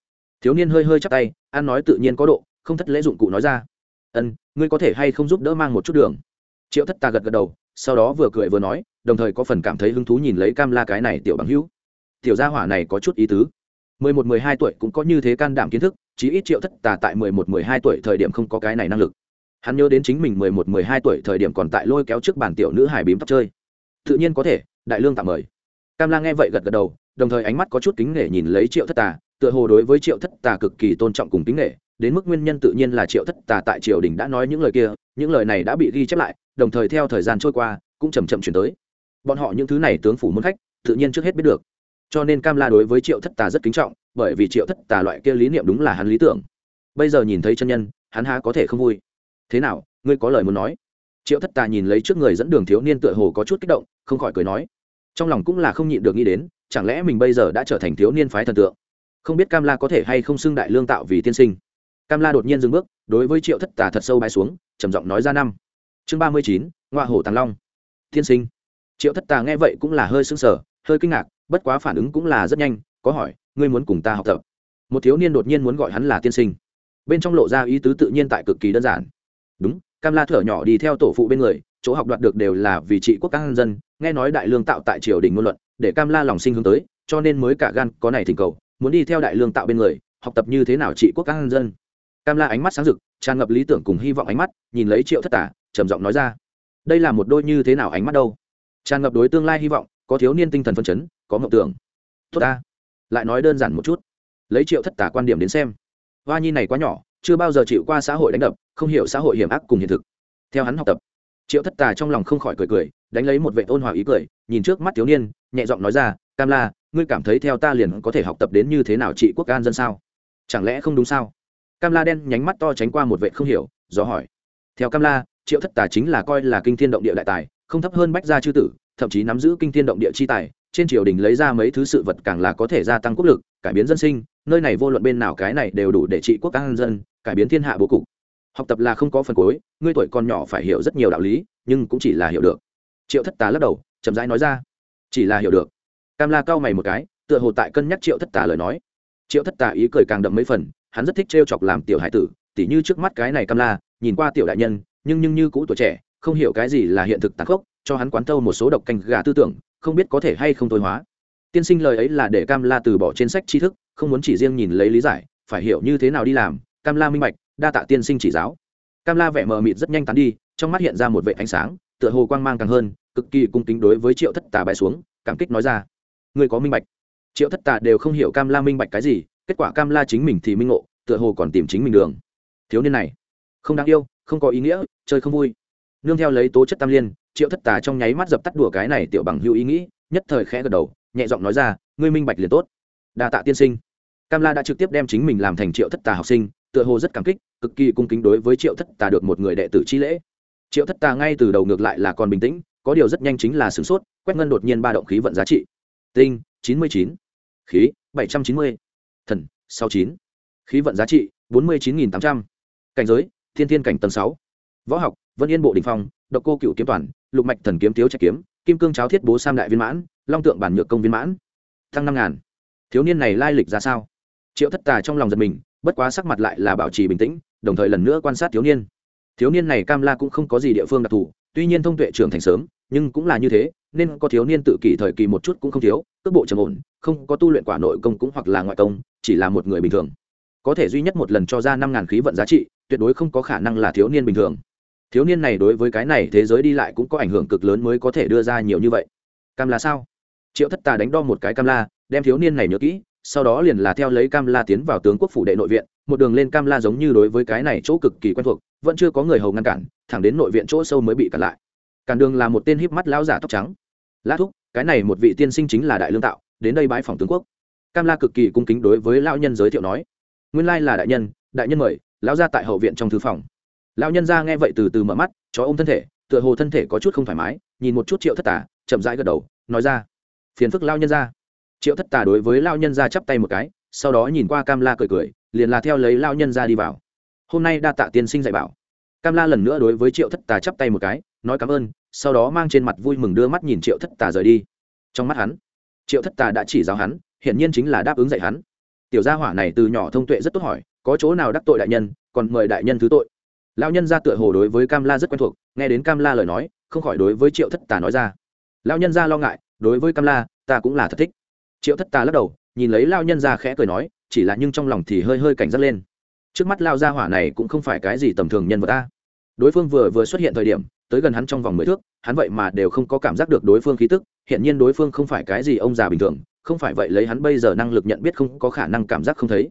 Thiếu niên hơi hơi chắp tay an nói tự nhiên có độ, không thất lễ dụng cụ nói ra. Ân, ngươi có thể hay không giúp đỡ mang một chút đường? Triệu thất ta gật gật đầu, sau đó vừa cười vừa nói, đồng thời có phần cảm thấy hứng thú nhìn lấy cam la cái này tiểu bằng hữu. Tiểu gia hỏa này có chút ý tứ. Mười một, mười hai tuổi cũng có như thế can đảm kiến thức, chí ít triệu thất tà tại mười một, mười hai tuổi thời điểm không có cái này năng lực. Hắn nhớ đến chính mình mười một, mười hai tuổi thời điểm còn tại lôi kéo trước bàn tiểu nữ hải bím tóc chơi tự nhiên có thể, đại lương tạm mời. Cam la nghe vậy gật gật đầu, đồng thời ánh mắt có chút kính nể nhìn lấy triệu thất tà, tựa hồ đối với triệu thất tà cực kỳ tôn trọng cùng kính nể, đến mức nguyên nhân tự nhiên là triệu thất tà tại triều đình đã nói những lời kia, những lời này đã bị ghi chép lại, đồng thời theo thời gian trôi qua, cũng chầm chậm chuyển tới. Bọn họ những thứ này tướng phủ muốn khách, tự nhiên trước hết biết được. Cho nên cam la đối với triệu thất tà rất kính trọng, bởi vì triệu thất tà loại kia lý niệm đúng là hắn lý tưởng. Bây giờ nhìn thấy chân nhân, hắn há có thể không vui. Thế nào, ngươi có lời muốn nói? Triệu thất tà nhìn lấy trước người dẫn đường thiếu niên tựa hồ có chút kích động, không khỏi cười nói. Trong lòng cũng là không nhịn được nghĩ đến, chẳng lẽ mình bây giờ đã trở thành thiếu niên phái thần tượng? Không biết cam la có thể hay không xưng đại lương tạo vì tiên sinh. Cam la đột nhiên dừng bước, đối với triệu thất tà thật sâu bay xuống, trầm giọng nói ra năm. Chương ba mươi chín ngoại hổ tàng long. Tiên sinh. Triệu thất tà nghe vậy cũng là hơi sưng sờ, hơi kinh ngạc, bất quá phản ứng cũng là rất nhanh, có hỏi, ngươi muốn cùng ta học tập? Một thiếu niên đột nhiên muốn gọi hắn là tiên sinh. Bên trong lộ ra ý tứ tự nhiên tại cực kỳ đơn giản. Đúng cam la thở nhỏ đi theo tổ phụ bên người, chỗ học đoạt được đều là vì trị quốc các dân, nghe nói đại lương tạo tại triều đình ngôn luận, để cam la lòng sinh hướng tới, cho nên mới cả gan có này thỉnh cầu, muốn đi theo đại lương tạo bên người, học tập như thế nào trị quốc các dân. Cam la ánh mắt sáng rực, tràn ngập lý tưởng cùng hy vọng ánh mắt, nhìn lấy triệu thất tả, trầm giọng nói ra, đây là một đôi như thế nào ánh mắt đâu? Tràn ngập đối tương lai hy vọng, có thiếu niên tinh thần phân chấn, có mộng tưởng. Tốt ta. Lại nói đơn giản một chút. Lấy triệu thất tả quan điểm đến xem. Hoa nhi này quá nhỏ, chưa bao giờ chịu qua xã hội đánh đập không hiểu xã hội hiểm ác cùng hiện thực. Theo hắn học tập, triệu thất tà trong lòng không khỏi cười cười, đánh lấy một vệ ôn hòa ý cười, nhìn trước mắt thiếu niên, nhẹ giọng nói ra, cam la, ngươi cảm thấy theo ta liền có thể học tập đến như thế nào trị quốc an dân sao? Chẳng lẽ không đúng sao? Cam la đen nhánh mắt to tránh qua một vệ không hiểu, do hỏi. Theo cam la, triệu thất tà chính là coi là kinh thiên động địa đại tài, không thấp hơn bách gia chư tử, thậm chí nắm giữ kinh thiên động địa chi tài, trên triều đình lấy ra mấy thứ sự vật càng là có thể gia tăng quốc lực, cải biến dân sinh, nơi này vô luận bên nào cái này đều đủ để trị quốc an dân, cải biến thiên hạ bố cục học tập là không có phần cuối, ngươi tuổi còn nhỏ phải hiểu rất nhiều đạo lý, nhưng cũng chỉ là hiểu được. Triệu thất tà lắc đầu, chậm rãi nói ra. Chỉ là hiểu được. Cam la cau mày một cái, tựa hồ tại cân nhắc triệu thất tà lời nói. Triệu thất tà ý cười càng đậm mấy phần, hắn rất thích trêu chọc làm tiểu hải tử, tỉ như trước mắt cái này cam la, nhìn qua tiểu đại nhân, nhưng nhưng như cũ tuổi trẻ, không hiểu cái gì là hiện thực tàn khốc, cho hắn quán thâu một số độc canh gà tư tưởng, không biết có thể hay không thôi hóa. Tiên sinh lời ấy là để cam la từ bỏ trên sách tri thức, không muốn chỉ riêng nhìn lấy lý giải, phải hiểu như thế nào đi làm, cam la minh bạch đa tạ tiên sinh chỉ giáo. Cam la vẻ mờ mịt rất nhanh tán đi, trong mắt hiện ra một vệ ánh sáng, tựa hồ quang mang càng hơn, cực kỳ cung kính đối với triệu thất tà bãi xuống, cảm kích nói ra. Người có minh bạch. Triệu thất tà đều không hiểu cam la minh bạch cái gì, kết quả cam la chính mình thì minh ngộ, tựa hồ còn tìm chính mình đường. Thiếu niên này, không đáng yêu, không có ý nghĩa, chơi không vui. Nương theo lấy tố chất tam liên, triệu thất tà trong nháy mắt dập tắt đùa cái này tiểu bằng hữu ý nghĩ, nhất thời khẽ gật đầu, nhẹ giọng nói ra, ngươi minh bạch liền tốt. Đa tạ tiên sinh. Cam la đã trực tiếp đem chính mình làm thành triệu thất tà học sinh tựa hồ rất cảm kích, cực kỳ cung kính đối với triệu thất tà được một người đệ tử chi lễ. Triệu thất tà ngay từ đầu ngược lại là còn bình tĩnh, có điều rất nhanh chính là sửng sốt, quét ngân đột nhiên ba động khí vận giá trị. Tinh, chín mươi chín. Khí, bảy trăm chín mươi. Thần, sáu chín. Khí vận giá trị, bốn mươi chín nghìn tám trăm. Cảnh giới, thiên thiên cảnh tầng sáu. Võ học, vân yên bộ đình phong, độc cô cựu kiếm toàn, lục mạch thần kiếm thiếu trạch kiếm, kim cương cháo thiết bố sam đại viên mãn, long tượng bản nhược công viên mãn. Thăng năm ngàn. Thiếu niên này lai lịch ra sao? Triệu thất tà trong lòng giật mình bất quá sắc mặt lại là bảo trì bình tĩnh, đồng thời lần nữa quan sát thiếu niên. Thiếu niên này cam la cũng không có gì địa phương đặc thù, tuy nhiên thông tuệ trưởng thành sớm, nhưng cũng là như thế, nên có thiếu niên tự kỷ thời kỳ một chút cũng không thiếu, cước bộ trầm ổn, không có tu luyện quả nội công cũng hoặc là ngoại công, chỉ là một người bình thường. Có thể duy nhất một lần cho ra năm ngàn khí vận giá trị, tuyệt đối không có khả năng là thiếu niên bình thường. Thiếu niên này đối với cái này thế giới đi lại cũng có ảnh hưởng cực lớn mới có thể đưa ra nhiều như vậy. Cam la sao? Triệu thất tà đánh đo một cái cam la, đem thiếu niên này nhớ kỹ sau đó liền là theo lấy cam la tiến vào tướng quốc phủ đệ nội viện, một đường lên cam la giống như đối với cái này chỗ cực kỳ quen thuộc, vẫn chưa có người hầu ngăn cản, thẳng đến nội viện chỗ sâu mới bị cản lại. Cản đường là một tên híp mắt lão giả tóc trắng. Lã thúc, cái này một vị tiên sinh chính là đại lương tạo, đến đây bãi phòng tướng quốc. Cam la cực kỳ cung kính đối với lão nhân giới thiệu nói, nguyên lai là đại nhân đại nhân mời, lão ra tại hậu viện trong thư phòng. Lão nhân ra nghe vậy từ từ mở mắt, chó ôm thân thể, tựa hồ thân thể có chút không thoải mái, nhìn một chút triệu thất tả chậm rãi gật đầu, nói ra, phiền phức lao nhân ra triệu thất Tà đối với lao nhân ra chắp tay một cái, sau đó nhìn qua cam la cười cười, liền là theo lấy lao nhân ra đi vào. Hôm nay đa tạ tiên sinh dạy bảo. Cam la lần nữa đối với triệu thất tà chắp tay một cái, nói cảm ơn, sau đó mang trên mặt vui mừng đưa mắt nhìn triệu thất tà rời đi. Trong mắt hắn, triệu thất tà đã chỉ giáo hắn, hiển nhiên chính là đáp ứng dạy hắn. Tiểu gia hỏa này từ nhỏ thông tuệ rất tốt hỏi, có chỗ nào đắc tội đại nhân, còn mời đại nhân thứ tội. Lão nhân ra tựa hồ đối với cam la rất quen thuộc, nghe đến cam la lời nói, không khỏi đối với triệu thất tà nói ra. Lão nhân ra lo ngại, đối với cam la, ta cũng là thật thích triệu thất tà lắc đầu, nhìn lấy lao nhân ra khẽ cười nói, chỉ là nhưng trong lòng thì hơi hơi cảnh giác lên. Trước mắt lao gia hỏa này cũng không phải cái gì tầm thường nhân vật ta. Đối phương vừa vừa xuất hiện thời điểm, tới gần hắn trong vòng mười thước, hắn vậy mà đều không có cảm giác được đối phương khí tức hiện nhiên đối phương không phải cái gì ông già bình thường, không phải vậy lấy hắn bây giờ năng lực nhận biết không có khả năng cảm giác không thấy.